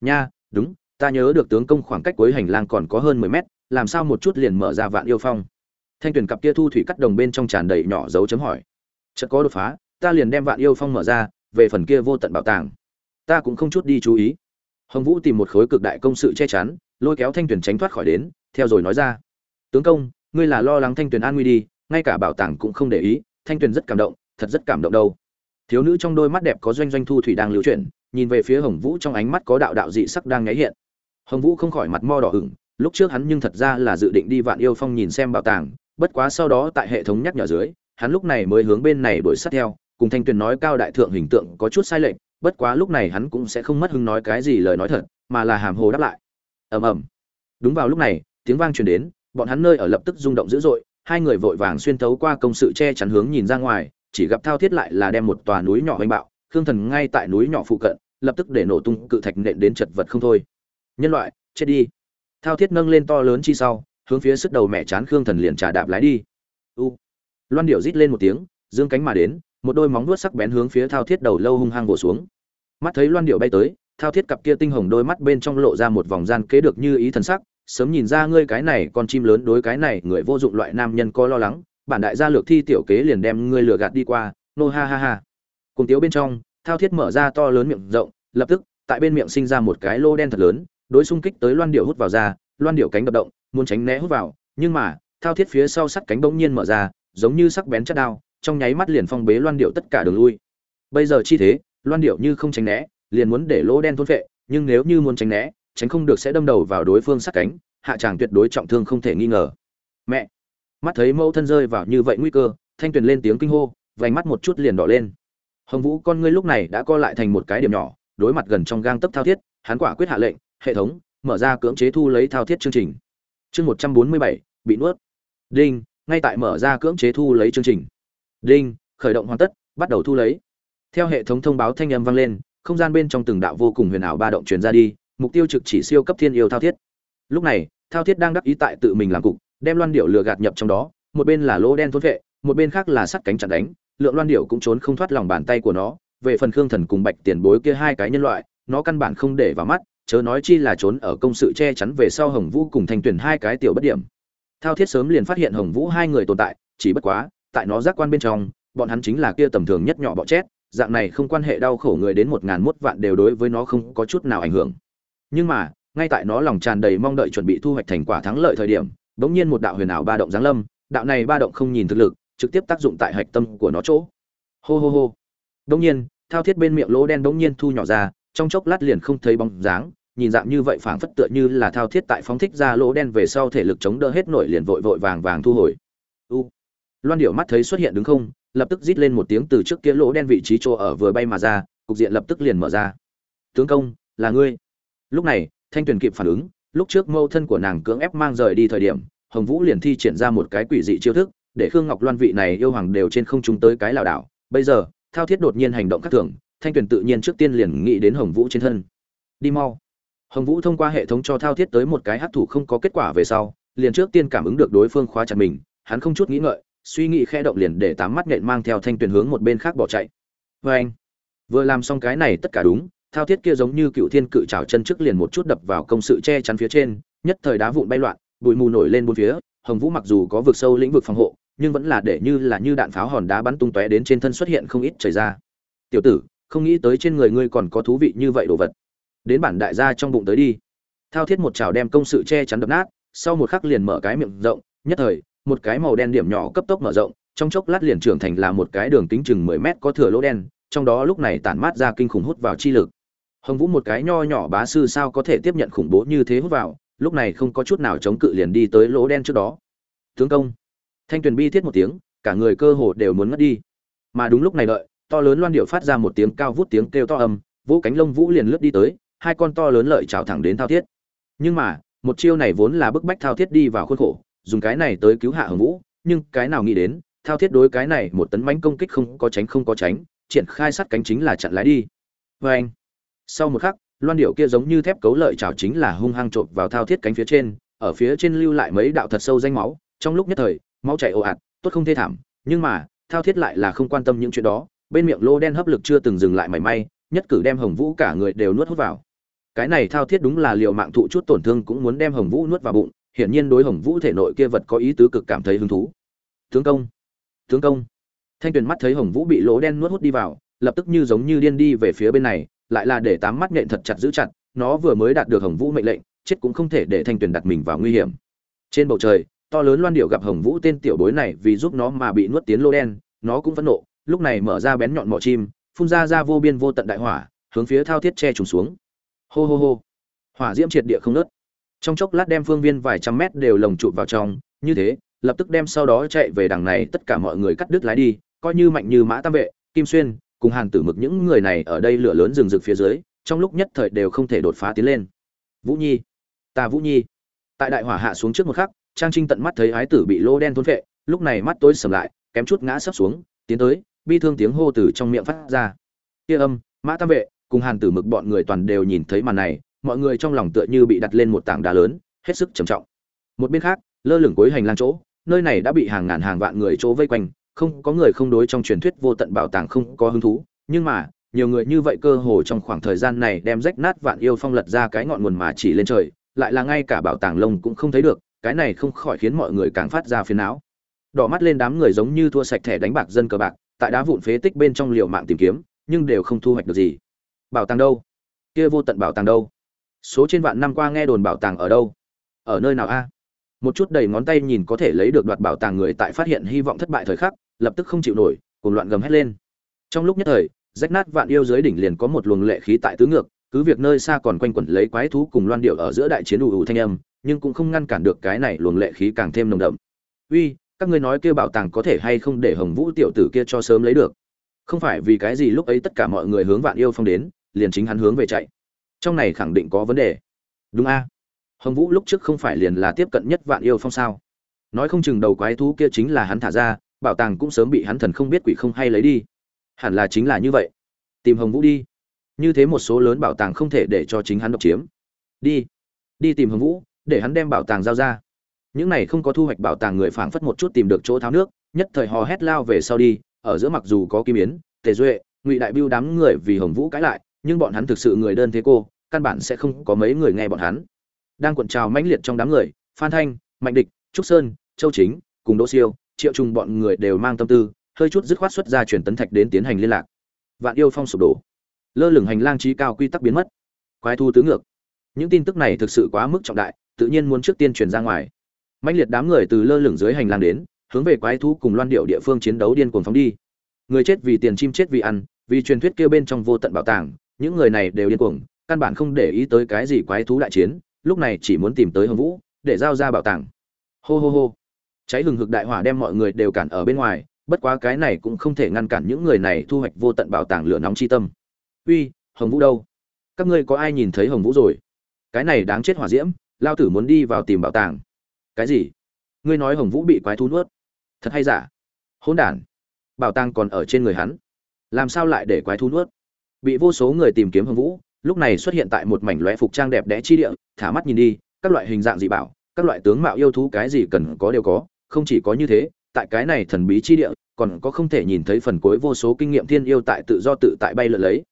Nha, đúng, ta nhớ được tướng công khoảng cách cuối hành lang còn có hơn mười mét, làm sao một chút liền mở ra vạn yêu phong? Thanh tuyển cặp kia thu thủy cắt đồng bên trong tràn đầy nhỏ dấu chấm hỏi. Chợt có đột phá ta liền đem vạn yêu phong mở ra về phần kia vô tận bảo tàng. Ta cũng không chút đi chú ý. Hồng vũ tìm một khối cực đại công sự che chắn lôi kéo thanh tuyển tránh thoát khỏi đến theo rồi nói ra. Tướng công ngươi là lo lắng thanh tuyển an nguy đi ngay cả bảo tàng cũng không để ý thanh tuyển rất cảm động thật rất cảm động đâu. Thiếu nữ trong đôi mắt đẹp có doanh doanh thu thủy đang lưu chuyển nhìn về phía hồng vũ trong ánh mắt có đạo đạo dị sắc đang nháy hiện. Hồng vũ không khỏi mặt mo đỏ hửng, lúc trước hắn nhưng thật ra là dự định đi vạn yêu phong nhìn xem bảo tàng bất quá sau đó tại hệ thống nhắc nhở dưới, hắn lúc này mới hướng bên này đuổi sát theo, cùng thanh tuyền nói cao đại thượng hình tượng có chút sai lệch, bất quá lúc này hắn cũng sẽ không mất hứng nói cái gì lời nói thật, mà là hàm hồ đáp lại. Ầm ầm. Đúng vào lúc này, tiếng vang truyền đến, bọn hắn nơi ở lập tức rung động dữ dội, hai người vội vàng xuyên thấu qua công sự che chắn hướng nhìn ra ngoài, chỉ gặp thao thiết lại là đem một tòa núi nhỏ oanh bạo, khương thần ngay tại núi nhỏ phụ cận, lập tức để nổ tung cự thạch nện đến chật vật không thôi. Nhân loại, chết đi. Thao thiết nâng lên to lớn chi sau hướng phía sức đầu mẹ chán khương thần liền trả đạp lái đi. U. Loan điệu rít lên một tiếng, dương cánh mà đến, một đôi móng vuốt sắc bén hướng phía thao thiết đầu lâu hung hăng vỗ xuống. Mắt thấy loan điệu bay tới, thao thiết cặp kia tinh hồng đôi mắt bên trong lộ ra một vòng gian kế được như ý thần sắc, sớm nhìn ra ngươi cái này con chim lớn đối cái này người vô dụng loại nam nhân có lo lắng, bản đại gia lược thi tiểu kế liền đem ngươi lừa gạt đi qua, nô ha ha ha. Cùng tiếu bên trong, thao thiết mở ra to lớn miệng rộng, lập tức, tại bên miệng sinh ra một cái lô đen thật lớn, đối xung kích tới loan điệu hút vào ra, loan điệu cánh đập động muốn tránh né hút vào, nhưng mà, thao thiết phía sau sắt cánh bỗng nhiên mở ra, giống như sắc bén chất đao, trong nháy mắt liền phong bế loan điệu tất cả đường lui. Bây giờ chi thế, loan điệu như không tránh né, liền muốn để lỗ đen thôn phệ, nhưng nếu như muốn tránh né, tránh không được sẽ đâm đầu vào đối phương sắt cánh, hạ chàng tuyệt đối trọng thương không thể nghi ngờ. Mẹ! Mắt thấy mẫu thân rơi vào như vậy nguy cơ, thanh tuyền lên tiếng kinh hô, vành mắt một chút liền đỏ lên. Hồng vũ, con ngươi lúc này đã co lại thành một cái điểm nhỏ, đối mặt gần trong gang tấp thao thiết, hắn quả quyết hạ lệnh, hệ thống, mở ra cưỡng chế thu lấy thao thiết chương trình chương một trăm bốn mươi bảy, bị nuốt. Đinh, ngay tại mở ra cưỡng chế thu lấy chương trình. Đinh, khởi động hoàn tất, bắt đầu thu lấy. Theo hệ thống thông báo thanh âm vang lên, không gian bên trong từng đạo vô cùng huyền ảo ba động truyền ra đi, mục tiêu trực chỉ siêu cấp thiên yêu thao thiết. Lúc này, thao thiết đang đắc ý tại tự mình làm cục, đem loan điệu lừa gạt nhập trong đó, một bên là lỗ đen thôn vệ, một bên khác là sắt cánh chặn đánh, lượng loan điệu cũng trốn không thoát lòng bàn tay của nó, về phần khương thần cùng bạch tiền bối kia hai cái nhân loại, nó căn bản không để vào mắt chớ nói chi là trốn ở công sự che chắn về sau hồng vũ cùng thanh tuyển hai cái tiểu bất điểm. Thao thiết sớm liền phát hiện hồng vũ hai người tồn tại, chỉ bất quá, tại nó giác quan bên trong, bọn hắn chính là kia tầm thường nhất nhỏ bọ chét dạng này không quan hệ đau khổ người đến một ngàn mốt vạn đều đối với nó không có chút nào ảnh hưởng. Nhưng mà, ngay tại nó lòng tràn đầy mong đợi chuẩn bị thu hoạch thành quả thắng lợi thời điểm, bỗng nhiên một đạo huyền ảo ba động giáng lâm, đạo này ba động không nhìn thực lực, trực tiếp tác dụng tại hạch tâm của nó chỗ. Hô hô hô. Bỗng nhiên, thao thiết bên miệng lỗ đen bỗng nhiên thu nhỏ ra, trong chốc lát liền không thấy bóng dáng nhìn dạng như vậy phảng phất tựa như là thao thiết tại phóng thích ra lỗ đen về sau thể lực chống đỡ hết nổi liền vội vội vàng vàng thu hồi. U. Loan điểu mắt thấy xuất hiện đứng không, lập tức rít lên một tiếng từ trước kia lỗ đen vị trí chỗ ở vừa bay mà ra, cục diện lập tức liền mở ra. Tướng công, là ngươi. Lúc này, thanh tuyền kịp phản ứng, lúc trước mâu thân của nàng cưỡng ép mang rời đi thời điểm, hồng vũ liền thi triển ra một cái quỷ dị chiêu thức, để khương ngọc loan vị này yêu hoàng đều trên không trung tới cái lảo đảo. Bây giờ, thao thiết đột nhiên hành động khác thường, thanh tuyền tự nhiên trước tiên liền nghĩ đến hồng vũ trên thân. Đi mau hồng vũ thông qua hệ thống cho thao thiết tới một cái hấp thủ không có kết quả về sau, liền trước tiên cảm ứng được đối phương khóa chặt mình, hắn không chút nghĩ ngợi, suy nghĩ khẽ động liền để tám mắt nhện mang theo thanh tuyền hướng một bên khác bỏ chạy. Vê anh, vừa làm xong cái này tất cả đúng, thao thiết kia giống như cựu thiên cự trào chân trước liền một chút đập vào công sự che chắn phía trên, nhất thời đá vụn bay loạn, bụi mù nổi lên bốn phía, hồng vũ mặc dù có vực sâu lĩnh vực phòng hộ, nhưng vẫn là để như là như đạn pháo hòn đá bắn tung tóe đến trên thân xuất hiện không ít chảy ra. Tiểu tử, không nghĩ tới trên người ngươi còn có thú vị như vậy đồ vật đến bản đại gia trong bụng tới đi. Thao thiết một chảo đem công sự che chắn đập nát, sau một khắc liền mở cái miệng rộng, nhất thời, một cái màu đen điểm nhỏ cấp tốc mở rộng, trong chốc lát liền trưởng thành là một cái đường kính chừng mười mét có thừa lỗ đen, trong đó lúc này tản mát ra kinh khủng hút vào chi lực. Hồng vũ một cái nho nhỏ bá sư sao có thể tiếp nhận khủng bố như thế hút vào, lúc này không có chút nào chống cự liền đi tới lỗ đen trước đó. Tướng công, thanh tuyền bi thiết một tiếng, cả người cơ hồ đều muốn ngất đi. Mà đúng lúc này đợi, to lớn loan điệu phát ra một tiếng cao vút tiếng kêu to âm, vũ cánh lông vũ liền lướt đi tới hai con to lớn lợi trào thẳng đến thao thiết. Nhưng mà, một chiêu này vốn là bức bách thao thiết đi vào khuôn khổ, dùng cái này tới cứu hạ hồng vũ, nhưng cái nào nghĩ đến, thao thiết đối cái này một tấn bánh công kích không có tránh không có tránh, triển khai sát cánh chính là chặn lái đi. Vê anh, sau một khắc, loan điệu kia giống như thép cấu lợi chảo chính là hung hăng trộn vào thao thiết cánh phía trên, ở phía trên lưu lại mấy đạo thật sâu danh máu, trong lúc nhất thời, máu chảy ồ ạt, tốt không thê thảm, nhưng mà, thao thiết lại là không quan tâm những chuyện đó, bên miệng lô đen hấp lực chưa từng dừng lại mảy may, nhất cử đem hồng vũ cả người đều nuốt hút vào cái này thao thiết đúng là liệu mạng thụ chút tổn thương cũng muốn đem hồng vũ nuốt vào bụng, hiển nhiên đối hồng vũ thể nội kia vật có ý tứ cực cảm thấy hứng thú. Tướng công tướng công. Thanh tuyền mắt thấy hồng vũ bị lỗ đen nuốt hút đi vào, lập tức như giống như điên đi về phía bên này, lại là để tám mắt nhện thật chặt giữ chặt, nó vừa mới đạt được hồng vũ mệnh lệnh, chết cũng không thể để thanh tuyền đặt mình vào nguy hiểm. Trên bầu trời, to lớn loan điệu gặp hồng vũ tên tiểu bối này vì giúp nó mà bị nuốt tiến lô đen, nó cũng phẫn nộ, lúc này mở ra bén nhọn mỏ chim, phun ra ra vô biên vô tận đại hỏa, hướng phía thao thiết che trùng xuống hô hô hô. Hỏa diễm triệt địa không nớt trong chốc lát đem phương viên vài trăm mét đều lồng chụp vào trong, như thế, lập tức đem sau đó chạy về đằng này tất cả mọi người cắt đứt lái đi, coi như mạnh như mã tam vệ, kim xuyên, cùng hàn tử mực những người này ở đây lửa lớn rừng rực phía dưới, trong lúc nhất thời đều không thể đột phá tiến lên. Vũ nhi, ta vũ nhi. Tại đại hỏa hạ xuống trước một khắc, trang trinh tận mắt thấy ái tử bị lô đen thôn vệ lúc này mắt tối sầm lại, kém chút ngã sấp xuống, tiến tới, bi thương tiếng hô từ trong miệng phát ra. Kia âm, mã tam vệ cùng hàn tử mực bọn người toàn đều nhìn thấy màn này, mọi người trong lòng tựa như bị đặt lên một tảng đá lớn, hết sức trầm trọng. Một bên khác, lơ lửng cuối hành lang chỗ, nơi này đã bị hàng ngàn hàng vạn người chỗ vây quanh, không có người không đối trong truyền thuyết vô tận bảo tàng không có hứng thú, nhưng mà, nhiều người như vậy cơ hồ trong khoảng thời gian này đem rách nát vạn yêu phong lật ra cái ngọn nguồn mà chỉ lên trời, lại là ngay cả bảo tàng lông cũng không thấy được, cái này không khỏi khiến mọi người càng phát ra phiền não. Đỏ mắt lên đám người giống như thua sạch thẻ đánh bạc dân cờ bạc, tại đá vụn phế tích bên trong liều mạng tìm kiếm, nhưng đều không thu hoạch được gì bảo tàng đâu? Kia vô tận bảo tàng đâu? Số trên vạn năm qua nghe đồn bảo tàng ở đâu? Ở nơi nào a? Một chút đầy ngón tay nhìn có thể lấy được đoạt bảo tàng người tại phát hiện hy vọng thất bại thời khắc, lập tức không chịu nổi cùng loạn gầm hét lên. Trong lúc nhất thời, rách nát vạn yêu dưới đỉnh liền có một luồng lệ khí tại tứ ngược, cứ việc nơi xa còn quanh quẩn lấy quái thú cùng loan điệu ở giữa đại chiến ù ù thanh âm, nhưng cũng không ngăn cản được cái này luồng lệ khí càng thêm nồng đậm. Uy, các ngươi nói kia bảo tàng có thể hay không để hồng vũ tiểu tử kia cho sớm lấy được? Không phải vì cái gì lúc ấy tất cả mọi người hướng vạn yêu phong đến liền chính hắn hướng về chạy. Trong này khẳng định có vấn đề. Đúng a. Hồng vũ lúc trước không phải liền là tiếp cận nhất vạn yêu phong sao? Nói không chừng đầu quái thú kia chính là hắn thả ra, bảo tàng cũng sớm bị hắn thần không biết quỷ không hay lấy đi. Hẳn là chính là như vậy. Tìm hồng vũ đi. Như thế một số lớn bảo tàng không thể để cho chính hắn độc chiếm. Đi. Đi tìm hồng vũ, để hắn đem bảo tàng giao ra. Những này không có thu hoạch bảo tàng người phảng phất một chút tìm được chỗ tháo nước, nhất thời hò hét lao về sau đi, ở giữa mặc dù có kim yến, tề duệ, ngụy đại biêu đám người vì hồng vũ cãi lại nhưng bọn hắn thực sự người đơn thế cô, căn bản sẽ không có mấy người nghe bọn hắn. Đang cuộn trào mãnh liệt trong đám người, phan thanh, mạnh địch, trúc sơn, châu chính, cùng đỗ siêu, triệu trung bọn người đều mang tâm tư, hơi chút dứt khoát xuất ra truyền tấn thạch đến tiến hành liên lạc. Vạn yêu phong sụp đổ. Lơ lửng hành lang trí cao quy tắc biến mất. Quái thu tứ ngược. Những tin tức này thực sự quá mức trọng đại, tự nhiên muốn trước tiên truyền ra ngoài. Mãnh liệt đám người từ lơ lửng dưới hành lang đến, hướng về quái thú cùng loan điệu địa phương chiến đấu điên cuồng phóng đi. Người chết vì tiền, chim chết vì ăn, vì truyền thuyết kia bên trong vô tận bảo tàng những người này đều điên cuồng, căn bản không để ý tới cái gì quái thú đại chiến, lúc này chỉ muốn tìm tới hồng vũ, để giao ra bảo tàng. Hô hô hô. Cháy hừng hực đại hỏa đem mọi người đều cản ở bên ngoài, bất quá cái này cũng không thể ngăn cản những người này thu hoạch vô tận bảo tàng lửa nóng chi tâm. Uy, hồng vũ đâu? Các ngươi có ai nhìn thấy hồng vũ rồi? Cái này đáng chết hỏa diễm, lao tử muốn đi vào tìm bảo tàng. Cái gì? Ngươi nói hồng vũ bị quái thú nuốt. Thật hay giả? Hỗn đản. Bảo tàng còn ở trên người hắn. Làm sao lại để quái thú nuốt? Bị vô số người tìm kiếm hồng vũ, lúc này xuất hiện tại một mảnh lóe phục trang đẹp đẽ chi địa, thả mắt nhìn đi, các loại hình dạng dị bảo, các loại tướng mạo yêu thú cái gì cần có đều có, không chỉ có như thế, tại cái này thần bí chi địa, còn có không thể nhìn thấy phần cuối vô số kinh nghiệm thiên yêu tại tự do tự tại bay lượn lấy.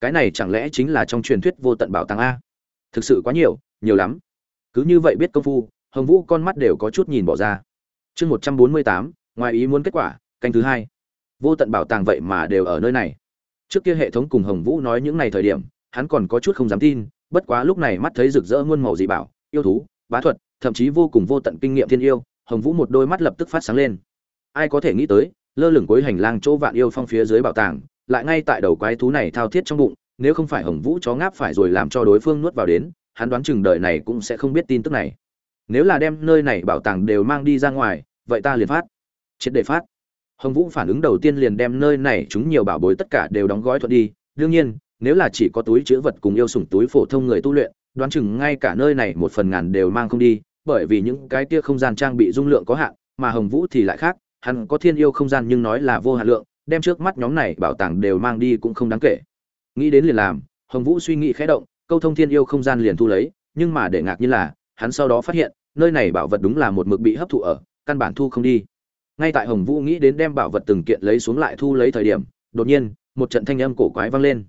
Cái này chẳng lẽ chính là trong truyền thuyết vô tận bảo tàng a? Thực sự quá nhiều nhiều lắm. Cứ như vậy biết công phu hồng vũ con mắt đều có chút nhìn bỏ ra. Chương một trăm bốn mươi tám, ngoài ý muốn kết quả, canh thứ hai. Vô tận bảo tàng vậy mà đều ở nơi này trước kia hệ thống cùng hồng vũ nói những ngày thời điểm, hắn còn có chút không dám tin, bất quá lúc này mắt thấy rực rỡ muôn màu dị bảo, yêu thú, bá thuật, thậm chí vô cùng vô tận kinh nghiệm thiên yêu, hồng vũ một đôi mắt lập tức phát sáng lên. Ai có thể nghĩ tới, lơ lửng cuối hành lang chỗ vạn yêu phong phía dưới bảo tàng, lại ngay tại đầu quái thú này thao thiết trong bụng, nếu không phải hồng vũ chó ngáp phải rồi làm cho đối phương nuốt vào đến, hắn đoán chừng đời này cũng sẽ không biết tin tức này. Nếu là đem nơi này bảo tàng đều mang đi ra ngoài, vậy ta liền phát. Triệt để phát hồng vũ phản ứng đầu tiên liền đem nơi này chúng nhiều bảo bối tất cả đều đóng gói thuận đi. Đương nhiên, nếu là chỉ có túi chứa vật cùng yêu sủng túi phổ thông người tu luyện, đoán chừng ngay cả nơi này một phần ngàn đều mang không đi, bởi vì những cái kia không gian trang bị dung lượng có hạn, mà hồng vũ thì lại khác, hắn có thiên yêu không gian nhưng nói là vô hạn lượng, đem trước mắt nhóm này bảo tàng đều mang đi cũng không đáng kể. Nghĩ đến liền làm, hồng vũ suy nghĩ khẽ động, câu thông thiên yêu không gian liền thu lấy, nhưng mà để ngạc như là, hắn sau đó phát hiện, nơi này bảo vật đúng là một mực bị hấp thụ ở, căn bản thu không đi ngay tại hồng vũ nghĩ đến đem bảo vật từng kiện lấy xuống lại thu lấy thời điểm, đột nhiên, một trận thanh âm cổ quái vang lên.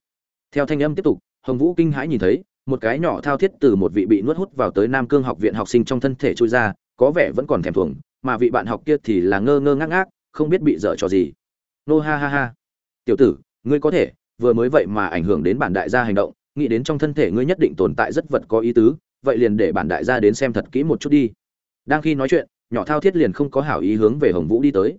Theo thanh âm tiếp tục, hồng vũ kinh hãi nhìn thấy, một cái nhỏ thao thiết từ một vị bị nuốt hút vào tới nam cương học viện học sinh trong thân thể trôi ra, có vẻ vẫn còn thèm thuồng, mà vị bạn học kia thì là ngơ ngơ ngác ngác, không biết bị dở trò gì. Nô ha ha ha. Tiểu tử, ngươi có thể, vừa mới vậy mà ảnh hưởng đến bản đại gia hành động, nghĩ đến trong thân thể ngươi nhất định tồn tại rất vật có ý tứ, vậy liền để bản đại gia đến xem thật kỹ một chút đi. Đang khi nói chuyện nhỏ thao thiết liền không có hảo ý hướng về hồng vũ đi tới.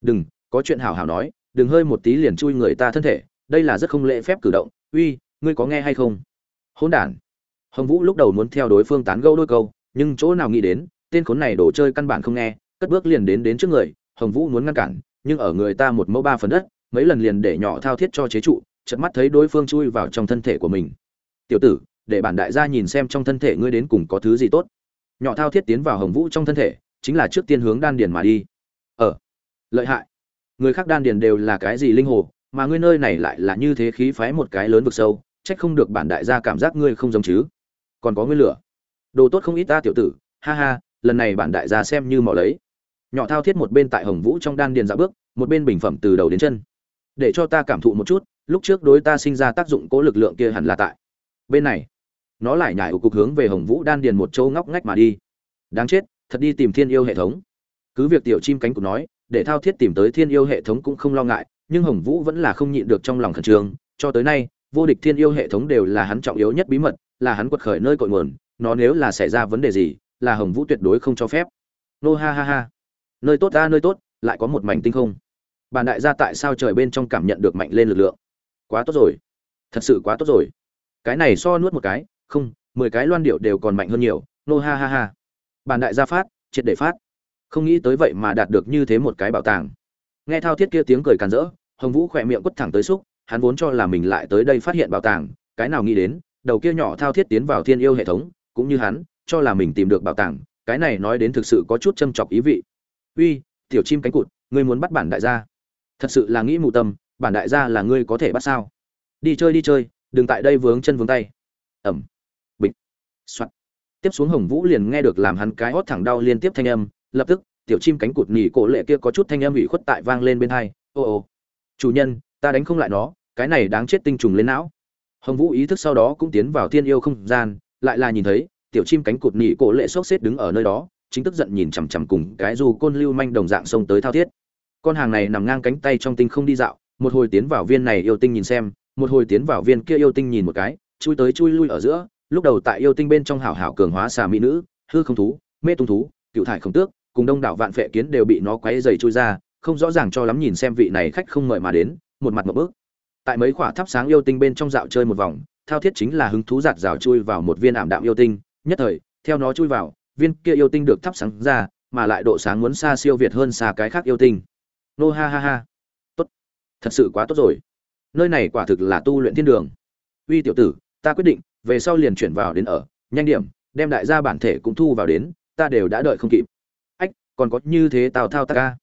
Đừng, có chuyện hảo hảo nói, đừng hơi một tí liền chui người ta thân thể, đây là rất không lễ phép cử động, uy, ngươi có nghe hay không? Hỗn đản. Hồng vũ lúc đầu muốn theo đối phương tán gẫu đôi câu, nhưng chỗ nào nghĩ đến, tên khốn này đồ chơi căn bản không nghe, cất bước liền đến đến trước người, hồng vũ muốn ngăn cản, nhưng ở người ta một mẫu ba phần đất, mấy lần liền để nhỏ thao thiết cho chế trụ, chợt mắt thấy đối phương chui vào trong thân thể của mình. Tiểu tử, để bản đại gia nhìn xem trong thân thể ngươi đến cùng có thứ gì tốt. Nhỏ thao thiết tiến vào hồng vũ trong thân thể chính là trước tiên hướng đan điền mà đi. Ờ lợi hại. Người khác đan điền đều là cái gì linh hồ, mà ngươi nơi này lại là như thế khí phái một cái lớn vực sâu, trách không được bản đại gia cảm giác ngươi không giống chứ. Còn có nguyên lửa. Đồ tốt không ít ta tiểu tử, ha ha, lần này bản đại gia xem như mỏ lấy. Nhỏ thao thiết một bên tại hồng vũ trong đan điền dạo bước, một bên bình phẩm từ đầu đến chân. Để cho ta cảm thụ một chút, lúc trước đối ta sinh ra tác dụng cố lực lượng kia hẳn là tại. Bên này, nó lại nhảy ở cục hướng về hồng vũ đan điền một châu ngóc ngách mà đi. Đáng chết thật đi tìm thiên yêu hệ thống. Cứ việc tiểu chim cánh cụt nói, để thao thiết tìm tới thiên yêu hệ thống cũng không lo ngại, nhưng hồng vũ vẫn là không nhịn được trong lòng khẩn trương. Cho tới nay, vô địch thiên yêu hệ thống đều là hắn trọng yếu nhất bí mật, là hắn quật khởi nơi cội nguồn, nó nếu là xảy ra vấn đề gì, là hồng vũ tuyệt đối không cho phép. Nô ha ha ha. Nơi tốt ra nơi tốt, lại có một mảnh tinh không. Bản đại gia tại sao trời bên trong cảm nhận được mạnh lên lực lượng? Quá tốt rồi. Thật sự quá tốt rồi. Cái này so nuốt một cái, không, mười cái loan điệu đều còn mạnh hơn nhiều. Nô ha ha ha bản đại gia phát, triệt để phát. Không nghĩ tới vậy mà đạt được như thế một cái bảo tàng. Nghe thao thiết kia tiếng cười càn rỡ, hồng vũ khỏe miệng quất thẳng tới xúc, hắn vốn cho là mình lại tới đây phát hiện bảo tàng, cái nào nghĩ đến, đầu kia nhỏ thao thiết tiến vào thiên yêu hệ thống, cũng như hắn, cho là mình tìm được bảo tàng, cái này nói đến thực sự có chút châm chọc ý vị. Uy, tiểu chim cánh cụt, ngươi muốn bắt bản đại gia? Thật sự là nghĩ mù tâm, bản đại gia là ngươi có thể bắt sao? Đi chơi đi chơi, đừng tại đây vướng chân vướng tay. Ẩm. Bịch. Soạt tiếp xuống hồng vũ liền nghe được làm hắn cái hót thẳng đau liên tiếp thanh âm, lập tức, tiểu chim cánh cụt nhỉ cổ lệ kia có chút thanh âm ủy khuất tại vang lên bên hai, ô ô, chủ nhân, ta đánh không lại nó, cái này đáng chết tinh trùng lên não. Hồng vũ ý thức sau đó cũng tiến vào thiên yêu không gian, lại là nhìn thấy, tiểu chim cánh cụt nhỉ cổ lệ xốc xếp đứng ở nơi đó, chính tức giận nhìn chằm chằm cùng cái dù côn lưu manh đồng dạng xông tới thao thiết. Con hàng này nằm ngang cánh tay trong tinh không đi dạo, một hồi tiến vào viên này yêu tinh nhìn xem, một hồi tiến vào viên kia yêu tinh nhìn một cái, chui tới chui lui ở giữa lúc đầu tại yêu tinh bên trong hảo hảo cường hóa xà mỹ nữ, hư không thú, mê tung thú, cựu thải không tước, cùng đông đảo vạn phệ kiến đều bị nó quấy dày chui ra, không rõ ràng cho lắm nhìn xem vị này khách không mời mà đến, một mặt một bước. Tại mấy khỏa thắp sáng yêu tinh bên trong dạo chơi một vòng, thao thiết chính là hứng thú giạt rào chui vào một viên ảm đạm yêu tinh, nhất thời, theo nó chui vào, viên kia yêu tinh được thắp sáng ra, mà lại độ sáng muốn xa siêu việt hơn xa cái khác yêu tinh. Nô ha ha ha. Tốt. Thật sự quá tốt rồi. Nơi này quả thực là tu luyện thiên đường. Uy tiểu tử, ta quyết định về sau liền chuyển vào đến ở, nhanh điểm, đem đại gia bản thể cũng thu vào đến, ta đều đã đợi không kịp. Ách, còn có như thế tào thao ta ca.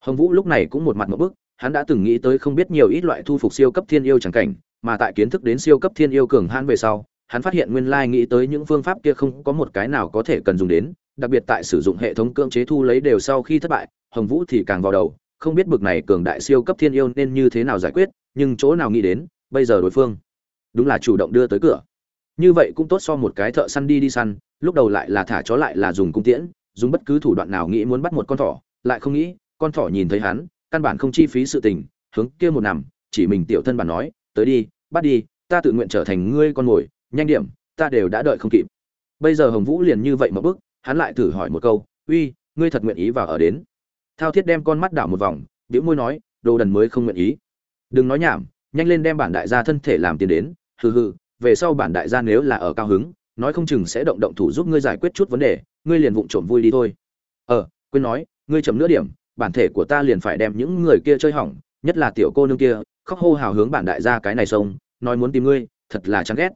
Hồng vũ lúc này cũng một mặt một bức, hắn đã từng nghĩ tới không biết nhiều ít loại thu phục siêu cấp thiên yêu chẳng cảnh, mà tại kiến thức đến siêu cấp thiên yêu cường hãn về sau, hắn phát hiện nguyên lai nghĩ tới những phương pháp kia không có một cái nào có thể cần dùng đến, đặc biệt tại sử dụng hệ thống cưỡng chế thu lấy đều sau khi thất bại, hồng vũ thì càng vào đầu, không biết bực này cường đại siêu cấp thiên yêu nên như thế nào giải quyết, nhưng chỗ nào nghĩ đến, bây giờ đối phương đúng là chủ động đưa tới cửa như vậy cũng tốt so một cái thợ săn đi đi săn, lúc đầu lại là thả chó lại là dùng cung tiễn, dùng bất cứ thủ đoạn nào nghĩ muốn bắt một con thỏ, lại không nghĩ, con thỏ nhìn thấy hắn, căn bản không chi phí sự tình, hướng kia một nằm, chỉ mình tiểu thân bản nói, tới đi, bắt đi, ta tự nguyện trở thành ngươi con mồi, nhanh điểm, ta đều đã đợi không kịp. Bây giờ hồng vũ liền như vậy một bước, hắn lại thử hỏi một câu, uy, ngươi thật nguyện ý vào ở đến? Thao thiết đem con mắt đảo một vòng biểu môi nói, đồ đần mới không nguyện ý. Đừng nói nhảm, nhanh lên đem bản đại gia thân thể làm tiền đến, hừ hừ về sau bản đại gia nếu là ở cao hứng nói không chừng sẽ động động thủ giúp ngươi giải quyết chút vấn đề ngươi liền vụng trộm vui đi thôi. Ờ quên nói ngươi chấm nữa điểm bản thể của ta liền phải đem những người kia chơi hỏng nhất là tiểu cô nương kia khóc hô hào hướng bản đại gia cái này xông, nói muốn tìm ngươi thật là chán ghét.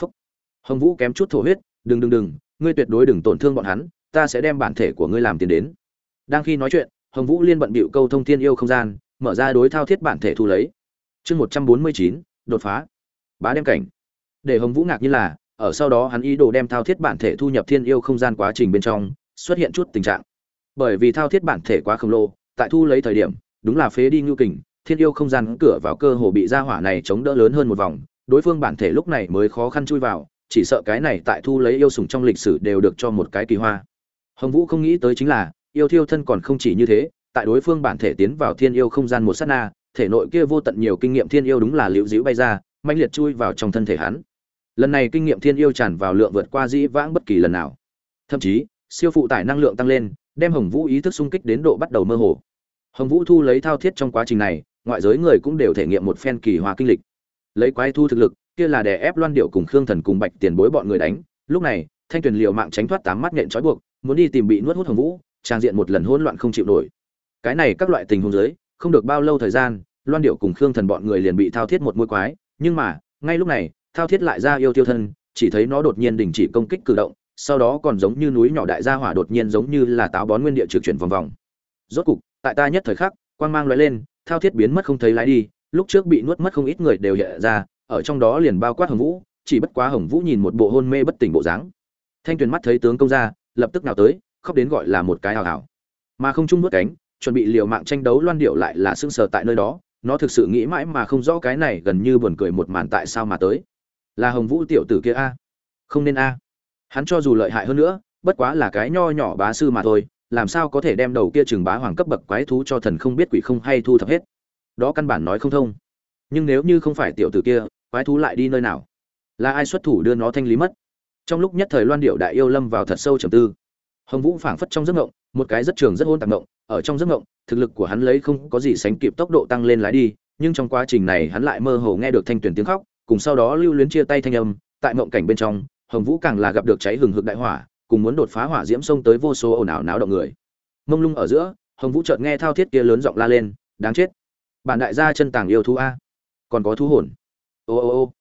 Phúc. Hồng vũ kém chút thổ huyết đừng đừng đừng ngươi tuyệt đối đừng tổn thương bọn hắn ta sẽ đem bản thể của ngươi làm tiền đến. Đang khi nói chuyện hồng vũ liên bận bịu câu thông thiên yêu không gian mở ra đối thao thiết bản thể thu lấy. Chương một trăm bốn mươi chín đột phá. Bá đem cảnh để hồng vũ ngạc như là, ở sau đó hắn ý đồ đem thao thiết bản thể thu nhập thiên yêu không gian quá trình bên trong, xuất hiện chút tình trạng. Bởi vì thao thiết bản thể quá khổng lồ, tại thu lấy thời điểm, đúng là phế đi ngưu kình, thiên yêu không gian cửa vào cơ hồ bị ra hỏa này chống đỡ lớn hơn một vòng, đối phương bản thể lúc này mới khó khăn chui vào, chỉ sợ cái này tại thu lấy yêu sủng trong lịch sử đều được cho một cái kỳ hoa. Hồng vũ không nghĩ tới chính là, yêu thiêu thân còn không chỉ như thế, tại đối phương bản thể tiến vào thiên yêu không gian một sát na, thể nội kia vô tận nhiều kinh nghiệm thiên yêu đúng là liễu dĩu bay ra manh liệt chui vào trong thân thể hắn lần này kinh nghiệm thiên yêu tràn vào lượng vượt qua dĩ vãng bất kỳ lần nào. Thậm chí, siêu phụ tải năng lượng tăng lên, đem hồng vũ ý thức sung kích đến độ bắt đầu mơ hồ. Hồng vũ thu lấy thao thiết trong quá trình này, ngoại giới người cũng đều thể nghiệm một phen kỳ hòa kinh lịch. Lấy quái thu thực lực, kia là đè ép loan điệu cùng khương thần cùng bạch tiền bối bọn người đánh. Lúc này, thanh tuyền liều mạng tránh thoát tám mắt nhện trói buộc, muốn đi tìm bị nuốt hút hồng vũ, trang diện một lần hỗn loạn không chịu nổi. Cái này các loại tình huống giới không được bao lâu thời gian, loan điệu cùng khương thần bọn người liền bị thao thiết một môi quái. Nhưng mà, ngay lúc này thao thiết lại ra yêu tiêu thân, chỉ thấy nó đột nhiên đình chỉ công kích cử động, sau đó còn giống như núi nhỏ đại gia hỏa đột nhiên giống như là táo bón nguyên địa trực chuyển vòng vòng. Rốt cục, tại ta nhất thời khắc, quang mang lóe lên, thao thiết biến mất không thấy lái đi, lúc trước bị nuốt mất không ít người đều hiện ra, ở trong đó liền bao quát hồng vũ, chỉ bất quá hồng vũ nhìn một bộ hôn mê bất tỉnh bộ dáng. Thanh tuyền mắt thấy tướng công ra, lập tức nào tới, khóc đến gọi là một cái hào hào. Mà không chung bước cánh, chuẩn bị liều mạng tranh đấu loan điệu lại là sưng sờ tại nơi đó, nó thực sự nghĩ mãi mà không rõ cái này gần như buồn cười một màn tại sao mà tới là hồng vũ tiểu tử kia a. Không nên a. Hắn cho dù lợi hại hơn nữa, bất quá là cái nho nhỏ bá sư mà thôi, làm sao có thể đem đầu kia chừng bá hoàng cấp bậc quái thú cho thần không biết quỷ không hay thu thập hết? Đó căn bản nói không thông. Nhưng nếu như không phải tiểu tử kia, quái thú lại đi nơi nào? Là ai xuất thủ đưa nó thanh lý mất? Trong lúc nhất thời loan điệu đại yêu lâm vào thật sâu trầm tư. Hồng vũ phảng phất trong giấc ngộng một cái rất trường rất hôn tạc ngộng ở trong giấc ngộng thực lực của hắn lấy không có gì sánh kịp tốc độ tăng lên lái đi, nhưng trong quá trình này hắn lại mơ hồ nghe được thanh tuyển tiếng khóc cùng sau đó lưu luyến chia tay thanh âm, tại ngộng cảnh bên trong, hồng vũ càng là gặp được cháy hừng hực đại hỏa, cùng muốn đột phá hỏa diễm sông tới vô số ồn ào náo động người. Mông lung ở giữa, hồng vũ chợt nghe thao thiết kia lớn giọng la lên, đáng chết! Bản đại gia chân tàng yêu thú a! Còn có thú hồn! Ô ô ô!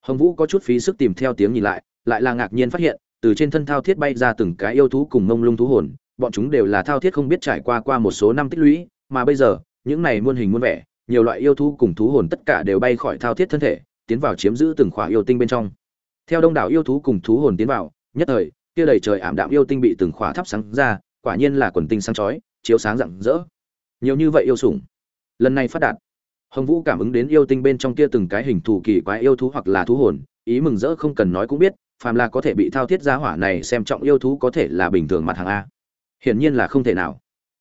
Hồng vũ có chút phí sức tìm theo tiếng nhìn lại lại là ngạc nhiên phát hiện, từ trên thân thao thiết bay ra từng cái yêu thú cùng mông lung thú hồn, bọn chúng đều là thao thiết không biết trải qua qua một số năm tích lũy, mà bây giờ, những này muôn hình muôn vẻ, nhiều loại yêu thú cùng thú hồn tất cả đều bay khỏi thao thiết thân thể tiến vào chiếm giữ từng khỏa yêu tinh bên trong. Theo đông đảo yêu thú cùng thú hồn tiến vào, nhất thời, kia đầy trời ảm đạm yêu tinh bị từng khỏa thắp sáng ra, quả nhiên là quần tinh sáng chói, chiếu sáng rạng rỡ. Nhiều như vậy yêu sủng. Lần này phát đạt. Hồng vũ cảm ứng đến yêu tinh bên trong kia từng cái hình thù kỳ quái yêu thú hoặc là thú hồn, ý mừng rỡ không cần nói cũng biết, phàm là có thể bị thao thiết giá hỏa này xem trọng yêu thú có thể là bình thường mặt hàng a. Hiển nhiên là không thể nào.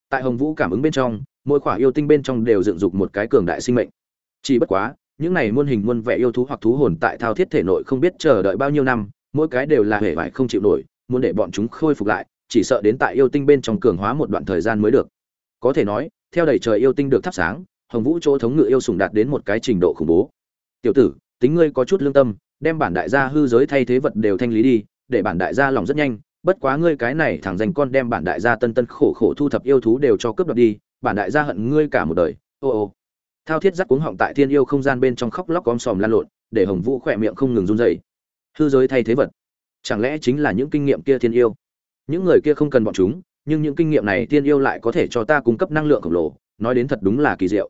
Tại hồng vũ cảm ứng bên trong, mỗi khỏa yêu tinh bên trong đều dựng dục một cái cường đại sinh mệnh. Chỉ bất quá những này muôn hình muôn vẻ yêu thú hoặc thú hồn tại thao thiết thể nội không biết chờ đợi bao nhiêu năm, mỗi cái đều là hề vải không chịu nổi, muốn để bọn chúng khôi phục lại, chỉ sợ đến tại yêu tinh bên trong cường hóa một đoạn thời gian mới được. Có thể nói, theo đầy trời yêu tinh được thắp sáng, hồng vũ chỗ thống ngự yêu sùng đạt đến một cái trình độ khủng bố. Tiểu tử, tính ngươi có chút lương tâm, đem bản đại gia hư giới thay thế vật đều thanh lý đi, để bản đại gia lòng rất nhanh, bất quá ngươi cái này thẳng dành con đem bản đại gia tân tân khổ khổ thu thập yêu thú đều cho cướp đoạt đi, bản đại gia hận ngươi cả một đời, ô ô thao thiết giắt cuống họng tại thiên yêu không gian bên trong khóc lóc om sòm lan lộn, để hồng vũ khỏe miệng không ngừng run dày hư giới thay thế vật. Chẳng lẽ chính là những kinh nghiệm kia thiên yêu? Những người kia không cần bọn chúng, nhưng những kinh nghiệm này thiên yêu lại có thể cho ta cung cấp năng lượng khổng lồ, nói đến thật đúng là kỳ diệu.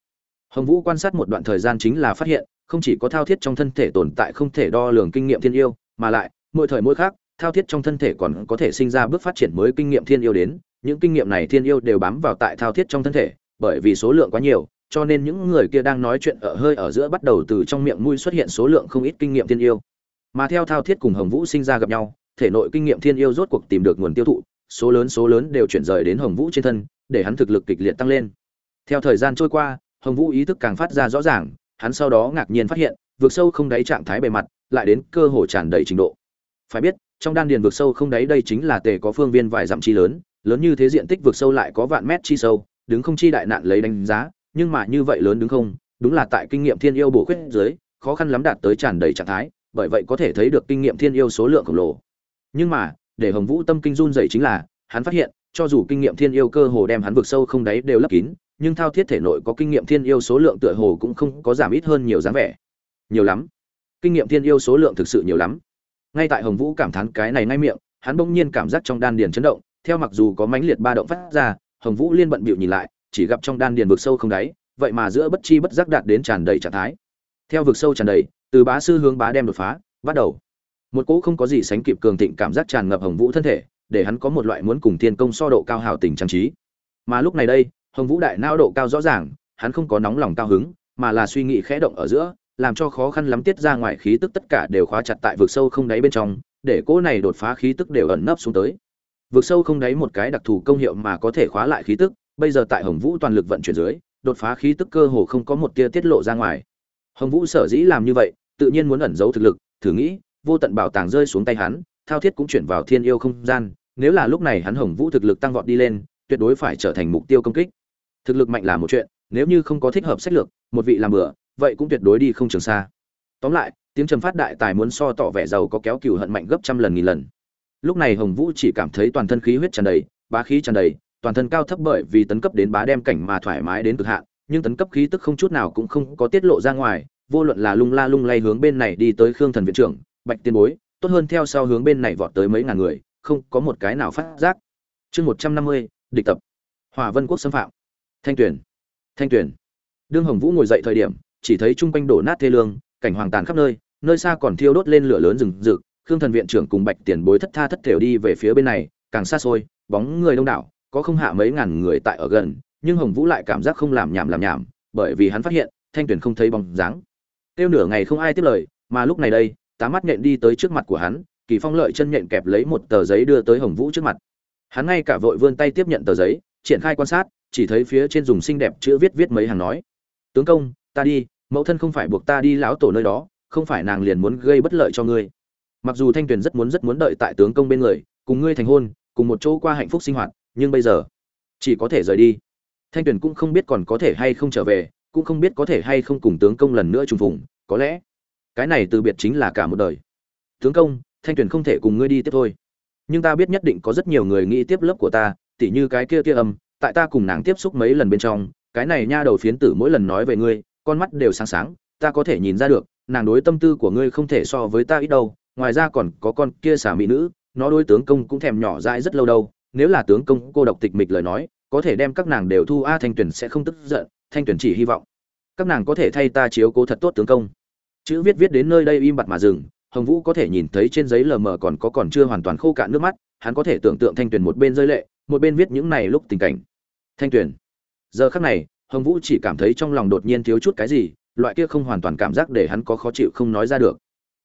Hồng vũ quan sát một đoạn thời gian chính là phát hiện, không chỉ có thao thiết trong thân thể tồn tại không thể đo lường kinh nghiệm thiên yêu, mà lại, mỗi thời mỗi khác thao thiết trong thân thể còn có thể sinh ra bước phát triển mới kinh nghiệm thiên yêu đến, những kinh nghiệm này thiên yêu đều bám vào tại thao thiết trong thân thể, bởi vì số lượng quá nhiều cho nên những người kia đang nói chuyện ở hơi ở giữa bắt đầu từ trong miệng mũi xuất hiện số lượng không ít kinh nghiệm thiên yêu. Mà theo thao thiết cùng hồng vũ sinh ra gặp nhau, thể nội kinh nghiệm thiên yêu rốt cuộc tìm được nguồn tiêu thụ, số lớn số lớn đều chuyển rời đến hồng vũ trên thân, để hắn thực lực kịch liệt tăng lên. Theo thời gian trôi qua, hồng vũ ý thức càng phát ra rõ ràng, hắn sau đó ngạc nhiên phát hiện vượt sâu không đáy trạng thái bề mặt, lại đến cơ hồ tràn đầy trình độ. Phải biết, trong đan điền vượt sâu không đáy đây chính là tề có phương viên vài dặm chi lớn lớn như thế diện tích vượt sâu lại có vạn mét chi sâu, đứng không chi đại nạn lấy đánh giá nhưng mà như vậy lớn đứng không, đúng là tại kinh nghiệm thiên yêu bổ khuyết dưới, khó khăn lắm đạt tới tràn đầy trạng thái, bởi vậy có thể thấy được kinh nghiệm thiên yêu số lượng khổng lồ. Nhưng mà, để hồng vũ tâm kinh run dậy chính là, hắn phát hiện, cho dù kinh nghiệm thiên yêu cơ hồ đem hắn vực sâu không đáy đều lấp kín, nhưng thao thiết thể nội có kinh nghiệm thiên yêu số lượng tựa hồ cũng không có giảm ít hơn nhiều dáng vẻ. Nhiều lắm. Kinh nghiệm thiên yêu số lượng thực sự nhiều lắm. Ngay tại hồng vũ cảm thán cái này ngay miệng, hắn bỗng nhiên cảm giác trong đan điền chấn động, theo mặc dù có mãnh liệt ba động phát ra, hồng vũ liên bận bịu nhìn lại chỉ gặp trong đan điền vực sâu không đáy, vậy mà giữa bất chi bất giác đạt đến tràn đầy trạng thái. Theo vực sâu tràn đầy, từ bá sư hướng bá đem đột phá, bắt đầu. Một cỗ không có gì sánh kịp cường thịnh cảm giác tràn ngập hồng vũ thân thể, để hắn có một loại muốn cùng thiên công so độ cao hào tình trang trí. Mà lúc này đây, hồng vũ đại não độ cao rõ ràng, hắn không có nóng lòng cao hứng, mà là suy nghĩ khẽ động ở giữa, làm cho khó khăn lắm tiết ra ngoài khí tức tất cả đều khóa chặt tại vực sâu không đáy bên trong, để cỗ này đột phá khí tức đều ẩn nấp xuống tới. Vực sâu không đáy một cái đặc thù công hiệu mà có thể khóa lại khí tức bây giờ tại hồng vũ toàn lực vận chuyển dưới, đột phá khí tức cơ hồ không có một tia tiết lộ ra ngoài. Hồng vũ sở dĩ làm như vậy, tự nhiên muốn ẩn giấu thực lực, thử nghĩ, vô tận bảo tàng rơi xuống tay hắn, thao thiết cũng chuyển vào thiên yêu không gian, nếu là lúc này hắn hồng vũ thực lực tăng vọt đi lên, tuyệt đối phải trở thành mục tiêu công kích. Thực lực mạnh là một chuyện, nếu như không có thích hợp sách lược, một vị làm bừa, vậy cũng tuyệt đối đi không trường xa. Tóm lại, tiếng trầm phát đại tài muốn so tỏ vẻ giàu có kéo cừu hận mạnh gấp trăm lần nghìn lần. Lúc này hồng vũ chỉ cảm thấy toàn thân khí huyết tràn đầy, bá khí tràn đầy toàn thân cao thấp bởi vì tấn cấp đến bá đem cảnh mà thoải mái đến cực hạn, nhưng tấn cấp khí tức không chút nào cũng không có tiết lộ ra ngoài, vô luận là lung la lung lay hướng bên này đi tới khương thần viện trưởng, bạch tiên bối, tốt hơn theo sau hướng bên này vọt tới mấy ngàn người, không có một cái nào phát giác. Chương một trăm năm mươi, địch tập. Hỏa vân quốc xâm phạm. Thanh tuyển thanh tuyển đương hồng vũ ngồi dậy thời điểm, chỉ thấy chung quanh đổ nát thê lương, cảnh hoàng tàn khắp nơi nơi xa còn thiêu đốt lên lửa lớn rừng rực, khương thần viện trưởng cùng bạch tiền bối thất tha thất thểu đi về phía bên này, càng xa xôi, bóng người đông đảo có không hạ mấy ngàn người tại ở gần, nhưng hồng vũ lại cảm giác không làm nhảm làm nhảm, bởi vì hắn phát hiện, thanh Tuyền không thấy bóng dáng. Tiêu nửa ngày không ai tiếp lời, mà lúc này đây, tá mắt nhện đi tới trước mặt của hắn, kỳ phong lợi chân nhện kẹp lấy một tờ giấy đưa tới hồng vũ trước mặt. Hắn ngay cả vội vươn tay tiếp nhận tờ giấy, triển khai quan sát, chỉ thấy phía trên dùng xinh đẹp chữ viết viết mấy hàng nói. Tướng công, ta đi, mẫu thân không phải buộc ta đi lão tổ nơi đó, không phải nàng liền muốn gây bất lợi cho ngươi. Mặc dù thanh tuyền rất muốn rất muốn đợi tại tướng công bên người, cùng ngươi thành hôn, cùng một chỗ qua hạnh phúc sinh hoạt nhưng bây giờ, chỉ có thể rời đi. Thanh tuyền cũng không biết còn có thể hay không trở về, cũng không biết có thể hay không cùng tướng công lần nữa trùng phùng, có lẽ cái này từ biệt chính là cả một đời. Tướng công, thanh tuyền không thể cùng ngươi đi tiếp thôi. Nhưng ta biết nhất định có rất nhiều người nghĩ tiếp lớp của ta, tỉ như cái kia kia âm, tại ta cùng nàng tiếp xúc mấy lần bên trong, cái này nha đầu phiến tử mỗi lần nói về ngươi, con mắt đều sáng sáng, ta có thể nhìn ra được, nàng đối tâm tư của ngươi không thể so với ta ít đâu, ngoài ra còn có con kia xả mỹ nữ, nó đối tướng công cũng thèm nhỏ dãi rất lâu đâu nếu là tướng công cô độc tịch mịch lời nói, có thể đem các nàng đều thu, a, thanh tuyển sẽ không tức giận, thanh tuyển chỉ hy vọng các nàng có thể thay ta chiếu cố thật tốt tướng công. Chữ viết viết đến nơi đây im bặt mà dừng, hồng vũ có thể nhìn thấy trên giấy lờ mờ còn có còn chưa hoàn toàn khô cạn nước mắt, hắn có thể tưởng tượng thanh tuyển một bên rơi lệ, một bên viết những này lúc tình cảnh. Thanh tuyển giờ khắc này, hồng vũ chỉ cảm thấy trong lòng đột nhiên thiếu chút cái gì, loại kia không hoàn toàn cảm giác để hắn có khó chịu không nói ra được.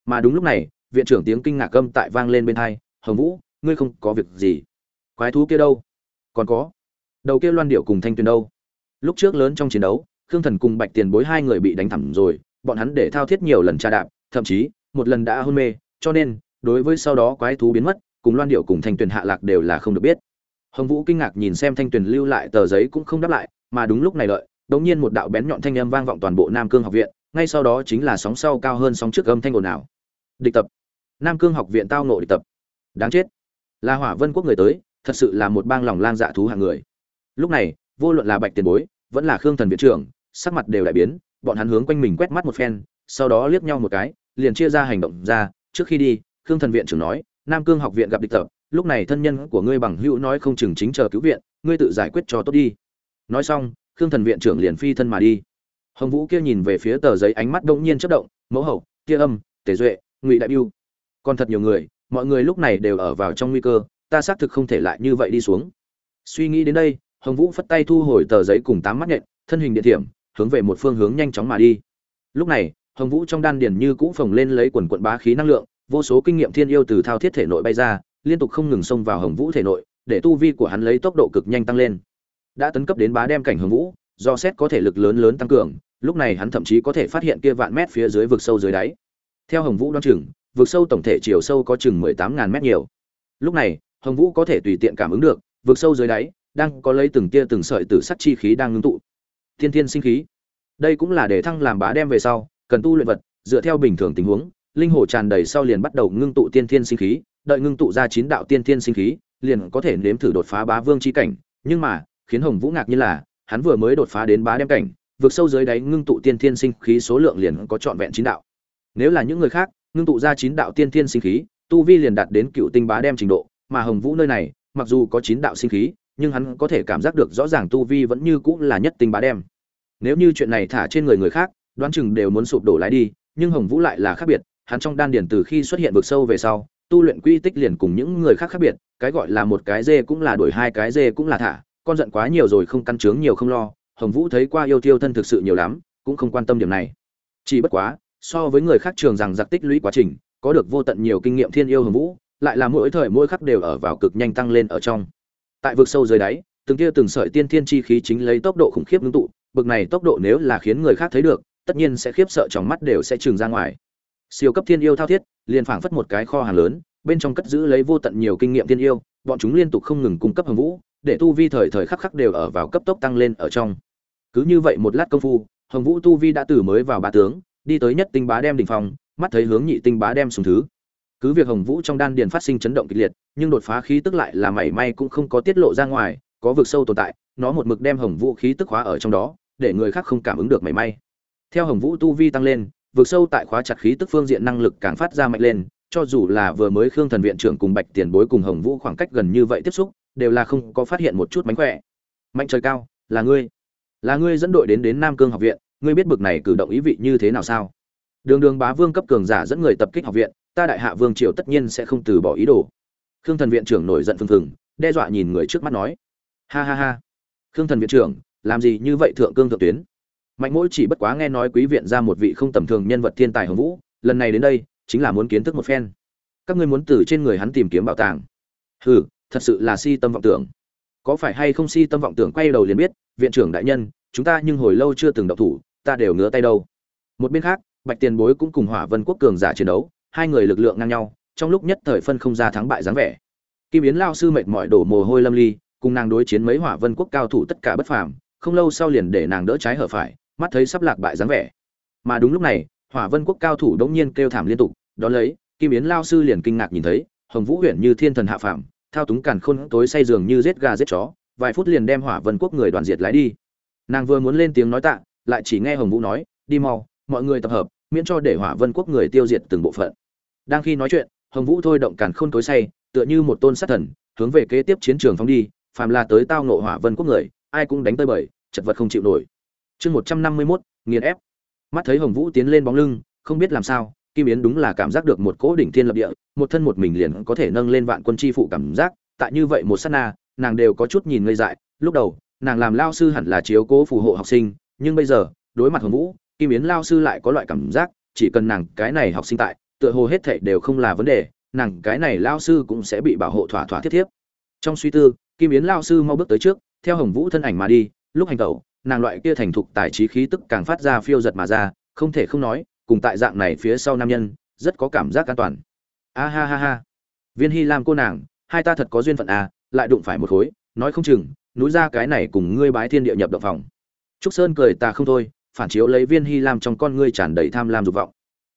Mà đúng lúc này, viện trưởng tiếng kinh ngạc âm tại vang lên bên hai, hồng vũ, ngươi không có việc gì quái thú kia đâu còn có đầu kia loan điệu cùng thanh tuyền đâu lúc trước lớn trong chiến đấu khương thần cùng bạch tiền bối hai người bị đánh thẳng rồi bọn hắn để thao thiết nhiều lần tra đạp thậm chí một lần đã hôn mê cho nên đối với sau đó quái thú biến mất cùng loan điệu cùng thanh tuyền hạ lạc đều là không được biết hồng vũ kinh ngạc nhìn xem thanh tuyền lưu lại tờ giấy cũng không đáp lại mà đúng lúc này lợi đột nhiên một đạo bén nhọn thanh âm vang vọng toàn bộ Nam Cương học viện, ngay sau đó chính là sóng sau cao hơn sóng trước âm thanh ồn ào. Địch tập. Nam Cương học viện tao nộ địch tập. Đáng chết. Là Hỏa Vân quốc người tới, thật sự là một bang lòng lang dạ thú hạng người. Lúc này, vô luận là Bạch Tiền Bối, vẫn là Khương Thần viện trưởng, sắc mặt đều đại biến, bọn hắn hướng quanh mình quét mắt một phen, sau đó liếc nhau một cái, liền chia ra hành động ra, trước khi đi, Khương Thần viện trưởng nói, Nam Cương học viện gặp địch tập, lúc này thân nhân của ngươi bằng hữu nói không chừng chính chờ cứu viện, ngươi tự giải quyết cho tốt đi. Nói xong, khương thần viện trưởng liền phi thân mà đi hồng vũ kia nhìn về phía tờ giấy ánh mắt đông nhiên chất động mẫu hậu kia âm tể duệ ngụy đại biêu còn thật nhiều người mọi người lúc này đều ở vào trong nguy cơ ta xác thực không thể lại như vậy đi xuống. Suy nghĩ đến đây, hồng vũ phất tay thu hồi tờ giấy cùng tám mắt nhện, thân hình địa điểm hướng về một phương hướng nhanh chóng mà đi. Lúc này, hồng vũ trong đan điền như cũ phồng lên lấy quần quận bá khí năng lượng, vô số kinh nghiệm thiên yêu từ thao thiết thể nội bay ra, liên tục không ngừng xông vào hồng vũ thể nội, để tu vi của hắn lấy tốc độ cực nhanh tăng lên. Đã tấn cấp đến bá đem cảnh hồng vũ, do xét có thể lực lớn lớn tăng cường, lúc này hắn thậm chí có thể phát hiện kia vạn mét phía dưới vực sâu dưới đáy. Theo hồng vũ đoán chừng, vực sâu tổng thể chiều sâu có chừng mười tám ngàn mét nhiều. Lúc này hồng vũ có thể tùy tiện cảm ứng được vực sâu dưới đáy đang có lấy từng tia từng sợi tử sắt chi khí đang ngưng tụ. Thiên thiên sinh khí. Đây cũng là để thăng làm bá đem về sau cần tu luyện vật dựa theo bình thường tình huống linh hồ tràn đầy sau liền bắt đầu ngưng tụ tiên thiên sinh khí đợi ngưng tụ ra chín đạo tiên thiên sinh khí liền có thể nếm thử đột phá bá vương chi cảnh. Nhưng mà khiến Hồng Vũ ngạc nhiên là, hắn vừa mới đột phá đến bá đem cảnh, vượt sâu dưới đáy ngưng tụ tiên thiên sinh khí số lượng liền có trọn vẹn chín đạo. Nếu là những người khác, ngưng tụ ra chín đạo tiên thiên sinh khí, tu vi liền đạt đến cựu tinh bá đem trình độ, mà Hồng Vũ nơi này, mặc dù có chín đạo sinh khí, nhưng hắn có thể cảm giác được rõ ràng tu vi vẫn như cũng là nhất tinh bá đem. nếu như chuyện này thả trên người người khác đoán chừng đều muốn sụp đổ lái đi nhưng hồng vũ lại là khác biệt hắn trong đan điền từ khi xuất hiện vực sâu về sau tu luyện quy tích liền cùng những người khác khác biệt cái gọi là một cái dê cũng là đuổi hai cái dê cũng là thả con giận quá nhiều rồi không căn chướng nhiều không lo hồng vũ thấy qua yêu tiêu thân thực sự nhiều lắm cũng không quan tâm điểm này chỉ bất quá so với người khác trường rằng giặc tích lũy quá trình có được vô tận nhiều kinh nghiệm thiên yêu hồng vũ lại là mỗi thời mỗi khắc đều ở vào cực nhanh tăng lên ở trong. Tại vực sâu dưới đáy, từng tia từng sợi tiên thiên chi khí chính lấy tốc độ khủng khiếp ngưng tụ, bực này tốc độ nếu là khiến người khác thấy được, tất nhiên sẽ khiếp sợ trong mắt đều sẽ trừng ra ngoài. Siêu cấp thiên yêu thao thiết, liền phảng phất một cái kho hàng lớn, bên trong cất giữ lấy vô tận nhiều kinh nghiệm thiên yêu, bọn chúng liên tục không ngừng cung cấp hồng vũ, để tu vi thời thời khắc khắc đều ở vào cấp tốc tăng lên ở trong. Cứ như vậy một lát công phu, hồng vũ tu vi đã từ mới vào ba tướng, đi tới nhất tinh bá đem đỉnh phòng mắt thấy hướng nhị tinh bá đem sùng thứ cứ việc hồng vũ trong đan điền phát sinh chấn động kịch liệt, nhưng đột phá khí tức lại là mảy may cũng không có tiết lộ ra ngoài, có vực sâu tồn tại, nó một mực đem hồng vũ khí tức khóa ở trong đó, để người khác không cảm ứng được mảy may. Theo hồng vũ tu vi tăng lên, vực sâu tại khóa chặt khí tức phương diện năng lực càng phát ra mạnh lên, cho dù là vừa mới khương thần viện trưởng cùng bạch tiền bối cùng hồng vũ khoảng cách gần như vậy tiếp xúc, đều là không có phát hiện một chút mánh khỏe. Mạnh trời cao, là ngươi. Là ngươi dẫn đội đến đến nam cương học viện, ngươi biết bực này cử động ý vị như thế nào sao? Đường đường bá vương cấp cường giả dẫn người tập kích học viện, ta đại hạ vương triều tất nhiên sẽ không từ bỏ ý đồ. Khương thần viện trưởng nổi giận phừng phừng, đe dọa nhìn người trước mắt nói. Ha ha ha. Khương thần viện trưởng, làm gì như vậy thượng cương thượng tuyến? Mạnh mỗi chỉ bất quá nghe nói quý viện ra một vị không tầm thường nhân vật thiên tài hồng vũ, lần này đến đây, chính là muốn kiến thức một phen. Các ngươi muốn từ trên người hắn tìm kiếm bảo tàng. Hừ, thật sự là si tâm vọng tưởng. Có phải hay không si tâm vọng tưởng quay đầu liền biết, viện trưởng đại nhân, chúng ta nhưng hồi lâu chưa từng đọc thủ, ta đều ngứa tay đâu. Một bên khác bạch tiền bối cũng cùng hỏa vân quốc cường giả chiến đấu, hai người lực lượng ngang nhau, trong lúc nhất thời phân không ra thắng bại dáng vẻ. Kim yến lao sư mệt mỏi đổ mồ hôi lâm ly, cùng nàng đối chiến mấy hỏa vân quốc cao thủ tất cả bất phàm, không lâu sau liền để nàng đỡ trái hở phải, mắt thấy sắp lạc bại dáng vẻ. Mà đúng lúc này, hỏa vân quốc cao thủ đống nhiên kêu thảm liên tục đó lấy, kim yến lao sư liền kinh ngạc nhìn thấy, hồng vũ huyện như thiên thần hạ phàm, thao túng càn khôn tối say giường như giết gà giết chó, vài phút liền đem hỏa vân quốc người đoàn diệt lái đi. Nàng vừa muốn lên tiếng nói tạ, lại chỉ nghe hồng vũ nói, đi mau mọi người tập hợp, miễn cho để hỏa vân quốc người tiêu diệt từng bộ phận. Đang khi nói chuyện, hồng vũ thôi động càn khôn tối say, tựa như một tôn sát thần, hướng về kế tiếp chiến trường phóng đi, phàm là tới tao nộ hỏa vân quốc người, ai cũng đánh tơi bời, chật vật không chịu nổi. Chương một trăm năm mươi mốt, nghiền ép. Mắt thấy hồng vũ tiến lên bóng lưng, không biết làm sao, kim yến đúng là cảm giác được một cỗ đỉnh thiên lập địa, một thân một mình liền có thể nâng lên vạn quân chi phụ cảm giác, tại như vậy một sát na, nàng đều có chút nhìn ngây dại. Lúc đầu, nàng làm lao sư hẳn là chiếu cố phù hộ học sinh, nhưng bây giờ, đối mặt hồng vũ kim yến lao sư lại có loại cảm giác, chỉ cần nàng cái này học sinh tại, tựa hồ hết thảy đều không là vấn đề, nàng cái này lao sư cũng sẽ bị bảo hộ thỏa thỏa thiết thiếp. Trong suy tư, kim yến lao sư mau bước tới trước, theo hồng vũ thân ảnh mà đi, lúc hành tẩu, nàng loại kia thành thục tài trí khí tức càng phát ra phiêu giật mà ra, không thể không nói, cùng tại dạng này phía sau nam nhân, rất có cảm giác an toàn. A ha ha ha. Viên hy lam cô nàng, hai ta thật có duyên phận à lại đụng phải một khối, nói không chừng, núi ra cái này cùng ngươi bái thiên địa nhập động phòng. Trúc sơn cười, ta không thôi phản chiếu lấy viên hy lam trong con ngươi tràn đầy tham lam dục vọng.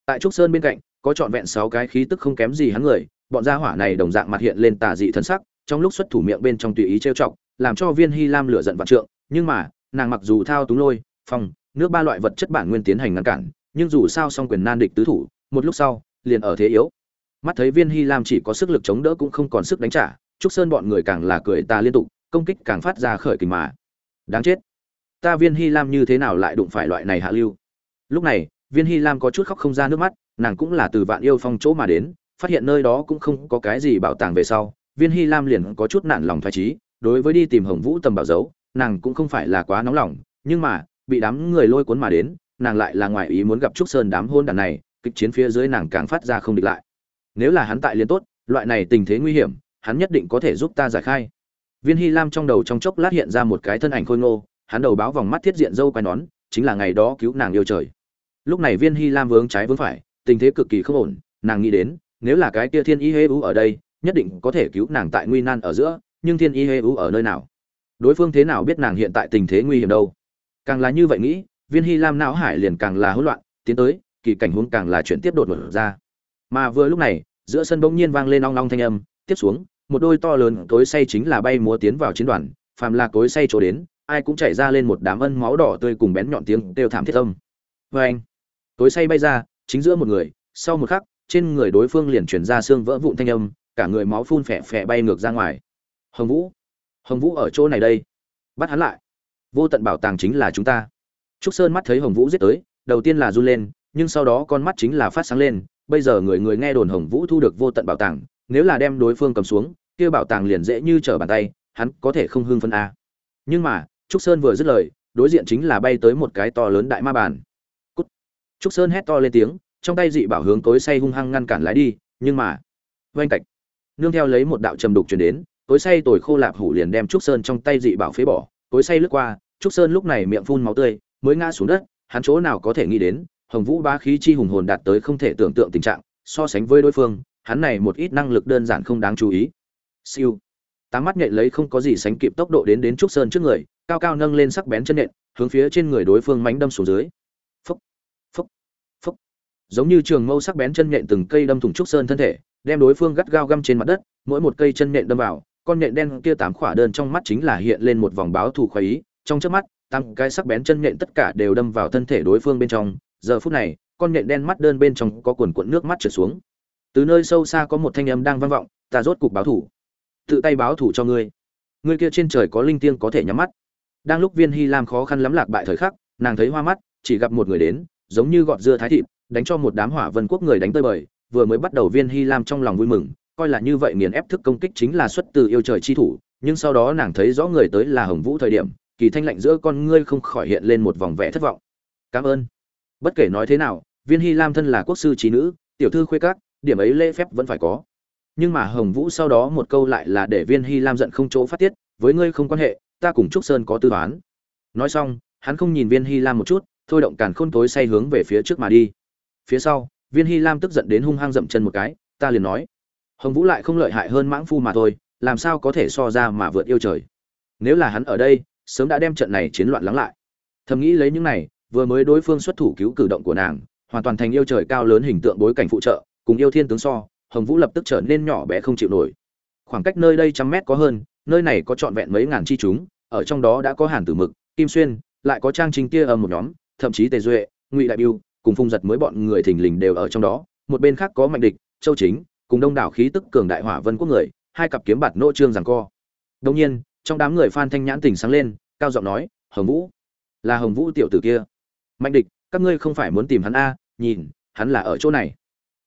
Tại trúc sơn bên cạnh, có trọn vẹn sáu cái khí tức không kém gì hắn người, bọn gia hỏa này đồng dạng mặt hiện lên tà dị thân sắc, trong lúc xuất thủ miệng bên trong tùy ý trêu chọc, làm cho viên hy lam lửa giận vạn trượng, nhưng mà, nàng mặc dù thao túng lôi, phong, nước ba loại vật chất bản nguyên tiến hành ngăn cản, nhưng dù sao song quyền nan địch tứ thủ, một lúc sau, liền ở thế yếu. Mắt thấy viên hy lam chỉ có sức lực chống đỡ cũng không còn sức đánh trả, trúc sơn bọn người càng là cười ta liên tục, công kích càng phát ra khởi kình mà. Đáng chết ta viên hy lam như thế nào lại đụng phải loại này hạ lưu? Lúc này, viên hy lam có chút khóc không ra nước mắt, nàng cũng là từ vạn yêu phong chỗ mà đến, phát hiện nơi đó cũng không có cái gì bảo tàng về sau, viên hy lam liền có chút nản lòng thoải trí đối với đi tìm hồng vũ tầm bảo dấu nàng cũng không phải là quá nóng lòng, nhưng mà, bị đám người lôi cuốn mà đến, nàng lại là ngoài ý muốn gặp trúc sơn đám hôn đàn này, kịch chiến phía dưới nàng càng phát ra không địch lại. Nếu là hắn tại liên tốt, loại này tình thế nguy hiểm, hắn nhất định có thể giúp ta giải khai. Viên hy lam trong đầu trong chốc lát hiện ra một cái thân ảnh khôi ngô hắn đầu báo vòng mắt thiết diện dâu quai nón, chính là ngày đó cứu nàng yêu trời. Lúc này viên hy lam vướng trái vướng phải, tình thế cực kỳ không ổn, nàng nghĩ đến, nếu là cái kia thiên y hê u ở đây, nhất định có thể cứu nàng tại nguy nan ở giữa, nhưng thiên y hê u ở nơi nào? Đối phương thế nào biết nàng hiện tại tình thế nguy hiểm đâu? Càng là như vậy nghĩ, viên hy lam não hải liền càng là hỗn loạn, tiến tới, kỳ cảnh huống càng là chuyển tiếp đột ngột ra. Mà vừa lúc này, giữa sân bỗng nhiên vang lên ong long thanh âm, tiếp xuống, một đôi to lớn cối say chính là bay múa tiến vào chiến đoàn, phàm là cối say chỗ đến ai cũng chảy ra lên một đám ân máu đỏ tươi cùng bén nhọn tiếng đều thảm thiết âm. Vê anh, tối say bay ra, chính giữa một người, sau một khắc, trên người đối phương liền chuyển ra xương vỡ vụn thanh âm, cả người máu phun phè phè bay ngược ra ngoài. Hồng vũ hồng vũ ở chỗ này đây. Bắt hắn lại. Vô tận bảo tàng chính là chúng ta. Trúc sơn mắt thấy hồng vũ giết tới, đầu tiên là run lên, nhưng sau đó con mắt chính là phát sáng lên, bây giờ người người nghe đồn hồng vũ thu được vô tận bảo tàng, nếu là đem đối phương cầm xuống, kia bảo tàng liền dễ như trở bàn tay, hắn có thể không hưng phân a à. nhưng mà trúc sơn vừa dứt lời, đối diện chính là bay tới một cái to lớn đại ma bàn. Cút. Trúc sơn hét to lên tiếng, trong tay dị bảo hướng tối say hung hăng ngăn cản lái đi, nhưng mà, oanh cạch nương theo lấy một đạo trầm đục truyền đến tối say tồi khô lạp hủ liền đem trúc sơn trong tay dị bảo phế bỏ tối say lướt qua, trúc sơn lúc này miệng phun máu tươi, mới ngã xuống đất, hắn chỗ nào có thể nghĩ đến, hồng vũ bá khí chi hùng hồn đạt tới không thể tưởng tượng tình trạng, so sánh với đối phương, hắn này một ít năng lực đơn giản không đáng chú ý. Siêu. Tám mắt nhạy lấy không có gì sánh kịp tốc độ đến đến trúc sơn trước người cao cao nâng lên sắc bén chân nện, hướng phía trên người đối phương mánh đâm xuống dưới. Phúc phúc phúc giống như trường mâu sắc bén chân nện từng cây đâm thủng trúc sơn thân thể, đem đối phương gắt gao găm trên mặt đất, mỗi một cây chân nện đâm vào, con nện đen kia tám khỏa đơn trong mắt chính là hiện lên một vòng báo thù khoái ý. Trong trước mắt tăng cái sắc bén chân nện tất cả đều đâm vào thân thể đối phương bên trong. Giờ phút này, con nện đen mắt đơn bên trong có cuồn cuộn nước mắt trượt xuống. Từ nơi sâu xa có một thanh âm đang vang vọng, ta rốt cục báo thủ tự tay báo thủ cho ngươi. Ngươi kia trên trời có linh tiên có thể nhắm mắt đang lúc viên hy lam khó khăn lắm lạc bại thời khắc, nàng thấy hoa mắt, chỉ gặp một người đến, giống như gọt dưa thái thịt, đánh cho một đám hỏa vân quốc người đánh tơi bời, vừa mới bắt đầu viên hy lam trong lòng vui mừng, coi là như vậy nghiền ép thức công kích chính là xuất từ yêu trời chi thủ, nhưng sau đó nàng thấy rõ người tới là hồng vũ thời điểm, kỳ thanh lạnh giữa con ngươi không khỏi hiện lên một vòng vẻ thất vọng. Cảm ơn. Bất kể nói thế nào, viên hy lam thân là quốc sư trí nữ, tiểu thư khuê các, điểm ấy lễ phép vẫn phải có. Nhưng mà hồng vũ sau đó một câu lại là để viên hy lam giận không chỗ phát tiết, với ngươi không quan hệ ta cùng trúc sơn có tư toán. Nói xong, hắn không nhìn viên hy lam một chút, thôi động càn khôn tối say hướng về phía trước mà đi. Phía sau, viên hy lam tức giận đến hung hăng dậm chân một cái, ta liền nói, hồng vũ lại không lợi hại hơn mãng phu mà thôi, làm sao có thể so ra mà vượt yêu trời? Nếu là hắn ở đây, sớm đã đem trận này chiến loạn lắng lại. Thầm nghĩ lấy những này, vừa mới đối phương xuất thủ cứu cử động của nàng, hoàn toàn thành yêu trời cao lớn hình tượng bối cảnh phụ trợ, cùng yêu thiên tướng so, hồng vũ lập tức trở nên nhỏ bé không chịu nổi. Khoảng cách nơi đây trăm mét có hơn nơi này có trọn vẹn mấy ngàn chi chúng ở trong đó đã có hàn tử mực kim xuyên lại có trang trình kia ở một nhóm thậm chí tề duệ ngụy đại Bưu, cùng phung giật mới bọn người thình lình đều ở trong đó một bên khác có mạnh địch châu chính cùng đông đảo khí tức cường đại hỏa vân quốc người hai cặp kiếm bạt nô trương giằng co. Đương nhiên trong đám người phan thanh nhãn tỉnh sáng lên cao giọng nói hồng vũ là hồng vũ tiểu tử kia. Mạnh địch các ngươi không phải muốn tìm hắn a? Nhìn hắn là ở chỗ này.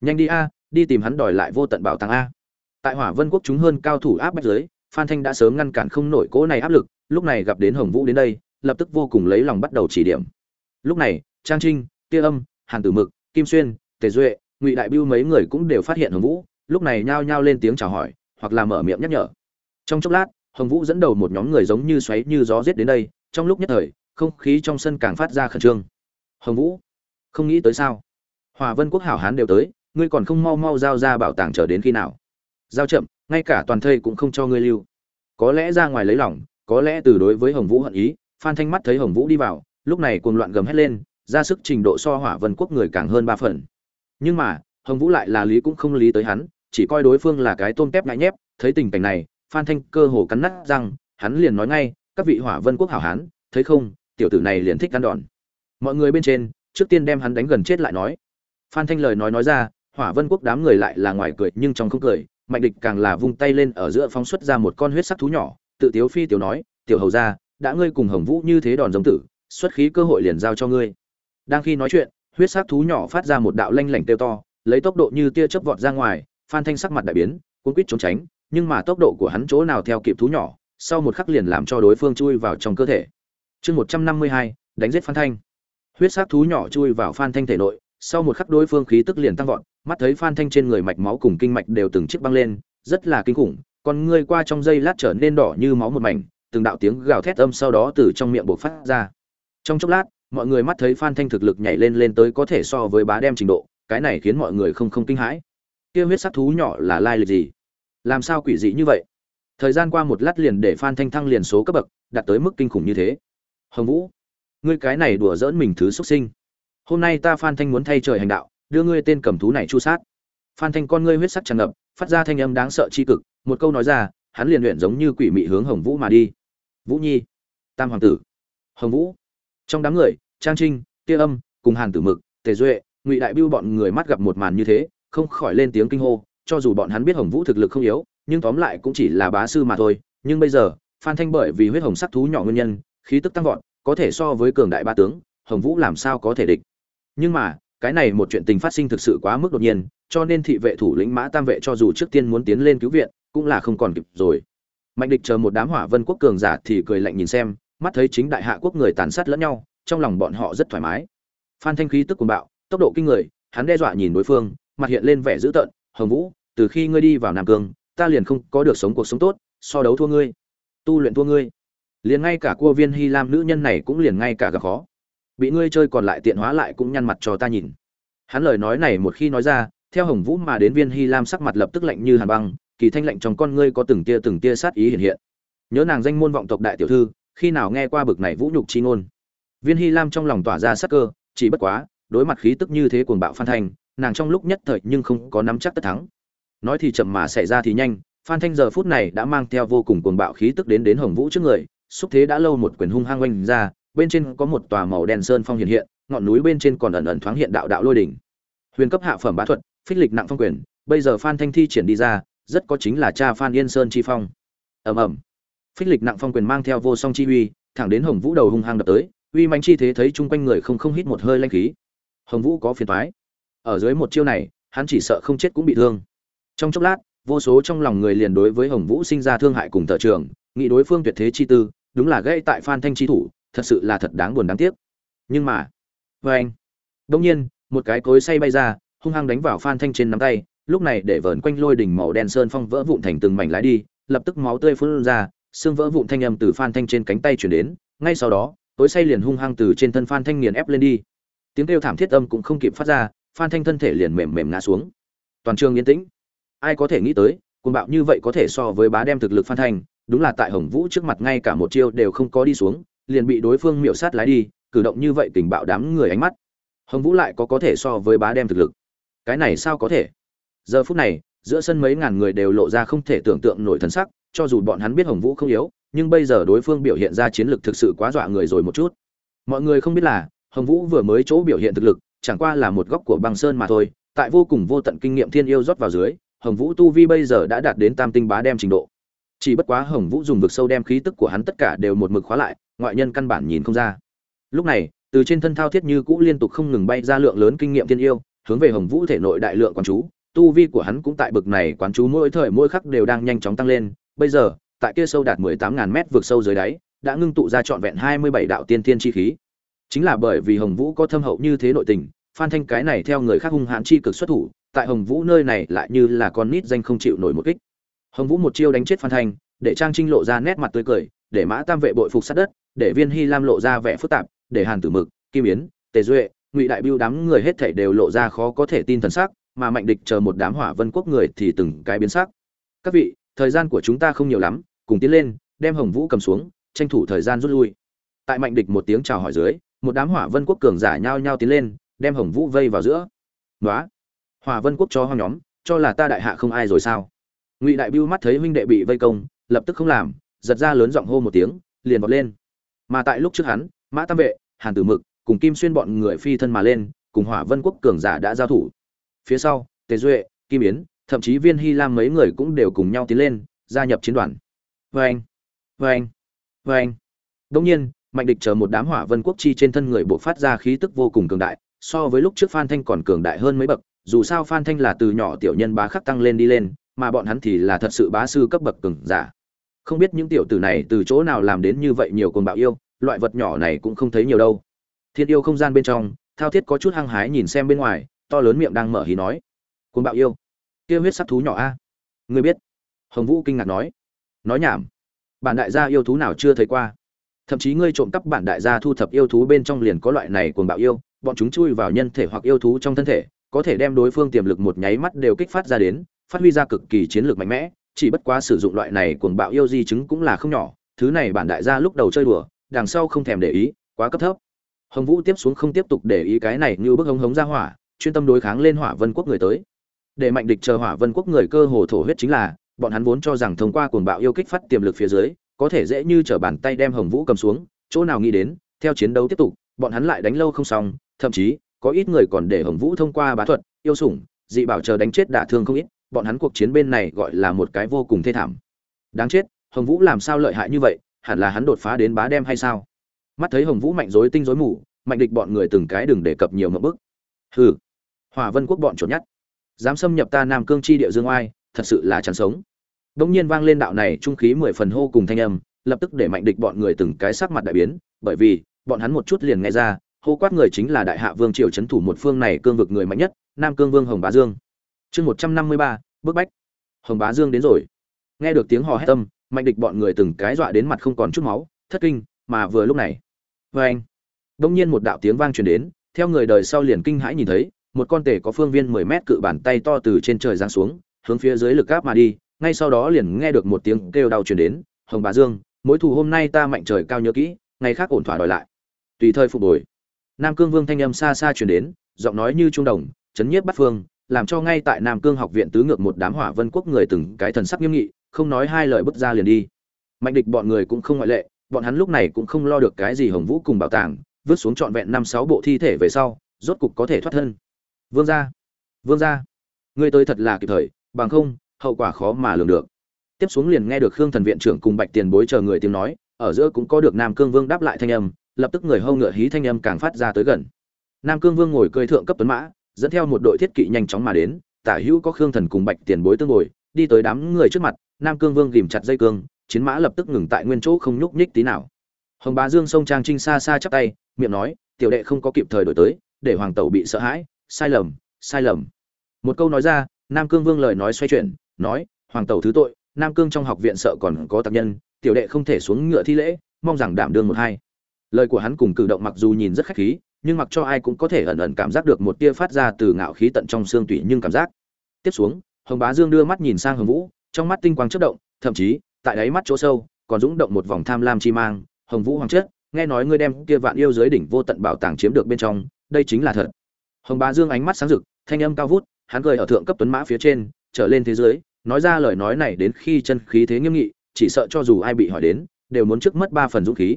Nhanh đi a đi tìm hắn đòi lại vô tận bảo tàng a. Tại hỏa vân quốc chúng hơn cao thủ áp bách dưới phan thanh đã sớm ngăn cản không nổi cỗ này áp lực, lúc này gặp đến hồng vũ đến đây, lập tức vô cùng lấy lòng bắt đầu chỉ điểm. Lúc này, trang trinh, tia âm, hàn tử mực, kim xuyên, tề duệ, ngụy đại biêu mấy người cũng đều phát hiện hồng vũ, lúc này nhao nhao lên tiếng chào hỏi, hoặc là mở miệng nhắc nhở. Trong chốc lát, hồng vũ dẫn đầu một nhóm người giống như xoáy như gió giết đến đây, trong lúc nhất thời, không khí trong sân càng phát ra khẩn trương. Hồng vũ, không nghĩ tới sao? Hòa vân quốc hảo hán đều tới, ngươi còn không mau mau giao ra bảo tàng chờ đến khi nào? Giao chậm ngay cả toàn thây cũng không cho ngươi lưu. Có lẽ ra ngoài lấy lòng, có lẽ từ đối với hồng vũ hận ý, phan thanh mắt thấy hồng vũ đi vào, lúc này cuồng loạn gầm hét lên, ra sức trình độ so hỏa vân quốc người càng hơn ba phần. Nhưng mà, hồng vũ lại là lý cũng không lý tới hắn, chỉ coi đối phương là cái tôm tép ngại nhép, thấy tình cảnh này, phan thanh cơ hồ cắn nát rằng hắn liền nói ngay, các vị hỏa vân quốc hảo hán, thấy không, tiểu tử này liền thích ăn đòn. Mọi người bên trên, trước tiên đem hắn đánh gần chết lại nói. Phan thanh lời nói nói ra, hỏa vân quốc đám người lại là ngoài cười nhưng trong không cười mạnh địch càng là vung tay lên ở giữa phóng xuất ra một con huyết sắc thú nhỏ, tự tiếu phi tiểu nói, tiểu hầu ra đã ngươi cùng hồng vũ như thế đòn giống tử, xuất khí cơ hội liền giao cho ngươi. Đang khi nói chuyện, huyết sắc thú nhỏ phát ra một đạo lanh lảnh tiêu to, lấy tốc độ như tia chớp vọt ra ngoài, phan thanh sắc mặt đại biến, cuốn quýt trốn tránh, nhưng mà tốc độ của hắn chỗ nào theo kịp thú nhỏ, sau một khắc liền làm cho đối phương chui vào trong cơ thể. Chương một trăm năm mươi hai, đánh giết phan thanh. Huyết sắc thú nhỏ chui vào phan thanh thể nội, sau một khắc đối phương khí tức liền tăng vọt mắt thấy phan thanh trên người mạch máu cùng kinh mạch đều từng chiếc băng lên, rất là kinh khủng còn ngươi qua trong giây lát trở nên đỏ như máu một mảnh, từng đạo tiếng gào thét âm sau đó từ trong miệng bộc phát ra. Trong chốc lát, mọi người mắt thấy phan thanh thực lực nhảy lên lên tới có thể so với bá đem trình độ, cái này khiến mọi người không không kinh hãi. Kia huyết sắc thú nhỏ là lai lịch gì? Làm sao quỷ dị như vậy? Thời gian qua một lát liền để phan thanh thăng liền số cấp bậc, đạt tới mức kinh khủng như thế. Hồng vũ, ngươi cái này đùa dỡn mình thứ xuất sinh. Hôm nay ta phan thanh muốn thay trời hành đạo đưa ngươi tên cầm thú này chu sát. Phan thanh con ngươi huyết sắc tràn ngập, phát ra thanh âm đáng sợ chi cực, một câu nói ra, hắn liền luyện giống như quỷ mị hướng hồng vũ mà đi. Vũ nhi, tam hoàng tử, hồng vũ. Trong đám người, trang trinh, tia âm, cùng hàn tử mực, tề duệ, ngụy đại biêu bọn người mắt gặp một màn như thế, không khỏi lên tiếng kinh hô, cho dù bọn hắn biết hồng vũ thực lực không yếu, nhưng tóm lại cũng chỉ là bá sư mà thôi. Nhưng bây giờ, phan thanh bởi vì huyết hồng sắc thú nhỏ nguyên nhân, khí tức tăng vọt, có thể so với cường đại ba tướng, hồng vũ làm sao có thể địch. Nhưng mà cái này một chuyện tình phát sinh thực sự quá mức đột nhiên, cho nên thị vệ thủ lĩnh mã tam vệ cho dù trước tiên muốn tiến lên cứu viện, cũng là không còn kịp rồi. Mạnh địch chờ một đám hỏa vân quốc cường giả thì cười lạnh nhìn xem, mắt thấy chính đại hạ quốc người tàn sát lẫn nhau, trong lòng bọn họ rất thoải mái. Phan thanh khí tức cuồng bạo, tốc độ kinh người, hắn đe dọa nhìn đối phương, mặt hiện lên vẻ dữ tợn, hồng vũ, từ khi ngươi đi vào nam cương, ta liền không có được sống cuộc sống tốt, so đấu thua ngươi, tu luyện thua ngươi. Liền ngay cả cua viên hy lam nữ nhân này cũng liền ngay cả gặp khó bị ngươi chơi còn lại tiện hóa lại cũng nhăn mặt cho ta nhìn. Hắn lời nói này một khi nói ra, theo hồng vũ mà đến viên hy lam sắc mặt lập tức lạnh như hàn băng, kỳ thanh lạnh trong con ngươi có từng tia từng tia sát ý hiện hiện. Nhớ nàng danh môn vọng tộc đại tiểu thư, khi nào nghe qua bực này vũ nhục chi ngôn. Viên hy lam trong lòng tỏa ra sắc cơ, chỉ bất quá, đối mặt khí tức như thế cuồng bạo phan thanh, nàng trong lúc nhất thời nhưng không có nắm chắc tất thắng. Nói thì chậm mà xảy ra thì nhanh, phan thanh giờ phút này đã mang theo vô cùng cuồng bạo khí tức đến đến hồng vũ trước người, xúc thế đã lâu một quyền hung hăng oanh ra bên trên có một tòa màu đen sơn phong hiện hiện, ngọn núi bên trên còn ẩn ẩn thoáng hiện đạo đạo lôi đỉnh. Huyền cấp hạ phẩm bá thuật, phích lịch nặng phong quyền, bây giờ phan thanh thi triển đi ra, rất có chính là cha phan yên sơn chi phong. Ầm ầm. Phích lịch nặng phong quyền mang theo vô song chi uy, thẳng đến hồng vũ đầu hung hăng đập tới, uy mãnh chi thế thấy chung quanh người không không hít một hơi lanh khí. Hồng vũ có phiền toái. Ở dưới một chiêu này, hắn chỉ sợ không chết cũng bị thương. Trong chốc lát, vô số trong lòng người liền đối với hồng vũ sinh ra thương hại cùng tự trường, nghĩ đối phương tuyệt thế chi tư, đúng là gây tại phan thanh chi thủ thật sự là thật đáng buồn đáng tiếc. Nhưng mà vê anh. Đông nhiên, một cái cối say bay ra, hung hăng đánh vào phan thanh trên nắm tay, lúc này để vờn quanh lôi đỉnh màu đen sơn phong vỡ vụn thành từng mảnh lái đi, lập tức máu tươi phun ra, xương vỡ vụn thanh âm từ phan thanh trên cánh tay chuyển đến, ngay sau đó, cối say liền hung hăng từ trên thân phan thanh nghiền ép lên đi. Tiếng kêu thảm thiết âm cũng không kịp phát ra, phan thanh thân thể liền mềm mềm ngã xuống. Toàn trường yên tĩnh. Ai có thể nghĩ tới, cuồng bạo như vậy có thể so với bá đem thực lực phan thanh, đúng là tại hồng vũ trước mặt ngay cả một chiêu đều không có đi xuống liền bị đối phương miểu sát lái đi, cử động như vậy tình bạo đám người ánh mắt. Hồng vũ lại có có thể so với bá đem thực lực. Cái này sao có thể? Giờ phút này, giữa sân mấy ngàn người đều lộ ra không thể tưởng tượng nổi thần sắc, cho dù bọn hắn biết hồng vũ không yếu, nhưng bây giờ đối phương biểu hiện ra chiến lực thực sự quá dọa người rồi một chút. Mọi người không biết là, hồng vũ vừa mới chỗ biểu hiện thực lực, chẳng qua là một góc của băng sơn mà thôi, tại vô cùng vô tận kinh nghiệm thiên yêu rót vào dưới, hồng vũ tu vi bây giờ đã đạt đến tam tinh bá đem trình độ. Chỉ bất quá hồng vũ dùng vực sâu đem khí tức của hắn tất cả đều một mực khóa lại ngoại nhân căn bản nhìn không ra. Lúc này, từ trên thân thao thiết như cũ liên tục không ngừng bay ra lượng lớn kinh nghiệm thiên yêu, hướng về hồng vũ thể nội đại lượng quán chú. Tu vi của hắn cũng tại bực này quán chú mỗi thời mỗi khắc đều đang nhanh chóng tăng lên. Bây giờ, tại kia sâu đạt mười tám ngàn mét vượt sâu dưới đáy, đã ngưng tụ ra trọn vẹn hai mươi bảy đạo tiên thiên chi khí. Chính là bởi vì hồng vũ có thâm hậu như thế nội tình, phan thanh cái này theo người khác hung hãn chi cực xuất thủ, tại hồng vũ nơi này lại như là con nít danh không chịu nổi một kích. Hồng vũ một chiêu đánh chết phan thanh, để trang trinh lộ ra nét mặt tươi cười, để mã tam vệ bội phục sát đất để viên hy lam lộ ra vẻ phức tạp, để hàn tử mực, kim yến, tề duệ, ngụy đại biêu đám người hết thảy đều lộ ra khó có thể tin thần sắc, mà mạnh địch chờ một đám hỏa vân quốc người thì từng cái biến sắc. Các vị, thời gian của chúng ta không nhiều lắm, cùng tiến lên, đem hồng vũ cầm xuống, tranh thủ thời gian rút lui. Tại mạnh địch một tiếng chào hỏi dưới, một đám hỏa vân quốc cường giả nhao nhao tiến lên, đem hồng vũ vây vào giữa. Nói hỏa vân quốc cho hoang nhóm, cho là ta đại hạ không ai rồi sao? Ngụy đại biêu mắt thấy huynh đệ bị vây công, lập tức không làm, giật ra lớn giọng hô một tiếng, liền vọt lên mà tại lúc trước hắn, mã tam vệ, hàn tử mực cùng kim xuyên bọn người phi thân mà lên, cùng hỏa vân quốc cường giả đã giao thủ. Phía sau, tề duệ, kim yến, thậm chí viên hy lam mấy người cũng đều cùng nhau tiến lên, gia nhập chiến đoàn. Vê anh vê anh vê anh đông nhiên, mạnh địch chờ một đám hỏa vân quốc chi trên thân người buộc phát ra khí tức vô cùng cường đại, so với lúc trước phan thanh còn cường đại hơn mấy bậc, dù sao phan thanh là từ nhỏ tiểu nhân bá khắc tăng lên đi lên, mà bọn hắn thì là thật sự bá sư cấp bậc cường giả không biết những tiểu tử này từ chỗ nào làm đến như vậy nhiều cồn bạo yêu, loại vật nhỏ này cũng không thấy nhiều đâu. Thiên yêu không gian bên trong, thao thiết có chút hăng hái nhìn xem bên ngoài, to lớn miệng đang mở hí nói. Cồn bạo yêu. Kia huyết sắc thú nhỏ a. Ngươi biết? Hồng vũ kinh ngạc nói. Nói nhảm. Bản đại gia yêu thú nào chưa thấy qua? Thậm chí ngươi trộm cắp bản đại gia thu thập yêu thú bên trong liền có loại này cuồng bạo yêu, bọn chúng chui vào nhân thể hoặc yêu thú trong thân thể, có thể đem đối phương tiềm lực một nháy mắt đều kích phát ra đến, phát huy ra cực kỳ chiến lược mạnh mẽ chỉ bất quá sử dụng loại này cuồng bạo yêu di chứng cũng là không nhỏ, thứ này bản đại gia lúc đầu chơi đùa, đằng sau không thèm để ý, quá cấp thấp. Hồng vũ tiếp xuống không tiếp tục để ý cái này như bức hống hống ra hỏa, chuyên tâm đối kháng lên hỏa vân quốc người tới. Để mạnh địch chờ hỏa vân quốc người cơ hồ thổ huyết chính là, bọn hắn vốn cho rằng thông qua cuồng bạo yêu kích phát tiềm lực phía dưới, có thể dễ như trở bàn tay đem hồng vũ cầm xuống, chỗ nào nghĩ đến, theo chiến đấu tiếp tục, bọn hắn lại đánh lâu không xong, thậm chí, có ít người còn để hồng vũ thông qua bá thuật, yêu sủng, dị bảo chờ đánh chết đả thương không ít bọn hắn cuộc chiến bên này gọi là một cái vô cùng thê thảm. Đáng chết, hồng vũ làm sao lợi hại như vậy, hẳn là hắn đột phá đến bá đem hay sao? Mắt thấy hồng vũ mạnh dối tinh dối mù, mạnh địch bọn người từng cái đừng đề cập nhiều mộng bức hừ hỏa vân quốc bọn trốn nhất dám xâm nhập ta nam cương chi địa dương oai, thật sự là chán sống. Đống nhiên vang lên đạo này trung khí mười phần hô cùng thanh âm, lập tức để mạnh địch bọn người từng cái sắc mặt đại biến, bởi vì, bọn hắn một chút liền nghe ra, hô quát người chính là đại hạ vương triều chấn thủ một phương này cương vực người mạnh nhất, nam cương vương hồng bá dương chương một trăm năm mươi ba, bức bách. Hồng bá dương đến rồi. Nghe được tiếng hò hét tâm mạnh địch bọn người từng cái dọa đến mặt không còn chút máu, thất kinh, mà vừa lúc này vê anh. Đông nhiên một đạo tiếng vang truyền đến, theo người đời sau liền kinh hãi nhìn thấy, một con tể có phương viên mười mét cự bàn tay to từ trên trời giáng xuống, hướng phía dưới lực áp mà đi, ngay sau đó liền nghe được một tiếng kêu đau truyền đến, hồng bá dương, mối thù hôm nay ta mạnh trời cao nhớ kỹ, ngày khác ổn thỏa đòi lại. Tùy thời phục hồi. Nam cương vương thanh âm xa xa truyền đến, giọng nói như trung đồng, chấn nhiếp bắt phương làm cho ngay tại nam cương học viện tứ ngược một đám hỏa vân quốc người từng cái thần sắc nghiêm nghị, không nói hai lời bước ra liền đi. Mạnh địch bọn người cũng không ngoại lệ, bọn hắn lúc này cũng không lo được cái gì hồng vũ cùng bảo tàng, vứt xuống trọn vẹn năm sáu bộ thi thể về sau, rốt cục có thể thoát thân. Vương gia vương gia, ngươi tới thật là kịp thời, bằng không, hậu quả khó mà lường được. Tiếp xuống liền nghe được khương thần viện trưởng cùng bạch tiền bối chờ người tiếng nói, ở giữa cũng có được nam cương vương đáp lại thanh âm, lập tức người hâu ngựa hí thanh âm càng phát ra tới gần. Nam cương vương ngồi cơi thượng cấp tuấn mã dẫn theo một đội thiết kỵ nhanh chóng mà đến, tả hữu có khương thần cùng bạch tiền bối tương ngồi, đi tới đám người trước mặt, nam cương vương ghìm chặt dây cương, chiến mã lập tức ngừng tại nguyên chỗ không nhúc nhích tí nào. Hồng bá dương sông trang trinh xa xa chắp tay, miệng nói, tiểu đệ không có kịp thời đổi tới, để hoàng tẩu bị sợ hãi, sai lầm sai lầm. Một câu nói ra, nam cương vương lời nói xoay chuyển, nói, hoàng tẩu thứ tội, nam cương trong học viện sợ còn có tác nhân, tiểu đệ không thể xuống ngựa thi lễ, mong rằng đảm đương một hai. Lời của hắn cùng cử động mặc dù nhìn rất khách khí nhưng mặc cho ai cũng có thể ẩn ẩn cảm giác được một tia phát ra từ ngạo khí tận trong xương tủy nhưng cảm giác. Tiếp xuống, hồng bá dương đưa mắt nhìn sang hồng vũ, trong mắt tinh quang chớp động, thậm chí, tại đáy mắt chỗ sâu, còn dũng động một vòng tham lam chi mang. Hồng vũ hoàng chất nghe nói ngươi đem kia vạn yêu giới đỉnh vô tận bảo tàng chiếm được bên trong, đây chính là thật. Hồng bá dương ánh mắt sáng rực, thanh âm cao vút, hắn cười ở thượng cấp tuấn mã phía trên, trở lên thế giới, nói ra lời nói này đến khi chân khí thế nghiêm nghị, chỉ sợ cho dù ai bị hỏi đến, đều muốn trước mất ba phần dũng khí.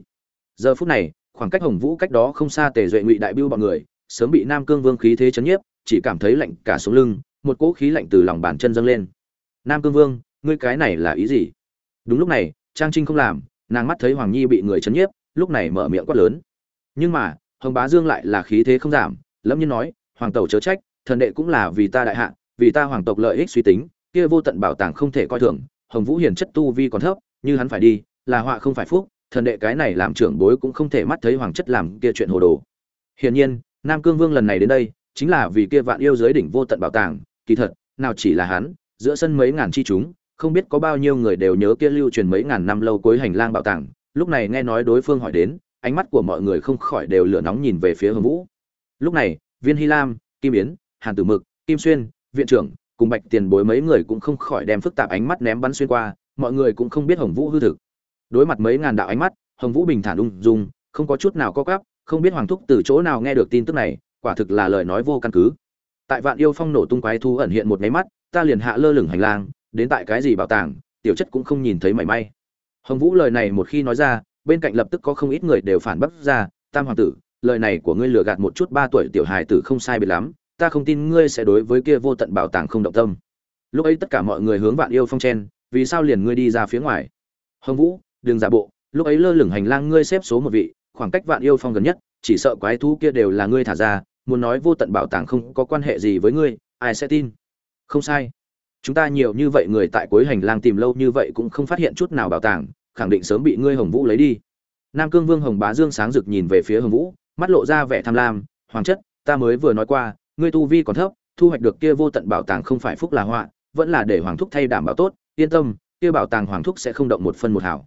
Giờ phút này khoảng cách hồng vũ cách đó không xa tề duệ ngụy đại biêu bọn người, sớm bị nam cương vương khí thế chấn nhiếp, chỉ cảm thấy lạnh cả xuống lưng, một cỗ khí lạnh từ lòng bàn chân dâng lên. Nam cương vương, ngươi cái này là ý gì? Đúng lúc này, trang trinh không làm, nàng mắt thấy hoàng nhi bị người chấn nhiếp, lúc này mở miệng quát lớn. Nhưng mà, hồng bá dương lại là khí thế không giảm, lâm nhiên nói, hoàng tẩu chớ trách, thần đệ cũng là vì ta đại hạ, vì ta hoàng tộc lợi ích suy tính, kia vô tận bảo tàng không thể coi thường, hồng vũ hiền chất tu vi còn thấp, như hắn phải đi, là họa không phải phúc thần đệ cái này làm trưởng bối cũng không thể mắt thấy hoàng chất làm kia chuyện hồ đồ. Hiển nhiên, nam cương vương lần này đến đây, chính là vì kia vạn yêu giới đỉnh vô tận bảo tàng, kỳ thật, nào chỉ là hắn, giữa sân mấy ngàn chi chúng, không biết có bao nhiêu người đều nhớ kia lưu truyền mấy ngàn năm lâu cuối hành lang bảo tàng. Lúc này nghe nói đối phương hỏi đến, ánh mắt của mọi người không khỏi đều lửa nóng nhìn về phía hồng vũ. Lúc này, viên hy lam, kim yến, hàn tử mực, kim xuyên, viện trưởng, cùng bạch tiền bối mấy người cũng không khỏi đem phức tạp ánh mắt ném bắn xuyên qua, mọi người cũng không biết hồng vũ hư thực đối mặt mấy ngàn đạo ánh mắt, hồng vũ bình thản ung dung, không có chút nào co cắp không biết hoàng thúc từ chỗ nào nghe được tin tức này, quả thực là lời nói vô căn cứ. Tại vạn yêu phong nổ tung quái thu ẩn hiện một máy mắt, ta liền hạ lơ lửng hành lang, đến tại cái gì bảo tàng, tiểu chất cũng không nhìn thấy mảy may. Hồng vũ lời này một khi nói ra, bên cạnh lập tức có không ít người đều phản bác ra, tam hoàng tử, lời này của ngươi lừa gạt một chút ba tuổi tiểu hài tử không sai biệt lắm, ta không tin ngươi sẽ đối với kia vô tận bảo tàng không động tâm. Lúc ấy tất cả mọi người hướng vạn yêu phong chen, vì sao liền ngươi đi ra phía ngoài? Hồng vũ đừng giả bộ, lúc ấy lơ lửng hành lang ngươi xếp số một vị, khoảng cách vạn yêu phong gần nhất, chỉ sợ quái thú kia đều là ngươi thả ra, muốn nói vô tận bảo tàng không có quan hệ gì với ngươi, ai sẽ tin? Không sai. Chúng ta nhiều như vậy người tại cuối hành lang tìm lâu như vậy cũng không phát hiện chút nào bảo tàng, khẳng định sớm bị ngươi hồng vũ lấy đi. Nam cương vương hồng bá dương sáng rực nhìn về phía hồng vũ, mắt lộ ra vẻ tham lam, hoàng chất, ta mới vừa nói qua, ngươi tu vi còn thấp, thu hoạch được kia vô tận bảo tàng không phải phúc là họa, vẫn là để hoàng thúc thay đảm bảo tốt, yên tâm, kia bảo tàng hoàng thúc sẽ không động một phân một hảo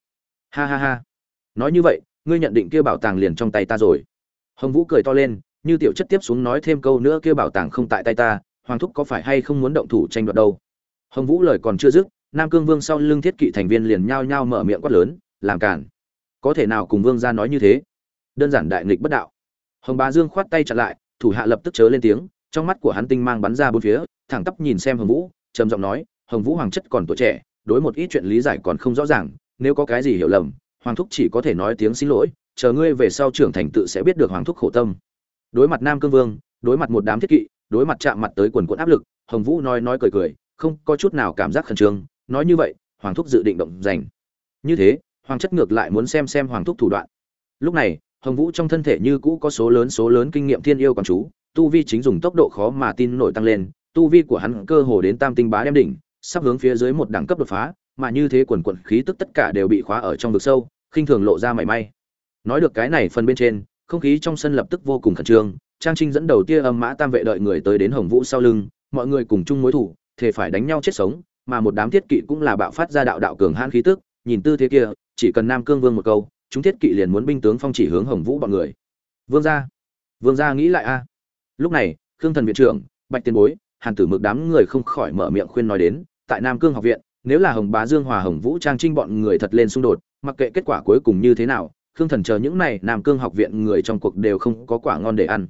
ha ha ha. Nói như vậy, ngươi nhận định kia bảo tàng liền trong tay ta rồi. Hồng vũ cười to lên, như tiểu chất tiếp xuống nói thêm câu nữa kia bảo tàng không tại tay ta, hoàng thúc có phải hay không muốn động thủ tranh đoạt đâu? Hồng vũ lời còn chưa dứt, nam cương vương sau lưng thiết kỵ thành viên liền nhao nhao mở miệng quát lớn, làm cản có thể nào cùng vương gia nói như thế? Đơn giản đại nghịch bất đạo. Hồng bá dương khoát tay chặn lại, thủ hạ lập tức chớ lên tiếng, trong mắt của hắn tinh mang bắn ra bốn phía, thẳng tắp nhìn xem hồng vũ, trầm giọng nói, hồng vũ hoàng chất còn tuổi trẻ, đối một ít chuyện lý giải còn không rõ ràng nếu có cái gì hiểu lầm, hoàng thúc chỉ có thể nói tiếng xin lỗi, chờ ngươi về sau trưởng thành tự sẽ biết được hoàng thúc khổ tâm. Đối mặt nam cương vương, đối mặt một đám thiết kỵ, đối mặt chạm mặt tới quần quận áp lực, hồng vũ nói nói cười cười, không có chút nào cảm giác khẩn trương, nói như vậy, hoàng thúc dự định động giành. Như thế, hoàng chất ngược lại muốn xem xem hoàng thúc thủ đoạn. Lúc này, hồng vũ trong thân thể như cũ có số lớn số lớn kinh nghiệm thiên yêu quán chú, tu vi chính dùng tốc độ khó mà tin nổi tăng lên, tu vi của hắn cơ hồ đến tam tinh bá đem đỉnh, sắp hướng phía dưới một đẳng cấp đột phá mà như thế quần quần khí tức tất cả đều bị khóa ở trong vực sâu, khinh thường lộ ra mảy may. Nói được cái này phần bên trên, không khí trong sân lập tức vô cùng khẩn trương, trang trinh dẫn đầu tia âm mã tam vệ đợi người tới đến hồng vũ sau lưng, mọi người cùng chung mối thủ thể phải đánh nhau chết sống, mà một đám thiết kỵ cũng là bạo phát ra đạo đạo cường hãn khí tức, nhìn tư thế kia, chỉ cần nam cương vương một câu, chúng thiết kỵ liền muốn binh tướng phong chỉ hướng hồng vũ bọn người. Vương gia vương gia nghĩ lại a. Lúc này, khương thần viện trưởng, bạch tiên bối, hàn tử mực đám người không khỏi mở miệng khuyên nói đến, tại nam cương học viện nếu là hồng bá dương, hòa hồng vũ, trang trinh bọn người thật lên xung đột, mặc kệ kết quả cuối cùng như thế nào, khương thần chờ những này nam cương học viện người trong cuộc đều không có quả ngon để ăn.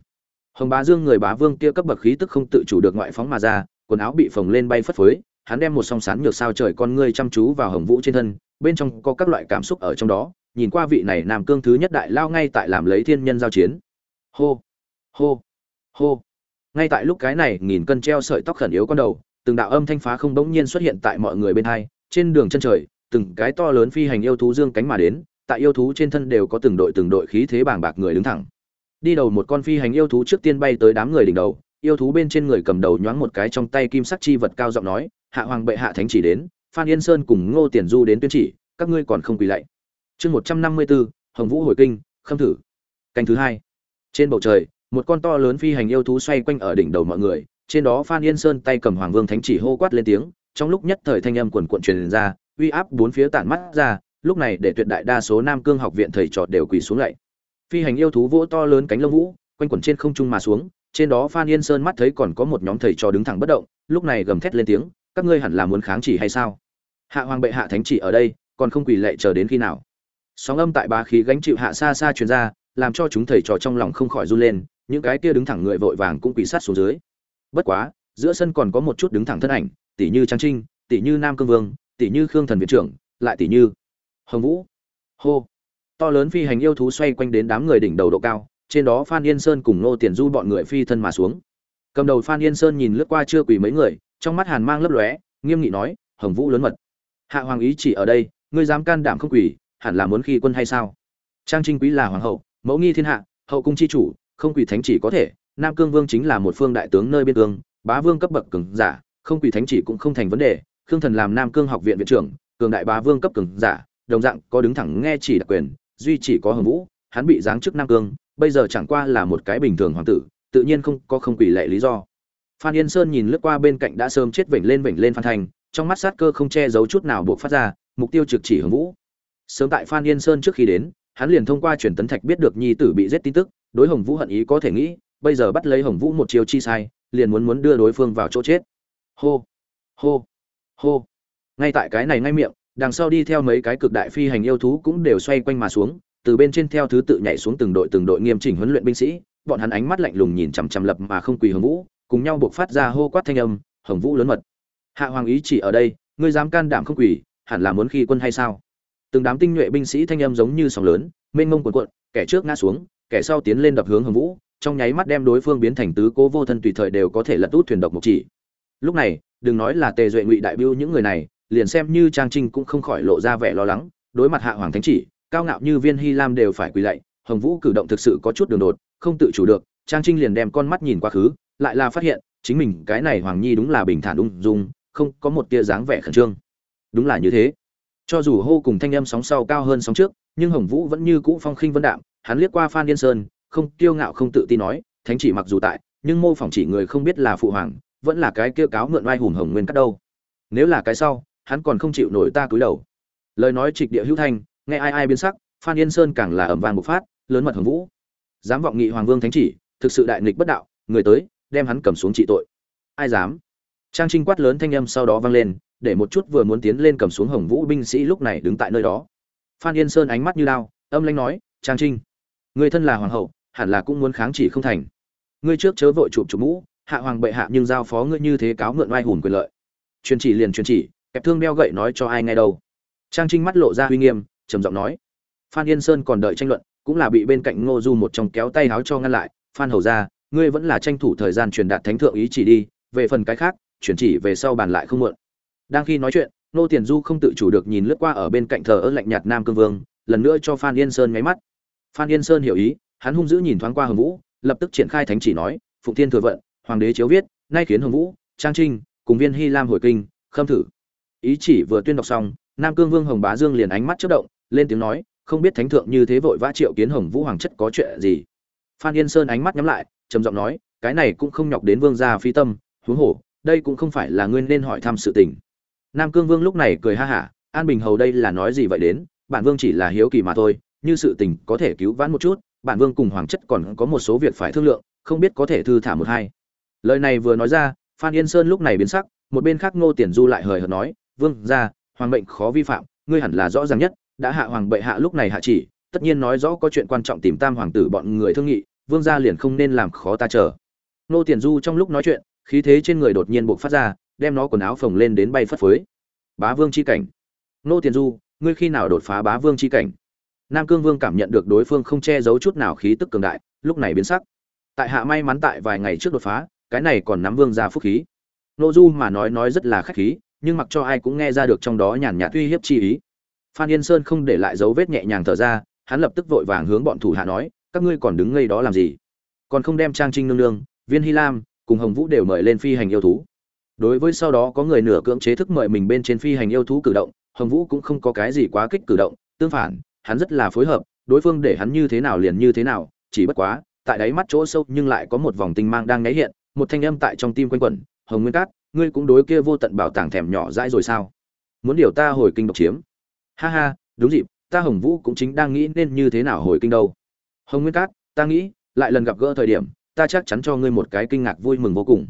Hồng bá dương, người bá vương kia cấp bậc khí tức không tự chủ được ngoại phóng mà ra, quần áo bị phồng lên bay phất phới, hắn đem một song sán nhược sao trời con ngươi chăm chú vào hồng vũ trên thân, bên trong có các loại cảm xúc ở trong đó, nhìn qua vị này nam cương thứ nhất đại lao ngay tại làm lấy thiên nhân giao chiến. Hô hô hô. Ngay tại lúc cái này, nghìn cân treo sợi tóc khẩn yếu con đầu từng đạo âm thanh phá không bỗng nhiên xuất hiện tại mọi người bên hai, trên đường chân trời, từng cái to lớn phi hành yêu thú dương cánh mà đến, tại yêu thú trên thân đều có từng đội từng đội khí thế bàng bạc người đứng thẳng. Đi đầu một con phi hành yêu thú trước tiên bay tới đám người đỉnh đầu, yêu thú bên trên người cầm đầu nhoáng một cái trong tay kim sắc chi vật cao giọng nói, hạ hoàng bệ hạ thánh chỉ đến, phan yên sơn cùng ngô tiền du đến tuyên chỉ, các ngươi còn không quỳ lạy. Chương một trăm năm mươi bốn hồng vũ hồi kinh, khâm thử. Canh thứ hai. Trên bầu trời, một con to lớn phi hành yêu thú xoay quanh ở đỉnh đầu mọi người trên đó phan yên sơn tay cầm hoàng vương thánh chỉ hô quát lên tiếng, trong lúc nhất thời thanh âm quần quận truyền ra, uy áp bốn phía tản mắt ra, lúc này để tuyệt đại đa số nam cương học viện thầy trò đều quỳ xuống lạy phi hành yêu thú vỗ to lớn cánh lông vũ, quanh quẩn trên không trung mà xuống, trên đó phan yên sơn mắt thấy còn có một nhóm thầy trò đứng thẳng bất động, lúc này gầm thét lên tiếng, các ngươi hẳn là muốn kháng chỉ hay sao? Hạ hoàng bệ hạ thánh chỉ ở đây, còn không quỳ lệ chờ đến khi nào? Sóng âm tại bá khí gánh chịu hạ xa xa truyền ra, làm cho chúng thầy trò trong lòng không khỏi run lên, những cái kia đứng thẳng người vội vàng cũng quỳ sát xuống dưới bất quá, giữa sân còn có một chút đứng thẳng thân ảnh, tỷ như trang trinh, tỷ như nam cương vương, tỷ như khương thần viện trưởng, lại tỷ như hồng vũ. Hô. To lớn phi hành yêu thú xoay quanh đến đám người đỉnh đầu độ cao, trên đó phan yên sơn cùng nô tiền du bọn người phi thân mà xuống. Cầm đầu phan yên sơn nhìn lướt qua chưa quỳ mấy người, trong mắt hàn mang lấp lóe, nghiêm nghị nói, hồng vũ lớn mật. Hạ hoàng ý chỉ ở đây, ngươi dám can đảm không quỳ, hẳn là muốn khi quân hay sao? Trang trinh quý là hoàng hậu, mẫu nghi thiên hạ, hậu cung chi chủ, không quỳ thánh chỉ có thể nam cương vương chính là một phương đại tướng nơi biên cương, bá vương cấp bậc cường giả, không quỷ thánh chỉ cũng không thành vấn đề. Khương thần làm nam cương học viện viện trưởng, cường đại bá vương cấp cường giả, đồng dạng có đứng thẳng nghe chỉ đặc quyền, duy chỉ có hồng vũ, hắn bị giáng chức nam cương, bây giờ chẳng qua là một cái bình thường hoàng tử, tự nhiên không có không quỷ lệ lý do. Phan yên sơn nhìn lướt qua bên cạnh đã sớm chết vểnh lên vểnh lên phan thành, trong mắt sát cơ không che giấu chút nào buộc phát ra, mục tiêu trực chỉ hồng vũ. Sớm tại phan yên sơn trước khi đến, hắn liền thông qua truyền tấn thạch biết được nhi tử bị giết tin tức, đối hồng vũ hận ý có thể nghĩ bây giờ bắt lấy hồng vũ một chiều chi sai, liền muốn muốn đưa đối phương vào chỗ chết. Hô hô hô. Ngay tại cái này ngay miệng, đằng sau đi theo mấy cái cực đại phi hành yêu thú cũng đều xoay quanh mà xuống, từ bên trên theo thứ tự nhảy xuống từng đội từng đội nghiêm chỉnh huấn luyện binh sĩ, bọn hắn ánh mắt lạnh lùng nhìn chằm chằm lập mà không quỳ hồng vũ, cùng nhau buộc phát ra hô quát thanh âm, hồng vũ lớn mật, hạ hoàng ý chỉ ở đây, ngươi dám can đảm không quỳ, hẳn là muốn khi quân hay sao? Từng đám tinh nhuệ binh sĩ thanh âm giống như sóng lớn, mênh mông cuộn cuộn, kẻ trước ngã xuống, kẻ sau tiến lên đập hướng hồng vũ trong nháy mắt đem đối phương biến thành tứ cố vô thân tùy thời đều có thể lật út thuyền độc một chỉ. Lúc này, đừng nói là tề duệ ngụy đại biêu những người này, liền xem như trang trinh cũng không khỏi lộ ra vẻ lo lắng, đối mặt hạ hoàng thánh chỉ, cao ngạo như viên hy lam đều phải quỳ lạy, hồng vũ cử động thực sự có chút đường đột, không tự chủ được, trang trinh liền đem con mắt nhìn quá khứ, lại là phát hiện, chính mình cái này hoàng nhi đúng là bình thản ung dung, không có một tia dáng vẻ khẩn trương. Đúng là như thế. Cho dù hô cùng thanh âm sóng sau cao hơn sóng trước, nhưng hồng vũ vẫn như cũ phong khinh vân đạm, hắn liếc qua phan yên sơn không, kiêu ngạo không tự tin nói, thánh chỉ mặc dù tại, nhưng mô phỏng chỉ người không biết là phụ hoàng, vẫn là cái kia cáo mượn oai hùng hồng nguyên cắt đâu. Nếu là cái sau, hắn còn không chịu nổi ta cúi đầu. Lời nói trịch địa hữu thanh, nghe ai ai biến sắc, phan yên sơn càng là ẩm vàng bộc phát, lớn mật hồng vũ. Dám vọng nghị hoàng vương thánh chỉ, thực sự đại nghịch bất đạo, người tới, đem hắn cầm xuống trị tội. Ai dám? Trang trinh quát lớn thanh âm sau đó vang lên, để một chút vừa muốn tiến lên cầm xuống hồng vũ binh sĩ lúc này đứng tại nơi đó. Phan yên sơn ánh mắt như lao âm lanh nói, trang trinh, người thân là hoàng hậu hẳn là cũng muốn kháng chỉ không thành. Ngươi trước chớ vội chụp chụp mũ, hạ hoàng bệ hạ nhưng giao phó ngươi như thế cáo mượn oai hùng quyền lợi. Truyền chỉ liền truyền chỉ, kẹp thương đeo gậy nói cho ai nghe đâu. Trang trinh mắt lộ ra uy nghiêm, trầm giọng nói. Phan yên sơn còn đợi tranh luận, cũng là bị bên cạnh ngô du một trong kéo tay háo cho ngăn lại. Phan hầu ra, ngươi vẫn là tranh thủ thời gian truyền đạt thánh thượng ý chỉ đi, về phần cái khác chuyển chỉ về sau bàn lại không muộn đang khi nói chuyện nô tiền du không tự chủ được nhìn lướt qua ở bên cạnh thờ ơ lạnh nhạt nam cương vương, lần nữa cho phan yên sơn nháy mắt. Phan yên sơn hiểu ý hắn hung dữ nhìn thoáng qua hồng vũ, lập tức triển khai thánh chỉ nói, phụng thiên thừa vận, hoàng đế chiếu viết, nay khiến hồng vũ, trang trinh, cùng viên hy lam hồi kinh, khâm thử. Ý chỉ vừa tuyên đọc xong, nam cương vương hồng bá dương liền ánh mắt chớp động, lên tiếng nói, không biết thánh thượng như thế vội vã triệu kiến hồng vũ hoàng chất có chuyện gì? Phan yên sơn ánh mắt nhắm lại, trầm giọng nói, cái này cũng không nhọc đến vương gia phi tâm, huống hồ, đây cũng không phải là ngươi nên hỏi thăm sự tình. Nam cương vương lúc này cười ha hả, an bình hầu đây là nói gì vậy đến? Bản vương chỉ là hiếu kỳ mà thôi, như sự tình có thể cứu vãn một chút bản vương cùng hoàng chất còn có một số việc phải thương lượng, không biết có thể thư thả một hai. Lời này vừa nói ra, phan yên sơn lúc này biến sắc, một bên khác ngô tiền du lại hời hợt nói, vương ra hoàng mệnh khó vi phạm, ngươi hẳn là rõ ràng nhất, đã hạ hoàng bệ hạ lúc này hạ chỉ, tất nhiên nói rõ có chuyện quan trọng tìm tam hoàng tử bọn người thương nghị, vương gia liền không nên làm khó ta chờ. Ngô tiền du trong lúc nói chuyện, khí thế trên người đột nhiên buộc phát ra, đem nó quần áo phồng lên đến bay phất phới. Bá vương chi cảnh. Ngô tiền du, ngươi khi nào đột phá bá vương chi cảnh? Nam cương vương cảm nhận được đối phương không che giấu chút nào khí tức cường đại, lúc này biến sắc. Tại hạ may mắn tại vài ngày trước đột phá, cái này còn nắm vương ra phúc khí. Nội du mà nói nói rất là khách khí, nhưng mặc cho ai cũng nghe ra được trong đó nhàn nhạt uy hiếp chi ý. Phan yên sơn không để lại dấu vết nhẹ nhàng thở ra, hắn lập tức vội vàng hướng bọn thủ hạ nói, các ngươi còn đứng ngây đó làm gì? Còn không đem trang trinh nương nương, viên hy lam cùng hồng vũ đều mời lên phi hành yêu thú. Đối với sau đó có người nửa cưỡng chế thức mời mình bên trên phi hành yêu thú cử động, hồng vũ cũng không có cái gì quá kích cử động, tương phản hắn rất là phối hợp, đối phương để hắn như thế nào liền như thế nào, chỉ bất quá, tại đáy mắt chỗ sâu nhưng lại có một vòng tinh mang đang nháy hiện, một thanh âm tại trong tim quanh quẩn, hồng nguyên cát, ngươi cũng đối kia vô tận bảo tàng thèm nhỏ dãi rồi sao? Muốn điều ta hồi kinh độc chiếm? Ha ha, đúng dịp, ta hồng vũ cũng chính đang nghĩ nên như thế nào hồi kinh đâu. Hồng nguyên cát, ta nghĩ, lại lần gặp gỡ thời điểm, ta chắc chắn cho ngươi một cái kinh ngạc vui mừng vô cùng.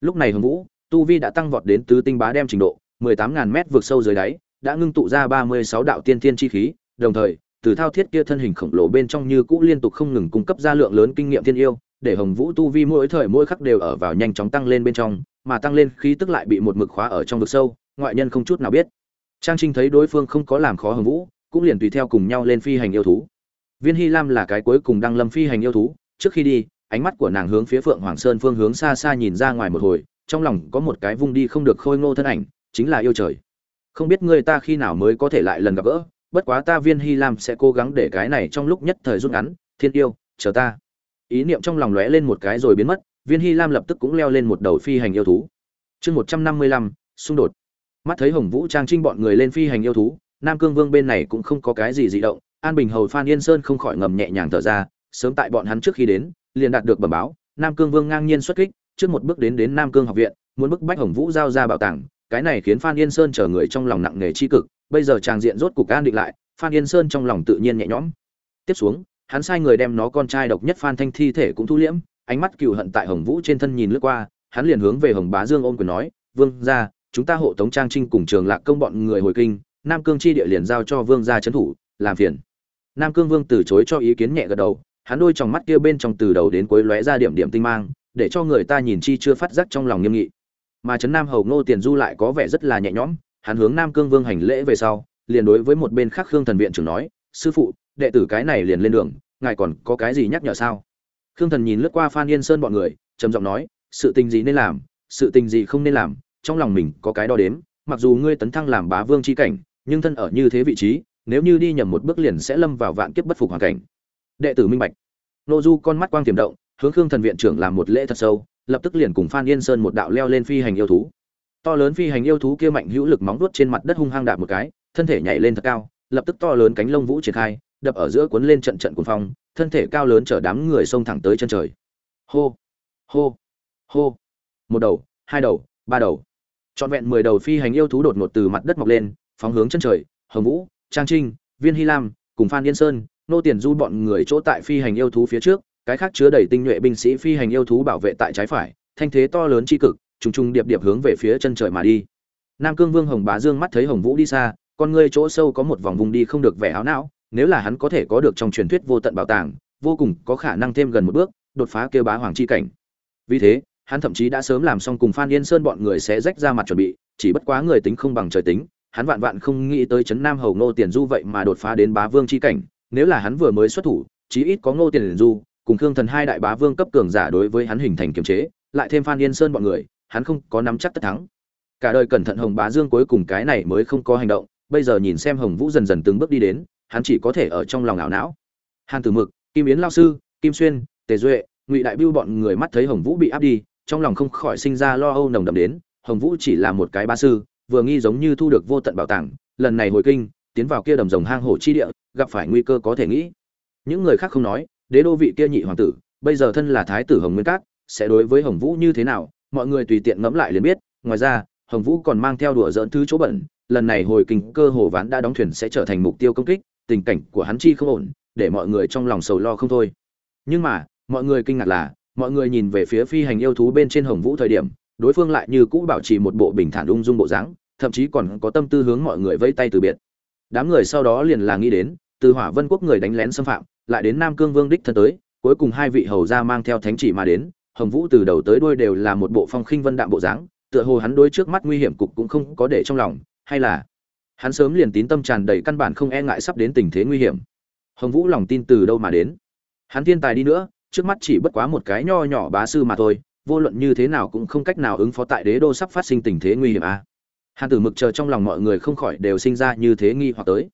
Lúc này hồng vũ, tu vi đã tăng vọt đến tứ tinh bá đem trình độ, mười tám ngàn mét vượt sâu dưới đáy, đã ngưng tụ ra ba mươi sáu đạo tiên thiên chi khí đồng thời, từ thao thiết kia thân hình khổng lồ bên trong như cũ liên tục không ngừng cung cấp ra lượng lớn kinh nghiệm thiên yêu, để hồng vũ tu vi mỗi thời mỗi khắc đều ở vào nhanh chóng tăng lên bên trong, mà tăng lên khí tức lại bị một mực khóa ở trong vực sâu, ngoại nhân không chút nào biết. Trang trinh thấy đối phương không có làm khó hồng vũ, cũng liền tùy theo cùng nhau lên phi hành yêu thú. Viên hy lam là cái cuối cùng đang lâm phi hành yêu thú, trước khi đi, ánh mắt của nàng hướng phía phượng hoàng sơn phương hướng xa xa nhìn ra ngoài một hồi, trong lòng có một cái vung đi không được khôi ngô thân ảnh, chính là yêu trời. Không biết người ta khi nào mới có thể lại lần gặp gỡ bất quá ta viên hy lam sẽ cố gắng để cái này trong lúc nhất thời rút ngắn, thiên yêu, chờ ta. Ý niệm trong lòng lóe lên một cái rồi biến mất, viên hy lam lập tức cũng leo lên một đầu phi hành yêu thú. Chương một trăm năm mươi lăm, xung đột. Mắt thấy hồng vũ trang trinh bọn người lên phi hành yêu thú, nam cương vương bên này cũng không có cái gì dị động, an bình hầu phan yên sơn không khỏi ngầm nhẹ nhàng thở ra, sớm tại bọn hắn trước khi đến, liền đạt được bẩm báo, nam cương vương ngang nhiên xuất kích, trước một bước đến đến nam cương học viện, muốn bức bách hồng vũ giao ra bảo tàng, cái này khiến phan yên sơn chờ người trong lòng nặng nề chi cực bây giờ tràng diện rốt cục an định lại, phan yên sơn trong lòng tự nhiên nhẹ nhõm. Tiếp xuống, hắn sai người đem nó con trai độc nhất phan thanh thi thể cũng thu liễm, ánh mắt cừu hận tại hồng vũ trên thân nhìn lướt qua, hắn liền hướng về hồng bá dương ôm quyền nói, vương gia, chúng ta hộ tống trang trinh cùng trường lạc công bọn người hồi kinh, nam cương chi địa liền giao cho vương gia trấn thủ, làm phiền. Nam cương vương từ chối cho ý kiến nhẹ gật đầu, hắn đôi trong mắt kia bên trong từ đầu đến cuối lóe ra điểm điểm tinh mang, để cho người ta nhìn chi chưa phát giác trong lòng nghiêm nghị. Mà trấn nam hầu ngô tiền du lại có vẻ rất là nhẹ nhõm hắn hướng nam cương vương hành lễ về sau, liền đối với một bên khác khương thần viện trưởng nói, sư phụ, đệ tử cái này liền lên đường, ngài còn có cái gì nhắc nhở sao? Khương thần nhìn lướt qua phan yên sơn bọn người, trầm giọng nói, sự tình gì nên làm, sự tình gì không nên làm, trong lòng mình có cái đo đếm, mặc dù ngươi tấn thăng làm bá vương chi cảnh, nhưng thân ở như thế vị trí, nếu như đi nhầm một bước liền sẽ lâm vào vạn kiếp bất phục hoàn cảnh. Đệ tử minh bạch. Nô du con mắt quang tiềm động, hướng khương thần viện trưởng làm một lễ thật sâu, lập tức liền cùng phan yên sơn một đạo leo lên phi hành yêu thú to lớn phi hành yêu thú kia mạnh hữu lực móng vuốt trên mặt đất hung hăng đạp một cái, thân thể nhảy lên thật cao, lập tức to lớn cánh lông vũ triển khai, đập ở giữa cuốn lên trận trận cuồng phong, thân thể cao lớn chở đám người xông thẳng tới chân trời. Hô hô hô. Một đầu, hai đầu, ba đầu. Trọn vẹn mười đầu phi hành yêu thú đột ngột từ mặt đất mọc lên, phóng hướng chân trời, hồng vũ, trang trinh, viên hy lam, cùng phan yên sơn, nô tiền du bọn người chỗ tại phi hành yêu thú phía trước, cái khác chứa đầy tinh nhuệ binh sĩ phi hành yêu thú bảo vệ tại trái phải, thanh thế to lớn tri cực trùng trùng điệp điệp hướng về phía chân trời mà đi. Nam cương vương hồng bá dương mắt thấy hồng vũ đi xa, con ngươi chỗ sâu có một vòng vùng đi không được vẻ áo não, nếu là hắn có thể có được trong truyền thuyết vô tận bảo tàng, vô cùng có khả năng thêm gần một bước, đột phá kêu bá hoàng chi cảnh. Vì thế, hắn thậm chí đã sớm làm xong cùng phan yên sơn bọn người sẽ rách ra mặt chuẩn bị, chỉ bất quá người tính không bằng trời tính, hắn vạn vạn không nghĩ tới chấn nam hầu ngô tiền du vậy mà đột phá đến bá vương chi cảnh, nếu là hắn vừa mới xuất thủ, chí ít có ngô tiền du, cùng khương thần hai đại bá vương cấp cường giả đối với hắn hình thành kiềm chế, lại thêm phan yên sơn bọn người hắn không có nắm chắc tất thắng. Cả đời cẩn thận hồng bá dương cuối cùng cái này mới không có hành động, bây giờ nhìn xem hồng vũ dần dần từng bước đi đến, hắn chỉ có thể ở trong lòng ảo não. Hàn tử mực, kim yến lao sư, kim xuyên, tề duệ, ngụy đại biêu bọn người mắt thấy hồng vũ bị áp đi, trong lòng không khỏi sinh ra lo âu nồng đậm đến, hồng vũ chỉ là một cái ba sư, vừa nghi giống như thu được vô tận bảo tàng, lần này hồi kinh, tiến vào kia đầm rồng hang hổ chi địa, gặp phải nguy cơ có thể nghĩ. Những người khác không nói, đế đô vị kia nhị hoàng tử, bây giờ thân là thái tử hồng nguyên cát, sẽ đối với hồng vũ như thế nào mọi người tùy tiện ngẫm lại liền biết, ngoài ra, hồng vũ còn mang theo đùa dỡn thứ chỗ bẩn, lần này hồi kinh cơ hồ ván đã đóng thuyền sẽ trở thành mục tiêu công kích, tình cảnh của hắn chi không ổn, để mọi người trong lòng sầu lo không thôi. Nhưng mà, mọi người kinh ngạc là, mọi người nhìn về phía phi hành yêu thú bên trên hồng vũ thời điểm, đối phương lại như cũ bảo trì một bộ bình thản ung dung bộ dáng, thậm chí còn có tâm tư hướng mọi người vây tay từ biệt. Đám người sau đó liền là nghĩ đến, từ hỏa vân quốc người đánh lén xâm phạm, lại đến nam cương vương đích thân tới, cuối cùng hai vị hầu gia mang theo thánh chỉ mà đến hồng vũ từ đầu tới đuôi đều là một bộ phong khinh vân đạm bộ dáng, tựa hồ hắn đối trước mắt nguy hiểm cục cũng không có để trong lòng, hay là hắn sớm liền tín tâm tràn đầy căn bản không e ngại sắp đến tình thế nguy hiểm. Hồng vũ lòng tin từ đâu mà đến? Hắn thiên tài đi nữa, trước mắt chỉ bất quá một cái nho nhỏ bá sư mà thôi, vô luận như thế nào cũng không cách nào ứng phó tại đế đô sắp phát sinh tình thế nguy hiểm à. hàn tử mực chờ trong lòng mọi người không khỏi đều sinh ra như thế nghi hoặc tới.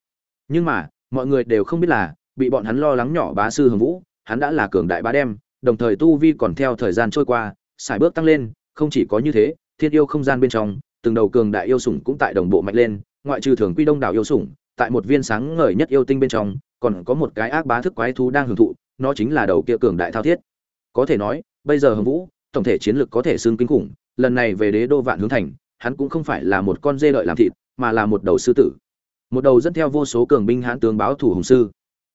Nhưng mà, mọi người đều không biết là, bị bọn hắn lo lắng nhỏ bá sư hồng vũ, hắn đã là cường đại bá đem đồng thời tu vi còn theo thời gian trôi qua, sải bước tăng lên, không chỉ có như thế, thiên yêu không gian bên trong, từng đầu cường đại yêu sủng cũng tại đồng bộ mạnh lên, ngoại trừ thường quy đông đảo yêu sủng, tại một viên sáng ngời nhất yêu tinh bên trong, còn có một cái ác bá thức quái thú đang hưởng thụ, nó chính là đầu kia cường đại thao thiết. Có thể nói, bây giờ hồng vũ, tổng thể chiến lược có thể xương kinh khủng, lần này về đế đô vạn hướng thành, hắn cũng không phải là một con dê đợi làm thịt, mà là một đầu sư tử. Một đầu dẫn theo vô số cường binh hãn tướng báo thủ hùng sư.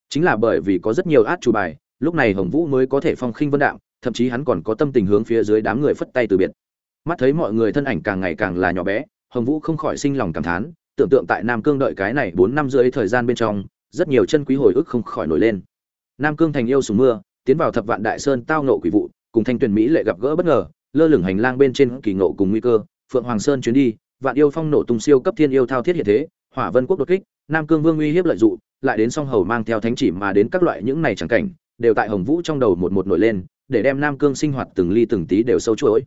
Chính là bởi vì có rất nhiều át chủ bài lúc này hồng vũ mới có thể phong khinh vân đạm, thậm chí hắn còn có tâm tình hướng phía dưới đám người phất tay từ biệt. Mắt thấy mọi người thân ảnh càng ngày càng là nhỏ bé, hồng vũ không khỏi sinh lòng cảm thán, tưởng tượng tại nam cương đợi cái này bốn năm rưỡi thời gian bên trong, rất nhiều chân quý hồi ức không khỏi nổi lên. Nam cương thành yêu sùng mưa, tiến vào thập vạn đại sơn tao nộ quỷ vụ, cùng thanh tuyền mỹ lệ gặp gỡ bất ngờ, lơ lửng hành lang bên trên kỳ ngộ cùng nguy cơ, phượng hoàng sơn chuyến đi, vạn yêu phong nổ tung siêu cấp thiên yêu thao thiết hiện thế, hỏa vân quốc đột kích, nam cương vương uy hiếp lợi dụng, lại đến song hầu mang theo thánh chỉ mà đến các loại những này chẳng cảnh đều tại hồng vũ trong đầu một một nổi lên, để đem nam cương sinh hoạt từng ly từng tí đều sâu chuỗi.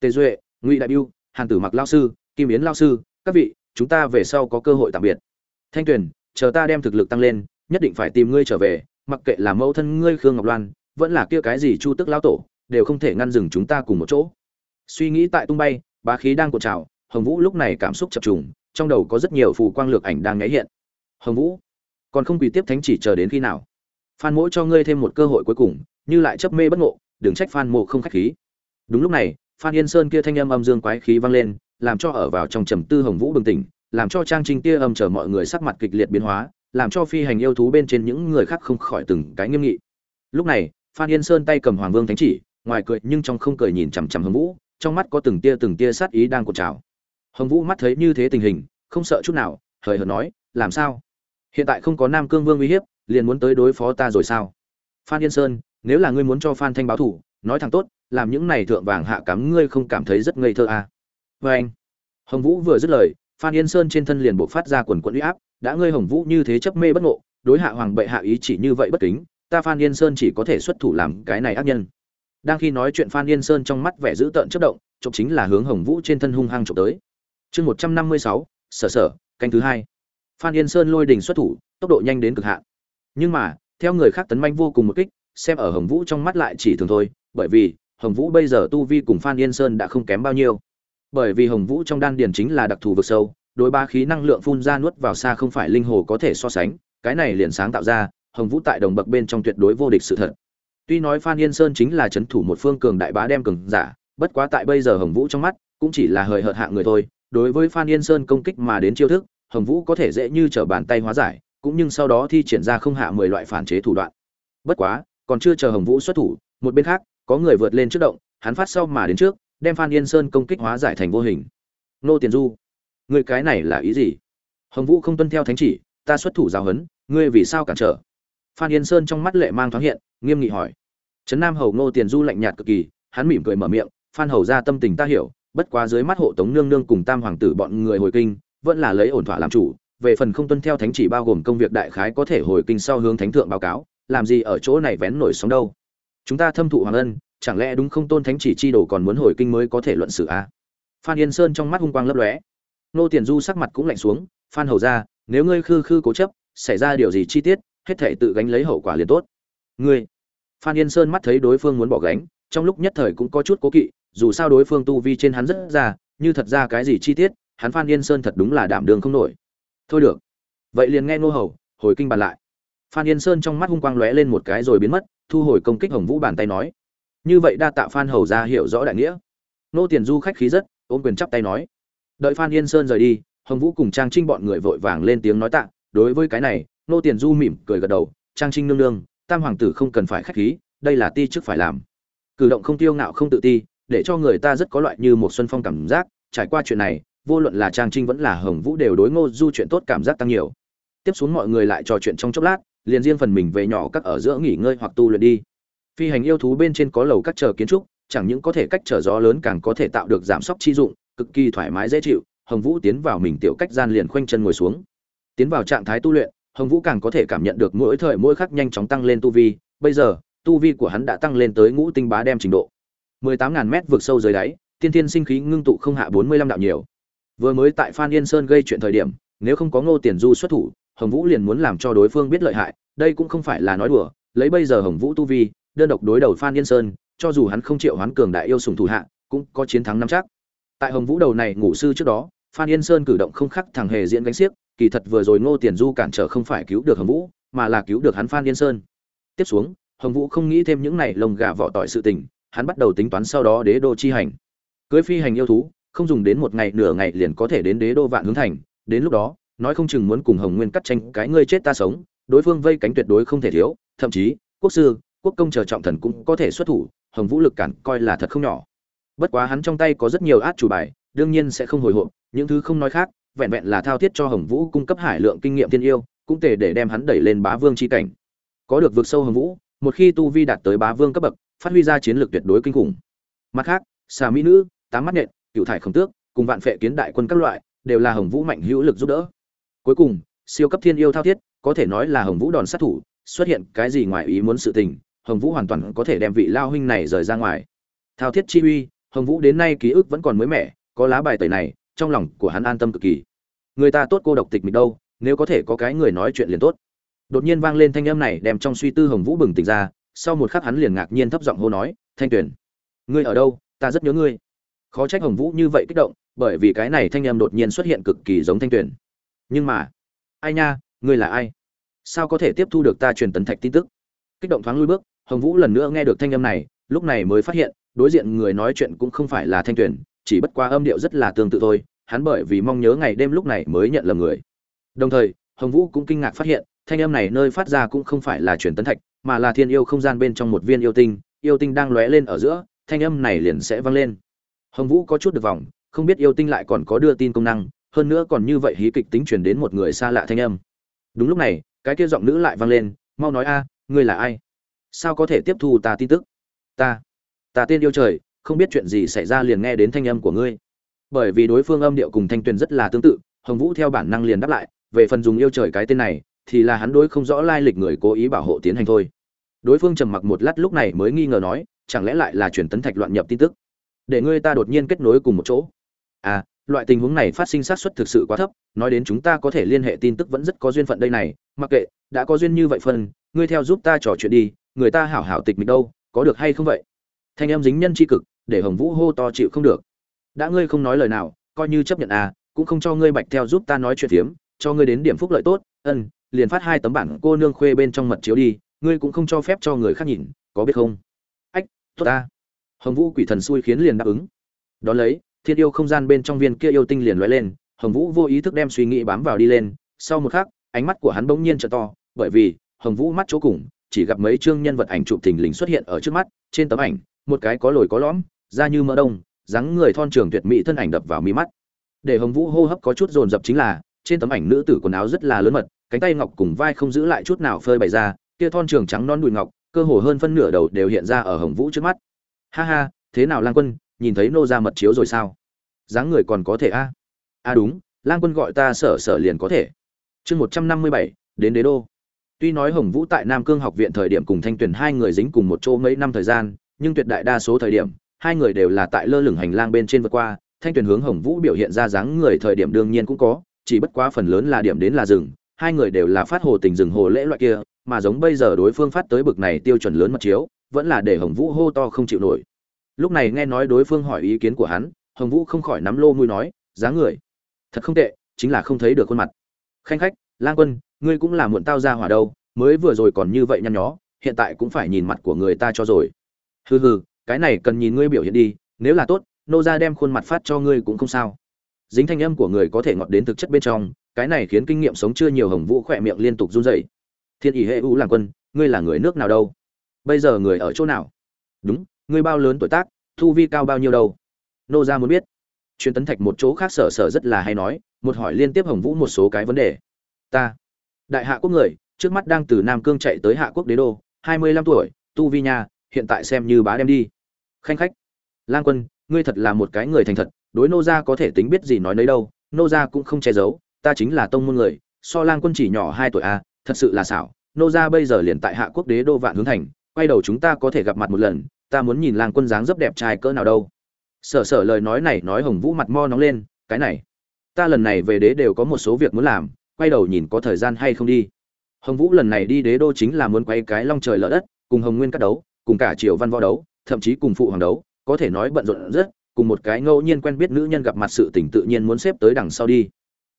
Tề duệ, ngụy đại biêu, hàn tử mặc lao sư, kim yến lao sư, các vị, chúng ta về sau có cơ hội tạm biệt. Thanh tuyền, chờ ta đem thực lực tăng lên, nhất định phải tìm ngươi trở về, mặc kệ là mẫu thân ngươi khương ngọc loan, vẫn là kia cái gì chu tức lao tổ, đều không thể ngăn dừng chúng ta cùng một chỗ. Suy nghĩ tại tung bay, bá khí đang cột trào, hồng vũ lúc này cảm xúc chập trùng, trong đầu có rất nhiều phù quang lược ảnh đang nháy hiện. Hồng vũ, còn không quỳ tiếp thánh chỉ chờ đến khi nào? Phan mỗ cho ngươi thêm một cơ hội cuối cùng, như lại chấp mê bất ngộ, đừng trách phan mộ không khách khí. Đúng lúc này, phan yên sơn kia thanh âm âm dương quái khí vang lên, làm cho ở vào trong trầm tư hồng vũ bừng tỉnh, làm cho trang trinh kia âm chờ mọi người sắc mặt kịch liệt biến hóa, làm cho phi hành yêu thú bên trên những người khác không khỏi từng cái nghiêm nghị. Lúc này, phan yên sơn tay cầm hoàng vương thánh chỉ, ngoài cười nhưng trong không cười nhìn chằm chằm hồng vũ, trong mắt có từng tia từng tia sát ý đang cột trào. Hồng vũ mắt thấy như thế tình hình, không sợ chút nào, hời hợt nói, làm sao? Hiện tại không có nam cương vương uy hiếp liền muốn tới đối phó ta rồi sao? Phan yên sơn, nếu là ngươi muốn cho phan thanh báo thủ, nói thẳng tốt, làm những này thượng vàng hạ cắm ngươi không cảm thấy rất ngây thơ à. vê anh, hồng vũ vừa dứt lời, phan yên sơn trên thân liền buộc phát ra quần quận uy áp, đã ngươi hồng vũ như thế chấp mê bất ngộ, đối hạ hoàng bệ hạ ý chỉ như vậy bất kính, ta phan yên sơn chỉ có thể xuất thủ làm cái này ác nhân. Đang khi nói chuyện phan yên sơn trong mắt vẻ dữ tợn chất động, chụp chính là hướng hồng vũ trên thân hung hăng chụp tới. Chương một trăm năm mươi sáu, sở sở, canh thứ hai. Phan yên sơn lôi đình xuất thủ, tốc độ nhanh đến cực hạn nhưng mà, theo người khác tấn manh vô cùng một kích, xem ở hồng vũ trong mắt lại chỉ thường thôi, bởi vì, hồng vũ bây giờ tu vi cùng phan yên sơn đã không kém bao nhiêu. Bởi vì hồng vũ trong đan điền chính là đặc thù vực sâu, đối ba khí năng lượng phun ra nuốt vào xa không phải linh hồ có thể so sánh, cái này liền sáng tạo ra, hồng vũ tại đồng bậc bên trong tuyệt đối vô địch sự thật. Tuy nói phan yên sơn chính là c h ấ n thủ một phương cường đại bá đem cường giả, bất quá tại bây giờ hồng vũ trong mắt, cũng chỉ là hời hợt hạ người thôi, đối với phan yên sơn công kích mà đến chiêu thức, hồng vũ có thể dễ như t r ở bàn tay hóa giải cũng nhưng sau đó thi triển ra không hạ mười loại phản chế thủ đoạn. Bất quá, còn chưa chờ hồng vũ xuất thủ, một bên khác, có người vượt lên trước động, hắn phát sau mà đến trước, đem phan yên sơn công kích hóa giải thành vô hình. Nô tiền du, người cái này là ý gì? Hồng vũ không tuân theo thánh chỉ, ta xuất thủ giáo huấn, ngươi vì sao cản trở? Phan yên sơn trong mắt lệ mang thoáng hiện, nghiêm nghị hỏi. Trấn nam hầu ngô tiền du lạnh nhạt cực kỳ, hắn mỉm cười mở miệng, phan hầu gia tâm tình ta hiểu, bất quá dưới mắt hộ tống nương nương cùng tam hoàng tử bọn người hồi kinh, vẫn là lấy ổn thỏa làm chủ về phần không tuân theo thánh chỉ bao gồm công việc đại khái có thể hồi kinh sau hướng thánh thượng báo cáo, làm gì ở chỗ này vén nổi sóng đâu? Chúng ta thâm thụ hoàng ân, chẳng lẽ đúng không tôn thánh chỉ chi đồ còn muốn hồi kinh mới có thể luận xử à? phan yên sơn trong mắt hung quang lấp lóe. Nô tiền du sắc mặt cũng lạnh xuống, phan hầu ra nếu ngươi khư khư cố chấp, xảy ra điều gì chi tiết, hết thể tự gánh lấy hậu quả liền tốt. Ngươi? Phan yên sơn mắt thấy đối phương muốn bỏ gánh, trong lúc nhất thời cũng có chút cố kỵ, dù sao đối phương tu vi trên hắn rất ra như thật ra cái gì chi tiết, hắn phan yên sơn thật đúng là đảm đường không nổi thôi được. Vậy liền nghe nô hầu, hồi kinh bàn lại. Phan yên sơn trong mắt hung quang lóe lên một cái rồi biến mất, thu hồi công kích hồng vũ bàn tay nói. Như vậy đa tạ phan hầu ra hiểu rõ đại nghĩa. Nô tiền du khách khí rất, ôm quyền chắp tay nói. Đợi phan yên sơn rời đi, hồng vũ cùng trang trinh bọn người vội vàng lên tiếng nói tạ. Đối với cái này nô tiền du mỉm cười gật đầu. Trang trinh nương nương, tam hoàng tử không cần phải khách khí, đây là ti chức phải làm. Cử động không tiêu ngạo không tự ti, để cho người ta rất có loại như một xuân phong cảm giác. Trải qua chuyện này vô luận là trang trinh vẫn là hồng vũ đều đối ngô du chuyện tốt cảm giác tăng nhiều. Tiếp xuống mọi người lại trò chuyện trong chốc lát, liền riêng phần mình về nhỏ các ở giữa nghỉ ngơi hoặc tu luyện đi. Phi hành yêu thú bên trên có lầu các chờ kiến trúc, chẳng những có thể cách trở gió lớn càng có thể tạo được giảm sốc chi dụng, cực kỳ thoải mái dễ chịu, hồng vũ tiến vào mình tiểu cách gian liền khoanh chân ngồi xuống. Tiến vào trạng thái tu luyện, hồng vũ càng có thể cảm nhận được mỗi thời mỗi khắc nhanh chóng tăng lên tu vi, bây giờ, tu vi của hắn đã tăng lên tới ngũ tinh bá đem trình độ. 18.000 mét vượt sâu dưới đáy, tiên thiên sinh khí ngưng tụ không hạ 45 đạo nhiều vừa mới tại phan yên sơn gây chuyện thời điểm, nếu không có ngô tiền du xuất thủ, hồng vũ liền muốn làm cho đối phương biết lợi hại, đây cũng không phải là nói đùa, lấy bây giờ hồng vũ tu vi, đơn độc đối đầu phan yên sơn, cho dù hắn không chịu hoán cường đại yêu sùng thủ hạ, cũng có chiến thắng năm chắc. Tại hồng vũ đầu này ngủ sư trước đó, phan yên sơn cử động không khắc thằng hề diễn gánh xiếc, kỳ thật vừa rồi ngô tiền du cản trở không phải cứu được hồng vũ, mà là cứu được hắn phan yên sơn. Tiếp xuống, hồng vũ không nghĩ thêm những này lồng gà vỏ tỏi sự tình, hắn bắt đầu tính toán sau đó đế đô chi hành. Cưới phi hành yêu thú không dùng đến một ngày, nửa ngày liền có thể đến đế đô vạn hướng thành. Đến lúc đó, nói không chừng muốn cùng hồng nguyên cắt tranh cái ngươi chết ta sống. Đối phương vây cánh tuyệt đối không thể thiếu, thậm chí, quốc sư, quốc công chờ trọng thần cũng có thể xuất thủ. Hồng vũ lực cản coi là thật không nhỏ. Bất quá hắn trong tay có rất nhiều át chủ bài, đương nhiên sẽ không hồi hộp. Những thứ không nói khác, vẹn vẹn là thao thiết cho hồng vũ cung cấp hải lượng kinh nghiệm tiên yêu, cũng tề để đem hắn đẩy lên bá vương chi cảnh. Có được vượt sâu hồng vũ, một khi tu vi đạt tới bá vương cấp bậc, phát huy ra chiến lược tuyệt đối kinh khủng. Mặt khác, xà mỹ nữ, tám mắt nhện cựu thải khổng tước, cùng vạn phệ kiến đại quân các loại, đều là hồng vũ mạnh hữu lực giúp đỡ. Cuối cùng, siêu cấp thiên yêu thao thiết, có thể nói là hồng vũ đòn sát thủ, xuất hiện cái gì ngoài ý muốn sự tình, hồng vũ hoàn toàn có thể đem vị lao huynh này rời ra ngoài. Thao thiết chi uy, hồng vũ đến nay ký ức vẫn còn mới mẻ, có lá bài tẩy này, trong lòng của hắn an tâm cực kỳ. Người ta tốt cô độc tịch mình đâu, nếu có thể có cái người nói chuyện liền tốt. Đột nhiên vang lên thanh âm này, đem trong suy tư hồng vũ bừng tỉnh ra, sau một khắc hắn liền ngạc nhiên thấp giọng hô nói, thanh tuyền, ngươi ở đâu? Ta rất nhớ ngươi khó trách hồng vũ như vậy kích động, bởi vì cái này thanh âm đột nhiên xuất hiện cực kỳ giống thanh tuyền nhưng mà, ai nha, ngươi là ai? Sao có thể tiếp thu được ta truyền tấn thạch tin tức? Kích động thoáng lui bước, hồng vũ lần nữa nghe được thanh âm này, lúc này mới phát hiện, đối diện người nói chuyện cũng không phải là thanh tuyền chỉ bất qua âm điệu rất là tương tự thôi, hắn bởi vì mong nhớ ngày đêm lúc này mới nhận lầm người. Đồng thời, hồng vũ cũng kinh ngạc phát hiện, thanh âm này nơi phát ra cũng không phải là truyền tấn thạch, mà là thiên yêu không gian bên trong một viên yêu tinh yêu tinh đang lóe lên ở giữa, thanh âm này liền sẽ vang lên hồng vũ có chút được vòng, không biết yêu tinh lại còn có đưa tin công năng, hơn nữa còn như vậy hí kịch tính truyền đến một người xa lạ thanh âm. Đúng lúc này, cái kia giọng nữ lại vang lên, mau nói a, ngươi là ai? Sao có thể tiếp thu ta tin tức? Ta ta tên yêu trời, không biết chuyện gì xảy ra liền nghe đến thanh âm của ngươi. Bởi vì đối phương âm điệu cùng thanh tuyền rất là tương tự, hồng vũ theo bản năng liền đáp lại, về phần dùng yêu trời cái tên này, thì là hắn đối không rõ lai lịch người cố ý bảo hộ tiến hành thôi. Đối phương trầm mặc một lát lúc này mới nghi ngờ nói, chẳng lẽ lại là truyền tấn thạch loạn nhập tin tức? Để ngươi ta đột nhiên kết nối cùng một chỗ. À loại tình huống này phát sinh xác suất thực sự quá thấp, nói đến chúng ta có thể liên hệ tin tức vẫn rất có duyên phận đây này, mặc kệ, đã có duyên như vậy phân ngươi theo giúp ta trò chuyện đi, người ta hảo hảo tịch mình đâu, có được hay không vậy? Thanh em dính nhân chi cực, để hồng vũ hô to chịu không được. Đã ngươi không nói lời nào, coi như chấp nhận à cũng không cho ngươi bạch theo giúp ta nói chuyện phiếm, cho ngươi đến điểm phúc lợi tốt, ân, liền phát hai tấm bản cô nương khuê bên trong mật chiếu đi, ngươi cũng không cho phép cho người khác nhìn, có biết không? Ách, tốt ta hồng vũ quỷ thần xui khiến liền đáp ứng. Đón lấy, thiên yêu không gian bên trong viên kia yêu tinh liền lóe lên, hồng vũ vô ý thức đem suy nghĩ bám vào đi lên, sau một khắc, ánh mắt của hắn bỗng nhiên trợ to, bởi vì, hồng vũ mắt chỗ cùng, chỉ gặp mấy chương nhân vật ảnh chụp thình lình xuất hiện ở trước mắt, trên tấm ảnh, một cái có lồi có lõm, da như mỡ đông, dáng người thon trường tuyệt mỹ thân ảnh đập vào mi mắt. Để hồng vũ hô hấp có chút dồn dập chính là, trên tấm ảnh nữ tử quần áo rất là lớn mật, cánh tay ngọc cùng vai không giữ lại chút nào phơi bày ra, kia thon trường trắng non đùi ngọc, cơ hồ hơn phân nửa đầu đều hiện ra ở hồng vũ trước mắt ha ha, thế nào lang quân, nhìn thấy nô ra mật chiếu rồi sao? Dáng người còn có thể a? A đúng, lang quân gọi ta sở sở liền có thể. Chương một trăm năm mươi bảy, đến đế đô. Tuy nói hồng vũ tại nam cương học viện thời điểm cùng thanh tuyền hai người dính cùng một chỗ mấy năm thời gian, nhưng tuyệt đại đa số thời điểm, hai người đều là tại lơ lửng hành lang bên trên vượt qua, thanh tuyền hướng hồng vũ biểu hiện ra dáng người thời điểm đương nhiên cũng có, chỉ bất quá phần lớn là điểm đến là rừng, hai người đều là phát hồ tình rừng hồ lễ loại kia, mà giống bây giờ đối phương phát tới bực này tiêu chuẩn lớn mật chiếu vẫn là để hồng vũ hô to không chịu nổi. Lúc này nghe nói đối phương hỏi ý kiến của hắn, hồng vũ không khỏi nắm lô mùi nói, giá người, thật không tệ, chính là không thấy được khuôn mặt. Khanh khách, lang quân, ngươi cũng là muộn tao ra hỏa đâu, mới vừa rồi còn như vậy nhăn nhó, hiện tại cũng phải nhìn mặt của người ta cho rồi. Hừ hừ, cái này cần nhìn ngươi biểu hiện đi, nếu là tốt, nô ra đem khuôn mặt phát cho ngươi cũng không sao. Dính thanh âm của người có thể ngọt đến thực chất bên trong, cái này khiến kinh nghiệm sống chưa nhiều hồng vũ khỏe miệng liên tục run rẩy. Thiên ỷ hệ u Lang quân, ngươi là người nước nào đâu? Bây giờ người ở chỗ nào? Đúng, ngươi bao lớn tuổi tác, thu vi cao bao nhiêu đâu? Nô ra muốn biết. Chuyên tấn thạch một chỗ khác sở sở rất là hay nói, một hỏi liên tiếp hồng vũ một số cái vấn đề. Ta, đại hạ quốc người, trước mắt đang từ nam cương chạy tới hạ quốc đế đô, hai mươi lăm tuổi, tu vi nha hiện tại xem như bá đem đi. Khanh khách, lang quân, ngươi thật là một cái người thành thật, đối nô gia có thể tính biết gì nói nấy đâu, nô gia cũng không che giấu, ta chính là tông môn người, so lang quân chỉ nhỏ hai tuổi a thật sự là xảo. Nô gia bây giờ liền tại hạ quốc đế đô vạn hướng thành quay đầu chúng ta có thể gặp mặt một lần, ta muốn nhìn làng quân dáng dấp đẹp trai cỡ nào đâu. Sở sở lời nói này nói hồng vũ mặt mo nóng lên, cái này, ta lần này về đế đều có một số việc muốn làm, quay đầu nhìn có thời gian hay không đi. Hồng vũ lần này đi đế đô chính là muốn quay cái long trời lỡ đất, cùng hồng nguyên cắt đấu, cùng cả triều văn võ đấu, thậm chí cùng phụ hoàng đấu, có thể nói bận rộn rất, cùng một cái ngẫu nhiên quen biết nữ nhân gặp mặt sự tình tự nhiên muốn xếp tới đằng sau đi.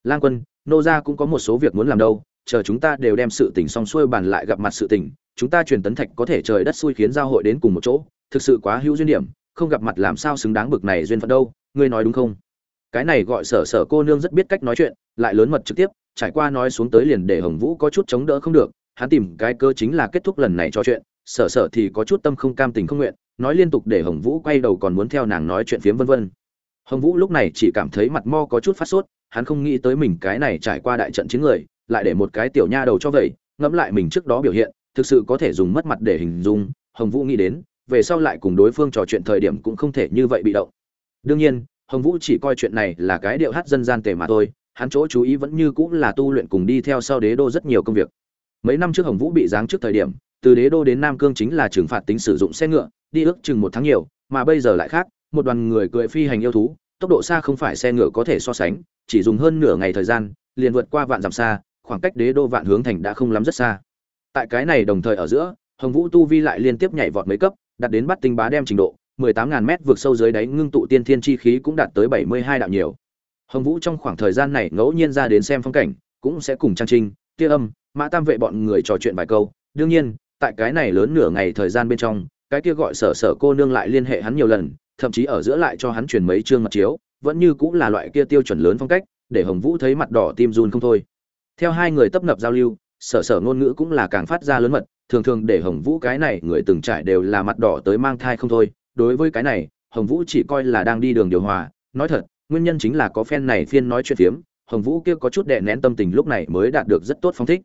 Lang quân, nô gia cũng có một số việc muốn làm đâu chờ chúng ta đều đem sự tình xong xuôi bàn lại gặp mặt sự tình, chúng ta truyền tấn thạch có thể trời đất xui khiến giao hội đến cùng một chỗ, thực sự quá hữu duyên điểm, không gặp mặt làm sao xứng đáng bực này duyên phận đâu, ngươi nói đúng không? Cái này gọi sở sở cô nương rất biết cách nói chuyện, lại lớn mật trực tiếp, trải qua nói xuống tới liền để hồng vũ có chút chống đỡ không được, hắn tìm cái cơ chính là kết thúc lần này cho chuyện, sở sở thì có chút tâm không cam tình không nguyện, nói liên tục để hồng vũ quay đầu còn muốn theo nàng nói chuyện phiếm vân vân. Hồng vũ lúc này chỉ cảm thấy mặt mo có chút phát sốt, hắn không nghĩ tới mình cái này trải qua đại trận chiến người lại để một cái tiểu nha đầu cho vậy, ngẫm lại mình trước đó biểu hiện, thực sự có thể dùng mất mặt để hình dung, hồng vũ nghĩ đến, về sau lại cùng đối phương trò chuyện thời điểm cũng không thể như vậy bị động. Đương nhiên, hồng vũ chỉ coi chuyện này là cái điệu hát dân gian tề mà thôi, hắn chỗ chú ý vẫn như cũng là tu luyện cùng đi theo sau đế đô rất nhiều công việc. Mấy năm trước hồng vũ bị giáng trước thời điểm, từ đế đô đến nam cương chính là trừng phạt tính sử dụng xe ngựa, đi ước chừng một tháng nhiều, mà bây giờ lại khác, một đoàn người cưỡi phi hành yêu thú, tốc độ xa không phải xe ngựa có thể so sánh, chỉ dùng hơn nửa ngày thời gian, liền vượt qua vạn dặm xa khoảng cách đế đô vạn hướng thành đã không lắm rất xa. Tại cái này đồng thời ở giữa, hồng vũ tu vi lại liên tiếp nhảy vọt mấy cấp, đạt đến bắt tinh bá đem trình độ, mười tám ngàn mét vượt sâu dưới đáy ngưng tụ tiên thiên chi khí cũng đạt tới bảy mươi hai đạo nhiều. Hồng vũ trong khoảng thời gian này ngẫu nhiên ra đến xem phong cảnh, cũng sẽ cùng trang trinh, tia âm, mã tam vệ bọn người trò chuyện vài câu. Đương nhiên, tại cái này lớn nửa ngày thời gian bên trong, cái kia gọi sở sở cô nương lại liên hệ hắn nhiều lần, thậm chí ở giữa lại cho hắn truyền mấy chương mặt chiếu, vẫn như cũng là loại kia tiêu chuẩn lớn phong cách, để hồng vũ thấy mặt đỏ tim run không thôi theo hai người tấp nập giao lưu, sở sở ngôn ngữ cũng là càng phát ra lớn mật, thường thường để hồng vũ cái này người từng trải đều là mặt đỏ tới mang thai không thôi. Đối với cái này, hồng vũ chỉ coi là đang đi đường điều hòa. Nói thật, nguyên nhân chính là có phen này phiên nói chuyện phiếm, hồng vũ kia có chút đè nén tâm tình lúc này mới đạt được rất tốt phong thích.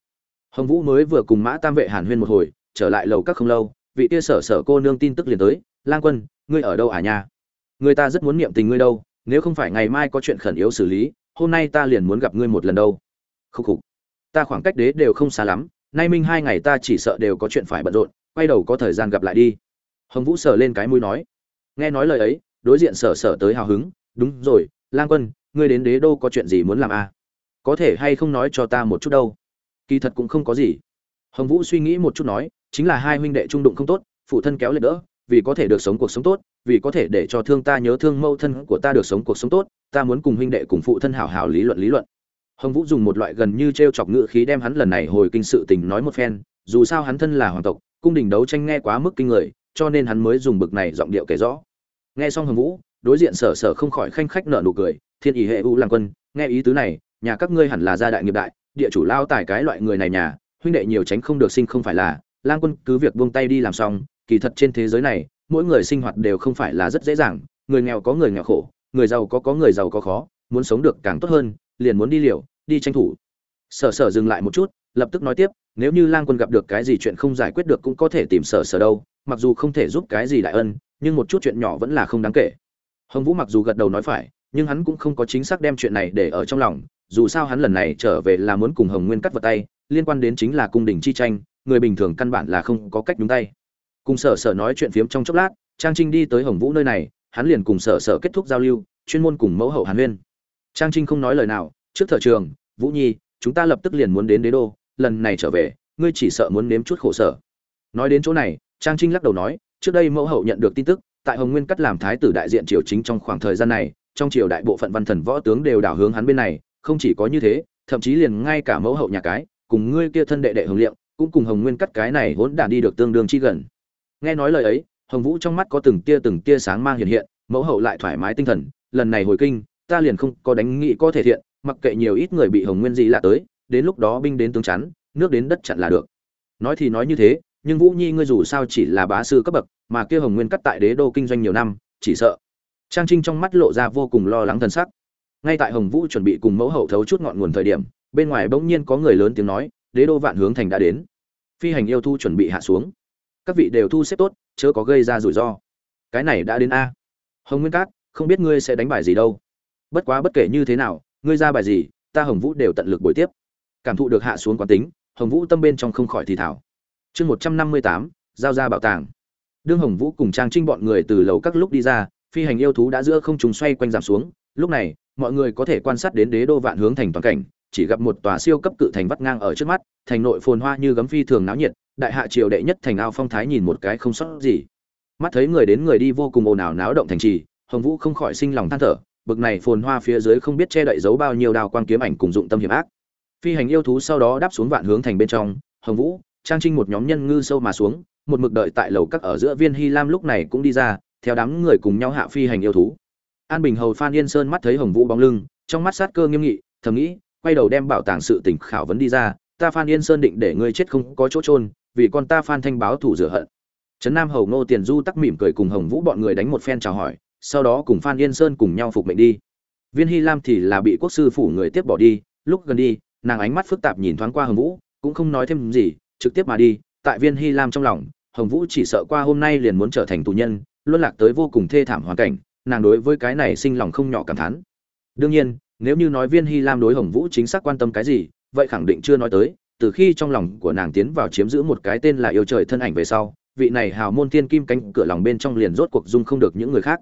Hồng vũ mới vừa cùng mã tam vệ hàn huyên một hồi, trở lại lầu các không lâu, vị kia sở sở cô nương tin tức liền tới, lang quân, ngươi ở đâu à nha? Người ta rất muốn niệm tình ngươi đâu, nếu không phải ngày mai có chuyện khẩn yếu xử lý, hôm nay ta liền muốn gặp ngươi một lần đâu khúc khục. Ta khoảng cách đế đều không xa lắm, nay minh hai ngày ta chỉ sợ đều có chuyện phải bận rộn, quay đầu có thời gian gặp lại đi. Hồng vũ sờ lên cái mũi nói. Nghe nói lời ấy, đối diện sở sở tới hào hứng, đúng rồi, lang quân, ngươi đến đế đô có chuyện gì muốn làm à? có thể hay không nói cho ta một chút đâu? Kỳ thật cũng không có gì. Hồng vũ suy nghĩ một chút nói, chính là hai huynh đệ trung đụng không tốt, phụ thân kéo lên đỡ, vì có thể được sống cuộc sống tốt, vì có thể để cho thương ta nhớ thương mâu thân của ta được sống cuộc sống tốt, ta muốn cùng huynh đệ cùng phụ thân hảo hảo lý luận lý luận hồng vũ dùng một loại gần như t r e o chọc ngự khí đem hắn lần này hồi kinh sự tình nói một phen, dù sao hắn thân là hoàng tộc, cung đình đấu tranh nghe quá mức kinh người, cho nên hắn mới dùng bực này giọng điệu kể rõ. Nghe xong hồng vũ, đối diện sở sở không khỏi khanh khách nợ nụ cười, thiên ý hệ u làm quân, nghe ý tứ này, nhà các ngươi hẳn là gia đại nghiệp đại, địa chủ lao tài cái loại người này nhà, huynh đệ nhiều tránh không được sinh không phải là lang quân cứ việc buông tay đi làm xong, kỳ thật trên thế giới này, mỗi người sinh hoạt đều không phải là rất dễ dàng, người nghèo có người nghèo khổ, người giàu có có người giàu có khó, muốn sống được càng tốt hơn, liền muốn đi liều đi tranh thủ. Sở sở dừng lại một chút, lập tức nói tiếp, nếu như lang quân gặp được cái gì chuyện không giải quyết được cũng có thể tìm sở sở đâu, mặc dù không thể giúp cái gì đại ân, nhưng một chút chuyện nhỏ vẫn là không đáng kể. Hồng vũ mặc dù gật đầu nói phải, nhưng hắn cũng không có chính xác đem chuyện này để ở trong lòng, dù sao hắn lần này trở về là muốn cùng hồng nguyên cắt vật tay, liên quan đến chính là cung đình chi tranh, người bình thường căn bản là không có cách đúng tay. Cùng sở sở nói chuyện phiếm trong chốc lát, trang trinh đi tới hồng vũ nơi này, hắn liền cùng sở sở kết thúc giao lưu, chuyên môn cùng mẫu hậu hàn huyên. Trang trinh không nói lời nào trước thợ trường, vũ nhi, chúng ta lập tức liền muốn đến đế đô, lần này trở về, ngươi chỉ sợ muốn nếm chút khổ sở. Nói đến chỗ này, trang trinh lắc đầu nói, trước đây mẫu hậu nhận được tin tức, tại hồng nguyên cắt làm thái tử đại diện triều chính trong khoảng thời gian này, trong triều đại bộ phận văn thần võ tướng đều đảo hướng hắn bên này, không chỉ có như thế, thậm chí liền ngay cả mẫu hậu nhà cái, cùng ngươi kia thân đệ đệ hồng liệm, cũng cùng hồng nguyên cắt cái này hỗn đản đi được tương đương chi gần. Nghe nói lời ấy, hồng vũ trong mắt có từng tia từng tia sáng mang hiện hiện, mẫu hậu lại thoải mái tinh thần, lần này hồi kinh, ta liền không có đánh nghị có thể thiện mặc kệ nhiều ít người bị hồng nguyên gì lạ tới, đến lúc đó binh đến tướng chắn, nước đến đất chặn là được. Nói thì nói như thế, nhưng vũ nhi ngươi dù sao chỉ là bá sư cấp bậc, mà kia hồng nguyên cắt tại đế đô kinh doanh nhiều năm, chỉ sợ. Trang trinh trong mắt lộ ra vô cùng lo lắng thân sắc. Ngay tại hồng vũ chuẩn bị cùng mẫu hậu thấu chút ngọn nguồn thời điểm, bên ngoài bỗng nhiên có người lớn tiếng nói, đế đô vạn hướng thành đã đến. Phi hành yêu thu chuẩn bị hạ xuống. Các vị đều thu xếp tốt, chớ có gây ra rủi ro. Cái này đã đến a. Hồng nguyên cát, không biết ngươi sẽ đánh bài gì đâu. Bất quá bất kể như thế nào ngươi ra bài gì, ta hồng vũ đều tận lực buổi tiếp. Cảm thụ được hạ xuống quán tính, hồng vũ tâm bên trong không khỏi thì thảo chương một trăm năm mươi tám, giao ra bảo tàng. Đương hồng vũ cùng trang trinh bọn người từ lầu các lúc đi ra, phi hành yêu thú đã giữa không trùng xoay quanh giảm xuống. Lúc này, mọi người có thể quan sát đến đế đô vạn hướng thành toàn cảnh, chỉ gặp một tòa siêu cấp cự thành vắt ngang ở trước mắt, thành nội phồn hoa như gấm phi thường náo nhiệt, đại hạ triều đệ nhất thành ao phong thái nhìn một cái không sót gì. Mắt thấy người đến người đi vô cùng ồn ào náo động thành trì, hồng vũ không khỏi sinh lòng than thở bực này phồn hoa phía dưới không biết che đậy giấu bao nhiêu đào quang kiếm ảnh cùng dụng tâm hiểm ác. Phi hành yêu thú sau đó đáp xuống vạn hướng thành bên trong, hồng vũ, trang trinh một nhóm nhân ngư sâu mà xuống, một mực đợi tại lầu các ở giữa viên hy lam lúc này cũng đi ra, theo đám người cùng nhau hạ phi hành yêu thú. An bình hầu phan yên sơn mắt thấy hồng vũ bóng lưng, trong mắt sát cơ nghiêm nghị, thầm nghĩ, quay đầu đem bảo tàng sự tình khảo vấn đi ra, ta phan yên sơn định để ngươi chết không có chỗ trôn vì con ta phan thanh báo thủ rửa hận. Trấn nam hầu ngô tiền du tắc mỉm cười cùng hồng vũ bọn người đánh một phen chào hỏi sau đó cùng phan yên sơn cùng nhau phục mệnh đi. Viên hy lam thì là bị quốc sư phủ người tiếp bỏ đi, lúc gần đi, nàng ánh mắt phức tạp nhìn thoáng qua hồng vũ, cũng không nói thêm gì, trực tiếp mà đi, tại viên hy lam trong lòng, hồng vũ chỉ sợ qua hôm nay liền muốn trở thành tù nhân, luân lạc tới vô cùng thê thảm hoàn cảnh, nàng đối với cái này sinh lòng không nhỏ cảm thán. Đương nhiên, nếu như nói viên hy lam đối hồng vũ chính xác quan tâm cái gì, vậy khẳng định chưa nói tới, từ khi trong lòng của nàng tiến vào chiếm giữ một cái tên là yêu trời thân ảnh về sau, vị này hào môn thiên kim cánh cửa lòng bên trong liền rốt cuộc dung không được những người khác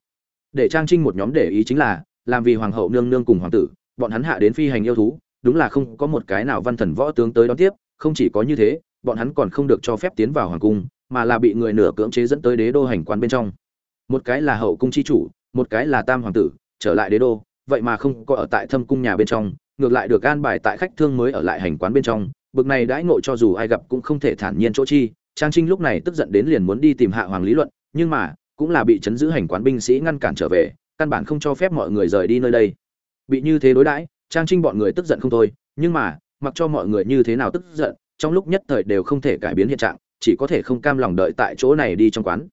để trang trinh một nhóm để ý chính là, làm vì hoàng hậu nương nương cùng hoàng tử, bọn hắn hạ đến phi hành yêu thú, đúng là không có một cái nào văn thần võ tướng tới đón tiếp, không chỉ có như thế, bọn hắn còn không được cho phép tiến vào hoàng cung, mà là bị người nửa cưỡng chế dẫn tới đế đô hành quán bên trong. Một cái là hậu cung chi chủ, một cái là tam hoàng tử, trở lại đế đô, vậy mà không có ở tại thâm cung nhà bên trong, ngược lại được an bài tại khách thương mới ở lại hành quán bên trong. Bực này đãi ngộ cho dù ai gặp cũng không thể thản nhiên chỗ chi, trang trinh lúc này tức giận đến liền muốn đi tìm hạ hoàng lý luận, nhưng mà cũng là bị chấn giữ hành quán binh sĩ ngăn cản trở về, căn bản không cho phép mọi người rời đi nơi đây. Bị như thế đối đãi, trang trinh bọn người tức giận không thôi, nhưng mà, mặc cho mọi người như thế nào tức giận, trong lúc nhất thời đều không thể cải biến hiện trạng, chỉ có thể không cam lòng đợi tại chỗ này đi trong quán.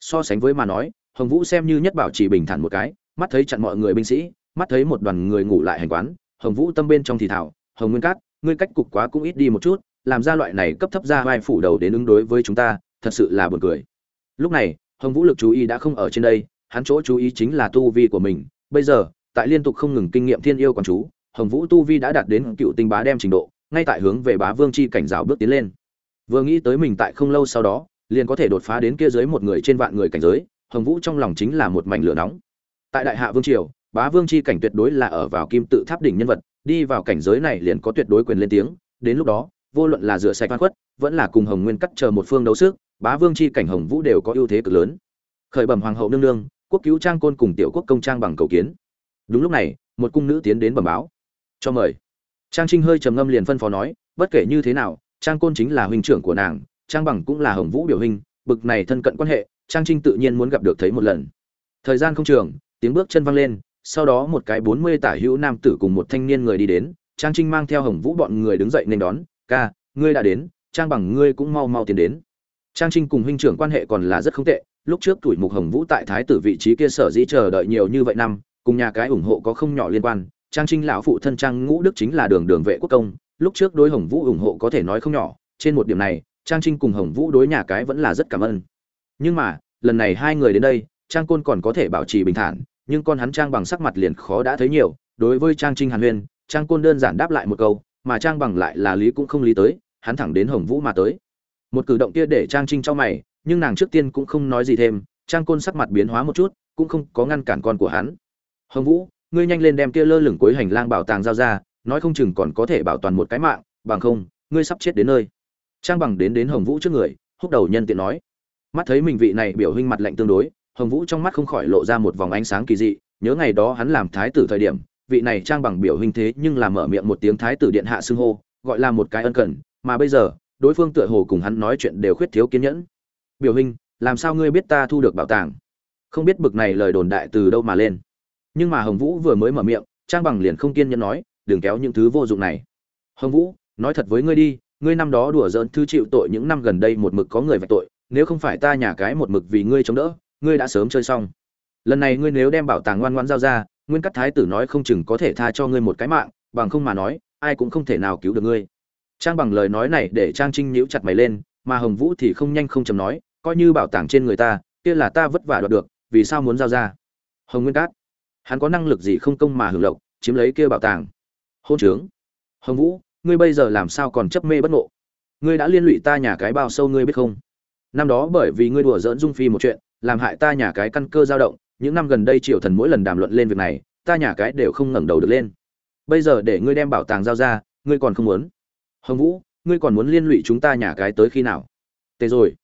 So sánh với mà nói, hồng vũ xem như nhất bảo chỉ bình thản một cái, mắt thấy chặn mọi người binh sĩ, mắt thấy một đoàn người ngủ lại hành quán, hồng vũ tâm bên trong thì thảo hồng nguyên cát, ngươi cách cục quá cũng ít đi một chút, làm ra loại này cấp thấp ra vai phủ đầu đến ứng đối với chúng ta, thật sự là buồn cười. Lúc này hồng vũ lực chú ý đã không ở trên đây, hắn chỗ chú ý chính là tu vi của mình. Bây giờ, tại liên tục không ngừng kinh nghiệm thiên yêu còn chú, hồng vũ tu vi đã đạt đến cựu tinh bá đem trình độ, ngay tại hướng về bá vương chi cảnh rào bước tiến lên. Vừa nghĩ tới mình tại không lâu sau đó, liền có thể đột phá đến kia dưới một người trên vạn người cảnh giới, hồng vũ trong lòng chính là một mảnh lửa nóng. Tại đại hạ vương triều, bá vương chi cảnh tuyệt đối là ở vào kim tự tháp đỉnh nhân vật, đi vào cảnh giới này liền có tuyệt đối quyền lên tiếng, đến lúc đó, vô luận là rửa sạch văn khuất, vẫn là cùng hồng nguyên cắt chờ một phương đấu sức bá vương chi cảnh hồng vũ đều có ưu thế cực lớn. Khởi bẩm hoàng hậu nương nương, quốc cứu trang côn cùng tiểu quốc công trang bằng cầu kiến. Đúng lúc này, một cung nữ tiến đến bẩm báo. Cho mời. Trang trinh hơi trầm ngâm liền phân phó nói, bất kể như thế nào, trang côn chính là huynh trưởng của nàng, trang bằng cũng là hồng vũ biểu hình bực này thân cận quan hệ, trang trinh tự nhiên muốn gặp được thấy một lần. Thời gian không trường, tiếng bước chân văng lên, sau đó một cái bốn mươi tả hữu nam tử cùng một thanh niên người đi đến, trang trinh mang theo hồng vũ bọn người đứng dậy nên đón, ca, ngươi đã đến, trang bằng ngươi cũng mau mau tiến đến trang trinh cùng huynh trưởng quan hệ còn là rất không tệ, lúc trước tuổi mục hồng vũ tại thái tử vị trí kia sở dĩ chờ đợi nhiều như vậy năm, cùng nhà cái ủng hộ có không nhỏ liên quan. Trang trinh lão phụ thân trang ngũ đức chính là đường đường vệ quốc công, lúc trước đối hồng vũ ủng hộ có thể nói không nhỏ, trên một điểm này, trang trinh cùng hồng vũ đối nhà cái vẫn là rất cảm ơn. Nhưng mà, lần này hai người đến đây, trang côn còn có thể bảo trì bình thản, nhưng con hắn trang bằng sắc mặt liền khó đã thấy nhiều. Đối với trang trinh hàn huyên, trang côn đơn giản đáp lại một câu, mà trang bằng lại là lý cũng không lý tới, hắn thẳng đến hồng vũ mà tới một cử động kia để trang trinh cho mày, nhưng nàng trước tiên cũng không nói gì thêm, trang côn sắc mặt biến hóa một chút, cũng không có ngăn cản con của hắn. Hồng vũ, ngươi nhanh lên đem kia lơ lửng cuối hành lang bảo tàng giao ra, nói không chừng còn có thể bảo toàn một cái mạng, bằng không, ngươi sắp chết đến nơi. Trang bằng đến đến hồng vũ trước người, húc đầu nhân tiện nói. Mắt thấy mình vị này biểu hình mặt lạnh tương đối, hồng vũ trong mắt không khỏi lộ ra một vòng ánh sáng kỳ dị, nhớ ngày đó hắn làm thái tử thời điểm, vị này trang bằng biểu hình thế nhưng làm mở miệng một tiếng thái tử điện hạ xưng hô, gọi là một cái ân cần, mà bây giờ đối phương tựa hồ cùng hắn nói chuyện đều khuyết thiếu kiên nhẫn. Biểu hình làm sao ngươi biết ta thu được bảo tàng? Không biết bực này lời đồn đại từ đâu mà lên. Nhưng mà hồng vũ vừa mới mở miệng, trang bằng liền không kiên nhẫn nói, đừng kéo những thứ vô dụng này. Hồng vũ, nói thật với ngươi đi, ngươi năm đó đùa giỡn thứ chịu tội những năm gần đây một mực có người vạch tội, nếu không phải ta nhà cái một mực vì ngươi chống đỡ, ngươi đã sớm chơi xong. Lần này ngươi nếu đem bảo tàng ngoan ngoãn giao ra, nguyên cắt thái tử nói không chừng có thể tha cho ngươi một cái mạng, bằng không mà nói, ai cũng không thể nào cứu được ngươi trang bằng lời nói này để trang trinh nhíu chặt mày lên, mà hồng vũ thì không nhanh không chầm nói, coi như bảo tàng trên người ta, kia là ta vất vả đoạt được, vì sao muốn giao ra? Hồng nguyên cát, hắn có năng lực gì không công mà hưởng lộc, chiếm lấy kia bảo tàng? Hôn trướng. Hồng vũ, ngươi bây giờ làm sao còn chấp mê bất ngộ? Ngươi đã liên lụy ta nhà cái bao sâu ngươi biết không? Năm đó bởi vì ngươi đùa dỡn dung phi một chuyện, làm hại ta nhà cái căn cơ dao động, những năm gần đây triều thần mỗi lần đàm luận lên việc này, ta nhà cái đều không ngẩng đầu được lên. Bây giờ để ngươi đem bảo tàng giao ra, ngươi còn không muốn? Hồng vũ, ngươi còn muốn liên lụy chúng ta nhà cái tới khi nào? Tề rồi.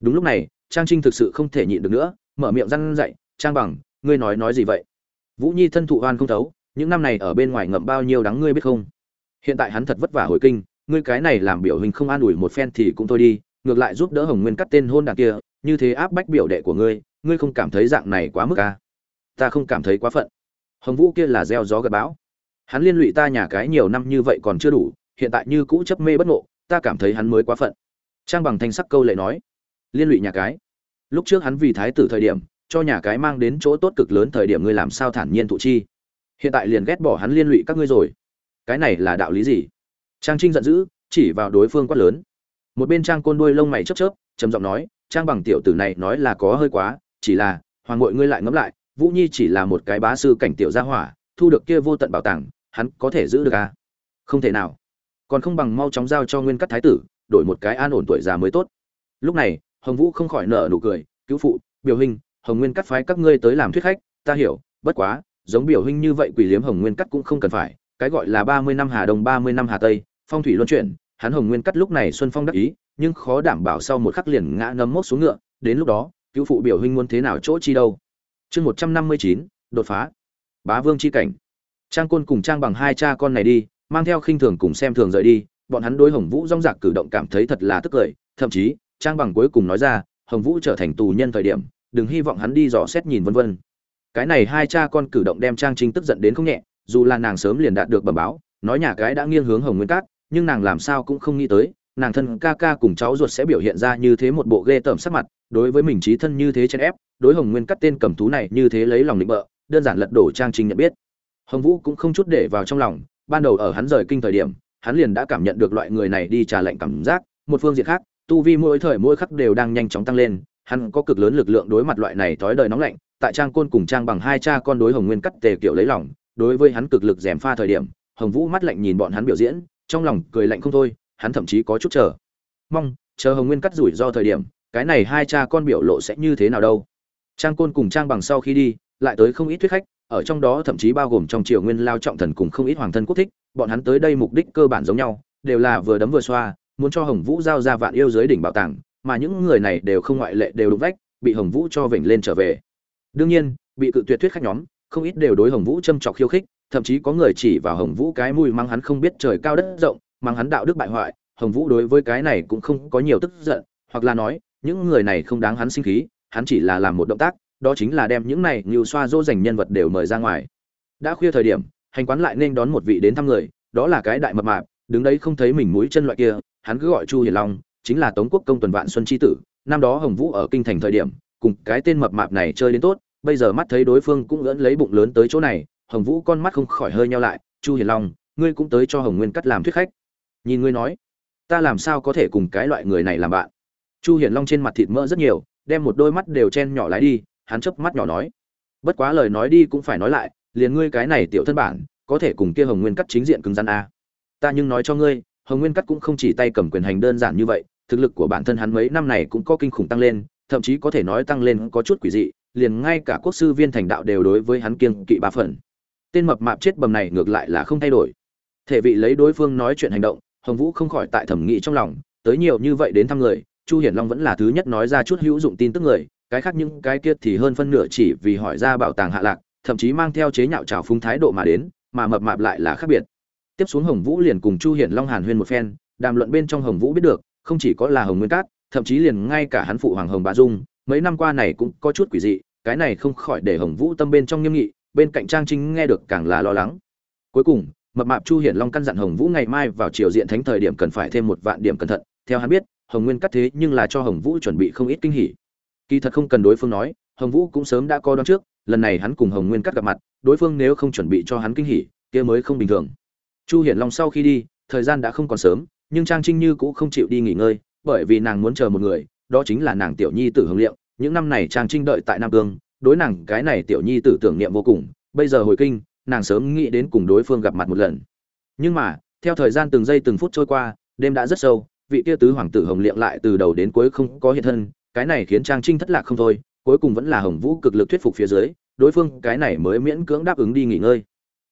Đúng lúc này, trang trinh thực sự không thể nhịn được nữa, mở miệng răn dậy trang bằng, ngươi nói nói gì vậy? Vũ nhi thân thụ oan không thấu, những năm này ở bên ngoài ngậm bao nhiêu đắng ngươi biết không? Hiện tại hắn thật vất vả hồi kinh, ngươi cái này làm biểu hình không an ủi một phen thì cũng thôi đi, ngược lại giúp đỡ hồng nguyên cắt tên hôn đàn kia, như thế áp bách biểu đệ của ngươi ngươi không cảm thấy dạng này quá mức à? ta không cảm thấy quá phận. Hồng vũ kia là gieo gió gặp bão. Hắn liên lụy ta nhà cái nhiều năm như vậy còn chưa đủ hiện tại như cũ chấp mê bất ngộ, ta cảm thấy hắn mới quá phận. Trang bằng thanh sắc câu lệ nói, liên lụy nhà cái. Lúc trước hắn vì thái tử thời điểm, cho nhà cái mang đến chỗ tốt cực lớn thời điểm ngươi làm sao thản nhiên thụ chi? Hiện tại liền ghét bỏ hắn liên lụy các ngươi rồi. Cái này là đạo lý gì? Trang trinh giận dữ, chỉ vào đối phương quát lớn. Một bên trang côn đuôi lông mày chớp chớp, trầm giọng nói, trang bằng tiểu tử này nói là có hơi quá, chỉ là, hoàng ngội ngươi lại ngẫm lại, vũ nhi chỉ là một cái bá sư cảnh tiểu gia hỏa, thu được kia vô tận bảo tàng, hắn có thể giữ được à? Không thể nào còn không bằng mau chóng giao cho nguyên cắt thái tử, đổi một cái an ổn tuổi già mới tốt. Lúc này, hồng vũ không khỏi nở nụ cười, cứu phụ, biểu hình, hồng nguyên cắt phái các ngươi tới làm thuyết khách, ta hiểu, bất quá, giống biểu hình như vậy quỷ liếm hồng nguyên cắt cũng không cần phải, cái gọi là ba mươi năm hà đông, ba mươi năm hà tây, phong thủy luân chuyển, hắn hồng nguyên cắt lúc này xuân phong đắc ý, nhưng khó đảm bảo sau một khắc liền ngã nấm mốc xuống ngựa, đến lúc đó, cứu phụ biểu huynh muốn thế nào chỗ chi đâu. Chương một trăm năm mươi chín, đột phá. Bá vương chi cảnh. Trang côn cùng trang bằng hai cha con này đi mang theo khinh thường cùng xem thường rời đi, bọn hắn đối hồng vũ rong rạc cử động cảm thấy thật là tức cười, thậm chí, trang bằng cuối cùng nói ra, hồng vũ trở thành tù nhân thời điểm, đừng hy vọng hắn đi dò xét nhìn vân vân. Cái này hai cha con cử động đem trang trinh tức giận đến không nhẹ, dù là nàng sớm liền đạt được bẩm báo, nói nhà cái đã nghiêng hướng hồng nguyên cát, nhưng nàng làm sao cũng không nghĩ tới, nàng thân ca ca cùng cháu ruột sẽ biểu hiện ra như thế một bộ ghê tởm sắc mặt, đối với mình trí thân như thế chen ép, đối hồng nguyên cắt tên cầm thú này như thế lấy lòng định bợ, đơn giản lật đổ trang trình nhận biết. Hồng vũ cũng không chút để vào trong lòng ban đầu ở hắn rời kinh thời điểm, hắn liền đã cảm nhận được loại người này đi trà lệnh cảm giác, một phương diện khác, tu vi mỗi thời mỗi khắc đều đang nhanh chóng tăng lên, hắn có cực lớn lực lượng đối mặt loại này thói đời nóng lạnh, tại trang côn cùng trang bằng hai cha con đối hồng nguyên cắt tề kiểu lấy lòng, đối với hắn cực lực gièm pha thời điểm, hồng vũ mắt lạnh nhìn bọn hắn biểu diễn, trong lòng cười lạnh không thôi, hắn thậm chí có chút chờ. Mong, chờ hồng nguyên cắt rủi do thời điểm, cái này hai cha con biểu lộ sẽ như thế nào đâu? Trang côn cùng trang bằng sau khi đi, lại tới không ít thuyết khách ở trong đó thậm chí bao gồm trong triều nguyên lao trọng thần cùng không ít hoàng thân quốc thích, bọn hắn tới đây mục đích cơ bản giống nhau, đều là vừa đấm vừa xoa, muốn cho hồng vũ giao ra vạn yêu dưới đỉnh bảo tàng, mà những người này đều không ngoại lệ đều đụng vách, bị hồng vũ cho vểnh lên trở về. Đương nhiên, bị cự tuyệt thuyết khách nhóm, không ít đều đối hồng vũ châm chọc khiêu khích, thậm chí có người chỉ vào hồng vũ cái mùi mang hắn không biết trời cao đất rộng mang hắn đạo đức bại hoại, hồng vũ đối với cái này cũng không có nhiều tức giận, hoặc là nói, những người này không đáng hắn sinh khí, hắn chỉ là làm một động tác đó chính là đem những này như xoa dỗ dành nhân vật đều mời ra ngoài. Đã khuya thời điểm, hành quán lại nên đón một vị đến thăm người, đó là cái đại mập mạp, đứng đấy không thấy mình mũi chân loại kia, hắn cứ gọi chu hiền long, chính là tống quốc công tuần vạn xuân chi tử, năm đó hồng vũ ở kinh thành thời điểm, cùng cái tên mập mạp này chơi đến tốt, bây giờ mắt thấy đối phương cũng lẫn lấy bụng lớn tới chỗ này, hồng vũ con mắt không khỏi hơi nhau lại, chu hiền long, ngươi cũng tới cho hồng nguyên cắt làm thuyết khách. Nhìn ngươi nói, ta làm sao có thể cùng cái loại người này làm bạn? Chu hiền long trên mặt thịt mỡ rất nhiều, đem một đôi mắt đều chen nhỏ lái đi hắn chớp mắt nhỏ nói, bất quá lời nói đi cũng phải nói lại, liền ngươi cái này tiểu thân bản, có thể cùng kia hồng nguyên cắt chính diện cứng rắn a. Ta nhưng nói cho ngươi, hồng nguyên cắt cũng không chỉ tay cầm quyền hành đơn giản như vậy, thực lực của bản thân hắn mấy năm này cũng có kinh khủng tăng lên, thậm chí có thể nói tăng lên có chút quỷ dị, liền ngay cả quốc sư viên thành đạo đều đối với hắn kiêng kỵ ba phần. Tên mập mạp chết bầm này ngược lại là không thay đổi. Thể vị lấy đối phương nói chuyện hành động, hồng vũ không khỏi tại thẩm nghĩ trong lòng, tới nhiều như vậy đến thăm người, chu hiển long vẫn là thứ nhất nói ra chút hữu dụng tin tức người cái khác những cái kia thì hơn phân nửa chỉ vì hỏi ra bảo tàng hạ lạc, thậm chí mang theo chế nhạo trào phúng thái độ mà đến, mà mập mạp lại là khác biệt. Tiếp xuống hồng vũ liền cùng chu hiển long hàn huyên một phen, đàm luận bên trong hồng vũ biết được, không chỉ có là hồng nguyên cát, thậm chí liền ngay cả hắn phụ hoàng hồng bá dung, mấy năm qua này cũng có chút quỷ dị, cái này không khỏi để hồng vũ tâm bên trong nghiêm nghị, bên cạnh trang trinh nghe được càng là lo lắng. Cuối cùng, mập mạp chu hiển long căn dặn hồng vũ ngày mai vào triều diện thánh thời điểm cần phải thêm một vạn điểm cẩn thận. Theo hắn biết, hồng nguyên cắt thế nhưng là cho hồng vũ chuẩn bị không ít kinh hỉ kỳ thật không cần đối phương nói, hồng vũ cũng sớm đã có đoán trước, lần này hắn cùng hồng nguyên cắt gặp mặt, đối phương nếu không chuẩn bị cho hắn kinh hỉ, kia mới không bình thường chu hiển long sau khi đi, thời gian đã không còn sớm, nhưng trang trinh như cũng không chịu đi nghỉ ngơi, bởi vì nàng muốn chờ một người, đó chính là nàng tiểu nhi tử hồng Liệu. những năm này trang trinh đợi tại nam cương, đối nàng cái này tiểu nhi tử tưởng niệm vô cùng, bây giờ hồi kinh, nàng sớm nghĩ đến cùng đối phương gặp mặt một lần nhưng mà, theo thời gian từng giây từng phút trôi qua, đêm đã rất sâu, vị kia tứ hoàng tử hồng liệm lại từ đầu đến cuối không có hiện thân cái này khiến trang trinh thất lạc không thôi, cuối cùng vẫn là hồng vũ cực lực thuyết phục phía dưới, đối phương cái này mới miễn cưỡng đáp ứng đi nghỉ ngơi.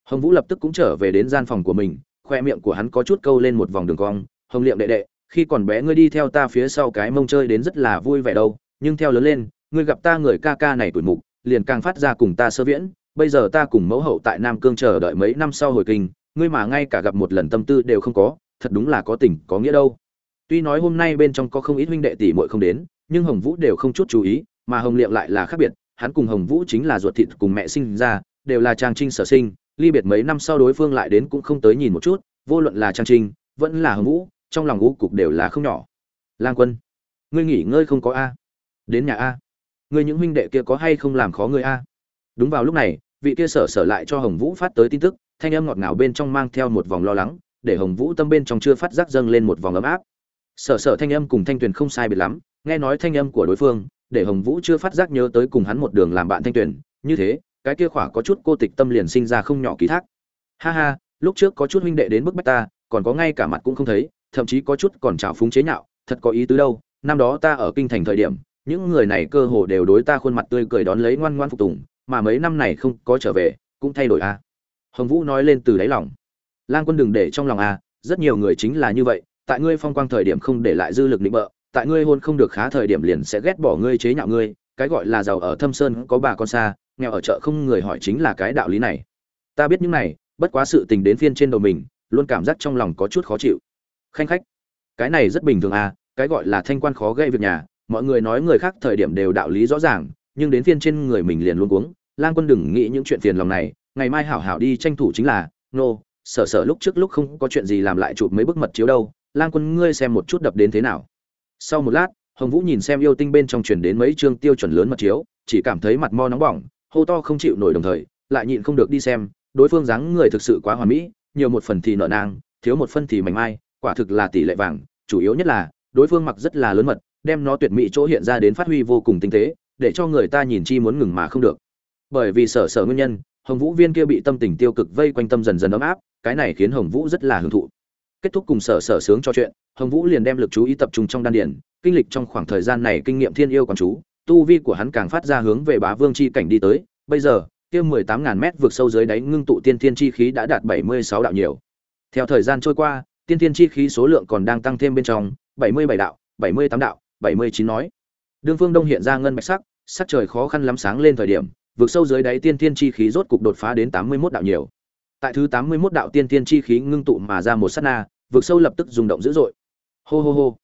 Hồng vũ lập tức cũng trở về đến gian phòng của mình, khoe miệng của hắn có chút câu lên một vòng đường cong, hồng liệm đệ đệ, khi còn bé ngươi đi theo ta phía sau cái mông chơi đến rất là vui vẻ đâu, nhưng theo lớn lên, ngươi gặp ta người ca ca này tuổi mục, liền càng phát ra cùng ta sơ viễn, bây giờ ta cùng mẫu hậu tại nam cương chờ đợi mấy năm sau hồi kinh, ngươi mà ngay cả gặp một lần tâm tư đều không có, thật đúng là có tình có nghĩa đâu. Tuy nói hôm nay bên trong có không ít huynh đệ tỷ muội không đến nhưng hồng vũ đều không chút chú ý, mà hồng liệm lại là khác biệt, hắn cùng hồng vũ chính là ruột thịt cùng mẹ sinh ra, đều là trang trinh sở sinh, ly biệt mấy năm sau đối phương lại đến cũng không tới nhìn một chút, vô luận là trang trinh, vẫn là hồng vũ, trong lòng ngũ cục đều là không nhỏ. Lang quân, ngươi nghỉ ngơi không có a. Đến nhà a. Ngươi những huynh đệ kia có hay không làm khó ngươi a? Đúng vào lúc này, vị kia sở sở lại cho hồng vũ phát tới tin tức, thanh âm ngọt ngào bên trong mang theo một vòng lo lắng, để hồng vũ tâm bên trong chưa phát giác dâng lên một vòng ấm áp. Sở sở thanh âm cùng thanh tuyền không sai biệt lắm nghe nói thanh âm của đối phương để hồng vũ chưa phát giác nhớ tới cùng hắn một đường làm bạn thanh tuyền như thế cái kia khỏa có chút cô tịch tâm liền sinh ra không nhỏ ký thác ha ha lúc trước có chút huynh đệ đến bức bách ta còn có ngay cả mặt cũng không thấy thậm chí có chút còn trào phúng chế nhạo thật có ý tứ đâu năm đó ta ở kinh thành thời điểm những người này cơ hồ đều đối ta khuôn mặt tươi cười đón lấy ngoan ngoan phục tùng mà mấy năm này không có trở về cũng thay đổi a à. hồng vũ nói lên từ đáy lòng lang quân đừng để trong lòng a à, rất nhiều người chính là như vậy tại ngươi phong quang thời điểm không để lại dư lực định bợ tại ngươi hôn không được khá thời điểm liền sẽ ghét bỏ ngươi chế nhạo ngươi cái gọi là giàu ở thâm sơn có bà con xa nghèo ở chợ không người hỏi chính là cái đạo lý này. Ta biết những này bất quá sự tình đến phiên trên đầu mình luôn cảm giác trong lòng có chút khó chịu. Khanh khách cái này rất bình thường à cái gọi là thanh quan khó gây việc nhà mọi người nói người khác thời điểm đều đạo lý rõ ràng nhưng đến phiên trên người mình liền luôn cuống. Lang quân đừng nghĩ những chuyện phiền lòng này ngày mai hảo hảo đi tranh thủ chính là nô no, sở sở lúc trước lúc không có chuyện gì làm lại chụp mấy bức mật chiếu đâu. Lang quân ngươi xem một chút đập đến thế nào sau một lát, hồng vũ nhìn xem yêu tinh bên trong truyền đến mấy chương tiêu chuẩn lớn mật chiếu, chỉ cảm thấy mặt mo nóng bỏng, hô to không chịu nổi đồng thời, lại nhịn không được đi xem, đối phương dáng người thực sự quá hoàn mỹ, nhiều một phần thì nợ nang, thiếu một phân thì mảnh mai, quả thực là tỷ lệ vàng, chủ yếu nhất là, đối phương mặc rất là lớn mật, đem nó tuyệt mỹ chỗ hiện ra đến phát huy vô cùng tinh tế, để cho người ta nhìn chi muốn ngừng mà không được. Bởi vì sở sở nguyên nhân, hồng vũ viên kia bị tâm tình tiêu cực vây quanh tâm dần dần ấm áp, cái này khiến hồng vũ rất là hưởng thụ. Kết thúc cùng sở sở sướng cho chuyện hồng vũ liền đem lực chú ý tập trung trong đan điền, kinh lịch trong khoảng thời gian này kinh nghiệm thiên yêu quán chú tu vi của hắn càng phát ra hướng về bá vương chi cảnh đi tới. Bây giờ kia mười tám ngàn mét vượt sâu dưới đáy ngưng tụ tiên thiên chi khí đã đạt bảy mươi sáu đạo nhiều. Theo thời gian trôi qua tiên thiên chi khí số lượng còn đang tăng thêm bên trong bảy mươi bảy đạo bảy mươi tám đạo bảy mươi chín nói. Đường phương đông hiện ra ngân bạch sắc sắc trời khó khăn lắm sáng lên thời điểm vượt sâu dưới đáy tiên thiên chi khí rốt cục đột phá đến 81 đạo nhiều. Tại thứ 81 đạo tiên thiên chi khí ngưng tụ mà ra một sát na vượt sâu lập tức rung động dữ dội hô hô hô.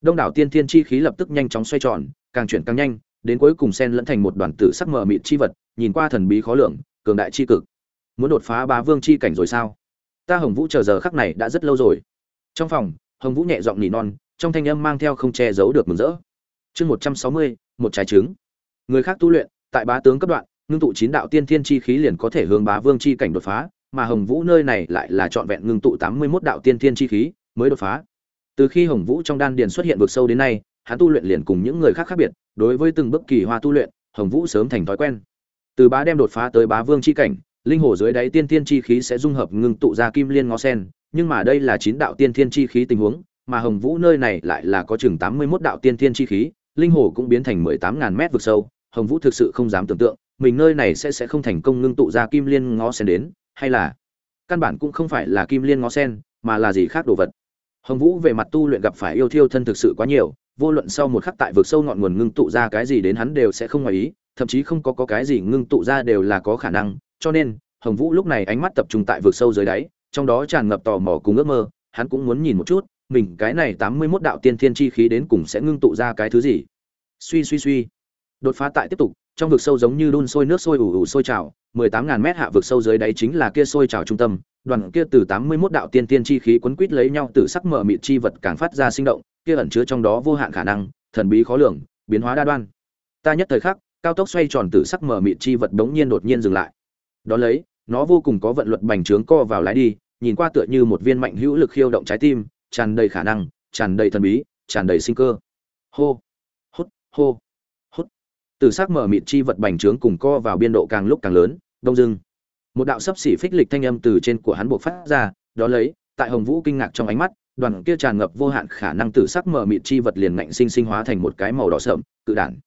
Đông đảo tiên thiên chi khí lập tức nhanh chóng xoay tròn, càng chuyển càng nhanh, đến cuối cùng xen lẫn thành một đoàn tử sắc mờ mịt chi vật, nhìn qua thần bí khó lường, cường đại chi cực. Muốn đột phá bá vương chi cảnh rồi sao? Ta hồng vũ chờ giờ khắc này đã rất lâu rồi. Trong phòng, hồng vũ nhẹ giọng nỉ non, trong thanh âm mang theo không che giấu được mừng rỡ. Chương một trăm sáu mươi, một trái trứng. Người khác tu luyện, tại bá tướng cấp đoạn, ngưng tụ chín đạo tiên thiên chi khí liền có thể hướng bá vương chi cảnh đột phá, mà hồng vũ nơi này lại là trọn vẹn ngưng tụ tám mươi mốt đạo tiên thiên chi khí, mới đột phá từ khi hồng vũ trong đan điền xuất hiện vực sâu đến nay, hắn tu luyện liền cùng những người khác khác biệt, đối với từng bước kỳ hoa tu luyện, hồng vũ sớm thành thói quen. Từ bá đem đột phá tới bá vương chi cảnh, linh hồ dưới đáy tiên thiên chi khí sẽ dung hợp ngưng tụ ra kim liên ngó sen, nhưng mà đây là chín đạo tiên thiên chi khí tình huống, mà hồng vũ nơi này lại là có chừng tám mươi mốt đạo tiên thiên chi khí, linh hồ cũng biến thành mười tám ngàn mét vực sâu, hồng vũ thực sự không dám tưởng tượng, mình nơi này sẽ sẽ không thành công ngưng tụ ra kim liên ngó sen đến, hay là, căn bản cũng không phải là kim liên ngó sen, mà là gì khác đồ vật hồng vũ về mặt tu luyện gặp phải yêu thiêu thân thực sự quá nhiều vô luận sau một khắc tại vực sâu ngọn nguồn ngưng tụ ra cái gì đến hắn đều sẽ không ngoài ý thậm chí không có, có cái gì ngưng tụ ra đều là có khả năng. Cho nên hồng vũ lúc này ánh mắt tập trung tại vực sâu dưới đáy trong đó tràn ngập tò mò cùng ước mơ. Hắn cũng muốn nhìn một chút mình cái này tám mươi 81 đạo tiên thiên chi khí đến cùng sẽ ngưng tụ ra cái thứ gì. Suy suy suy. Đột phá tại tiếp tục trong vực sâu giống như đun sôi nước sôi ủ ủ sôi trào mười tám ngàn mét hạ vực sâu dưới đáy chính là kia sôi trào trung tâm đoàn kia từ tám mươi 81 đạo tiên tiên chi khí quấn quít lấy nhau từ sắc mở mịt chi vật càng phát ra sinh động, kia ẩn chứa trong đó vô hạn khả năng, thần bí khó lường, biến hóa đa đoan. Ta nhất thời khắc, cao tốc xoay tròn từ sắc mở mịt chi vật đống nhiên đột nhiên dừng lại. Đó lấy, nó vô cùng có vận luật bành trướng co vào lái đi, nhìn qua tựa như một viên mạnh hữu lực khiêu động trái tim, tràn đầy khả năng, tràn đầy thần bí, tràn đầy sinh cơ. Hô, hút hô, hút. Từ sắc mở mịt chi vật bành trướng cùng co vào biên độ càng lúc càng lớn, đông dưng một đạo sấp xỉ phích lịch thanh âm từ trên của hắn buộc phát ra, đó lấy, tại hồng vũ kinh ngạc trong ánh mắt, đoàn kia tràn ngập vô hạn khả năng tử sắc mở mịt chi vật liền ngạnh sinh sinh hóa thành một cái màu đỏ sậm, cự đản.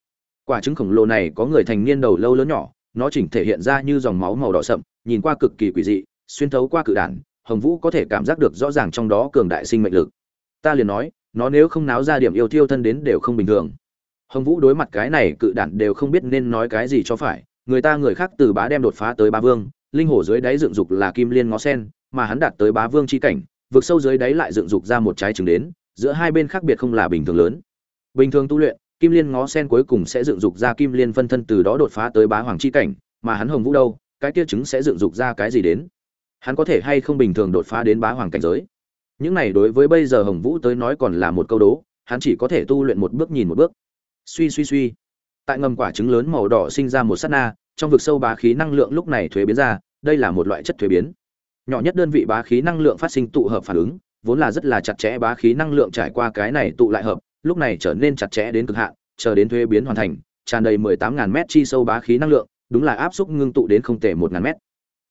Quả trứng khổng lồ này có người thành niên đầu lâu lớn nhỏ, nó chỉnh thể hiện ra như dòng máu màu đỏ sậm, nhìn qua cực kỳ quỷ dị, xuyên thấu qua cự đản, hồng vũ có thể cảm giác được rõ ràng trong đó cường đại sinh mệnh lực. Ta liền nói, nó nếu không náo ra điểm yêu thiêu thân đến đều không bình thường. Hồng vũ đối mặt cái này cự đản đều không biết nên nói cái gì cho phải, người ta người khác từ bá đem đột phá tới ba vương linh hồ dưới đáy dựng dục là kim liên ngó sen, mà hắn đạt tới bá vương chi cảnh, vực sâu dưới đáy lại dựng dục ra một trái trứng đến, giữa hai bên khác biệt không là bình thường lớn. Bình thường tu luyện, kim liên ngó sen cuối cùng sẽ dựng dục ra kim liên phân thân từ đó đột phá tới bá hoàng chi cảnh, mà hắn hồng vũ đâu, cái kia trứng sẽ dựng dục ra cái gì đến? Hắn có thể hay không bình thường đột phá đến bá hoàng cảnh giới? Những này đối với bây giờ hồng vũ tới nói còn là một câu đố, hắn chỉ có thể tu luyện một bước nhìn một bước. Suy suy suy. Tại ngầm quả trứng lớn màu đỏ sinh ra một sát na trong vực sâu bá khí năng lượng lúc này thuế biến ra, đây là một loại chất thuế biến. Nhỏ nhất đơn vị bá khí năng lượng phát sinh tụ hợp phản ứng, vốn là rất là chặt chẽ bá khí năng lượng trải qua cái này tụ lại hợp, lúc này trở nên chặt chẽ đến cực hạn, chờ đến thuế biến hoàn thành, tràn đầy mười tám ngàn mét chi sâu bá khí năng lượng, đúng là áp xúc ngưng tụ đến không thể một ngàn mét.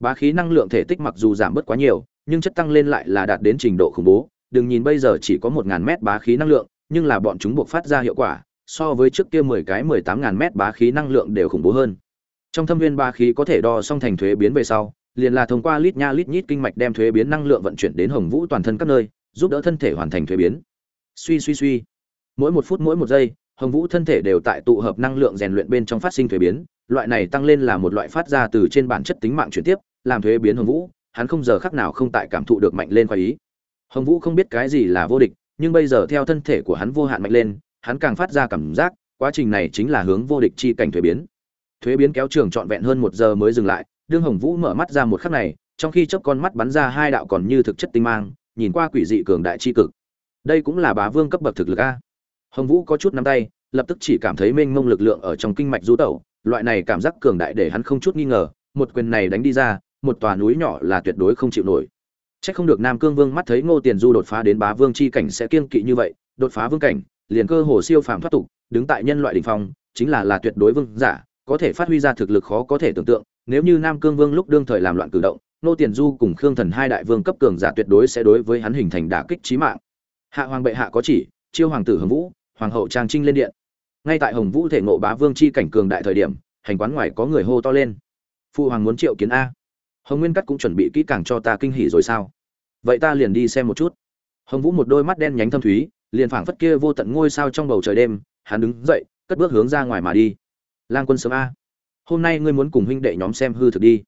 Bá khí năng lượng thể tích mặc dù giảm bớt quá nhiều, nhưng chất tăng lên lại là đạt đến trình độ khủng bố. Đừng nhìn bây giờ chỉ có một ngàn mét bá khí năng lượng, nhưng là bọn chúng buộc phát ra hiệu quả, so với trước kia mười cái mười tám ngàn mét bá khí năng lượng đều khủng bố hơn trong thâm viên ba khí có thể đo xong thành thuế biến về sau, liền là thông qua lít nha lít nhít kinh mạch đem thuế biến năng lượng vận chuyển đến hồng vũ toàn thân các nơi, giúp đỡ thân thể hoàn thành thuế biến. Suy suy suy. Mỗi một phút mỗi một giây, hồng vũ thân thể đều tại tụ hợp năng lượng rèn luyện bên trong phát sinh thuế biến. Loại này tăng lên là một loại phát ra từ trên bản chất tính mạng chuyển tiếp, làm thuế biến hồng vũ, hắn không giờ khắc nào không tại cảm thụ được mạnh lên khoái ý. Hồng vũ không biết cái gì là vô địch, nhưng bây giờ theo thân thể của hắn vô hạn mạnh lên, hắn càng phát ra cảm giác, quá trình này chính là hướng vô địch chi cảnh thuế biến thuế biến kéo trường trọn vẹn hơn một giờ mới dừng lại đương hồng vũ mở mắt ra một khắc này trong khi chớp con mắt bắn ra hai đạo còn như thực chất tinh mang nhìn qua quỷ dị cường đại chi cực. Đây cũng là bá vương cấp bậc thực lực a. Hồng vũ có chút nắm tay lập tức chỉ cảm thấy mênh mông lực lượng ở trong kinh mạch du tẩu loại này cảm giác cường đại để hắn không chút nghi ngờ một quyền này đánh đi ra một tòa núi nhỏ là tuyệt đối không chịu nổi. Chắc không được Nam Cương Vương mắt thấy Ngô Tiền Du đột phá đến bá vương chi cảnh sẽ kiên kỵ như vậy, đột phá vương cảnh, liền cơ hồ siêu phàm thoát tục, đứng tại nhân loại đỉnh phong, chính là là tuyệt đối vương giả, có thể phát huy ra thực lực khó có thể tưởng tượng, nếu như Nam Cương Vương lúc đương thời làm loạn cử động, nô Tiền Du cùng Khương Thần hai đại vương cấp cường giả tuyệt đối sẽ đối với hắn hình thành đả kích chí mạng. Hạ hoàng bệ hạ có chỉ, chiêu hoàng tử Hồng Vũ, hoàng hậu trang trinh lên điện. Ngay tại Hồng Vũ thể ngộ bá vương chi cảnh cường đại thời điểm, hành quán ngoài có người hô to lên. Phụ hoàng muốn triệu kiến a hồng nguyên cắt cũng chuẩn bị kỹ càng cho ta kinh hỉ rồi sao vậy ta liền đi xem một chút hồng vũ một đôi mắt đen nhánh thâm thúy liền phảng phất kia vô tận ngôi sao trong bầu trời đêm hắn đứng dậy cất bước hướng ra ngoài mà đi lang quân sớm a. Hôm nay ngươi muốn cùng huynh đệ nhóm xem hư thực đi.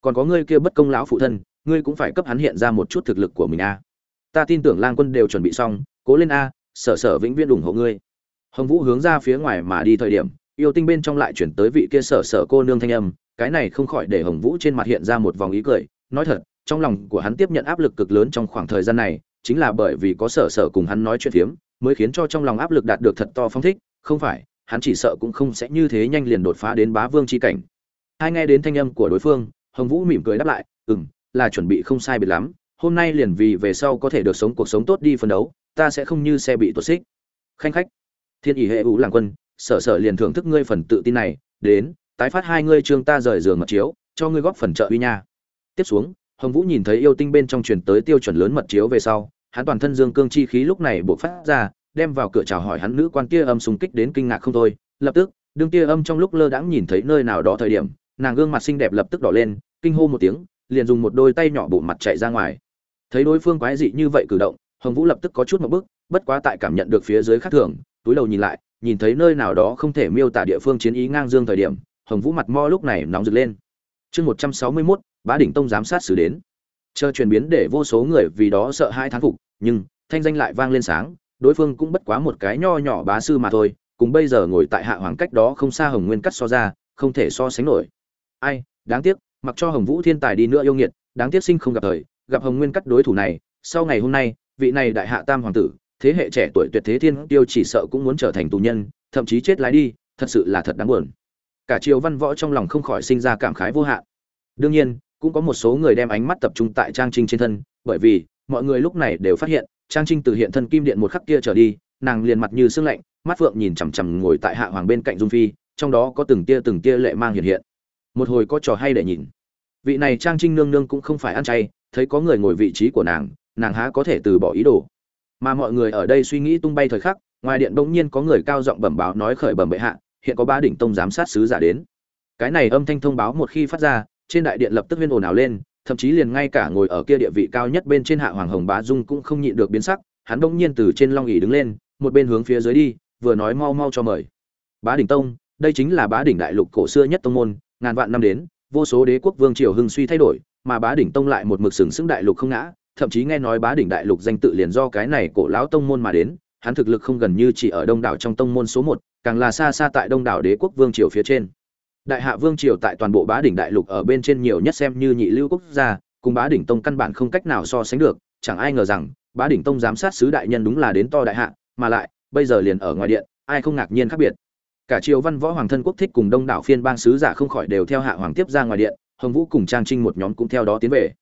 Còn có ngươi kia bất công lão phụ thân ngươi cũng phải cấp hắn hiện ra một chút thực lực của mình a. Ta tin tưởng lang quân đều chuẩn bị xong cố lên a sở sở vĩnh viễn ủng hộ ngươi. Hồng vũ hướng ra phía ngoài mà đi thời điểm yêu tinh bên trong lại chuyển tới vị kia sở sở cô nương thanh âm cái này không khỏi để Hồng Vũ trên mặt hiện ra một vòng ý cười, nói thật, trong lòng của hắn tiếp nhận áp lực cực lớn trong khoảng thời gian này, chính là bởi vì có sở sở cùng hắn nói chuyện phiếm, mới khiến cho trong lòng áp lực đạt được thật to phong thích, không phải, hắn chỉ sợ cũng không sẽ như thế nhanh liền đột phá đến bá vương chi cảnh. Hai nghe đến thanh âm của đối phương, Hồng Vũ mỉm cười đáp lại, "Ừm, là chuẩn bị không sai biệt lắm, hôm nay liền vì về sau có thể được sống cuộc sống tốt đi phân đấu, ta sẽ không như xe bị tuột xích." Khanh khách. Thiên ỷ hệ vũ làng quân, sở sở liền thưởng thức ngươi phần tự tin này, đến, tái phát hai ngươi trương ta rời giường mật chiếu cho ngươi góp phần trợ uy nha tiếp xuống hồng vũ nhìn thấy yêu tinh bên trong truyền tới tiêu chuẩn lớn mật chiếu về sau hắn toàn thân dương cương chi khí lúc này buộc phát ra đem vào cửa chào hỏi hắn nữ quan tia âm xung kích đến kinh ngạc không thôi. Lập tức, đương tia âm trong lúc lơ đãng nhìn thấy nơi nào đó thời điểm, nàng gương mặt xinh đẹp lập tức đỏ lên, kinh hô một tiếng, liền dùng một đôi tay nhỏ bộ mặt chạy ra ngoài. Thấy đối phương quái dị như vậy cử động, hồng vũ lập tức có chút một bức bất quá tại cảm nhận được phía dưới khác thường, túi đầu nhìn lại, nhìn thấy nơi nào đó không thể miêu tả địa phương chiến ý ngang dương thời điểm, hồng vũ mặt mo lúc này nóng rực lên. Chương một trăm sáu mươi mốt, bá đỉnh tông giám sát xử đến. Chờ chuyển biến để vô số người vì đó sợ hai thán phục, nhưng thanh danh lại vang lên sáng đối phương cũng bất quá một cái nho nhỏ bá sư mà thôi, cùng bây giờ ngồi tại hạ hoàng cách đó không xa hồng nguyên cắt so ra, không thể so sánh nổi. Ai, đáng tiếc, mặc cho hồng vũ thiên tài đi nữa yêu nghiệt, đáng tiếc sinh không gặp thời, gặp hồng nguyên cắt đối thủ này, sau ngày hôm nay, vị này đại hạ tam hoàng tử, thế hệ trẻ tuổi tuyệt thế thiên tiêu chỉ sợ cũng muốn trở thành tù nhân, thậm chí chết lái đi, thật sự là thật đáng buồn. Cả triều văn võ trong lòng không khỏi sinh ra cảm khái vô hạn. Đương nhiên, cũng có một số người đem ánh mắt tập trung tại trang trinh trên thân, bởi vì, mọi người lúc này đều phát hiện trang trinh từ hiện thân kim điện một khắc kia trở đi, nàng liền mặt như sương lạnh, mắt phượng nhìn chằm chằm ngồi tại hạ hoàng bên cạnh dung phi, trong đó có từng tia từng tia lệ mang hiện hiện. Một hồi có trò hay để nhìn. Vị này trang trinh nương nương cũng không phải ăn chay, thấy có người ngồi vị trí của nàng nàng há có thể từ bỏ ý đồ. Mà mọi người ở đây suy nghĩ tung bay thời khắc, ngoài điện bỗng nhiên có người cao giọng bẩm báo nói khởi bẩm bệ hạ, hiện có ba đỉnh tông giám sát sứ giả đến. Cái này âm thanh thông báo một khi phát ra, trên đại điện lập tức viên ồn ào lên thậm chí liền ngay cả ngồi ở kia địa vị cao nhất bên trên hạ hoàng hồng bá dung cũng không nhịn được biến sắc, hắn bỗng nhiên từ trên long ỉ đứng lên, một bên hướng phía dưới đi, vừa nói mau mau cho mời. Bá đỉnh tông, đây chính là bá đỉnh đại lục cổ xưa nhất tông môn, ngàn vạn năm đến, vô số đế quốc vương triều hưng suy thay đổi, mà bá đỉnh tông lại một mực sừng sững đại lục không ngã, thậm chí nghe nói bá đỉnh đại lục danh tự liền do cái này cổ lão tông môn mà đến, hắn thực lực không gần như chỉ ở đông đảo trong tông môn số một, càng là xa xa tại đông đảo đế quốc vương triều phía trên đại hạ vương triều tại toàn bộ bá đỉnh đại lục ở bên trên nhiều nhất xem như nhị lưu quốc gia, cùng bá đỉnh tông căn bản không cách nào so sánh được, chẳng ai ngờ rằng, bá đỉnh tông giám sát sứ đại nhân đúng là đến to đại hạ, mà lại, bây giờ liền ở ngoài điện, ai không ngạc nhiên khác biệt. Cả triều văn võ hoàng thân quốc thích cùng đông đảo phiên bang sứ giả không khỏi đều theo hạ hoàng tiếp ra ngoài điện, hồng vũ cùng trang trinh một nhóm cũng theo đó tiến về.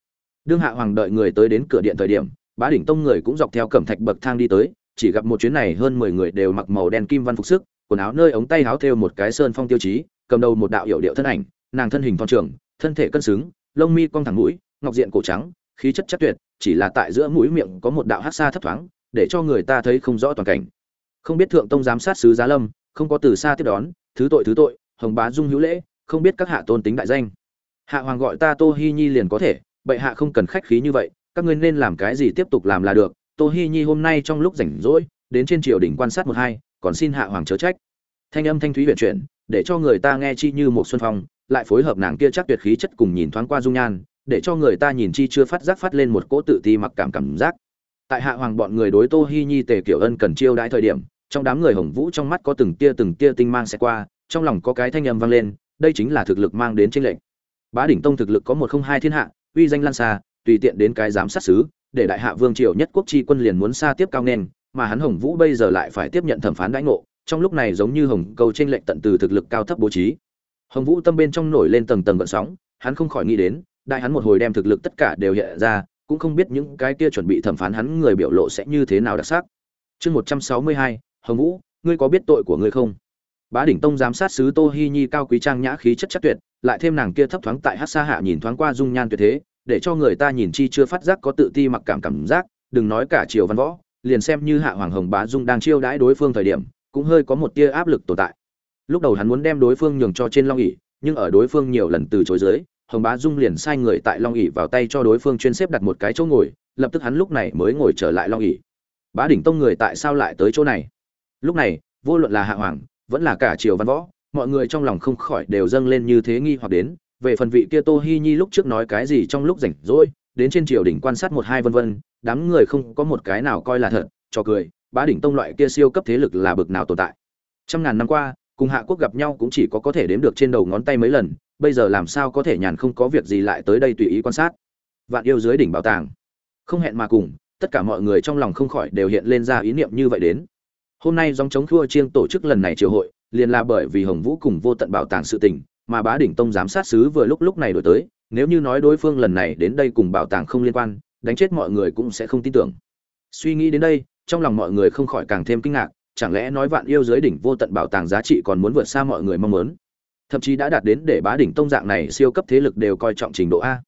Đương hạ hoàng đợi người tới đến cửa điện thời điểm, bá đỉnh tông người cũng dọc theo cẩm thạch bậc thang đi tới, chỉ gặp một chuyến này hơn mười người đều mặc màu đen kim văn phục sức quần áo nơi ống tay áo thêu một cái sơn phong tiêu chí, cầm đầu một đạo hiểu điệu thân ảnh, nàng thân hình thon trưởng thân thể cân xứng, lông mi cong thẳng mũi, ngọc diện cổ trắng, khí chất chất tuyệt, chỉ là tại giữa mũi miệng có một đạo hắc xa thấp thoáng, để cho người ta thấy không rõ toàn cảnh. Không biết thượng tông giám sát sứ giá lâm, không có từ xa tiếp đón, thứ tội thứ tội, hồng bá dung hữu lễ, không biết các hạ tôn tính đại danh. Hạ hoàng gọi ta tô hi nhi liền có thể, bệ hạ không cần khách khí như vậy, các ngươi nên làm cái gì tiếp tục làm là được. Tô hi nhi hôm nay trong lúc rảnh rỗi, đến trên triều đình quan sát một hai còn xin hạ hoàng chớ trách. Thanh âm thanh thúy huyền chuyển, để cho người ta nghe chi như một xuân phong, lại phối hợp nàng kia chắc tuyệt khí chất cùng nhìn thoáng qua dung nhan, để cho người ta nhìn chi chưa phát giác phát lên một cỗ tự ti mặc cảm cảm giác. Tại hạ hoàng bọn người đối tô hi nhi, tề kiểu ân cần chiêu đãi thời điểm, trong đám người hồng vũ trong mắt có từng tia từng tia tinh mang sẽ qua, trong lòng có cái thanh âm vang lên, đây chính là thực lực mang đến trên lệnh bá đỉnh tông thực lực có một không hai thiên hạ, uy danh lan xa, tùy tiện đến cái giám sát xứ, để đại hạ vương triều nhất quốc chi quân liền muốn xa tiếp cao nên mà hắn hồng vũ bây giờ lại phải tiếp nhận thẩm phán đãi ngộ, trong lúc này giống như hồng câu trên lệnh tận từ thực lực cao thấp bố trí. Hồng vũ tâm bên trong nổi lên tầng tầng gợn sóng, hắn không khỏi nghĩ đến, đại hắn một hồi đem thực lực tất cả đều hiện ra, cũng không biết những cái kia chuẩn bị thẩm phán hắn người biểu lộ sẽ như thế nào đặc sắc. Chương một trăm sáu mươi hai, hồng vũ, ngươi có biết tội của ngươi không? Bá đỉnh tông giám sát sứ tô hi nhi cao quý trang nhã khí chất chất tuyệt, lại thêm nàng kia thấp thoáng tại hát xa hạ nhìn thoáng qua dung nhan tuyệt thế, để cho người ta nhìn chi chưa phát giác có tự ti mặc cảm cảm giác, đừng nói cả triều văn võ liền xem như hạ hoàng hồng bá dung đang chiêu đãi đối phương thời điểm, cũng hơi có một tia áp lực tồn tại. Lúc đầu hắn muốn đem đối phương nhường cho trên long ỉ nhưng ở đối phương nhiều lần từ chối dưới, hồng bá dung liền sai người tại long ỉ vào tay cho đối phương chuyên xếp đặt một cái chỗ ngồi, lập tức hắn lúc này mới ngồi trở lại long ỉ bá đỉnh tông người tại sao lại tới chỗ này? Lúc này, vô luận là hạ hoàng, vẫn là cả triều văn võ, mọi người trong lòng không khỏi đều dâng lên như thế nghi hoặc đến, về phần vị kia tô hi nhi lúc trước nói cái gì trong lúc rảnh rỗi đến trên triều đỉnh quan sát một hai vân vân, đám người không có một cái nào coi là thật, cho cười, bá đỉnh tông loại kia siêu cấp thế lực là bực nào tồn tại. Trăm ngàn năm qua, cùng hạ quốc gặp nhau cũng chỉ có có thể đếm được trên đầu ngón tay mấy lần, bây giờ làm sao có thể nhàn không có việc gì lại tới đây tùy ý quan sát. Vạn yêu dưới đỉnh bảo tàng. Không hẹn mà cùng, tất cả mọi người trong lòng không khỏi đều hiện lên ra ý niệm như vậy đến. Hôm nay dòng chống thua chiêng tổ chức lần này triều hội, liền là bởi vì hồng vũ cùng vô tận bảo tàng sự tình, mà bá đỉnh tông giám sát sứ vừa lúc lúc này đổi tới nếu như nói đối phương lần này đến đây cùng bảo tàng không liên quan, đánh chết mọi người cũng sẽ không tin tưởng. Suy nghĩ đến đây, trong lòng mọi người không khỏi càng thêm kinh ngạc, chẳng lẽ nói vạn yêu dưới đỉnh vô tận bảo tàng giá trị còn muốn vượt xa mọi người mong muốn? Thậm chí đã đạt đến để bá đỉnh tông dạng này siêu cấp thế lực đều coi trọng trình độ a.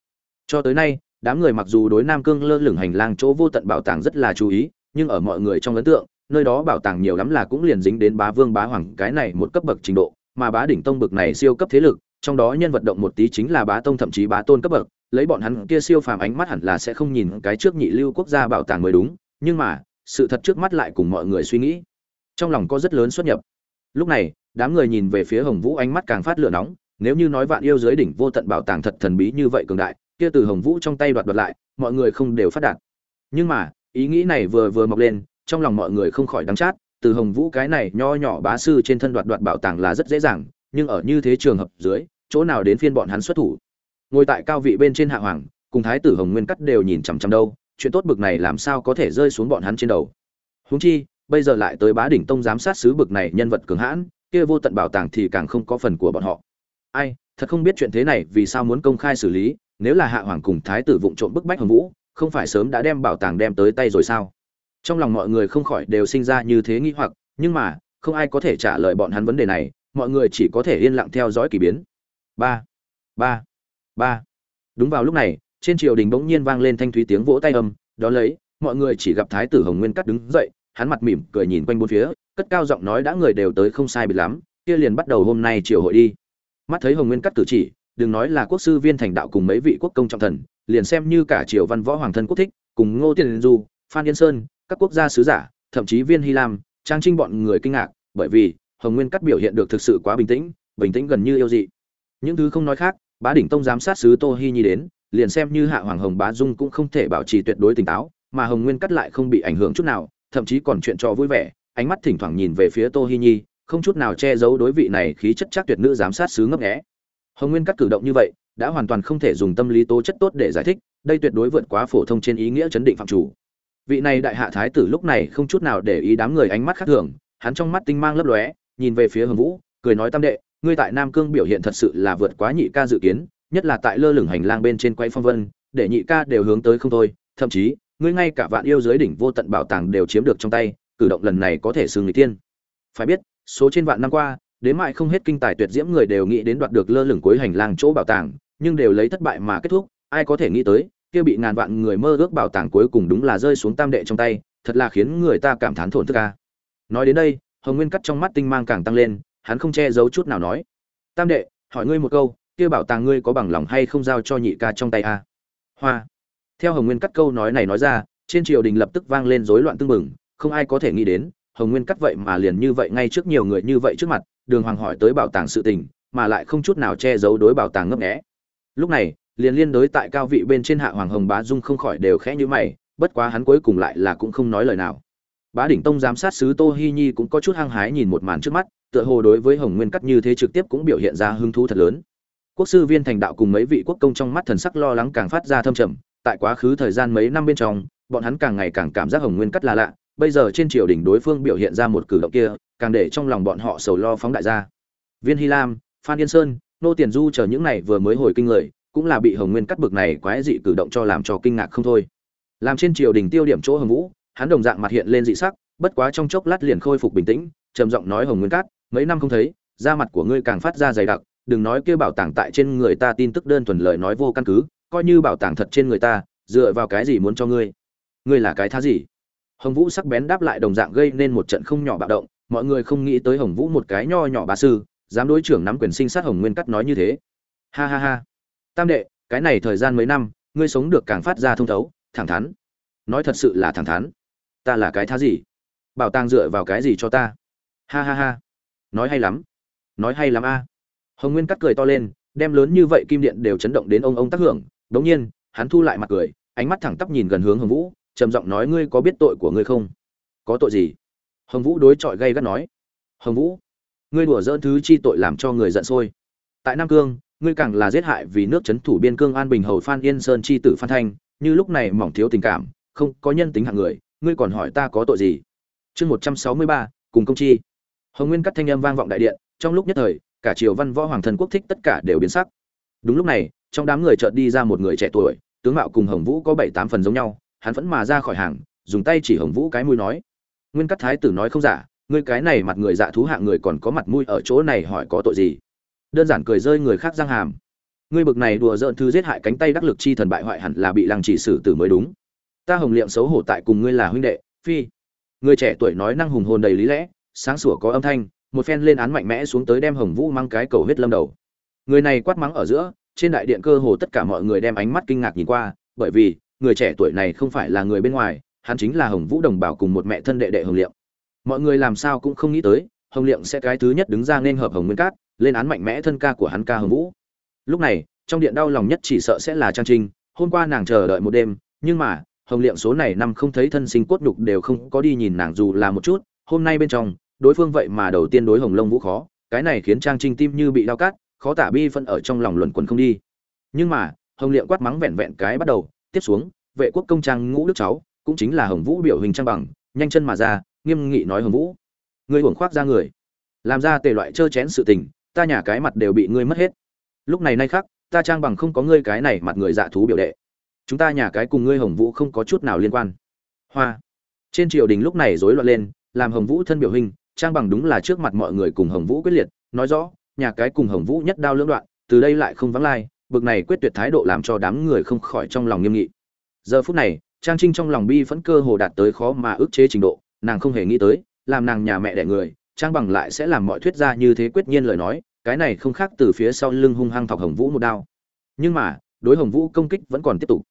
Cho tới nay, đám người mặc dù đối nam cương lơ lửng hành lang chỗ vô tận bảo tàng rất là chú ý, nhưng ở mọi người trong ấn tượng, nơi đó bảo tàng nhiều lắm là cũng liền dính đến bá vương bá hoàng cái này một cấp bậc trình độ, mà bá đỉnh tông bậc này siêu cấp thế lực trong đó nhân vật động một tí chính là bá tông thậm chí bá tôn cấp bậc, lấy bọn hắn kia siêu phàm ánh mắt hẳn là sẽ không nhìn cái trước nhị lưu quốc gia bảo tàng mới đúng, nhưng mà, sự thật trước mắt lại cùng mọi người suy nghĩ. Trong lòng có rất lớn xuất nhập. Lúc này, đám người nhìn về phía hồng vũ ánh mắt càng phát lửa nóng, nếu như nói vạn yêu dưới đỉnh vô tận bảo tàng thật thần bí như vậy cường đại, kia từ hồng vũ trong tay đoạt đoạt lại, mọi người không đều phát đạt. Nhưng mà, ý nghĩ này vừa vừa mọc lên, trong lòng mọi người không khỏi đắng chát, từ hồng vũ cái này nho nhỏ bá sư trên thân đoạt đoạt bảo tàng là rất dễ dàng nhưng ở như thế trường hợp dưới, chỗ nào đến phiên bọn hắn xuất thủ. Ngồi tại cao vị bên trên hạ hoàng, cùng thái tử hồng nguyên cắt đều nhìn chằm chằm đâu, chuyện tốt bực này làm sao có thể rơi xuống bọn hắn trên đầu. Huống chi, bây giờ lại tới bá đỉnh tông giám sát sứ bực này nhân vật cường hãn, kia vô tận bảo tàng thì càng không có phần của bọn họ. Ai, thật không biết chuyện thế này vì sao muốn công khai xử lý, nếu là hạ hoàng cùng thái tử vụng trộm bức bách hồng vũ, không phải sớm đã đem bảo tàng đem tới tay rồi sao? Trong lòng mọi người không khỏi đều sinh ra như thế nghĩ hoặc, nhưng mà, không ai có thể trả lời bọn hắn vấn đề này mọi người chỉ có thể yên lặng theo dõi kỳ biến. Ba ba ba. Đúng vào lúc này, trên triều đình bỗng nhiên vang lên thanh thúy tiếng vỗ tay âm, đó lấy, mọi người chỉ gặp thái tử hồng nguyên cắt đứng dậy, hắn mặt mỉm cười nhìn quanh bốn phía, cất cao giọng nói đã người đều tới không sai biệt lắm, kia liền bắt đầu hôm nay triều hội đi. Mắt thấy hồng nguyên cắt cử chỉ, đừng nói là quốc sư viên thành đạo cùng mấy vị quốc công trọng thần, liền xem như cả triều văn võ hoàng thân quốc thích, cùng ngô tiên du, phan yên sơn, các quốc gia sứ giả, thậm chí viên hy lam, trang trinh bọn người kinh ngạc, bởi vì hồng nguyên cắt biểu hiện được thực sự quá bình tĩnh bình tĩnh gần như yêu dị. Những thứ không nói khác, bá đỉnh tông giám sát sứ tô hi nhi đến, liền xem như hạ hoàng hồng bá dung cũng không thể bảo trì tuyệt đối tỉnh táo, mà hồng nguyên cắt lại không bị ảnh hưởng chút nào, thậm chí còn chuyện trò vui vẻ, ánh mắt thỉnh thoảng nhìn về phía tô hi nhi, không chút nào che giấu đối vị này khí chất chắc tuyệt nữ giám sát sứ ngấp nghé. Hồng nguyên cắt cử động như vậy, đã hoàn toàn không thể dùng tâm lý tố chất tốt để giải thích, đây tuyệt đối vượt quá phổ thông trên ý nghĩa chấn định phạm chủ. Vị này đại hạ thái tử lúc này không chút nào để ý đám người ánh mắt khác thường, hắn trong mắt tinh mang lấp lóe nhìn về phía hồng vũ, cười nói tam đệ, ngươi tại nam cương biểu hiện thật sự là vượt quá nhị ca dự kiến, nhất là tại lơ lửng hành lang bên trên quay phong vân, để nhị ca đều hướng tới không thôi, thậm chí, ngươi ngay cả vạn yêu giới đỉnh vô tận bảo tàng đều chiếm được trong tay, cử động lần này có thể xưng người tiên phải biết, số trên vạn năm qua, đến mại không hết kinh tài tuyệt diễm người đều nghĩ đến đoạt được lơ lửng cuối hành lang chỗ bảo tàng, nhưng đều lấy thất bại mà kết thúc, ai có thể nghĩ tới, kia bị ngàn vạn người mơ ước bảo tàng cuối cùng đúng là rơi xuống tam đệ trong tay, thật là khiến người ta cảm thán thổn thức ca nói đến đây hồng nguyên cắt trong mắt tinh mang càng tăng lên, hắn không che giấu chút nào nói. Tam đệ, hỏi ngươi một câu, kia bảo tàng ngươi có bằng lòng hay không giao cho nhị ca trong tay a? Hoa. Theo hồng nguyên cắt câu nói này nói ra, trên triều đình lập tức vang lên rối loạn tương mừng không ai có thể nghĩ đến, hồng nguyên cắt vậy mà liền như vậy ngay trước nhiều người như vậy trước mặt, đường hoàng hỏi tới bảo tàng sự tình, mà lại không chút nào che giấu đối bảo tàng ngấp nghé. Lúc này, liền liên đối tại cao vị bên trên hạ hoàng hồng bá dung không khỏi đều khẽ như mày, bất quá hắn cuối cùng lại là cũng không nói lời nào bá đỉnh tông giám sát sứ tô hi nhi cũng có chút hăng hái nhìn một màn trước mắt, tựa hồ đối với hồng nguyên cắt như thế trực tiếp cũng biểu hiện ra hứng thú thật lớn. Quốc sư viên thành đạo cùng mấy vị quốc công trong mắt thần sắc lo lắng càng phát ra thâm trầm, tại quá khứ thời gian mấy năm bên trong, bọn hắn càng ngày càng cảm giác hồng nguyên cắt là lạ, bây giờ trên triều đình đối phương biểu hiện ra một cử động kia, càng để trong lòng bọn họ sầu lo phóng đại ra. Viên hy lam, phan yên sơn, nô tiền du chờ những này vừa mới hồi kinh người, cũng là bị hồng nguyên cắt bực này quái dị cử động cho làm cho kinh ngạc không thôi. Làm trên triều đình tiêu điểm chỗ hồng vũ hắn đồng dạng mặt hiện lên dị sắc, bất quá trong chốc lát liền khôi phục bình tĩnh, trầm giọng nói hồng nguyên cát, mấy năm không thấy, da mặt của ngươi càng phát ra dày đặc, đừng nói kia bảo tàng tại trên người ta tin tức đơn thuần lời nói vô căn cứ, coi như bảo tàng thật trên người ta, dựa vào cái gì muốn cho ngươi? Ngươi là cái thá gì? Hồng vũ sắc bén đáp lại đồng dạng gây nên một trận không nhỏ bạo động, mọi người không nghĩ tới hồng vũ một cái nho nhỏ bá sư, dám đối trưởng nắm quyền sinh sát hồng nguyên Cát nói như thế. Ha ha ha. Tam đệ, cái này thời gian mấy năm, ngươi sống được càng phát ra thông thấu, thẳng thắn. Nói thật sự là thẳng thắn ta là cái thá gì? Bảo tàng dựa vào cái gì cho ta? Ha ha ha. Nói hay lắm. Nói hay lắm a. Hồng nguyên cắt cười to lên, đem lớn như vậy kim điện đều chấn động đến ông ông tác hưởng. Đống nhiên, hắn thu lại mặt cười, ánh mắt thẳng tắp nhìn gần hướng hồng vũ, trầm giọng nói, ngươi có biết tội của ngươi không? Có tội gì? Hồng vũ đối chọi gay gắt nói, hồng vũ, ngươi đùa dỡn thứ chi tội làm cho người giận sôi. Tại nam cương, ngươi càng là giết hại vì nước chấn thủ biên cương an bình hầu phan yên sơn chi tử phan thanh, như lúc này mỏng thiếu tình cảm, không có nhân tính hạng người ngươi còn hỏi ta có tội gì? Chương một trăm sáu mươi ba, cùng công chi. Hồng nguyên cắt thanh âm vang vọng đại điện, trong lúc nhất thời, cả triều văn võ hoàng thần quốc thích tất cả đều biến sắc. Đúng lúc này, trong đám người chợt đi ra một người trẻ tuổi, tướng mạo cùng hồng vũ có bảy tám phần giống nhau, hắn vẫn mà ra khỏi hàng, dùng tay chỉ hồng vũ cái mũi nói. Nguyên cắt thái tử nói không giả, ngươi cái này mặt người dạ thú hạng người còn có mặt mũi ở chỗ này hỏi có tội gì? Đơn giản cười rơi người khác răng hàm. Ngươi bực này đùa giỡn thứ giết hại cánh tay đắc lực chi thần bại hoại hẳn là bị lăng chỉ xử tử mới đúng ta hồng liệm xấu hổ tại cùng ngươi là huynh đệ, phi. Người trẻ tuổi nói năng hùng hồn đầy lý lẽ, sáng sủa có âm thanh, một phen lên án mạnh mẽ xuống tới đem hồng vũ mang cái cầu huyết lâm đầu. Người này quát mắng ở giữa, trên đại điện cơ hồ tất cả mọi người đem ánh mắt kinh ngạc nhìn qua, bởi vì, người trẻ tuổi này không phải là người bên ngoài, hắn chính là hồng vũ đồng bào cùng một mẹ thân đệ đệ hồng liệm. Mọi người làm sao cũng không nghĩ tới, hồng liệm sẽ cái thứ nhất đứng ra nên hợp hồng nguyên cát, lên án mạnh mẽ thân ca của hắn ca hồng vũ. Lúc này, trong điện đau lòng nhất chỉ sợ sẽ là trang trinh, hôm qua nàng chờ đợi một đêm, nhưng mà hồng liệm số này năm không thấy thân sinh cốt nhục đều không có đi nhìn nàng dù là một chút, hôm nay bên trong, đối phương vậy mà đầu tiên đối hồng lông vũ khó, cái này khiến trang trinh tim như bị đau cát khó tả bi phân ở trong lòng luẩn quẩn không đi. Nhưng mà, hồng liệm quát mắng vẹn vẹn cái bắt đầu, tiếp xuống, vệ quốc công trang ngũ đức cháu, cũng chính là hồng vũ biểu hình trang bằng, nhanh chân mà ra, nghiêm nghị nói hồng vũ, ngươi uổng khoác ra người, làm ra tề loại trơ chén sự tình, ta nhà cái mặt đều bị ngươi mất hết. Lúc này nay khắc, ta trang bằng không có ngươi cái này mặt người dạ thú biểu đệ chúng ta nhà cái cùng ngươi hồng vũ không có chút nào liên quan. Hoa. Trên triều đình lúc này rối loạn lên, làm hồng vũ thân biểu hình, trang bằng đúng là trước mặt mọi người cùng hồng vũ quyết liệt, nói rõ, nhà cái cùng hồng vũ nhất đao lưỡng đoạn, từ đây lại không vắng lai, bực này quyết tuyệt thái độ làm cho đám người không khỏi trong lòng nghiêm nghị. Giờ phút này, trang trinh trong lòng bi phẫn cơ hồ đạt tới khó mà ức chế trình độ, nàng không hề nghĩ tới, làm nàng nhà mẹ đẻ người, trang bằng lại sẽ làm mọi thuyết ra như thế quyết nhiên lời nói, cái này không khác từ phía sau lưng hung hăng thọc hồng vũ một đao. Nhưng mà, đối hồng vũ công kích vẫn còn tiếp tục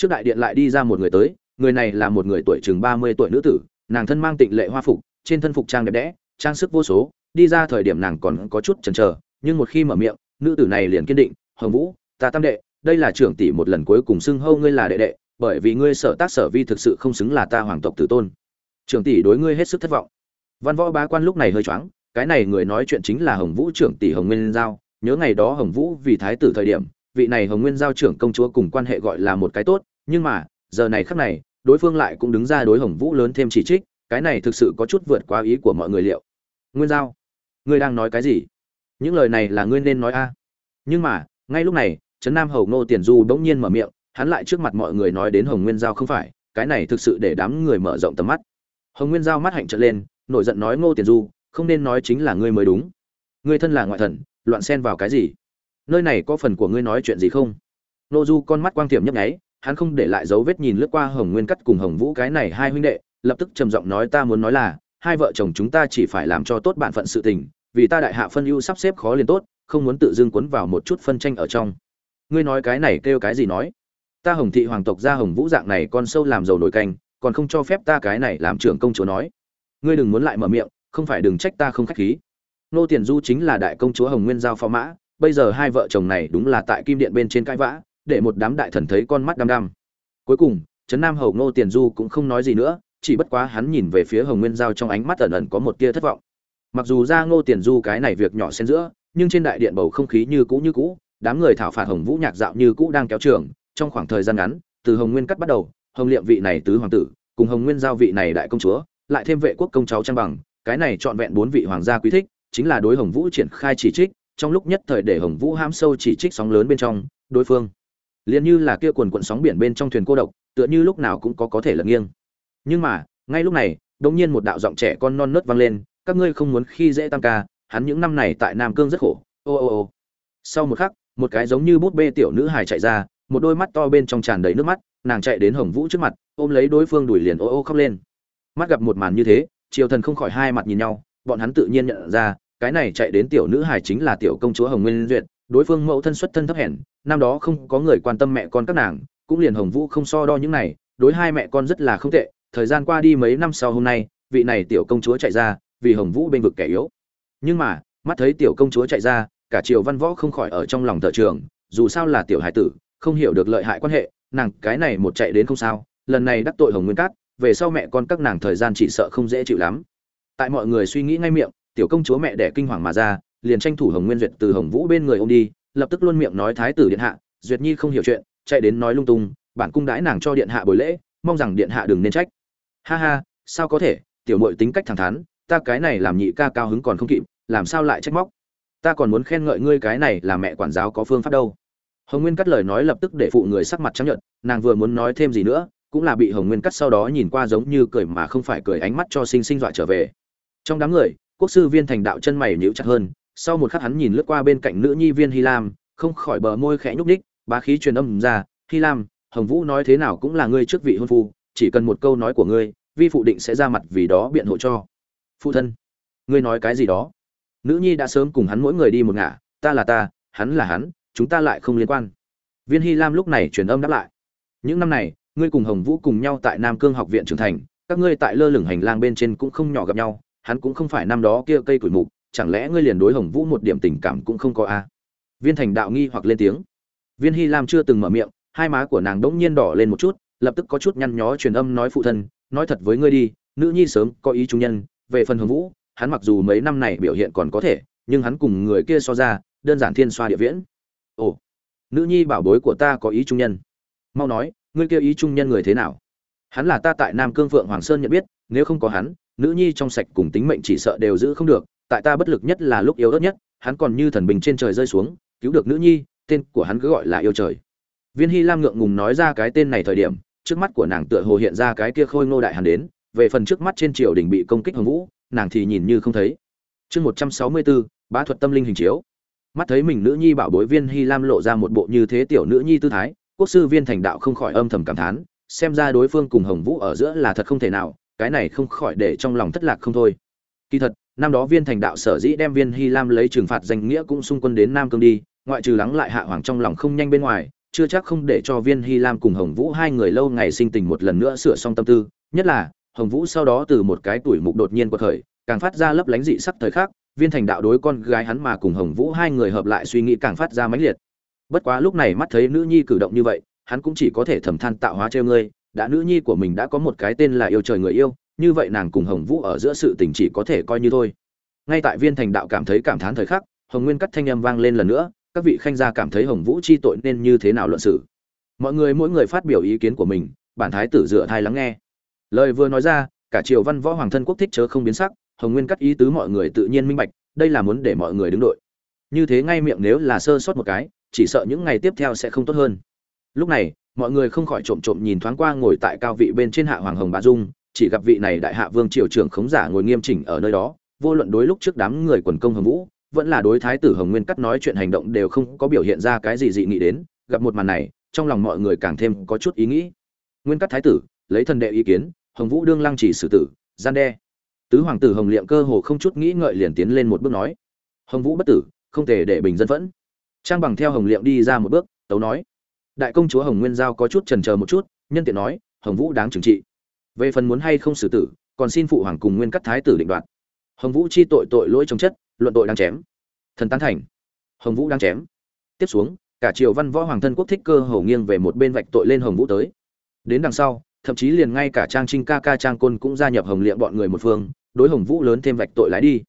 trước đại điện lại đi ra một người tới, người này là một người tuổi chừng ba mươi tuổi nữ tử, nàng thân mang tịnh lệ hoa phục, trên thân phục trang đẹp đẽ, trang sức vô số, đi ra thời điểm nàng còn có chút chần chờ, nhưng một khi mở miệng, nữ tử này liền kiên định, hồng vũ, ta tam đệ, đây là trưởng tỷ một lần cuối cùng xưng hâu ngươi là đệ đệ, bởi vì ngươi sở tác sở vi thực sự không xứng là ta hoàng tộc tử tôn. Trưởng tỷ đối ngươi hết sức thất vọng. Văn võ bá quan lúc này hơi choáng, cái này người nói chuyện chính là hồng vũ trưởng tỷ hồng nguyên giao, nhớ ngày đó hồng vũ vì thái tử thời điểm, vị này hồng nguyên giao trưởng công chúa cùng quan hệ gọi là một cái tốt nhưng mà, giờ này khắc này, đối phương lại cũng đứng ra đối hồng vũ lớn thêm chỉ trích, cái này thực sự có chút vượt quá ý của mọi người liệu. Nguyên giao, ngươi đang nói cái gì? Những lời này là ngươi nên nói a. Nhưng mà, ngay lúc này, trấn nam hầu ngô tiền du bỗng nhiên mở miệng, hắn lại trước mặt mọi người nói đến hồng nguyên giao không phải, cái này thực sự để đám người mở rộng tầm mắt. Hồng nguyên giao mắt hạnh trợn lên, nổi giận nói ngô tiền du, không nên nói chính là ngươi mới đúng. Ngươi thân là ngoại thần, loạn xen vào cái gì? Nơi này có phần của ngươi nói chuyện gì không? Nô du con mắt quang tiệm nhấp nháy hắn không để lại dấu vết nhìn lướt qua hồng nguyên cắt cùng hồng vũ cái này hai huynh đệ, lập tức trầm giọng nói ta muốn nói là, hai vợ chồng chúng ta chỉ phải làm cho tốt bản phận sự tình, vì ta đại hạ phân ưu sắp xếp khó liền tốt, không muốn tự dưng cuốn vào một chút phân tranh ở trong. Ngươi nói cái này kêu cái gì nói? Ta hồng thị hoàng tộc ra hồng vũ dạng này con sâu làm dầu nổi canh, còn không cho phép ta cái này làm trưởng công chúa nói. Ngươi đừng muốn lại mở miệng, không phải đừng trách ta không khách khí. Nô tiền du chính là đại công chúa hồng nguyên giao phó mã, bây giờ hai vợ chồng này đúng là tại kim điện bên trên cãi vã để một đám đại thần thấy con mắt đăm đăm. Cuối cùng, trấn nam hầu nô tiền du cũng không nói gì nữa, chỉ bất quá hắn nhìn về phía hồng nguyên giao trong ánh mắt ẩn ẩn có một tia thất vọng. Mặc dù ra ngô tiền du cái này việc nhỏ xen giữa, nhưng trên đại điện bầu không khí như cũ như cũ, đám người thảo phạt hồng vũ nhạc dạo như cũ đang kéo trường, trong khoảng thời gian ngắn, từ hồng nguyên cắt bắt đầu, hồng liệm vị này tứ hoàng tử, cùng hồng nguyên giao vị này đại công chúa, lại thêm vệ quốc công cháu trang bằng, cái này chọn vẹn bốn vị hoàng gia quý thích, chính là đối hồng vũ triển khai chỉ trích, trong lúc nhất thời để hồng vũ ham sâu chỉ trích sóng lớn bên trong, đối phương liền như là kia quần cuộn sóng biển bên trong thuyền cô độc, tựa như lúc nào cũng có có thể lật nghiêng. Nhưng mà, ngay lúc này, đột nhiên một đạo giọng trẻ con non nớt vang lên, các ngươi không muốn khi dễ tam ca, hắn những năm này tại nam cương rất khổ. Ô ô ô. Sau một khắc, một cái giống như bút bê tiểu nữ hài chạy ra, một đôi mắt to bên trong tràn đầy nước mắt, nàng chạy đến hồng vũ trước mặt, ôm lấy đối phương đuổi liền ô ô khóc lên. Mắt gặp một màn như thế, triều thần không khỏi hai mặt nhìn nhau, bọn hắn tự nhiên nhận ra, cái này chạy đến tiểu nữ hài chính là tiểu công chúa hồng nguyên duyệt, đối phương mẫu thân xuất thân thấp hèn năm đó không có người quan tâm mẹ con các nàng, cũng liền hồng vũ không so đo những này, đối hai mẹ con rất là không tệ, thời gian qua đi mấy năm sau hôm nay, vị này tiểu công chúa chạy ra, vì hồng vũ bên vực kẻ yếu. Nhưng mà, mắt thấy tiểu công chúa chạy ra, cả triều văn võ không khỏi ở trong lòng thợ trường, dù sao là tiểu hải tử, không hiểu được lợi hại quan hệ, nàng cái này một chạy đến không sao, lần này đắc tội hồng nguyên cát, về sau mẹ con các nàng thời gian chỉ sợ không dễ chịu lắm. Tại mọi người suy nghĩ ngay miệng, tiểu công chúa mẹ đẻ kinh hoàng mà ra, liền tranh thủ hồng nguyên duyệt từ hồng vũ bên người ô m đi lập tức luôn miệng nói thái tử điện hạ, duyệt nhi không hiểu chuyện, chạy đến nói lung tung, bản cung đãi nàng cho điện hạ buổi lễ, mong rằng điện hạ đừng nên trách. Ha ha, sao có thể, tiểu mội tính cách thẳng thắn, ta cái này làm nhị ca cao hứng còn không kịp, làm sao lại trách móc? Ta còn muốn khen ngợi ngươi cái này là mẹ quản giáo có phương pháp đâu. Hồng nguyên cắt lời nói lập tức để phụ người sắc mặt chấp nhận nàng vừa muốn nói thêm gì nữa, cũng là bị hồng nguyên cắt sau đó nhìn qua giống như cười mà không phải cười ánh mắt cho sinh sinh dọa trở về. Trong đám người, quốc sư viên thành đạo chân mày nhíu chặt hơn sau một khắc hắn nhìn lướt qua bên cạnh nữ nhi viên hy lam, không khỏi bờ môi khẽ nhúc ních bá khí truyền âm ra, hy lam, hồng vũ nói thế nào cũng là ngươi trước vị hôn phu, chỉ cần một câu nói của ngươi, vi phụ định sẽ ra mặt vì đó biện hộ cho. Phụ thân, ngươi nói cái gì đó? Nữ nhi đã sớm cùng hắn mỗi người đi một ngả, ta là ta, hắn là hắn, chúng ta lại không liên quan. Viên hy lam lúc này truyền âm đáp lại, những năm này, ngươi cùng hồng vũ cùng nhau tại nam cương học viện trưởng thành, các ngươi tại lơ lửng hành lang bên trên cũng không nhỏ gặp nhau, hắn cũng không phải năm đó kia cây tuổi mục chẳng lẽ ngươi liền đối hồng vũ một điểm tình cảm cũng không có a à? viên thành đạo nghi hoặc lên tiếng. Viên hy lam chưa từng mở miệng, hai má của nàng đỗng nhiên đỏ lên một chút, lập tức có chút nhăn nhó truyền âm nói phụ thân, nói thật với ngươi đi, nữ nhi sớm có ý trung nhân, về phần hồng vũ, hắn mặc dù mấy năm này biểu hiện còn có thể, nhưng hắn cùng người kia so ra, đơn giản thiên xoa địa viễn. Ồ, nữ nhi bảo bối của ta có ý trung nhân. Mau nói, ngươi kia ý trung nhân người thế nào? Hắn là ta tại nam cương phượng hoàng sơn nhận biết, nếu không có hắn, nữ nhi trong sạch cùng tính mệnh chỉ sợ đều giữ không được tại ta bất lực nhất là lúc yếu ớt nhất, hắn còn như thần bình trên trời rơi xuống, cứu được nữ nhi, tên của hắn cứ gọi là yêu trời. Viên hy lam ngượng ngùng nói ra cái tên này thời điểm, trước mắt của nàng tựa hồ hiện ra cái kia khôi ngô đại hàn đến, về phần trước mắt trên triều đình bị công kích hồng vũ, nàng thì nhìn như không thấy. Chương một trăm sáu mươi bốn bá thuật tâm linh hình chiếu. Mắt thấy mình nữ nhi bảo bối viên hy lam lộ ra một bộ như thế tiểu nữ nhi tư thái, quốc sư viên thành đạo không khỏi âm thầm cảm thán, xem ra đối phương cùng hồng vũ ở giữa là thật không thể nào, cái này không khỏi để trong lòng thất lạc không thôi. Kỳ thật năm đó viên thành đạo sở dĩ đem viên hy lam lấy trừng phạt danh nghĩa cũng xung quân đến nam cương đi, ngoại trừ lắng lại hạ hoàng trong lòng không nhanh bên ngoài, chưa chắc không để cho viên hy lam cùng hồng vũ hai người lâu ngày sinh tình một lần nữa sửa xong tâm tư. Nhất là, hồng vũ sau đó từ một cái tuổi mục đột nhiên quật khởi, càng phát ra lấp lánh dị sắc thời khắc, viên thành đạo đối con gái hắn mà cùng hồng vũ hai người hợp lại suy nghĩ càng phát ra mãnh liệt. Bất quá lúc này mắt thấy nữ nhi cử động như vậy, hắn cũng chỉ có thể thầm than tạo hóa treo ngươi, đã nữ nhi của mình đã có một cái tên là yêu trời người yêu như vậy nàng cùng hồng vũ ở giữa sự tình chỉ có thể coi như thôi. Ngay tại viên thành đạo cảm thấy cảm thán thời khắc, hồng nguyên cắt thanh âm vang lên lần nữa, các vị khanh gia cảm thấy hồng vũ chi tội nên như thế nào luận xử. Mọi người mỗi người phát biểu ý kiến của mình, bản thái tử dựa thai lắng nghe. Lời vừa nói ra, cả triều văn võ hoàng thân quốc thích chớ không biến sắc, hồng nguyên cắt ý tứ mọi người tự nhiên minh bạch, đây là muốn để mọi người đứng đội. Như thế ngay miệng nếu là sơ sót một cái, chỉ sợ những ngày tiếp theo sẽ không tốt hơn. Lúc này, mọi người không khỏi trộm trộm nhìn thoáng qua ngồi tại cao vị bên trên hạ hoàng hồng bà dung chỉ gặp vị này đại hạ vương triều trưởng khống giả ngồi nghiêm chỉnh ở nơi đó, vô luận đối lúc trước đám người quần công hồng vũ, vẫn là đối thái tử hồng nguyên cắt nói chuyện hành động đều không có biểu hiện ra cái gì dị nghị đến, gặp một màn này, trong lòng mọi người càng thêm có chút ý nghĩ. Nguyên cắt thái tử, lấy thần đệ ý kiến, hồng vũ đương lăng chỉ xử tử, gian đe. Tứ hoàng tử hồng liệm cơ hồ không chút nghĩ ngợi liền tiến lên một bước nói. Hồng vũ bất tử, không thể để bình dân phẫn trang bằng theo hồng liệm đi ra một bước, tấu nói. Đại công chúa hồng nguyên giao có chút trần chờ một chút, nhân tiện nói, hồng vũ đáng trừng trị về phần muốn hay không xử tử, còn xin phụ hoàng cùng nguyên cắt thái tử định đoạt. Hồng vũ chi tội tội lỗi chống chất, luận tội đang chém. Thần tán thành. Hồng vũ đang chém. Tiếp xuống, cả triều văn võ hoàng thân quốc thích cơ hầu nghiêng về một bên vạch tội lên hồng vũ tới. Đến đằng sau, thậm chí liền ngay cả trang trinh ca ca trang côn cũng gia nhập hồng liệm bọn người một phương, đối hồng vũ lớn thêm vạch tội lái đi.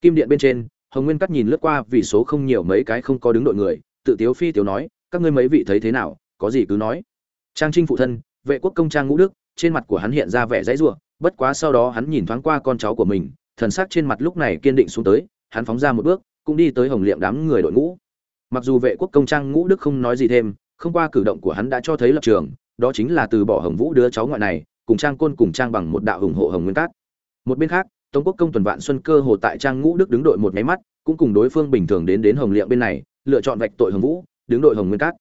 Kim điện bên trên, hồng nguyên cắt nhìn lướt qua vì số không nhiều mấy cái không có đứng đội người, tự tiếu phi tiếu nói, các ngươi mấy vị thấy thế nào? Có gì cứ nói. Trang trinh phụ thân, vệ quốc công trang ngũ đức trên mặt của hắn hiện ra vẻ dãy rủa, bất quá sau đó hắn nhìn thoáng qua con cháu của mình, thần sắc trên mặt lúc này kiên định xuống tới, hắn phóng ra một bước, cũng đi tới hồng liệm đám người đội ngũ. Mặc dù vệ quốc công trang ngũ đức không nói gì thêm, không qua cử động của hắn đã cho thấy lập trường, đó chính là từ bỏ hồng vũ đứa cháu ngoại này, cùng trang côn cùng trang bằng một đạo ủng hộ hồng nguyên cát. Một bên khác, tống quốc công tuần vạn xuân cơ hồ tại trang ngũ đức đứng đội một máy mắt, cũng cùng đối phương bình thường đến đến hồng liệm bên này, lựa chọn vạch tội hồng vũ, đứng đội hồng nguyên cát.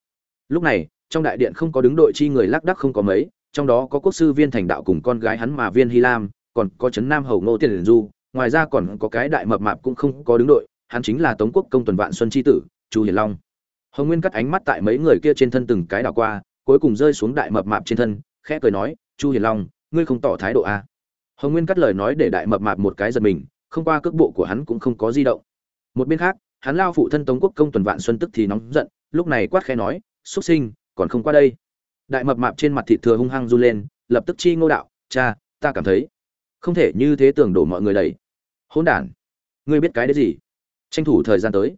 Lúc này, trong đại điện không có đứng đội chi người lác đắc không có mấy trong đó có quốc sư viên thành đạo cùng con gái hắn mà viên hy lam, còn có trấn nam hầu ngô tiền du, ngoài ra còn có cái đại mập mạp cũng không có đứng đội, hắn chính là tống quốc công tuần vạn xuân tri tử, chu hiền long. Hồng nguyên cắt ánh mắt tại mấy người kia trên thân từng cái đảo qua, cuối cùng rơi xuống đại mập mạp trên thân, khẽ cười nói, chu hiền long, ngươi không tỏ thái độ à? hồng nguyên cắt lời nói để đại mập mạp một cái giật mình, không qua cước bộ của hắn cũng không có di động. Một bên khác, hắn lao phụ thân tống quốc công tuần vạn xuân tức thì nóng giận, lúc này quát khẽ nói xuất sinh, còn không qua đây? Đại mập mạp trên mặt thịt thừa hung hăng run lên, lập tức chi ngô đạo, cha, ta cảm thấy không thể như thế tưởng đổ mọi người đầy hỗn đản, ngươi biết cái đấy gì? Tranh thủ thời gian tới.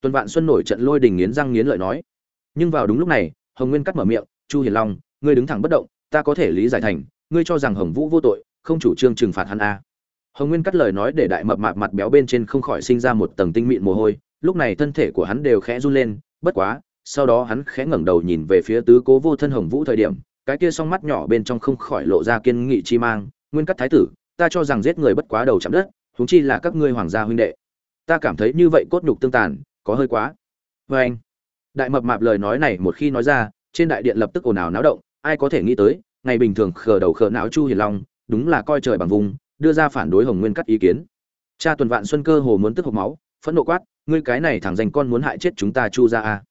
Tuần vạn xuân nổi trận lôi đình nghiến răng nghiến lợi nói. Nhưng vào đúng lúc này, hồng nguyên cắt mở miệng, chu hiền long, ngươi đứng thẳng bất động, ta có thể lý giải thành, ngươi cho rằng hồng vũ vô tội, không chủ trương trừng phạt hắn a hồng nguyên cắt lời nói để đại mập mạp mặt béo bên trên không khỏi sinh ra một tầng tinh mịn mồ hôi, lúc này thân thể của hắn đều khẽ run lên, bất quá sau đó hắn khẽ ngẩng đầu nhìn về phía tứ cố vô thân hồng vũ thời điểm, cái kia song mắt nhỏ bên trong không khỏi lộ ra kiên nghị chi mang, nguyên cắt thái tử, ta cho rằng giết người bất quá đầu chạm đất, huống chi là các ngươi hoàng gia huynh đệ. Ta cảm thấy như vậy cốt nhục tương tàn, có hơi quá. Vê anh, đại mập mạp lời nói này một khi nói ra, trên đại điện lập tức ồn ào náo động, ai có thể nghĩ tới, ngày bình thường khờ đầu khờ não chu hiền long, đúng là coi trời bằng vùng, đưa ra phản đối hồng nguyên cắt ý kiến. Cha tuần vạn xuân cơ hồ muốn tức hộc máu, phẫn nộ quát, ngươi cái này thẳng dành con muốn hại chết chúng ta chu ra a à?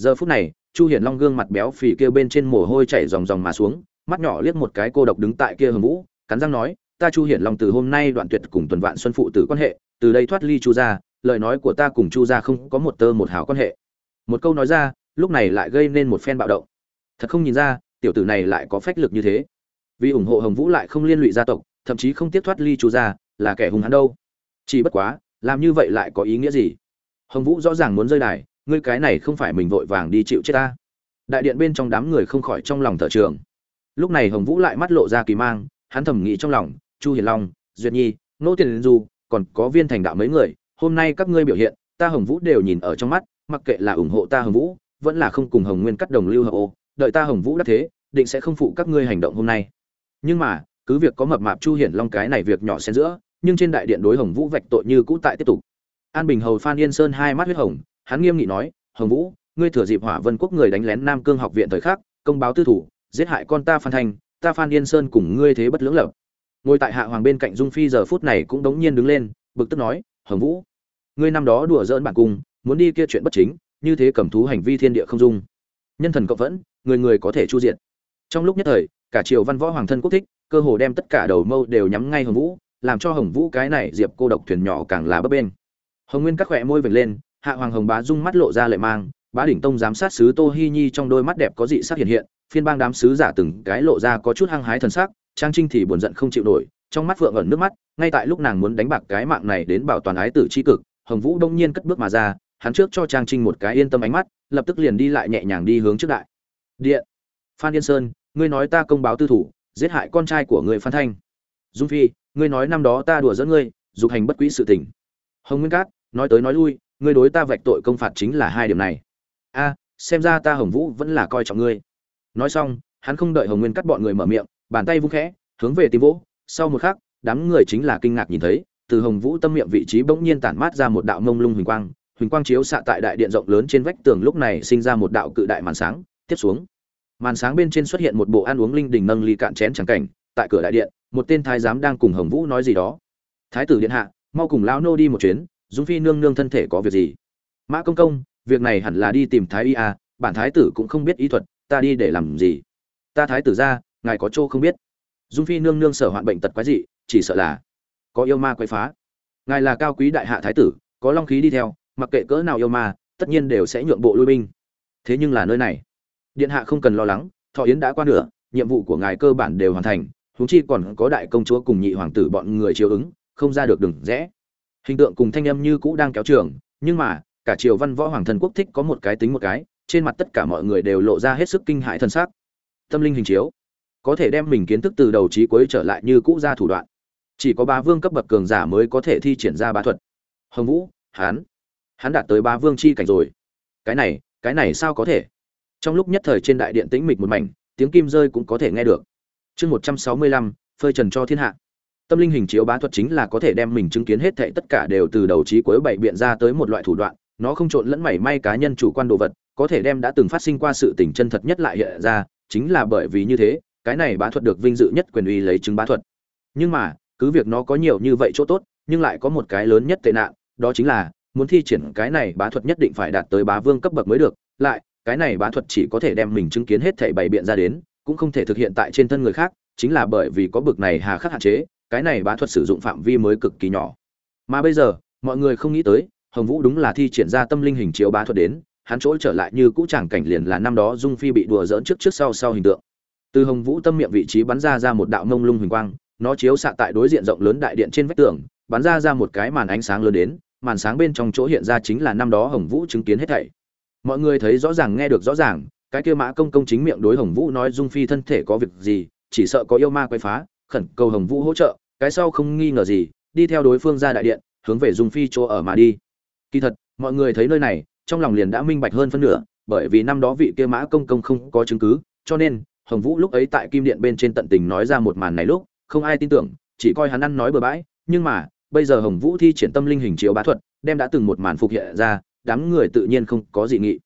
Giờ phút này, chu hiển long gương mặt béo phì kia bên trên mồ hôi chảy ròng ròng mà xuống, mắt nhỏ liếc một cái cô độc đứng tại kia hồng vũ, cắn răng nói, ta chu hiển long từ hôm nay đoạn tuyệt cùng tuần vạn xuân phụ tử quan hệ, từ đây thoát ly chu gia, lời nói của ta cùng chu gia không có một tơ một hào quan hệ. Một câu nói ra, lúc này lại gây nên một phen bạo động. Thật không nhìn ra, tiểu tử này lại có phách lực như thế. Vì ủng hộ hồng vũ lại không liên lụy gia tộc, thậm chí không tiếp thoát ly chu gia, là kẻ hung hãn đâu. Chỉ bất quá, làm như vậy lại có ý nghĩa gì? Hồng vũ rõ ràng muốn rơi đài ngươi cái này không phải mình vội vàng đi chịu chết ta. Đại điện bên trong đám người không khỏi trong lòng thở trường. Lúc này hồng vũ lại mắt lộ ra kỳ mang, hắn thầm nghĩ trong lòng, chu hiền long, duyệt nhi, nô tiền du còn có viên thành đạo mấy người, hôm nay các ngươi biểu hiện, ta hồng vũ đều nhìn ở trong mắt, mặc kệ là ủng hộ ta hồng vũ, vẫn là không cùng hồng nguyên cắt đồng lưu hợp ô, đợi ta hồng vũ đắc thế, định sẽ không phụ các ngươi hành động hôm nay. Nhưng mà, cứ việc có mập mạp chu hiển long cái này việc nhỏ xen giữa, nhưng trên đại điện đối hồng vũ vạch tội như cũ tại tiếp tục. An bình hầu phan yên sơn hai mắt huyết hồng hắn nghiêm nghị nói, hồng vũ, ngươi thừa dịp hỏa vân quốc người đánh lén nam cương học viện thời khắc, công báo tư thủ, giết hại con ta phan thanh, ta phan yên sơn cùng ngươi thế bất lưỡng lập. Ngồi tại hạ hoàng bên cạnh dung phi giờ phút này cũng đống nhiên đứng lên, bực tức nói, hồng vũ, ngươi năm đó đùa dỡn bản cung, muốn đi kia chuyện bất chính, như thế cầm thú hành vi thiên địa không dung. Nhân thần cộng vẫn, người người có thể chu diện trong lúc nhất thời, cả triều văn võ hoàng thân quốc thích, cơ hồ đem tất cả đầu mâu đều nhắm ngay hồng vũ, làm cho hồng vũ cái này diệp cô độc thuyền nhỏ càng là bấp bên hồng nguyên các khỏe môi vểnh lên hạ hoàng hồng bá dung mắt lộ ra lệ mang, bá đỉnh tông giám sát sứ tô hi nhi trong đôi mắt đẹp có dị sắc hiện hiện, phiên bang đám sứ giả từng cái lộ ra có chút hăng hái thần sắc, trang trinh thì buồn giận không chịu nổi, trong mắt vượng ẩn nước mắt, ngay tại lúc nàng muốn đánh bạc cái mạng này đến bảo toàn ái tử chi cực, hồng vũ đông nhiên cất bước mà ra, hắn trước cho trang trinh một cái yên tâm ánh mắt, lập tức liền đi lại nhẹ nhàng đi hướng trước đại. Điện, phan yên sơn, ngươi nói ta công báo tư thủ, giết hại con trai của người phan thanh. Dung phi, ngươi nói năm đó ta đùa dẫn ngươi, dục hành bất quỹ sự tình. Hồng nguyên cát, nói tới nói lui ngươi đối ta vạch tội công phạt chính là hai điểm này. A, xem ra ta hồng vũ vẫn là coi trọng ngươi. Nói xong, hắn không đợi hồng nguyên cắt bọn người mở miệng, bàn tay vung khẽ, hướng về tim vỗ. Sau một khắc, đám người chính là kinh ngạc nhìn thấy, từ hồng vũ tâm miệng vị trí bỗng nhiên tản mát ra một đạo mông lung huỳnh quang huỳnh quang chiếu xạ tại đại điện rộng lớn trên vách tường lúc này sinh ra một đạo cự đại màn sáng, tiếp xuống. Màn sáng bên trên xuất hiện một bộ ăn uống linh đình nâng ly cạn chén trắng cảnh, tại cửa đại điện, một tên thái giám đang cùng hồng vũ nói gì đó. Thái tử điện hạ, mau cùng lão nô đi một chuyến dung phi nương nương thân thể có việc gì? Mã công công, việc này hẳn là đi tìm thái y à? bản thái tử cũng không biết ý thuật, ta đi để làm gì? Ta thái tử ra, ngài có chỗ không biết. Dung phi nương nương sở hoạn bệnh tật quái dị, chỉ sợ là có yêu ma quấy phá. Ngài là cao quý đại hạ thái tử, có long khí đi theo, mặc kệ cỡ nào yêu ma, tất nhiên đều sẽ nhượng bộ lui binh. Thế nhưng là nơi này, điện hạ không cần lo lắng, thọ yến đã qua nửa, nhiệm vụ của ngài cơ bản đều hoàn thành, huống chi còn có đại công chúa cùng nhị hoàng tử bọn người chiếu ứng, không ra được đừng rẽ hình tượng cùng thanh âm như cũ đang kéo trường, nhưng mà, cả triều văn võ hoàng thần quốc thích có một cái tính một cái, trên mặt tất cả mọi người đều lộ ra hết sức kinh hãi thân xác. Tâm linh hình chiếu, có thể đem mình kiến thức từ đầu trí cuối trở lại như cũ ra thủ đoạn. Chỉ có ba vương cấp bậc cường giả mới có thể thi triển ra bá thuật. Hồng vũ, hán, hắn đạt tới ba vương chi cảnh rồi. Cái này cái này sao có thể? Trong lúc nhất thời trên đại điện tĩnh mịch một mảnh, tiếng kim rơi cũng có thể nghe được. Chương một trăm sáu mươi lăm, phơi trần cho thiên hạ tâm linh hình chiếu bá thuật chính là có thể đem mình chứng kiến hết thệ tất cả đều từ đầu trí cuối bảy biện ra tới một loại thủ đoạn, nó không trộn lẫn mảy may cá nhân chủ quan đồ vật, có thể đem đã từng phát sinh qua sự tình chân thật nhất lại hiện ra, chính là bởi vì như thế, cái này bá thuật được vinh dự nhất quyền uy lấy chứng bá thuật. Nhưng mà, cứ việc nó có nhiều như vậy chỗ tốt, nhưng lại có một cái lớn nhất tệ nạn, đó chính là, muốn thi triển cái này bá thuật nhất định phải đạt tới bá vương cấp bậc mới được, lại, cái này bá thuật chỉ có thể đem mình chứng kiến hết thảy bày biện ra đến, cũng không thể thực hiện tại trên thân người khác, chính là bởi vì có bực này hà khắc hạn chế cái này bá thuật sử dụng phạm vi mới cực kỳ nhỏ. Mà bây giờ, mọi người không nghĩ tới, hồng vũ đúng là thi triển ra tâm linh hình chiếu bá thuật đến, hắn chỗ trở lại như cũ chẳng cảnh liền là năm đó dung phi bị đùa dỡn trước trước sau sau hình tượng. Từ hồng vũ tâm miệng vị trí bắn ra ra một đạo mông lung huỳnh quang, nó chiếu xạ tại đối diện rộng lớn đại điện trên vách tường, bắn ra ra một cái màn ánh sáng lớn đến, màn sáng bên trong chỗ hiện ra chính là năm đó hồng vũ chứng kiến hết thảy. Mọi người thấy rõ ràng nghe được rõ ràng, cái kia mã công công chính miệng đối hồng vũ nói dung phi thân thể có việc gì, chỉ sợ có yêu ma quay phá khẩn cầu hồng vũ hỗ trợ, cái sau không nghi ngờ gì, đi theo đối phương ra đại điện, hướng về dung phi chỗ ở mà đi. Kỳ thật, mọi người thấy nơi này, trong lòng liền đã minh bạch hơn phân nửa, bởi vì năm đó vị kia mã công công không có chứng cứ, cho nên, hồng vũ lúc ấy tại kim điện bên trên tận tình nói ra một màn này lúc, không ai tin tưởng, chỉ coi hắn ăn nói bừa bãi, nhưng mà, bây giờ hồng vũ thi triển tâm linh hình chiếu bá thuật, đem đã từng một màn phục hiện ra, đám người tự nhiên không có dị nghị.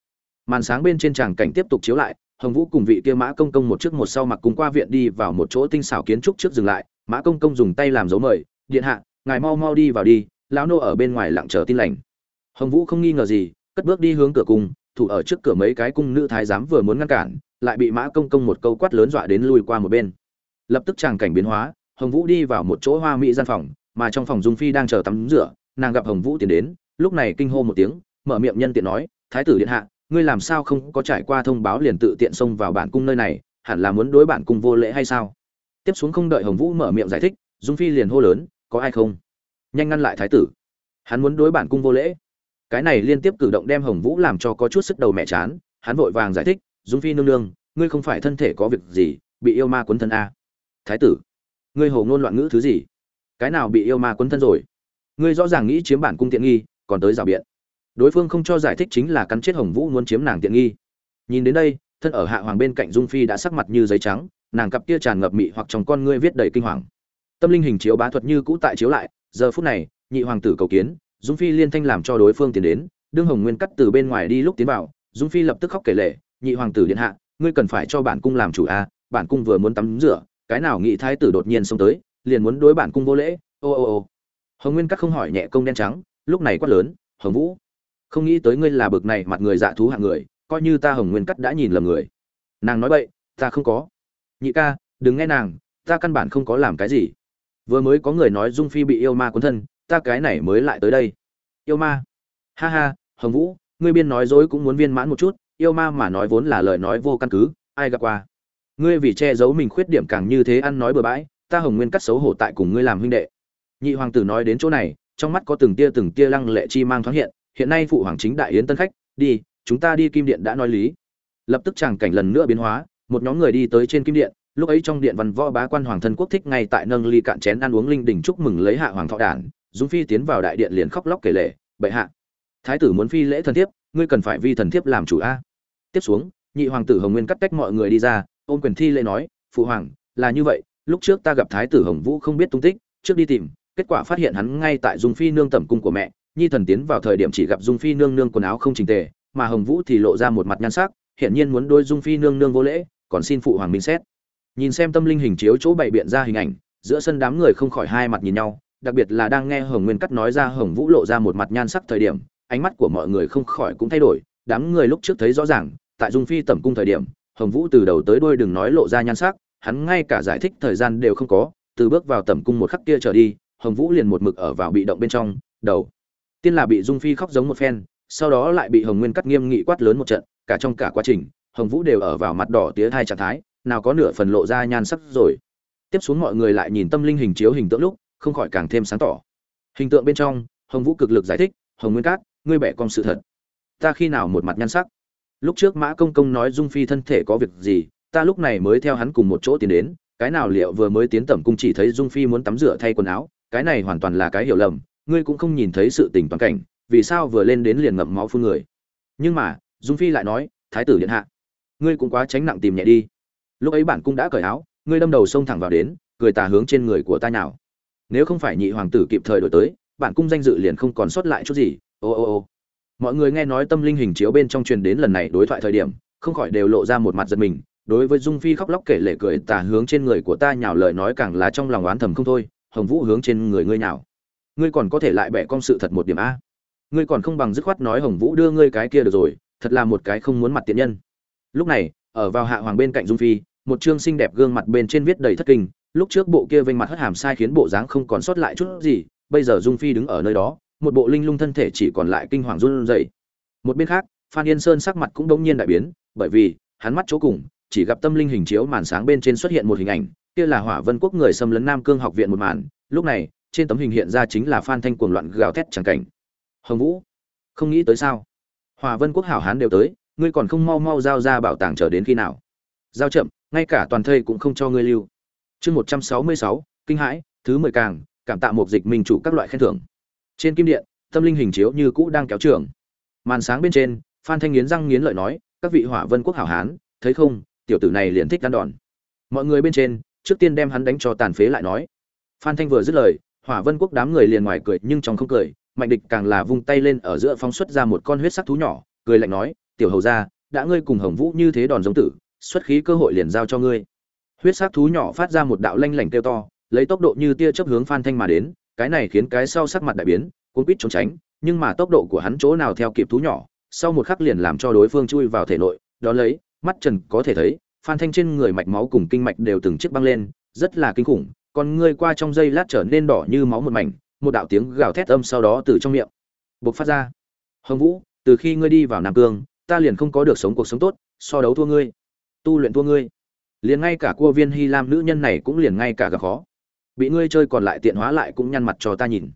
Màn sáng bên trên tràng cảnh tiếp tục chiếu lại hồng vũ cùng vị kia mã công công một trước một sau mặc cùng qua viện đi vào một chỗ tinh xảo kiến trúc trước dừng lại. Mã công công dùng tay làm dấu mời, điện hạ, ngài mau mau đi vào đi, lão nô ở bên ngoài lặng chờ tin lành. Hồng vũ không nghi ngờ gì, cất bước đi hướng cửa cung, thủ ở trước cửa mấy cái cung nữ thái giám vừa muốn ngăn cản, lại bị mã công công một câu quát lớn dọa đến lui qua một bên. Lập tức tràng cảnh biến hóa, hồng vũ đi vào một chỗ hoa mỹ gian phòng, mà trong phòng dung phi đang chờ tắm rửa, nàng gặp hồng vũ tiến đến, lúc này kinh hô một tiếng, mở miệng nhân tiện nói, thái tử điện hạ ngươi làm sao không có trải qua thông báo liền tự tiện xông vào bản cung nơi này, hẳn là muốn đối bản cung vô lễ hay sao? Tiếp xuống không đợi hồng vũ mở miệng giải thích, dung phi liền hô lớn, có ai không? Nhanh ngăn lại thái tử. Hắn muốn đối bản cung vô lễ. Cái này liên tiếp cử động đem hồng vũ làm cho có chút sức đầu mẹ chán, hắn vội vàng giải thích, dung phi nương nương, ngươi không phải thân thể có việc gì, bị yêu ma quấn thân a thái tử, ngươi hồ ngôn loạn ngữ thứ gì? Cái nào bị yêu ma quấn thân rồi? Ngươi rõ ràng nghĩ chiếm bản cung tiện nghi, còn tới rào biện đối phương không cho giải thích chính là cắn chết hồng vũ muốn chiếm nàng tiện nghi. Nhìn đến đây, thân ở hạ hoàng bên cạnh dung phi đã sắc mặt như giấy trắng, nàng cặp kia tràn ngập mị hoặc trong con ngươi viết đầy kinh hoàng. Tâm linh hình chiếu bá thuật như cũ tại chiếu lại, giờ phút này, nhị hoàng tử cầu kiến, dung phi liên thanh làm cho đối phương tiến đến, đương hồng nguyên cắt từ bên ngoài đi lúc tiến vào, dung phi lập tức khóc kể lệ nhị hoàng tử điện hạ, ngươi cần phải cho bản cung làm chủ a, bản cung vừa muốn tắm rửa, cái nào nghị thái tử đột nhiên xông tới, liền muốn đối bản cung vô lễ, ô ô ô. Hồng nguyên cắt không hỏi nhẹ công đen trắng, lúc này quát lớn, hồng vũ không nghĩ tới ngươi là bực này mặt người dạ thú hạng người, coi như ta hồng nguyên cắt đã nhìn lầm người. Nàng nói vậy ta không có. Nhị ca, đừng nghe nàng, ta căn bản không có làm cái gì. Vừa mới có người nói dung phi bị yêu ma cuốn thân, ta cái này mới lại tới đây. Yêu ma. Ha ha, hồng vũ, ngươi biên nói dối cũng muốn viên mãn một chút, yêu ma mà nói vốn là lời nói vô căn cứ, ai gặp qua. Ngươi vì che giấu mình khuyết điểm càng như thế ăn nói bừa bãi, ta hồng nguyên cắt xấu hổ tại cùng ngươi làm huynh đệ. Nhị hoàng tử nói đến chỗ này, trong mắt có từng tia từng tia lăng lệ chi mang thoáng hiện hiện nay phụ hoàng chính đại yến tân khách, đi, chúng ta đi kim điện đã nói lý. Lập tức tràng cảnh lần nữa biến hóa, một nhóm người đi tới trên kim điện, lúc ấy trong điện văn võ bá quan hoàng thân quốc thích ngay tại nâng ly cạn chén ăn uống linh đình chúc mừng lấy hạ hoàng thọ đản, dung phi tiến vào đại điện liền khóc lóc kể lệ bệ hạ, thái tử muốn phi lễ thần thiếp, ngươi cần phải vi thần thiếp làm chủ a. Tiếp xuống, nhị hoàng tử hồng nguyên cắt cách mọi người đi ra, ôm quyền thi lễ nói, phụ hoàng, là như vậy, lúc trước ta gặp thái tử hồng vũ không biết tung tích, trước đi tìm, kết quả phát hiện hắn ngay tại dung phi nương tẩm cung của mẹ nhi thần tiến vào thời điểm chỉ gặp dung phi nương nương quần áo không chỉnh tề, mà hồng vũ thì lộ ra một mặt nhan sắc hiện nhiên muốn đôi dung phi nương nương vô lễ, còn xin phụ hoàng minh xét. Nhìn xem tâm linh hình chiếu chỗ bày biện ra hình ảnh, giữa sân đám người không khỏi hai mặt nhìn nhau, đặc biệt là đang nghe hồng nguyên cắt nói ra hồng vũ lộ ra một mặt nhan sắc thời điểm, ánh mắt của mọi người không khỏi cũng thay đổi, đám người lúc trước thấy rõ ràng, tại dung phi tẩm cung thời điểm, hồng vũ từ đầu tới đuôi đừng nói lộ ra nhan sắc, hắn ngay cả giải thích thời gian đều không có, từ bước vào tẩm cung một khắc kia trở đi, hồng vũ liền một mực ở vào bị động bên trong, đầu tiên là bị dung phi khóc giống một phen, sau đó lại bị hồng nguyên cắt nghiêm nghị quát lớn một trận, cả trong cả quá trình, hồng vũ đều ở vào mặt đỏ tía thai trạng thái, nào có nửa phần lộ ra nhan sắc rồi. Tiếp xuống mọi người lại nhìn tâm linh hình chiếu hình tượng lúc, không khỏi càng thêm sáng tỏ. Hình tượng bên trong, hồng vũ cực lực giải thích, hồng nguyên cát, ngươi bẻ con sự thật. Ta khi nào một mặt nhan sắc? Lúc trước mã công công nói dung phi thân thể có việc gì, ta lúc này mới theo hắn cùng một chỗ tiến đến, cái nào liệu vừa mới tiến tẩm cung chỉ thấy dung phi muốn tắm rửa thay quần áo, cái này hoàn toàn là cái hiểu lầm ngươi cũng không nhìn thấy sự tình toàn cảnh, vì sao vừa lên đến liền ngậm máu phun người? Nhưng mà, dung phi lại nói, thái tử điện hạ, ngươi cũng quá tránh nặng tìm nhẹ đi. Lúc ấy bản cung đã cởi áo, ngươi đâm đầu xông thẳng vào đến, cười tà hướng trên người của ta nào nếu không phải nhị hoàng tử kịp thời đổi tới, bản cung danh dự liền không còn sót lại chút gì. Ô ô ô. Mọi người nghe nói tâm linh hình chiếu bên trong truyền đến lần này đối thoại thời điểm, không khỏi đều lộ ra một mặt giật mình. Đối với dung phi khóc lóc kể lệ cười tà hướng trên người của ta nhào lời nói càng là trong lòng oán thầm không thôi, hồng vũ hướng trên người ngươi nhào ngươi còn có thể lại bẻ con sự thật một điểm a. Ngươi còn không bằng dứt khoát nói hồng vũ đưa ngươi cái kia được rồi, thật là một cái không muốn mặt tiện nhân. Lúc này, ở vào hạ hoàng bên cạnh dung phi, một chương xinh đẹp gương mặt bên trên viết đầy thất kinh, lúc trước bộ kia vênh mặt hất hàm sai khiến bộ dáng không còn sót lại chút gì, bây giờ dung phi đứng ở nơi đó, một bộ linh lung thân thể chỉ còn lại kinh hoàng run rẩy. Một bên khác, phan yên sơn sắc mặt cũng đống nhiên đại biến, bởi vì, hắn mắt chỗ cùng, chỉ gặp tâm linh hình chiếu màn sáng bên trên xuất hiện một hình ảnh, kia là hỏa vân quốc người xâm lấn nam cương học viện một màn. Lúc này trên tấm hình hiện ra chính là phan thanh cuồng loạn gào thét chẳng cảnh. Hồng vũ, không nghĩ tới sao? Hỏa vân quốc hảo hán đều tới, ngươi còn không mau mau giao ra bảo tàng chờ đến khi nào? Giao chậm, ngay cả toàn thây cũng không cho ngươi lưu. Chương một trăm sáu mươi sáu, kinh hãi, thứ mười càng, cảm tạ một dịch minh chủ các loại khen thưởng. Trên kim điện, tâm linh hình chiếu như cũ đang kéo trường. Màn sáng bên trên, phan thanh nghiến răng nghiến lợi nói, các vị hỏa vân quốc hảo hán, thấy không, tiểu tử này liền thích ăn đòn. Mọi người bên trên, trước tiên đem hắn đánh cho tàn phế lại nói. Phan thanh vừa dứt lời hỏa vân quốc đám người liền ngoài cười nhưng trong không cười, mạnh địch càng là vung tay lên ở giữa phóng xuất ra một con huyết sắc thú nhỏ, cười lạnh nói, tiểu hầu ra đã ngươi cùng hồng vũ như thế đòn giống tử, xuất khí cơ hội liền giao cho ngươi. Huyết sắc thú nhỏ phát ra một đạo lanh lảnh kêu to, lấy tốc độ như tia chớp hướng phan thanh mà đến, cái này khiến cái sau sắc mặt đại biến, cuốn quýt trốn tránh, nhưng mà tốc độ của hắn chỗ nào theo kịp thú nhỏ, sau một khắc liền làm cho đối phương chui vào thể nội đó lấy, mắt trần có thể thấy, phan thanh trên người mạch máu cùng kinh mạch đều từng chiếc băng lên, rất là kinh khủng còn ngươi qua trong giây lát trở nên đỏ như máu một mảnh, một đạo tiếng gào thét âm sau đó từ trong miệng bộc phát ra. Hồng vũ, từ khi ngươi đi vào nam cương, ta liền không có được sống cuộc sống tốt, so đấu thua ngươi, tu luyện thua ngươi. Liền ngay cả cua viên hy lam nữ nhân này cũng liền ngay cả gặp khó. Bị ngươi chơi còn lại tiện hóa lại cũng nhăn mặt cho ta nhìn.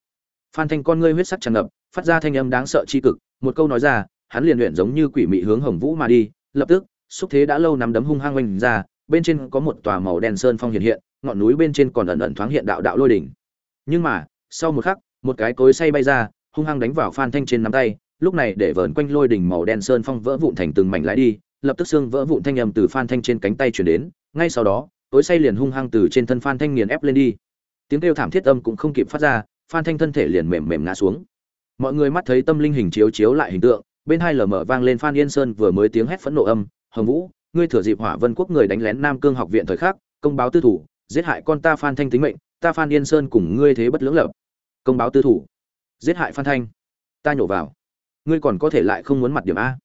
Phan thanh con ngươi huyết sắc tràn ngập, phát ra thanh âm đáng sợ chi cực, một câu nói ra, hắn liền luyện giống như quỷ mị hướng hồng vũ mà đi, lập tức, xúc thế đã lâu nắm đấm hung hăng oanh ra bên trên có một tòa màu đen sơn phong hiện hiện, ngọn núi bên trên còn ẩn ẩn thoáng hiện đạo đạo lôi đỉnh. Nhưng mà, sau một khắc, một cái cối say bay ra, hung hăng đánh vào phan thanh trên nắm tay, lúc này để vờn quanh lôi đỉnh màu đen sơn phong vỡ vụn thành từng mảnh lái đi, lập tức xương vỡ vụn thanh âm từ phan thanh trên cánh tay chuyển đến, ngay sau đó, cối say liền hung hăng từ trên thân phan thanh nghiền ép lên đi. Tiếng kêu thảm thiết âm cũng không kịp phát ra, phan thanh thân thể liền mềm mềm ngã xuống. Mọi người mắt thấy tâm linh hình chiếu chiếu lại hình tượng, bên hai lờ mở vang lên phan yên sơn vừa mới tiếng hét phẫn nộ âm, hồng vũ ngươi thừa dịp hỏa vân quốc người đánh lén nam cương học viện thời khắc, công báo tư thủ, giết hại con ta phan thanh tính mệnh, ta phan yên sơn cùng ngươi thế bất lưỡng lập. Công báo tư thủ, giết hại phan thanh. Ta nhổ vào. Ngươi còn có thể lại không muốn mặt điểm a.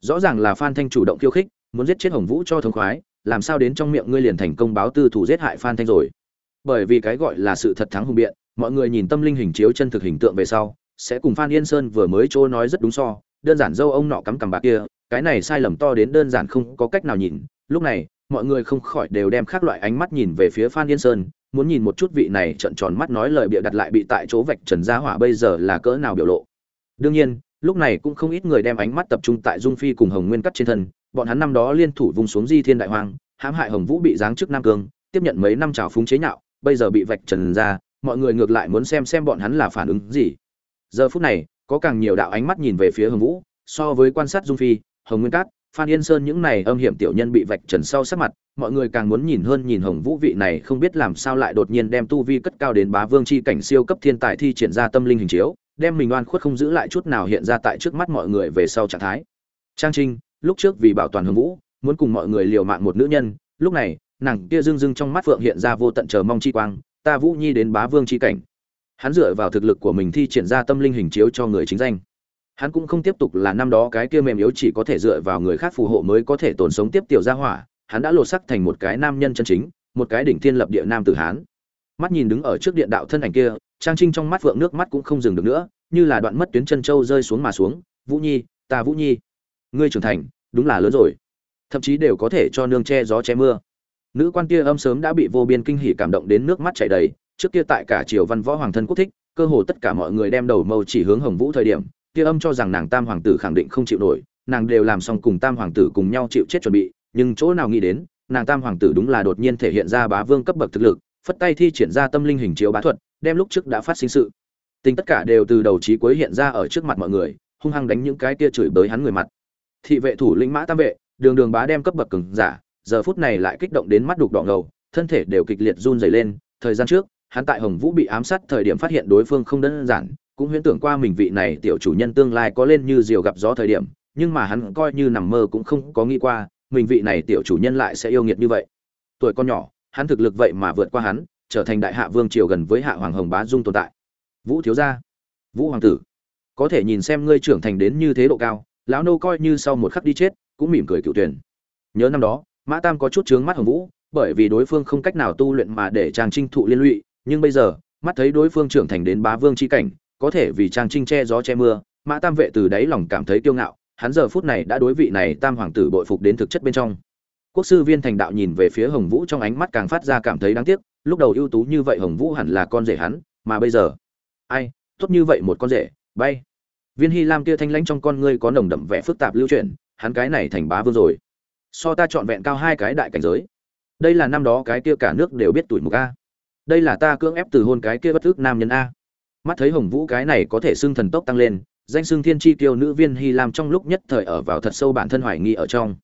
Rõ ràng là phan thanh chủ động khiêu khích, muốn giết chết hồng vũ cho thống khoái, làm sao đến trong miệng ngươi liền thành công báo tư thủ giết hại phan thanh rồi. Bởi vì cái gọi là sự thật thắng hùng biện, mọi người nhìn tâm linh hình chiếu chân thực hình tượng về sau, sẽ cùng phan yên sơn vừa mới chỗ nói rất đúng so, đơn giản dâu ông nọ cắm cằm bạc kia cái này sai lầm to đến đơn giản không có cách nào nhìn. Lúc này, mọi người không khỏi đều đem khác loại ánh mắt nhìn về phía phan yên sơn, muốn nhìn một chút vị này trợn tròn mắt nói lời bịa đặt lại bị tại chỗ vạch trần gia hỏa bây giờ là cỡ nào biểu lộ. Đương nhiên, lúc này cũng không ít người đem ánh mắt tập trung tại dung phi cùng hồng nguyên cắt trên thân, bọn hắn năm đó liên thủ vùng xuống di thiên đại hoang, hãm hại hồng vũ bị giáng chức nam cương, tiếp nhận mấy năm trào phúng chế nhạo, bây giờ bị vạch trần ra, mọi người ngược lại muốn xem xem bọn hắn là phản ứng gì. Giờ phút này, có càng nhiều đạo ánh mắt nhìn về phía hồng vũ, so với quan sát dung phi hồng nguyên cát, phan yên sơn những này âm hiểm tiểu nhân bị vạch trần sau sắc mặt, mọi người càng muốn nhìn hơn nhìn hồng vũ vị này không biết làm sao lại đột nhiên đem tu vi cất cao đến bá vương chi cảnh siêu cấp thiên tài thi triển ra tâm linh hình chiếu, đem mình oan khuất không giữ lại chút nào hiện ra tại trước mắt mọi người về sau trạng thái. Trang trinh, lúc trước vì bảo toàn hồng vũ, muốn cùng mọi người liều mạng một nữ nhân, lúc này, nàng kia dưng dưng trong mắt phượng hiện ra vô tận chờ mong chi quang, ta vũ nhi đến bá vương chi cảnh. Hắn dựa vào thực lực của mình thi triển ra tâm linh hình chiếu cho người chính danh hắn cũng không tiếp tục là năm đó cái kia mềm yếu chỉ có thể dựa vào người khác phù hộ mới có thể tồn sống tiếp tiểu gia hỏa, hắn đã lột sắc thành một cái nam nhân chân chính, một cái đỉnh thiên lập địa nam tử hán. Mắt nhìn đứng ở trước điện đạo thân ảnh kia, trang trinh trong mắt vượng nước mắt cũng không dừng được nữa, như là đoạn mất tuyến chân châu rơi xuống mà xuống, vũ nhi, ta vũ nhi, ngươi trưởng thành, đúng là lớn rồi. Thậm chí đều có thể cho nương che gió che mưa. Nữ quan kia âm sớm đã bị vô biên kinh hỉ cảm động đến nước mắt chảy đầy, trước kia tại cả triều văn võ hoàng thân quốc thích, cơ hồ tất cả mọi người đem đầu mâu chỉ hướng hồng vũ thời điểm kia âm cho rằng nàng tam hoàng tử khẳng định không chịu nổi, nàng đều làm xong cùng tam hoàng tử cùng nhau chịu chết chuẩn bị, nhưng chỗ nào nghĩ đến, nàng tam hoàng tử đúng là đột nhiên thể hiện ra bá vương cấp bậc thực lực, phất tay thi triển ra tâm linh hình chiếu bá thuật, đem lúc trước đã phát sinh sự. Tình tất cả đều từ đầu trí cuối hiện ra ở trước mặt mọi người, hung hăng đánh những cái kia chửi bới hắn người mặt. Thị vệ thủ lĩnh mã tam vệ, đường đường bá đem cấp bậc cứng giả, giờ phút này lại kích động đến mắt đục đỏ ngầu, thân thể đều kịch liệt run rẩy lên, thời gian trước, hắn tại hồng vũ bị ám sát thời điểm phát hiện đối phương không đơn giản cũng huyễn tưởng qua mình vị này tiểu chủ nhân tương lai có lên như diều gặp gió thời điểm, nhưng mà hắn coi như nằm mơ cũng không có nghĩ qua, mình vị này tiểu chủ nhân lại sẽ yêu nghiệt như vậy. Tuổi con nhỏ, hắn thực lực vậy mà vượt qua hắn, trở thành đại hạ vương triều gần với hạ hoàng hồng bá dung tồn tại. Vũ thiếu gia, vũ hoàng tử, có thể nhìn xem ngươi trưởng thành đến như thế độ cao, lão nô coi như sau một khắc đi chết, cũng mỉm cười cựu tuyển. Nhớ năm đó, mã tam có chút chướng mắt hồng vũ, bởi vì đối phương không cách nào tu luyện mà để chàng trinh thụ liên lụy, nhưng bây giờ, mắt thấy đối phương trưởng thành đến bá vương chi cảnh có thể vì trang trinh che gió che mưa mã tam vệ từ đáy lòng cảm thấy kiêu ngạo hắn giờ phút này đã đối vị này tam hoàng tử bội phục đến thực chất bên trong. Quốc sư viên thành đạo nhìn về phía hồng vũ trong ánh mắt càng phát ra cảm thấy đáng tiếc lúc đầu ưu tú như vậy hồng vũ hẳn là con rể hắn mà bây giờ? Ai tốt như vậy một con rể bay. Viên hy lam kia thanh lãnh trong con ngươi có nồng đậm vẻ phức tạp lưu truyền, hắn cái này thành bá vương rồi. So ta trọn vẹn cao hai cái đại cảnh giới. Đây là năm đó cái kia cả nước đều biết tuổi mục a. Đây là ta cưỡng ép từ hôn cái kia bất ước nam nhân a mắt thấy hồng vũ cái này có thể xưng thần tốc tăng lên, danh xưng thiên chi tiêu nữ viên hy lam trong lúc nhất thời ở vào thật sâu bản thân hoài nghi ở trong.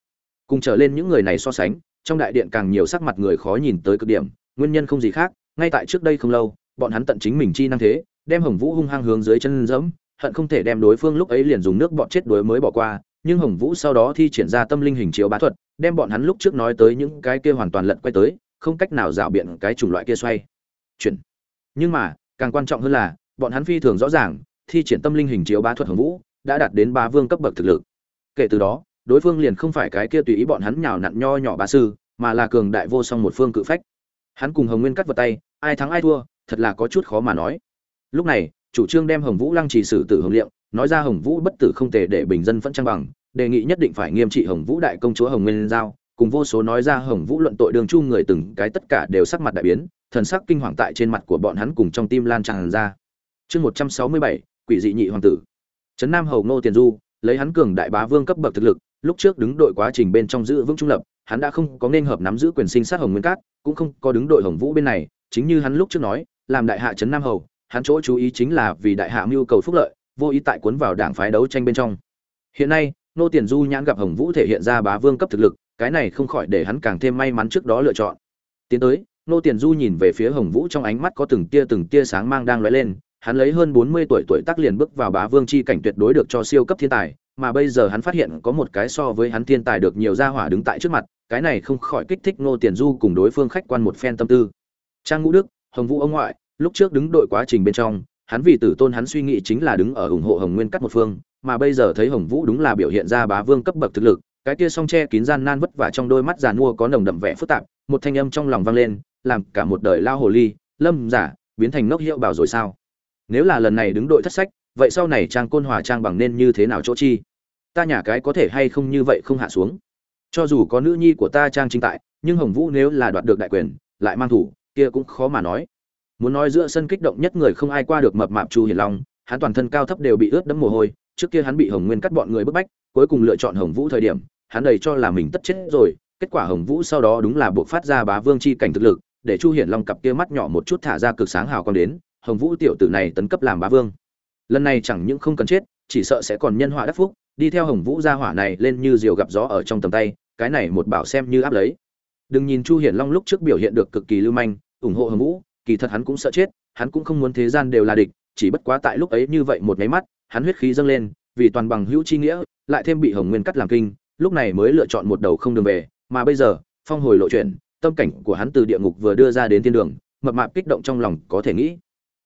Cùng trở lên những người này so sánh, trong đại điện càng nhiều sắc mặt người khó nhìn tới cực điểm, nguyên nhân không gì khác, ngay tại trước đây không lâu, bọn hắn tận chính mình chi năng thế, đem hồng vũ hung hăng hướng dưới chân dẫm hận không thể đem đối phương lúc ấy liền dùng nước bọn chết đuối mới bỏ qua, nhưng hồng vũ sau đó thi triển ra tâm linh hình chiếu bá thuật, đem bọn hắn lúc trước nói tới những cái kia hoàn toàn lật quay tới, không cách nào dạo biện cái chủng loại kia xoay. Chuyển. Nhưng mà, càng quan trọng hơn là bọn hắn phi thường rõ ràng, thi triển tâm linh hình chiếu bá thuật hồng vũ, đã đạt đến ba vương cấp bậc thực lực. Kể từ đó, đối phương liền không phải cái kia tùy ý bọn hắn nhào nặn nho nhỏ bá sư, mà là cường đại vô song một phương cự phách. Hắn cùng hồng nguyên cắt vào tay, ai thắng ai thua, thật là có chút khó mà nói. Lúc này, chủ trương đem hồng vũ lăng trì xử tử hồng liệm nói ra hồng vũ bất tử không thể để bình dân vẫn trang bằng, đề nghị nhất định phải nghiêm trị hồng vũ đại công chúa hồng nguyên giao, cùng vô số nói ra hồng vũ luận tội đường chu người từng cái tất cả đều sắc mặt đại biến, thần sắc kinh hoàng tại trên mặt của bọn hắn cùng trong tim lan tràn ra chương một trăm sáu mươi bảy, quỷ dị nhị hoàng tử. Trấn nam hầu ngô tiền du, lấy hắn cường đại bá vương cấp bậc thực lực, lúc trước đứng đội quá trình bên trong giữ vững trung lập, hắn đã không có nên hợp nắm giữ quyền sinh sát hồng nguyên cát, cũng không có đứng đội hồng vũ bên này, chính như hắn lúc trước nói, làm đại hạ trấn nam hầu, hắn chỗ chú ý chính là vì đại hạ mưu cầu phúc lợi, vô ý tại cuốn vào đảng phái đấu tranh bên trong. Hiện nay nô tiền du nhãn gặp hồng vũ thể hiện ra bá vương cấp thực lực, cái này không khỏi để hắn càng thêm may mắn trước đó lựa chọn. Tiến tới nô tiền du nhìn về phía hồng vũ trong ánh mắt có từng tia từng tia sáng mang đang lóe lên hắn lấy hơn bốn mươi tuổi tuổi tác liền bước vào bá vương chi cảnh tuyệt đối được cho siêu cấp thiên tài, mà bây giờ hắn phát hiện có một cái so với hắn thiên tài được nhiều gia hỏa đứng tại trước mặt, cái này không khỏi kích thích Ngô tiền du cùng đối phương khách quan một phen tâm tư. Trang ngũ đức, hồng vũ ông ngoại, lúc trước đứng đội quá trình bên trong, hắn vì tử tôn hắn suy nghĩ chính là đứng ở ủng hộ hồng nguyên cắt một phương, mà bây giờ thấy hồng vũ đúng là biểu hiện ra bá vương cấp bậc thực lực, cái kia song che kín gian nan vất vả trong đôi mắt giàn mua có nồng đậm vẻ phức tạp, một thanh âm trong lòng vang lên, làm cả một đời lao hồ ly, lâm giả, biến thành ngốc hiệu bảo rồi sao? Nếu là lần này đứng đội thất sách, vậy sau này trang côn hòa trang bằng nên như thế nào chỗ chi? Ta nhà cái có thể hay không như vậy không hạ xuống? Cho dù có nữ nhi của ta trang chính tại, nhưng hồng vũ nếu là đoạt được đại quyền, lại mang thủ, kia cũng khó mà nói. Muốn nói giữa sân kích động nhất người không ai qua được mập mạp chu hiền long, hắn toàn thân cao thấp đều bị ướt đẫm mồ hôi, trước kia hắn bị hồng nguyên cắt bọn người bức bách, cuối cùng lựa chọn hồng vũ thời điểm, hắn đầy cho là mình tất chết rồi, kết quả hồng vũ sau đó đúng là buộc phát ra bá vương chi cảnh thực lực, để chu hiển long cặp kia mắt nhỏ một chút thả ra cực sáng hào quang đến hồng vũ tiểu tử này tấn cấp làm bá vương. Lần này chẳng những không cần chết, chỉ sợ sẽ còn nhân họa đắc phúc, đi theo hồng vũ gia hỏa này lên như diều gặp gió ở trong tầm tay, cái này một bảo xem như áp lấy. Đừng nhìn chu hiển long lúc trước biểu hiện được cực kỳ lưu manh, ủng hộ hồng vũ, kỳ thật hắn cũng sợ chết, hắn cũng không muốn thế gian đều là địch, chỉ bất quá tại lúc ấy như vậy một nháy mắt, hắn huyết khí dâng lên, vì toàn bằng hữu chi nghĩa, lại thêm bị hồng nguyên cắt làm kinh, lúc này mới lựa chọn một đầu không đường về, mà bây giờ, phong hồi lộ chuyện tâm cảnh của hắn từ địa ngục vừa đưa ra đến thiên đường, mập mạp kích động trong lòng có thể nghĩ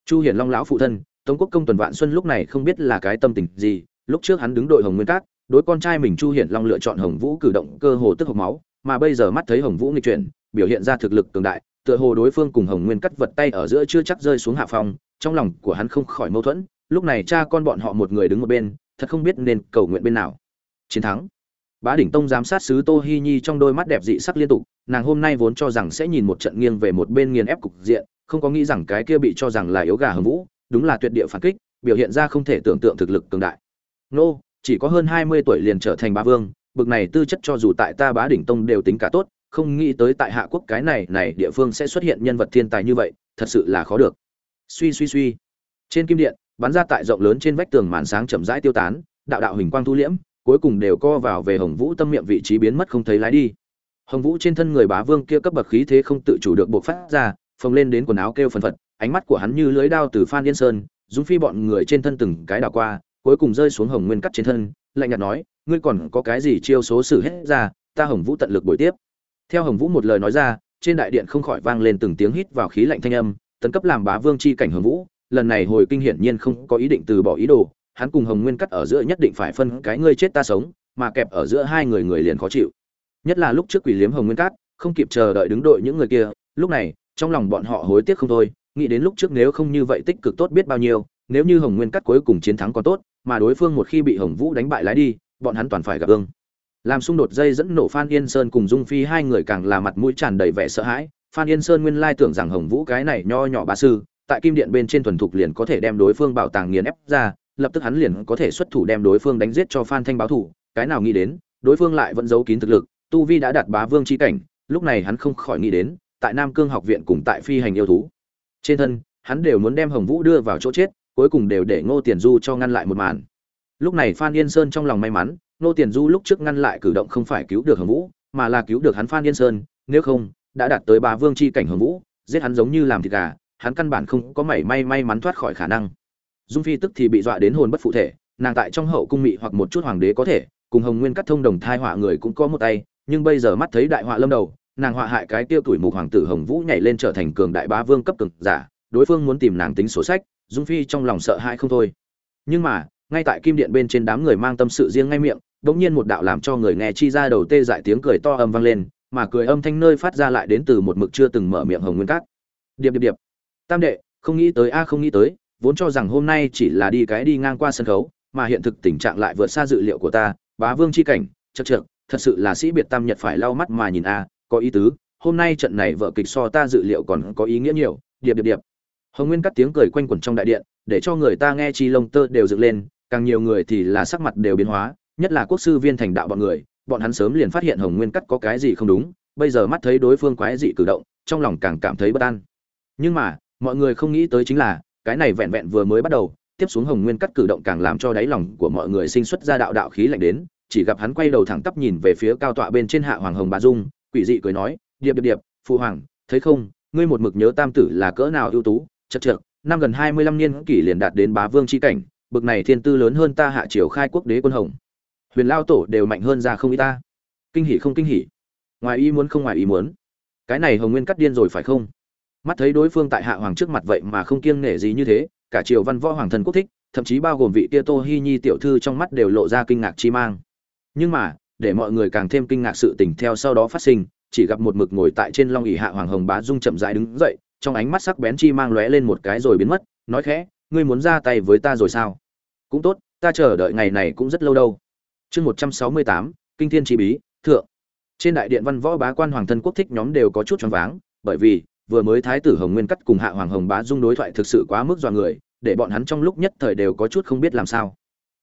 chu hiển long lão phụ thân, tống quốc công tuần vạn xuân lúc này không biết là cái tâm tình gì, lúc trước hắn đứng đội hồng nguyên cát, đối con trai mình chu hiển long lựa chọn hồng vũ cử động cơ hồ tức hộc máu, mà bây giờ mắt thấy hồng vũ nghịch chuyển, biểu hiện ra thực lực cường đại, tựa hồ đối phương cùng hồng nguyên cắt vật tay ở giữa chưa chắc rơi xuống hạ phong, trong lòng của hắn không khỏi mâu thuẫn, lúc này cha con bọn họ một người đứng một bên, thật không biết nên cầu nguyện bên nào. Chiến thắng. Bá đỉnh tông giám sát sứ tô hi nhi trong đôi mắt đẹp dị sắc liên tục, nàng hôm nay vốn cho rằng sẽ nhìn một trận nghiêng về một bên nghiền ép cục diện không có nghĩ rằng cái kia bị cho rằng là yếu gà hồng vũ, đúng là tuyệt địa phản kích, biểu hiện ra không thể tưởng tượng thực lực cường đại. Nô, chỉ có hơn hai mươi tuổi liền trở thành bá vương, bực này tư chất cho dù tại ta bá đỉnh tông đều tính cả tốt, không nghĩ tới tại hạ quốc cái này này địa phương sẽ xuất hiện nhân vật thiên tài như vậy, thật sự là khó được. Suy suy suy. Trên kim điện, bắn ra tại rộng lớn trên vách tường màn sáng chậm rãi tiêu tán, đạo đạo hình quang thu liễm, cuối cùng đều co vào về hồng vũ tâm miệng vị trí biến mất không thấy lái đi. Hồng vũ trên thân người bá vương kia cấp bậc khí thế không tự chủ được bộc phát ra phồng lên đến quần áo kêu phần phật, ánh mắt của hắn như lưới đao từ phan yên sơn, dung phi bọn người trên thân từng cái đảo qua, cuối cùng rơi xuống hồng nguyên cắt trên thân, lạnh nhạt nói, ngươi còn có cái gì chiêu số xử hết ra, ta hồng vũ tận lực buổi tiếp. Theo hồng vũ một lời nói ra, trên đại điện không khỏi vang lên từng tiếng hít vào khí lạnh thanh âm, tấn cấp làm bá vương chi cảnh hồng vũ, lần này hồi kinh hiển nhiên không có ý định từ bỏ ý đồ, hắn cùng hồng nguyên cắt ở giữa nhất định phải phân cái ngươi chết ta sống, mà kẹp ở giữa hai người người liền khó chịu. Nhất là lúc trước quỷ liếm hồng nguyên cát không kịp chờ đợi đứng đội những người kia, lúc này trong lòng bọn họ hối tiếc không thôi, nghĩ đến lúc trước nếu không như vậy tích cực tốt biết bao nhiêu, nếu như hồng nguyên cắt cuối cùng chiến thắng còn tốt, mà đối phương một khi bị hồng vũ đánh bại lái đi, bọn hắn toàn phải gặp ương làm xung đột dây dẫn nổ phan yên sơn cùng dung phi hai người càng là mặt mũi tràn đầy vẻ sợ hãi, phan yên sơn nguyên lai tưởng rằng hồng vũ cái này nho nhỏ bá sư, tại kim điện bên trên thuần thục liền có thể đem đối phương bảo tàng nghiền ép ra, lập tức hắn liền có thể xuất thủ đem đối phương đánh giết cho phan thanh báo thủ, cái nào nghĩ đến, đối phương lại vẫn giấu kín thực lực, tu vi đã đạt bá vương chi cảnh, lúc này hắn không khỏi nghĩ đến tại nam cương học viện cùng tại phi hành yêu thú. Trên thân, hắn đều muốn đem hồng vũ đưa vào chỗ chết, cuối cùng đều để ngô tiền du cho ngăn lại một màn. Lúc này phan yên sơn trong lòng may mắn, ngô tiền du lúc trước ngăn lại cử động không phải cứu được hồng vũ, mà là cứu được hắn phan yên sơn, nếu không, đã đạt tới bá vương chi cảnh hồng vũ, giết hắn giống như làm thịt gà, hắn căn bản không có mảy may may mắn thoát khỏi khả năng. Dung phi tức thì bị dọa đến hồn bất phụ thể, nàng tại trong hậu cung mị hoặc một chút hoàng đế có thể, cùng hồng nguyên cắt thông đồng thai họa người cũng có một tay, nhưng bây giờ mắt thấy đại họa lâm đầu nàng họa hại cái tiêu tuổi mục hoàng tử hồng vũ nhảy lên trở thành cường đại bá vương cấp cường giả đối phương muốn tìm nàng tính sổ sách dung phi trong lòng sợ hãi không thôi nhưng mà ngay tại kim điện bên trên đám người mang tâm sự riêng ngay miệng đột nhiên một đạo làm cho người nghe chi ra đầu tê dại tiếng cười to âm vang lên, mà cười âm thanh nơi phát ra lại đến từ một mực chưa từng mở miệng Hồng Nguyên Cát. Điệp điệp điệp. Tam đệ, không nghĩ tới a không nghĩ tới, vốn cho rằng hôm nay chỉ là đi cái đi ngang qua sân khấu, mà hiện thực tình trạng lại vượt xa dự liệu của ta, bá vương chi cảnh, chật chược thật sự là sĩ biệt tam nhật phải lau mắt mà nhìn a, có ý tứ, hôm nay trận này vợ kịch so ta dự liệu còn có ý nghĩa nhiều, điệp điệp điệp. Hồng Nguyên cắt tiếng cười quanh quẩn trong đại điện, để cho người ta nghe chi lông tơ đều dựng lên, càng nhiều người thì là sắc mặt đều biến hóa, nhất là quốc sư viên thành đạo bọn người, bọn hắn sớm liền phát hiện Hồng Nguyên cắt có cái gì không đúng, bây giờ mắt thấy đối phương quái dị cử động, trong lòng càng cảm thấy bất an. Nhưng mà, mọi người không nghĩ tới chính là, cái này vẹn vẹn vừa mới bắt đầu, tiếp xuống Hồng Nguyên cắt cử động càng làm cho đáy lòng của mọi người sinh xuất ra đạo đạo khí lạnh đến, chỉ gặp hắn quay đầu thẳng tắp nhìn về phía cao tọa bên trên hạ hoàng hồng bà dung, quỷ dị cười nói, "Điệp điệp điệp, phụ hoàng, thấy không, ngươi một mực nhớ tam tử là cỡ nào ưu tú, chậc chậc, năm gần hai mươi lăm niên kỷ liền đạt đến bá vương chi cảnh, bực này thiên tư lớn hơn ta hạ triều khai quốc đế quân hồng. Huyền lao tổ đều mạnh hơn ra không ít ta. Kinh hỉ không kinh hỉ. Ngoài ý muốn không ngoài ý muốn. Cái này Hồng Nguyên cắt điên rồi phải không? Mắt thấy đối phương tại hạ hoàng trước mặt vậy mà không kiêng nể gì như thế, cả triều văn võ hoàng thần quốc thích, thậm chí bao gồm vị tia Tô Hi Nhi tiểu thư trong mắt đều lộ ra kinh ngạc chi mang. Nhưng mà, để mọi người càng thêm kinh ngạc sự tình theo sau đó phát sinh, chỉ gặp một mực ngồi tại trên long ỷ hạ hoàng hồng bá dung chậm rãi đứng dậy, trong ánh mắt sắc bén chi mang lóe lên một cái rồi biến mất, nói khẽ, ngươi muốn ra tay với ta rồi sao? Cũng tốt, ta chờ đợi ngày này cũng rất lâu đâu. Chương 168, Kinh Thiên chi bí, thượng. Trên đại điện văn võ bá quan hoàng thân quốc thích nhóm đều có chút choáng váng, bởi vì vừa mới thái tử Hồng Nguyên cắt cùng hạ hoàng hồng bá dung đối thoại thực sự quá mức dọa người, để bọn hắn trong lúc nhất thời đều có chút không biết làm sao.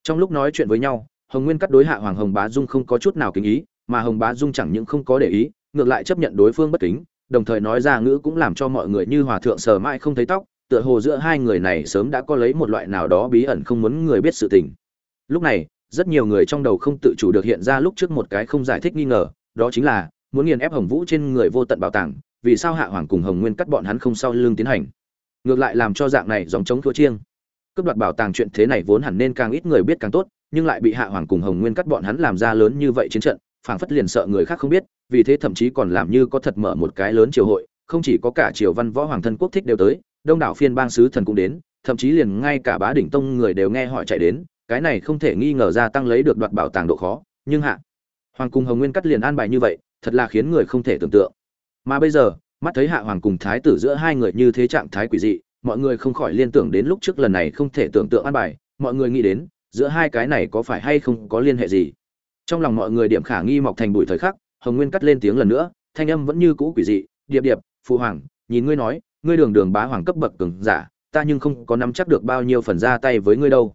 Trong lúc nói chuyện với nhau, Hồng Nguyên cắt đối hạ hoàng hồng bá dung không có chút nào kính ý, mà hồng bá dung chẳng những không có để ý, ngược lại chấp nhận đối phương bất kính, đồng thời nói ra ngữ cũng làm cho mọi người như hòa thượng sờ mãi không thấy tóc tựa hồ giữa hai người này sớm đã có lấy một loại nào đó bí ẩn không muốn người biết sự tình. Lúc này rất nhiều người trong đầu không tự chủ được hiện ra lúc trước một cái không giải thích nghi ngờ đó chính là muốn nghiền ép hồng vũ trên người vô tận bảo tàng vì sao hạ hoàng cùng hồng nguyên cắt bọn hắn không sau lưng tiến hành? Ngược lại làm cho dạng này dòng chống thua chiêng. Cướp đoạt bảo tàng chuyện thế này vốn hẳn nên càng ít người biết càng tốt nhưng lại bị hạ hoàng cùng hồng nguyên cắt bọn hắn làm ra lớn như vậy chiến trận, phảng phất liền sợ người khác không biết, vì thế thậm chí còn làm như có thật mở một cái lớn triều hội, không chỉ có cả triều văn võ hoàng thân quốc thích đều tới, đông đảo phiên bang sứ thần cũng đến, thậm chí liền ngay cả bá đỉnh tông người đều nghe họ chạy đến, cái này không thể nghi ngờ ra tăng lấy được đoạt bảo tàng độ khó, nhưng hạ hoàng cung hồng nguyên cắt liền an bài như vậy, thật là khiến người không thể tưởng tượng. Mà bây giờ, mắt thấy hạ hoàng cùng thái tử giữa hai người như thế trạng thái quỷ dị, mọi người không khỏi liên tưởng đến lúc trước lần này không thể tưởng tượng an bài, mọi người nghĩ đến giữa hai cái này có phải hay không có liên hệ gì? Trong lòng mọi người điểm khả nghi mọc thành bụi thời khắc, hồng nguyên cắt lên tiếng lần nữa, thanh âm vẫn như cũ quỷ dị, điệp điệp, phụ hoàng, nhìn ngươi nói, ngươi đường đường bá hoàng cấp bậc cường giả, ta nhưng không có nắm chắc được bao nhiêu phần ra tay với ngươi đâu.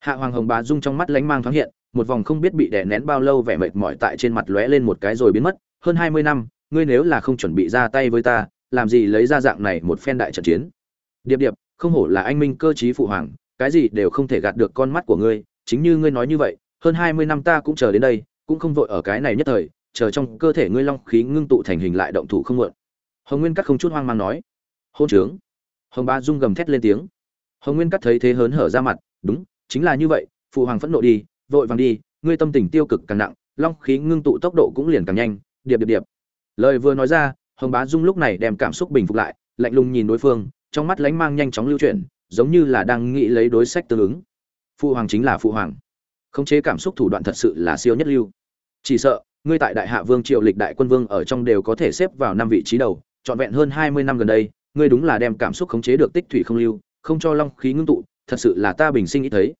Hạ hoàng hồng bá dung trong mắt lánh mang thoáng hiện, một vòng không biết bị đè nén bao lâu vẻ mệt mỏi tại trên mặt lóe lên một cái rồi biến mất, hơn hai mươi năm, ngươi nếu là không chuẩn bị ra tay với ta, làm gì lấy ra dạng này một phen đại trận chiến? Điệp điệp, không hổ là anh minh cơ trí phụ hoàng cái gì đều không thể gạt được con mắt của ngươi, chính như ngươi nói như vậy, hơn hai mươi năm ta cũng chờ đến đây, cũng không vội ở cái này nhất thời, chờ trong cơ thể ngươi long khí ngưng tụ thành hình lại động thủ không muộn hồng nguyên cắt không chút hoang mang nói. Hôn trướng. Hồng ba dung gầm thét lên tiếng. Hồng nguyên cắt thấy thế hớn hở ra mặt, đúng, chính là như vậy, phụ hoàng phẫn nộ đi, vội vàng đi, ngươi tâm tình tiêu cực càng nặng, long khí ngưng tụ tốc độ cũng liền càng nhanh, điệp điệp điệp. Lời vừa nói ra, hồng bá dung lúc này đem cảm xúc bình phục lại, lạnh lùng nhìn đối phương, trong mắt lánh mang nhanh chóng lưu chuyển giống như là đang nghĩ lấy đối sách tương ứng. Phụ hoàng chính là phụ hoàng. Khống chế cảm xúc thủ đoạn thật sự là siêu nhất lưu. Chỉ sợ, ngươi tại đại hạ vương triệu lịch đại quân vương ở trong đều có thể xếp vào năm vị trí đầu, trọn vẹn hơn hai mươi năm gần đây, ngươi đúng là đem cảm xúc khống chế được tích thủy không lưu, không cho long khí ngưng tụ, thật sự là ta bình sinh ít thấy.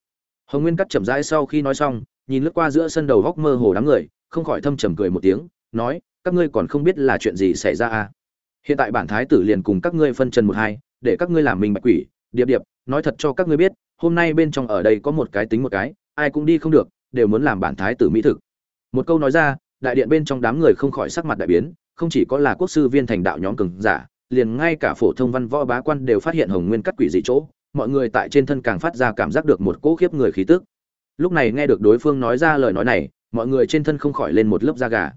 Hồng nguyên cắt chậm rãi sau khi nói xong, nhìn lướt qua giữa sân đầu góc mơ hồ đám người, không khỏi thâm trầm cười một tiếng, nói, các ngươi còn không biết là chuyện gì xảy ra à? Hiện tại bản thái tử liền cùng các ngươi phân trần một hai, để các ngươi làm mình bạch quỷ điệp điệp, nói thật cho các ngươi biết, hôm nay bên trong ở đây có một cái tính một cái, ai cũng đi không được, đều muốn làm bản thái tử mỹ thực. Một câu nói ra, đại điện bên trong đám người không khỏi sắc mặt đại biến, không chỉ có là quốc sư viên thành đạo nhóm cường giả, liền ngay cả phổ thông văn võ bá quan đều phát hiện hồng nguyên cắt quỷ dị chỗ, mọi người tại trên thân càng phát ra cảm giác được một cỗ khiếp người khí tức. Lúc này nghe được đối phương nói ra lời nói này, mọi người trên thân không khỏi lên một lớp da gà.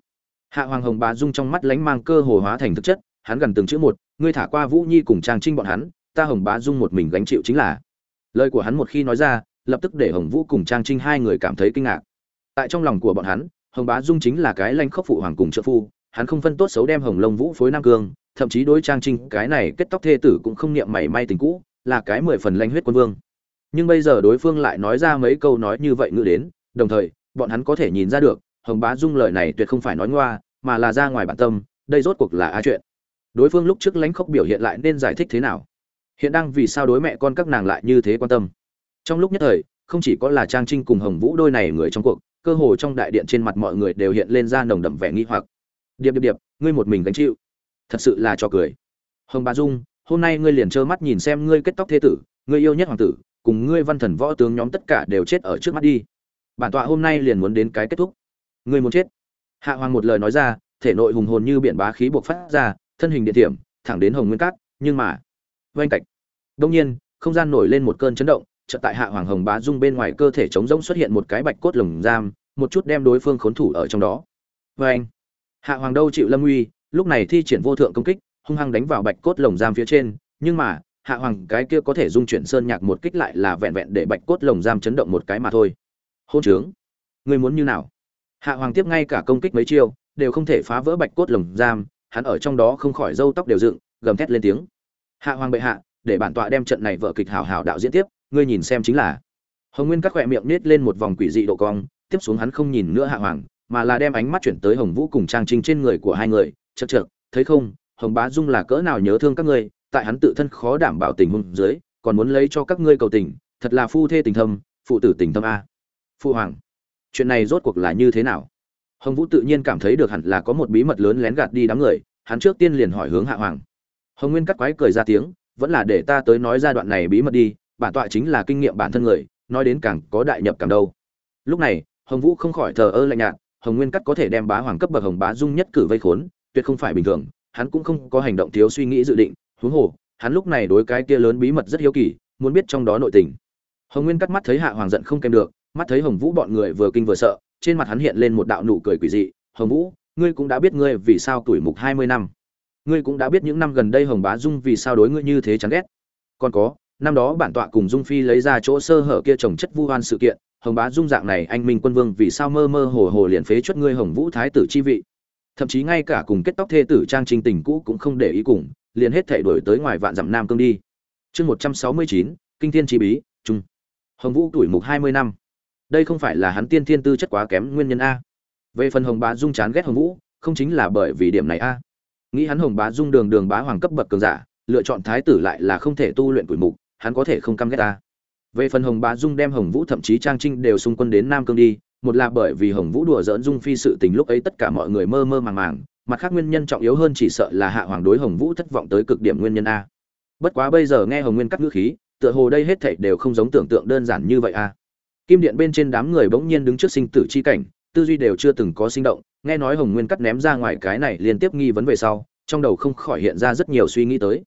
Hạ hoàng hồng bá dung trong mắt lánh mang cơ hồ hóa thành thực chất, hắn gần từng chữ một, ngươi thả qua vũ nhi cùng trang trinh bọn hắn ta hồng bá dung một mình gánh chịu chính là. Lời của hắn một khi nói ra, lập tức để hồng vũ cùng trang trinh hai người cảm thấy kinh ngạc. Tại trong lòng của bọn hắn, hồng bá dung chính là cái lanh khốc phụ hoàng cùng trợ phu, hắn không phân tốt xấu đem hồng lông vũ phối nam cương, thậm chí đối trang trinh, cái này kết tóc thê tử cũng không niệm mảy may tình cũ, là cái mười phần lanh huyết quân vương. Nhưng bây giờ đối phương lại nói ra mấy câu nói như vậy ngữ đến, đồng thời, bọn hắn có thể nhìn ra được, hồng bá dung lời này tuyệt không phải nói ngoa, mà là ra ngoài bản tâm, đây rốt cuộc là a chuyện. Đối phương lúc trước lãnh khốc biểu hiện lại nên giải thích thế nào? Hiện đang vì sao đối mẹ con các nàng lại như thế quan tâm. Trong lúc nhất thời, không chỉ có là trang trinh cùng hồng vũ đôi này người trong cuộc, cơ hồ trong đại điện trên mặt mọi người đều hiện lên ra nồng đậm vẻ nghi hoặc. Điệp điệp điệp, ngươi một mình gánh chịu. Thật sự là cho cười. Hồng bà dung, hôm nay ngươi liền trơ mắt nhìn xem ngươi kết tóc thế tử, ngươi yêu nhất hoàng tử, cùng ngươi văn thần võ tướng nhóm tất cả đều chết ở trước mắt đi. Bản tọa hôm nay liền muốn đến cái kết thúc. Ngươi muốn chết. Hạ hoàng một lời nói ra, thể nội hùng hồn như biển bá khí buộc phát ra, thân hình điện thiểm thẳng đến hồng nguyên cát, nhưng mà oanh cạch. Đông nhiên, không gian nổi lên một cơn chấn động, chợt tại hạ hoàng hồng bá dung bên ngoài cơ thể trống rỗng xuất hiện một cái bạch cốt lồng giam, một chút đem đối phương khốn thủ ở trong đó. Vê hạ hoàng đâu chịu lâm uy, lúc này thi triển vô thượng công kích, hung hăng đánh vào bạch cốt lồng giam phía trên, nhưng mà, hạ hoàng cái kia có thể dung chuyển sơn nhạc một kích lại là vẹn vẹn để bạch cốt lồng giam chấn động một cái mà thôi. Hôn trướng. Ngươi muốn như nào? Hạ hoàng tiếp ngay cả công kích mấy chiêu, đều không thể phá vỡ bạch cốt lồng giam, hắn ở trong đó không khỏi râu tóc đều dựng, gầm thét lên tiếng hạ hoàng bệ hạ, để bản tọa đem trận này vở kịch hào hào đạo diễn tiếp, ngươi nhìn xem chính là. Hồng nguyên cắt khỏe miệng nết lên một vòng quỷ dị độ cong, tiếp xuống hắn không nhìn nữa hạ hoàng, mà là đem ánh mắt chuyển tới hồng vũ cùng trang trinh trên người của hai người. Chật chật thấy không, hồng bá dung là cỡ nào nhớ thương các ngươi, tại hắn tự thân khó đảm bảo tình huống dưới, còn muốn lấy cho các ngươi cầu tình, thật là phu thê tình thâm, phụ tử tình thâm a. Phu hoàng, chuyện này rốt cuộc là như thế nào? Hồng vũ tự nhiên cảm thấy được hẳn là có một bí mật lớn lén gạt đi đám người, hắn trước tiên liền hỏi hướng hạ hoàng hồng nguyên cắt quái cười ra tiếng, vẫn là để ta tới nói ra đoạn này bí mật đi, bản tọa chính là kinh nghiệm bản thân người, nói đến càng có đại nhập càng đâu. Lúc này, hồng vũ không khỏi thờ ơ lạnh nhạt, hồng nguyên cắt có thể đem bá hoàng cấp bậc hồng bá dung nhất cử vây khốn, tuyệt không phải bình thường, hắn cũng không có hành động thiếu suy nghĩ dự định, huống hồ, hắn lúc này đối cái kia lớn bí mật rất hiếu kỳ, muốn biết trong đó nội tình. Hồng nguyên cắt mắt thấy hạ hoàng giận không kèm được, mắt thấy hồng vũ bọn người vừa kinh vừa sợ, trên mặt hắn hiện lên một đạo nụ cười quỷ dị, hồng vũ, ngươi cũng đã biết ngươi vì sao tuổi mục hai mươi năm ngươi cũng đã biết những năm gần đây hồng bá dung vì sao đối ngươi như thế chán ghét. Còn có, năm đó bản tọa cùng dung phi lấy ra chỗ sơ hở kia trồng chất vu oan sự kiện, hồng bá dung dạng này anh minh quân vương vì sao mơ mơ hồ hồ liền phế chuất ngươi hồng vũ thái tử chi vị. Thậm chí ngay cả cùng kết tóc thê tử trang Trình tình cũ cũng không để ý cùng, liền hết thể đổi tới ngoài vạn dặm nam cương đi. Chương một trăm sáu mươi chín, kinh thiên chi bí, trung. Hồng vũ tuổi mục hai mươi năm. Đây không phải là hắn tiên thiên tư chất quá kém nguyên nhân a. Về phần hồng bá dung chán ghét hồng vũ, không chính là bởi vì điểm này a nghĩ hắn hồng bá dung đường đường bá hoàng cấp bậc cường giả, lựa chọn thái tử lại là không thể tu luyện tuổi mục, hắn có thể không căm ghét ta. Về phần hồng bá dung đem hồng vũ thậm chí trang trinh đều xung quân đến nam cương đi, một là bởi vì hồng vũ đùa dỡn dung phi sự tình lúc ấy tất cả mọi người mơ mơ màng màng, mặt khác nguyên nhân trọng yếu hơn chỉ sợ là hạ hoàng đối hồng vũ thất vọng tới cực điểm nguyên nhân a. Bất quá bây giờ nghe hồng nguyên cắt ngữ khí, tựa hồ đây hết thảy đều không giống tưởng tượng đơn giản như vậy a. Kim điện bên trên đám người bỗng nhiên đứng trước sinh tử chi cảnh, tư duy đều chưa từng có sinh động nghe nói hồng nguyên cắt ném ra ngoài cái này liên tiếp nghi vấn về sau, trong đầu không khỏi hiện ra rất nhiều suy nghĩ tới.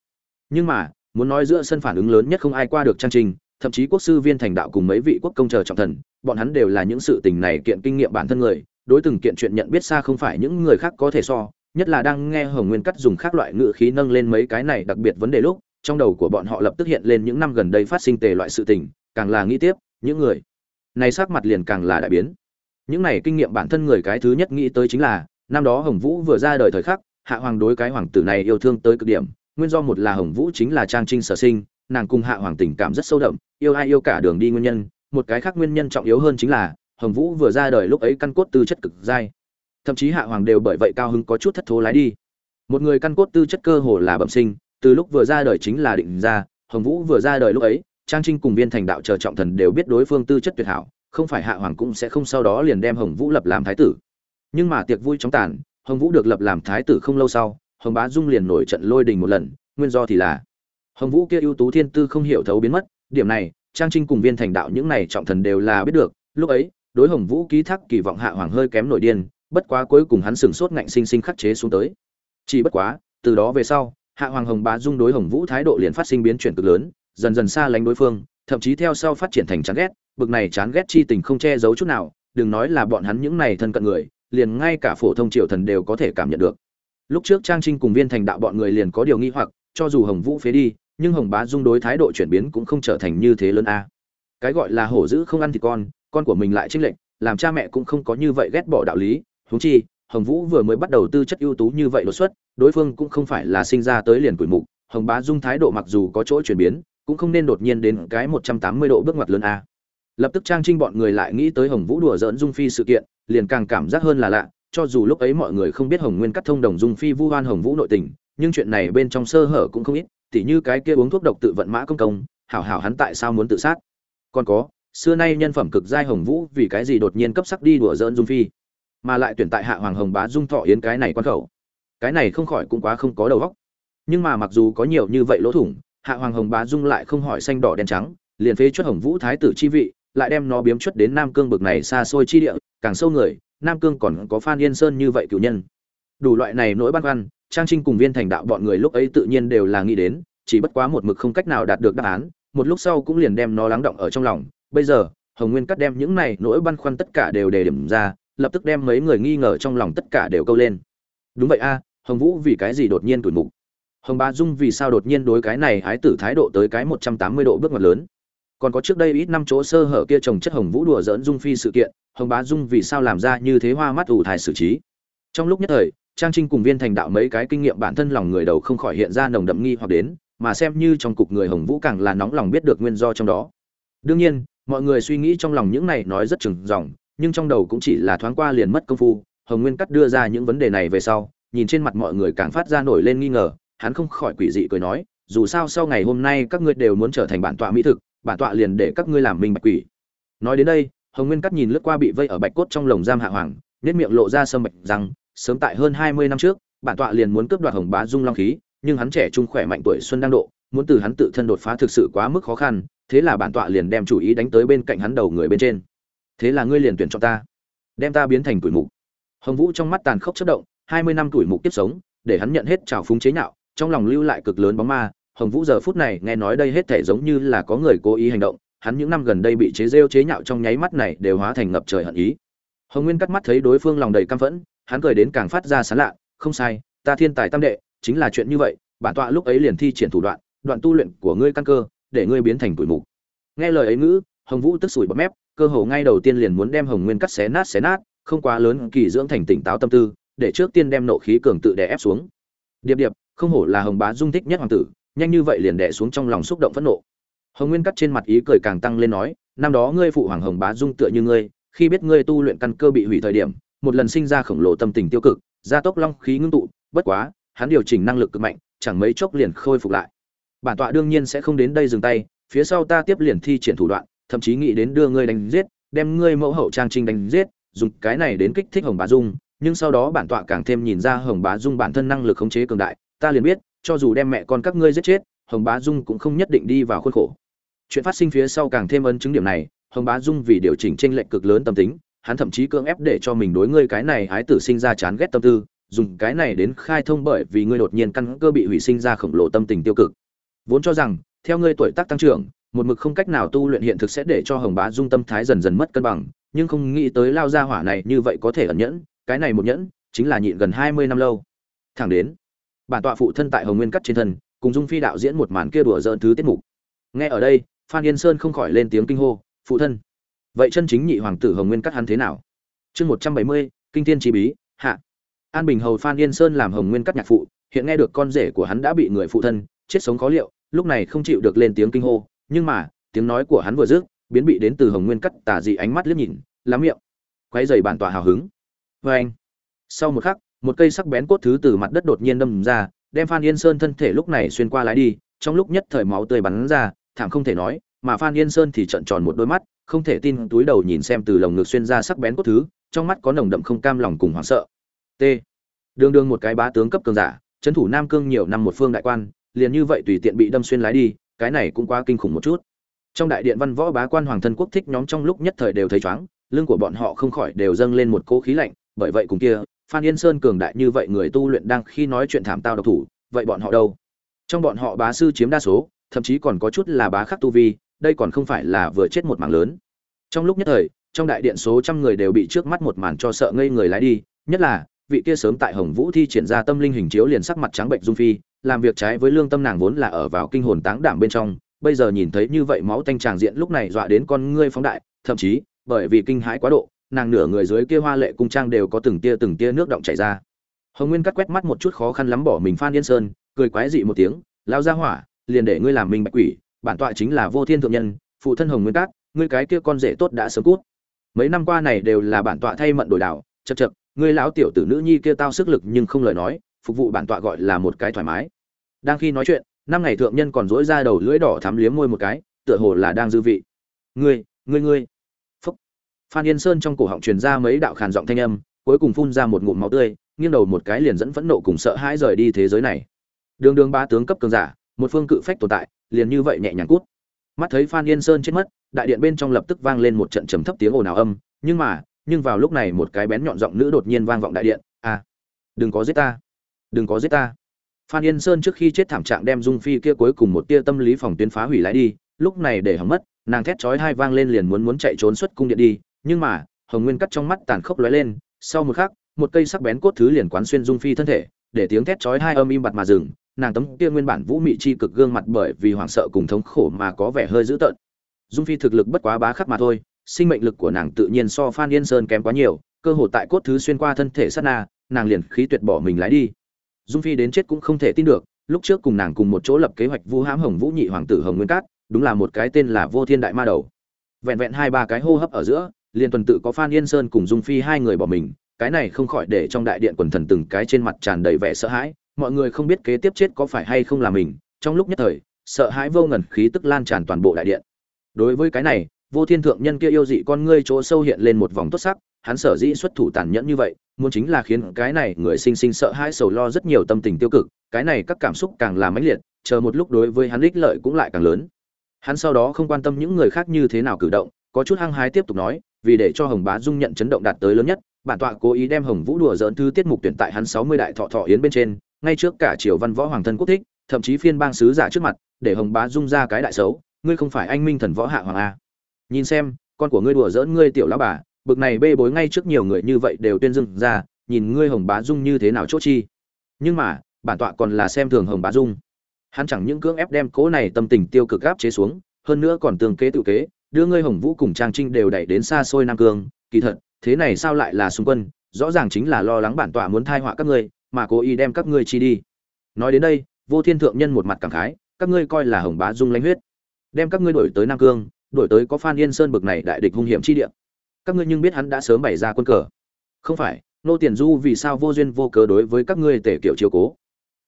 Nhưng mà, muốn nói giữa sân phản ứng lớn nhất không ai qua được trang trình, thậm chí quốc sư viên thành đạo cùng mấy vị quốc công chờ trọng thần, bọn hắn đều là những sự tình này kiện kinh nghiệm bản thân người, đối từng kiện chuyện nhận biết xa không phải những người khác có thể so, nhất là đang nghe hồng nguyên cắt dùng khác loại ngự khí nâng lên mấy cái này đặc biệt vấn đề lúc, trong đầu của bọn họ lập tức hiện lên những năm gần đây phát sinh tề loại sự tình, càng là nghĩ tiếp, những người này sắc mặt liền càng là đại biến những này kinh nghiệm bản thân người cái thứ nhất nghĩ tới chính là, năm đó hồng vũ vừa ra đời thời khắc, hạ hoàng đối cái hoàng tử này yêu thương tới cực điểm. Nguyên do một là hồng vũ chính là trang trinh sở sinh, nàng cùng hạ hoàng tình cảm rất sâu đậm, yêu ai yêu cả đường đi nguyên nhân. Một cái khác nguyên nhân trọng yếu hơn chính là, hồng vũ vừa ra đời lúc ấy căn cốt tư chất cực dai. Thậm chí hạ hoàng đều bởi vậy cao hứng có chút thất thố lái đi. Một người căn cốt tư chất cơ hồ là bẩm sinh, từ lúc vừa ra đời chính là định ra. Hồng vũ vừa ra đời lúc ấy, trang trinh cùng viên thành đạo chờ trọng thần đều biết đối phương tư chất tuyệt hảo không phải hạ hoàng cũng sẽ không sau đó liền đem hồng vũ lập làm thái tử. Nhưng mà tiệc vui chóng tàn, hồng vũ được lập làm thái tử không lâu sau, hồng bá dung liền nổi trận lôi đình một lần, nguyên do thì là hồng vũ kia ưu tú thiên tư không hiểu thấu biến mất, điểm này, trang trinh cùng viên thành đạo những này trọng thần đều là biết được, lúc ấy, đối hồng vũ ký thác kỳ vọng hạ hoàng hơi kém nổi điên, bất quá cuối cùng hắn sửng sốt ngạnh sinh sinh khắc chế xuống tới. Chỉ bất quá, từ đó về sau, hạ hoàng hồng bá dung đối hồng vũ thái độ liền phát sinh biến chuyển cực lớn, dần dần xa lánh đối phương, thậm chí theo sau phát triển thành chán ghét bực này chán ghét chi tình không che giấu chút nào, đừng nói là bọn hắn những này thân cận người, liền ngay cả phổ thông triều thần đều có thể cảm nhận được. Lúc trước trang trinh cùng viên thành đạo bọn người liền có điều nghi hoặc, cho dù hồng vũ phế đi, nhưng hồng bá dung đối thái độ chuyển biến cũng không trở thành như thế lớn a. Cái gọi là hổ dữ không ăn thịt con con của mình lại trinh lệnh làm cha mẹ cũng không có như vậy ghét bỏ đạo lý. Huống chi, hồng vũ vừa mới bắt đầu tư chất ưu tú như vậy đột xuất, đối phương cũng không phải là sinh ra tới liền tuổi mục. Hồng bá dung thái độ mặc dù có chỗ chuyển biến, cũng không nên đột nhiên đến cái một trăm tám mươi độ bước ngoặt lớn a lập tức trang trinh bọn người lại nghĩ tới hồng vũ đùa dỡn dung phi sự kiện, liền càng cảm giác hơn là lạ, cho dù lúc ấy mọi người không biết hồng nguyên cắt thông đồng dung phi vu hoan hồng vũ nội tình, nhưng chuyện này bên trong sơ hở cũng không ít, tỉ như cái kia uống thuốc độc tự vận mã công công, hảo hảo hắn tại sao muốn tự sát? Còn có, xưa nay nhân phẩm cực giai hồng vũ vì cái gì đột nhiên cấp sắc đi đùa dỡn dung phi, mà lại tuyển tại hạ hoàng hồng bá dung thọ yến cái này quan khẩu. Cái này không khỏi cũng quá không có đầu óc. Nhưng mà mặc dù có nhiều như vậy lỗ thủng, hạ hoàng hồng bá dung lại không hỏi xanh đỏ đen trắng, liền phế chuất hồng vũ thái tử chi vị lại đem nó biếm chuất đến nam cương bực này xa xôi chi địa, càng sâu người, nam cương còn có phan yên sơn như vậy cựu nhân. Đủ loại này nỗi băn khoăn, trang trinh cùng viên thành đạo bọn người lúc ấy tự nhiên đều là nghĩ đến, chỉ bất quá một mực không cách nào đạt được đáp án, một lúc sau cũng liền đem nó lắng động ở trong lòng. Bây giờ, hồng nguyên cắt đem những này nỗi băn khoăn tất cả đều đề điểm ra, lập tức đem mấy người nghi ngờ trong lòng tất cả đều câu lên. Đúng vậy a, hồng vũ vì cái gì đột nhiên tuổi mục? Hồng ba dung vì sao đột nhiên đối cái này ái tử thái độ tới cái một trăm tám mươi độ bước ngoặt lớn? Còn có trước đây ít năm chỗ sơ hở kia trồng chất hồng vũ đùa dỡn dung phi sự kiện, hồng bá dung vì sao làm ra như thế hoa mắt ủ thải xử trí. Trong lúc nhất thời, trang trinh cùng viên thành đạo mấy cái kinh nghiệm bản thân lòng người đầu không khỏi hiện ra nồng đậm nghi hoặc đến, mà xem như trong cục người hồng vũ càng là nóng lòng biết được nguyên do trong đó. Đương nhiên, mọi người suy nghĩ trong lòng những này nói rất chừng dòng nhưng trong đầu cũng chỉ là thoáng qua liền mất công phu, hồng nguyên cắt đưa ra những vấn đề này về sau, nhìn trên mặt mọi người càng phát ra nổi lên nghi ngờ, hắn không khỏi quỷ dị cười nói, dù sao sau ngày hôm nay các ngươi đều muốn trở thành bản tọa mỹ thực bản tọa liền để các ngươi làm minh bạch quỷ. Nói đến đây, hồng nguyên cắt nhìn lướt qua bị vây ở bạch cốt trong lồng giam hạ hoàng nết miệng lộ ra sâm bạch rằng, sớm tại hơn hai mươi năm trước, bản tọa liền muốn cướp đoạt hồng bá dung long khí, nhưng hắn trẻ trung khỏe mạnh tuổi xuân đang độ, muốn từ hắn tự thân đột phá thực sự quá mức khó khăn, thế là bản tọa liền đem chủ ý đánh tới bên cạnh hắn đầu người bên trên. Thế là ngươi liền tuyển chọn ta, đem ta biến thành tuổi mục. Hồng vũ trong mắt tàn khốc chất động, hai mươi năm tuổi mục tiếp sống, để hắn nhận hết trào phúng chế nhạo, trong lòng lưu lại cực lớn bóng ma hồng vũ giờ phút này nghe nói đây hết thể giống như là có người cố ý hành động, hắn những năm gần đây bị chế rêu chế nhạo trong nháy mắt này đều hóa thành ngập trời hận ý. Hồng nguyên cắt mắt thấy đối phương lòng đầy căm phẫn, hắn cười đến càng phát ra sán lạ, không sai, ta thiên tài tam đệ, chính là chuyện như vậy, bản tọa lúc ấy liền thi triển thủ đoạn đoạn tu luyện của ngươi căn cơ, để ngươi biến thành tuổi mục. Nghe lời ấy ngữ, hồng vũ tức sủi bọt mép, cơ hồ ngay đầu tiên liền muốn đem hồng nguyên cắt xé nát xé nát, không quá lớn kỳ dưỡng thành tỉnh táo tâm tư, để trước tiên đem nộ khí cường tự đè ép xuống. Điệp điệp, không hổ là hồng bá dung thích nhất hoàng tử nhanh như vậy liền đè xuống trong lòng xúc động phẫn nộ. Hồng nguyên cắt trên mặt ý cười càng tăng lên nói, năm đó ngươi phụ hoàng hồng bá dung tựa như ngươi, khi biết ngươi tu luyện căn cơ bị hủy thời điểm, một lần sinh ra khổng lồ tâm tình tiêu cực, gia tốc long khí ngưng tụ, bất quá, hắn điều chỉnh năng lực cực mạnh, chẳng mấy chốc liền khôi phục lại. Bản tọa đương nhiên sẽ không đến đây dừng tay, phía sau ta tiếp liền thi triển thủ đoạn, thậm chí nghĩ đến đưa ngươi đánh giết, đem ngươi mẫu hậu trang trinh đánh giết, dùng cái này đến kích thích hồng bá dung, nhưng sau đó bản tọa càng thêm nhìn ra hồng bá dung bản thân năng lực khống chế cường đại, ta liền biết cho dù đem mẹ con các ngươi giết chết, hồng bá dung cũng không nhất định đi vào khuôn khổ. Chuyện phát sinh phía sau càng thêm ấn chứng điểm này, hồng bá dung vì điều chỉnh tranh lệch cực lớn tâm tính, hắn thậm chí cưỡng ép để cho mình đối ngươi cái này hái tử sinh ra chán ghét tâm tư, dùng cái này đến khai thông bởi vì ngươi đột nhiên căn cơ bị hủy sinh ra khổng lồ tâm tình tiêu cực. Vốn cho rằng, theo ngươi tuổi tác tăng trưởng, một mực không cách nào tu luyện hiện thực sẽ để cho hồng bá dung tâm thái dần dần mất cân bằng, nhưng không nghĩ tới lao ra hỏa này như vậy có thể ẩn nhẫn, cái này một nhẫn, chính là nhịn gần hai mươi năm lâu. Thẳng đến bản tọa phụ thân tại hồng nguyên cắt trên thân, cùng dung phi đạo diễn một màn kia đùa dỡn thứ tiết mục. Nghe ở đây, phan yên sơn không khỏi lên tiếng kinh hô, phụ thân, vậy chân chính nhị hoàng tử hồng nguyên cắt hắn thế nào? Chương một trăm bảy mươi, kinh thiên chi bí, hạ. An bình hầu phan yên sơn làm hồng nguyên cắt nhạc phụ, hiện nghe được con rể của hắn đã bị người phụ thân chết sống khó liệu, lúc này không chịu được lên tiếng kinh hô, nhưng mà, tiếng nói của hắn vừa dứt, biến bị đến từ hồng nguyên cắt tà dị ánh mắt liếc nhìn, lắm miệng. Quay dày bản tòa hào hứng. Vê anh sau một khắc một cây sắc bén cốt thứ từ mặt đất đột nhiên đâm ra, đem phan yên sơn thân thể lúc này xuyên qua lái đi, trong lúc nhất thời máu tươi bắn ra, thảm không thể nói, mà phan yên sơn thì trợn tròn một đôi mắt, không thể tin túi đầu nhìn xem từ lồng ngực xuyên ra sắc bén cốt thứ, trong mắt có nồng đậm không cam lòng cùng hoảng sợ. T. Đương đương một cái bá tướng cấp cường giả, trấn thủ nam cương nhiều năm một phương đại quan, liền như vậy tùy tiện bị đâm xuyên lái đi, cái này cũng quá kinh khủng một chút. Trong đại điện văn võ bá quan hoàng thân quốc thích nhóm trong lúc nhất thời đều thấy chóng lưng của bọn họ không khỏi đều dâng lên một cỗ khí lạnh, bởi vậy cùng kia phan yên sơn cường đại như vậy người tu luyện đang khi nói chuyện thảm tao độc thủ, vậy bọn họ đâu? Trong bọn họ bá sư chiếm đa số, thậm chí còn có chút là bá khắc tu vi, đây còn không phải là vừa chết một mạng lớn. Trong lúc nhất thời, trong đại điện số trăm người đều bị trước mắt một màn cho sợ ngây người lái đi, nhất là, vị kia sớm tại hồng vũ thi triển ra tâm linh hình chiếu liền sắc mặt trắng bệnh dung phi, làm việc trái với lương tâm nàng vốn là ở vào kinh hồn táng đảm bên trong, bây giờ nhìn thấy như vậy máu tanh tràng diện lúc này dọa đến con ngươi phóng đại, thậm chí, bởi vì kinh hãi quá độ nàng nửa người dưới kia hoa lệ cung trang đều có từng tia từng tia nước động chảy ra. Hồng nguyên cắt quét mắt một chút khó khăn lắm bỏ mình phan yên sơn, cười quái dị một tiếng lao ra hỏa, liền để ngươi làm mình bạch quỷ, bản tọa chính là vô thiên thượng nhân, phụ thân hồng nguyên cát ngươi cái kia con rể tốt đã sớm cút. Mấy năm qua này đều là bản tọa thay mận đổi đảo chật chật ngươi lão tiểu tử nữ nhi kia tao sức lực nhưng không lời nói, phục vụ bản tọa gọi là một cái thoải mái. Đang khi nói chuyện, năm ngày thượng nhân còn dỗi ra đầu lưỡi đỏ thắm liếm môi một cái, tựa hồ là đang dư vị. Ngươi ngươi ngươi phan yên sơn trong cổ họng truyền ra mấy đạo khàn giọng thanh âm, cuối cùng phun ra một ngụm máu tươi, nghiêng đầu một cái liền dẫn phẫn nộ cùng sợ hãi rời đi thế giới này. Đường đường ba tướng cấp cường giả, một phương cự phách tồn tại, liền như vậy nhẹ nhàng cút. Mắt thấy phan yên sơn chết mất, đại điện bên trong lập tức vang lên một trận trầm thấp tiếng ồn ào âm, nhưng mà, nhưng vào lúc này một cái bén nhọn giọng nữ đột nhiên vang vọng đại điện à đừng có giết ta, đừng có giết ta. Phan yên sơn trước khi chết thảm trạng đem dung phi kia cuối cùng một tia tâm lý phòng tuyến phá hủy lại đi, lúc này để hỏng mất, nàng thét chói hai vang lên liền muốn muốn chạy trốn xuất cung điện đi nhưng mà, hồng nguyên cắt trong mắt tàn khốc lóe lên, sau một khắc, một cây sắc bén cốt thứ liền quán xuyên dung phi thân thể, để tiếng thét chói hai âm im bặt mà dừng, nàng tấm kia nguyên bản vũ mị chi cực gương mặt bởi vì hoảng sợ cùng thống khổ mà có vẻ hơi dữ tợn. Dung phi thực lực bất quá bá khắc mà thôi, sinh mệnh lực của nàng tự nhiên so phan yên sơn kém quá nhiều, cơ hội tại cốt thứ xuyên qua thân thể sát na, nàng liền khí tuyệt bỏ mình lái đi. Dung phi đến chết cũng không thể tin được, lúc trước cùng nàng cùng một chỗ lập kế hoạch vu hãm hồng vũ nhị hoàng tử hồng nguyên cát, đúng là một cái tên là vô thiên đại ma đầu. Vẹn vẹn hai ba cái hô hấp ở giữa liền tuần tự có phan yên sơn cùng dung phi hai người bỏ mình, cái này không khỏi để trong đại điện quần thần từng cái trên mặt tràn đầy vẻ sợ hãi, mọi người không biết kế tiếp chết có phải hay không là mình, trong lúc nhất thời, sợ hãi vô ngần khí tức lan tràn toàn bộ đại điện. Đối với cái này, vô thiên thượng nhân kia yêu dị con ngươi chỗ sâu hiện lên một vòng tốt sắc, hắn sở dĩ xuất thủ tàn nhẫn như vậy, muốn chính là khiến cái này người sinh sinh sợ hãi sầu lo rất nhiều tâm tình tiêu cực, cái này các cảm xúc càng là mãnh liệt, chờ một lúc đối với hắn ích lợi cũng lại càng lớn. Hắn sau đó không quan tâm những người khác như thế nào cử động, có chút hăng hái tiếp tục nói vì để cho hồng bá dung nhận chấn động đạt tới lớn nhất, bản tọa cố ý đem hồng vũ đùa dỡn thư tiết mục tuyển tại hắn sáu mươi đại thọ thọ yến bên trên, ngay trước cả triều văn võ hoàng thân quốc thích, thậm chí phiên bang sứ giả trước mặt, để hồng bá dung ra cái đại xấu, ngươi không phải anh minh thần võ hạ hoàng a. Nhìn xem, con của ngươi đùa dỡn ngươi tiểu lão bà, bực này bê bối ngay trước nhiều người như vậy đều tuyên dưng ra, nhìn ngươi hồng bá dung như thế nào chốt chi. Nhưng mà, bản tọa còn là xem thường hồng bá dung. Hắn chẳng những cưỡng ép đem cố này tâm tình tiêu cực áp chế xuống, hơn nữa còn tương kế tự kế đưa ngươi hồng vũ cùng trang trinh đều đẩy đến xa xôi nam cương. Kỳ thật, thế này sao lại là xung quân? Rõ ràng chính là lo lắng bản tọa muốn thai họa các ngươi, mà cố ý đem các ngươi chi đi. Nói đến đây, vô thiên thượng nhân một mặt cảm khái, các ngươi coi là hồng bá dung lãnh huyết. Đem các ngươi đổi tới nam cương đổi tới có phan yên sơn bực này đại địch hung hiểm chi địa. Các ngươi nhưng biết hắn đã sớm bày ra quân cờ. Không phải, nô tiền du vì sao vô duyên vô cớ đối với các ngươi tể kiểu chiếu cố?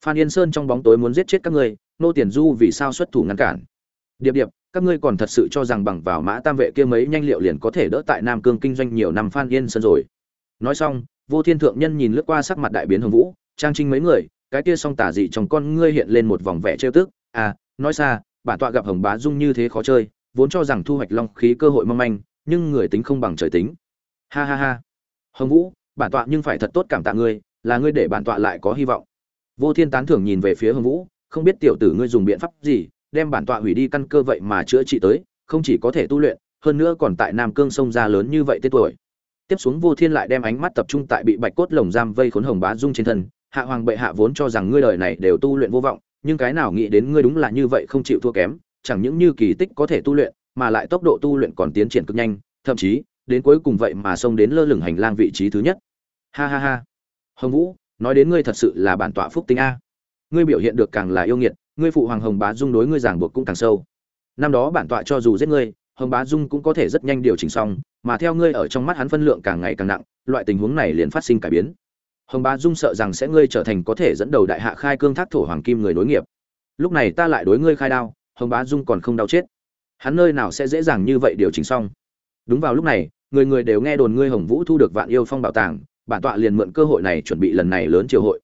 Phan yên sơn trong bóng tối muốn giết chết các ngươi, nô tiền du vì sao xuất thủ ngăn cản? Điệp điệp, các ngươi còn thật sự cho rằng bằng vào mã tam vệ kia mấy nhanh liệu liền có thể đỡ tại nam cương kinh doanh nhiều năm phan yên sơn rồi? Nói xong, vô thiên thượng nhân nhìn lướt qua sắc mặt đại biến hồng vũ, trang trinh mấy người, cái kia song tả dị trong con ngươi hiện lên một vòng vẻ trêu tức. À nói xa, bản tọa gặp hồng bá dung như thế khó chơi, vốn cho rằng thu hoạch long khí cơ hội mong manh, nhưng người tính không bằng trời tính. Ha ha ha. Hồng vũ, bản tọa nhưng phải thật tốt cảm tạ ngươi, là ngươi để bản tọa lại có hy vọng. Vô thiên tán thưởng nhìn về phía hồng vũ, không biết tiểu tử ngươi dùng biện pháp gì đem bản tọa hủy đi căn cơ vậy mà chữa trị tới, không chỉ có thể tu luyện, hơn nữa còn tại nam cương sông ra lớn như vậy tên tuổi. Tiếp xuống vô thiên lại đem ánh mắt tập trung tại bị bạch cốt lồng giam vây khốn hồng bá dung trên thân. Hạ hoàng bệ hạ vốn cho rằng ngươi đời này đều tu luyện vô vọng, nhưng cái nào nghĩ đến ngươi đúng là như vậy không chịu thua kém, chẳng những như kỳ tích có thể tu luyện, mà lại tốc độ tu luyện còn tiến triển cực nhanh, thậm chí, đến cuối cùng vậy mà xông đến lơ lửng hành lang vị trí thứ nhất. Ha ha ha. Hồng vũ, nói đến ngươi thật sự là bản tọa phúc tinh a. Ngươi biểu hiện được càng là yêu nghiệt ngươi phụ hoàng hồng bá dung đối ngươi giảng buộc cũng càng sâu. Năm đó bản tọa cho dù giết ngươi, hồng bá dung cũng có thể rất nhanh điều chỉnh xong, mà theo ngươi ở trong mắt hắn phân lượng càng ngày càng nặng, loại tình huống này liền phát sinh cải biến. Hồng bá dung sợ rằng sẽ ngươi trở thành có thể dẫn đầu đại hạ khai cương thác thổ hoàng kim người nối nghiệp. Lúc này ta lại đối ngươi khai đao, hồng bá dung còn không đau chết. Hắn nơi nào sẽ dễ dàng như vậy điều chỉnh xong? Đúng vào lúc này, người người đều nghe đồn ngươi hồng vũ thu được vạn yêu phong bảo tàng, bản tọa liền mượn cơ hội này chuẩn bị lần này lớn triều hội.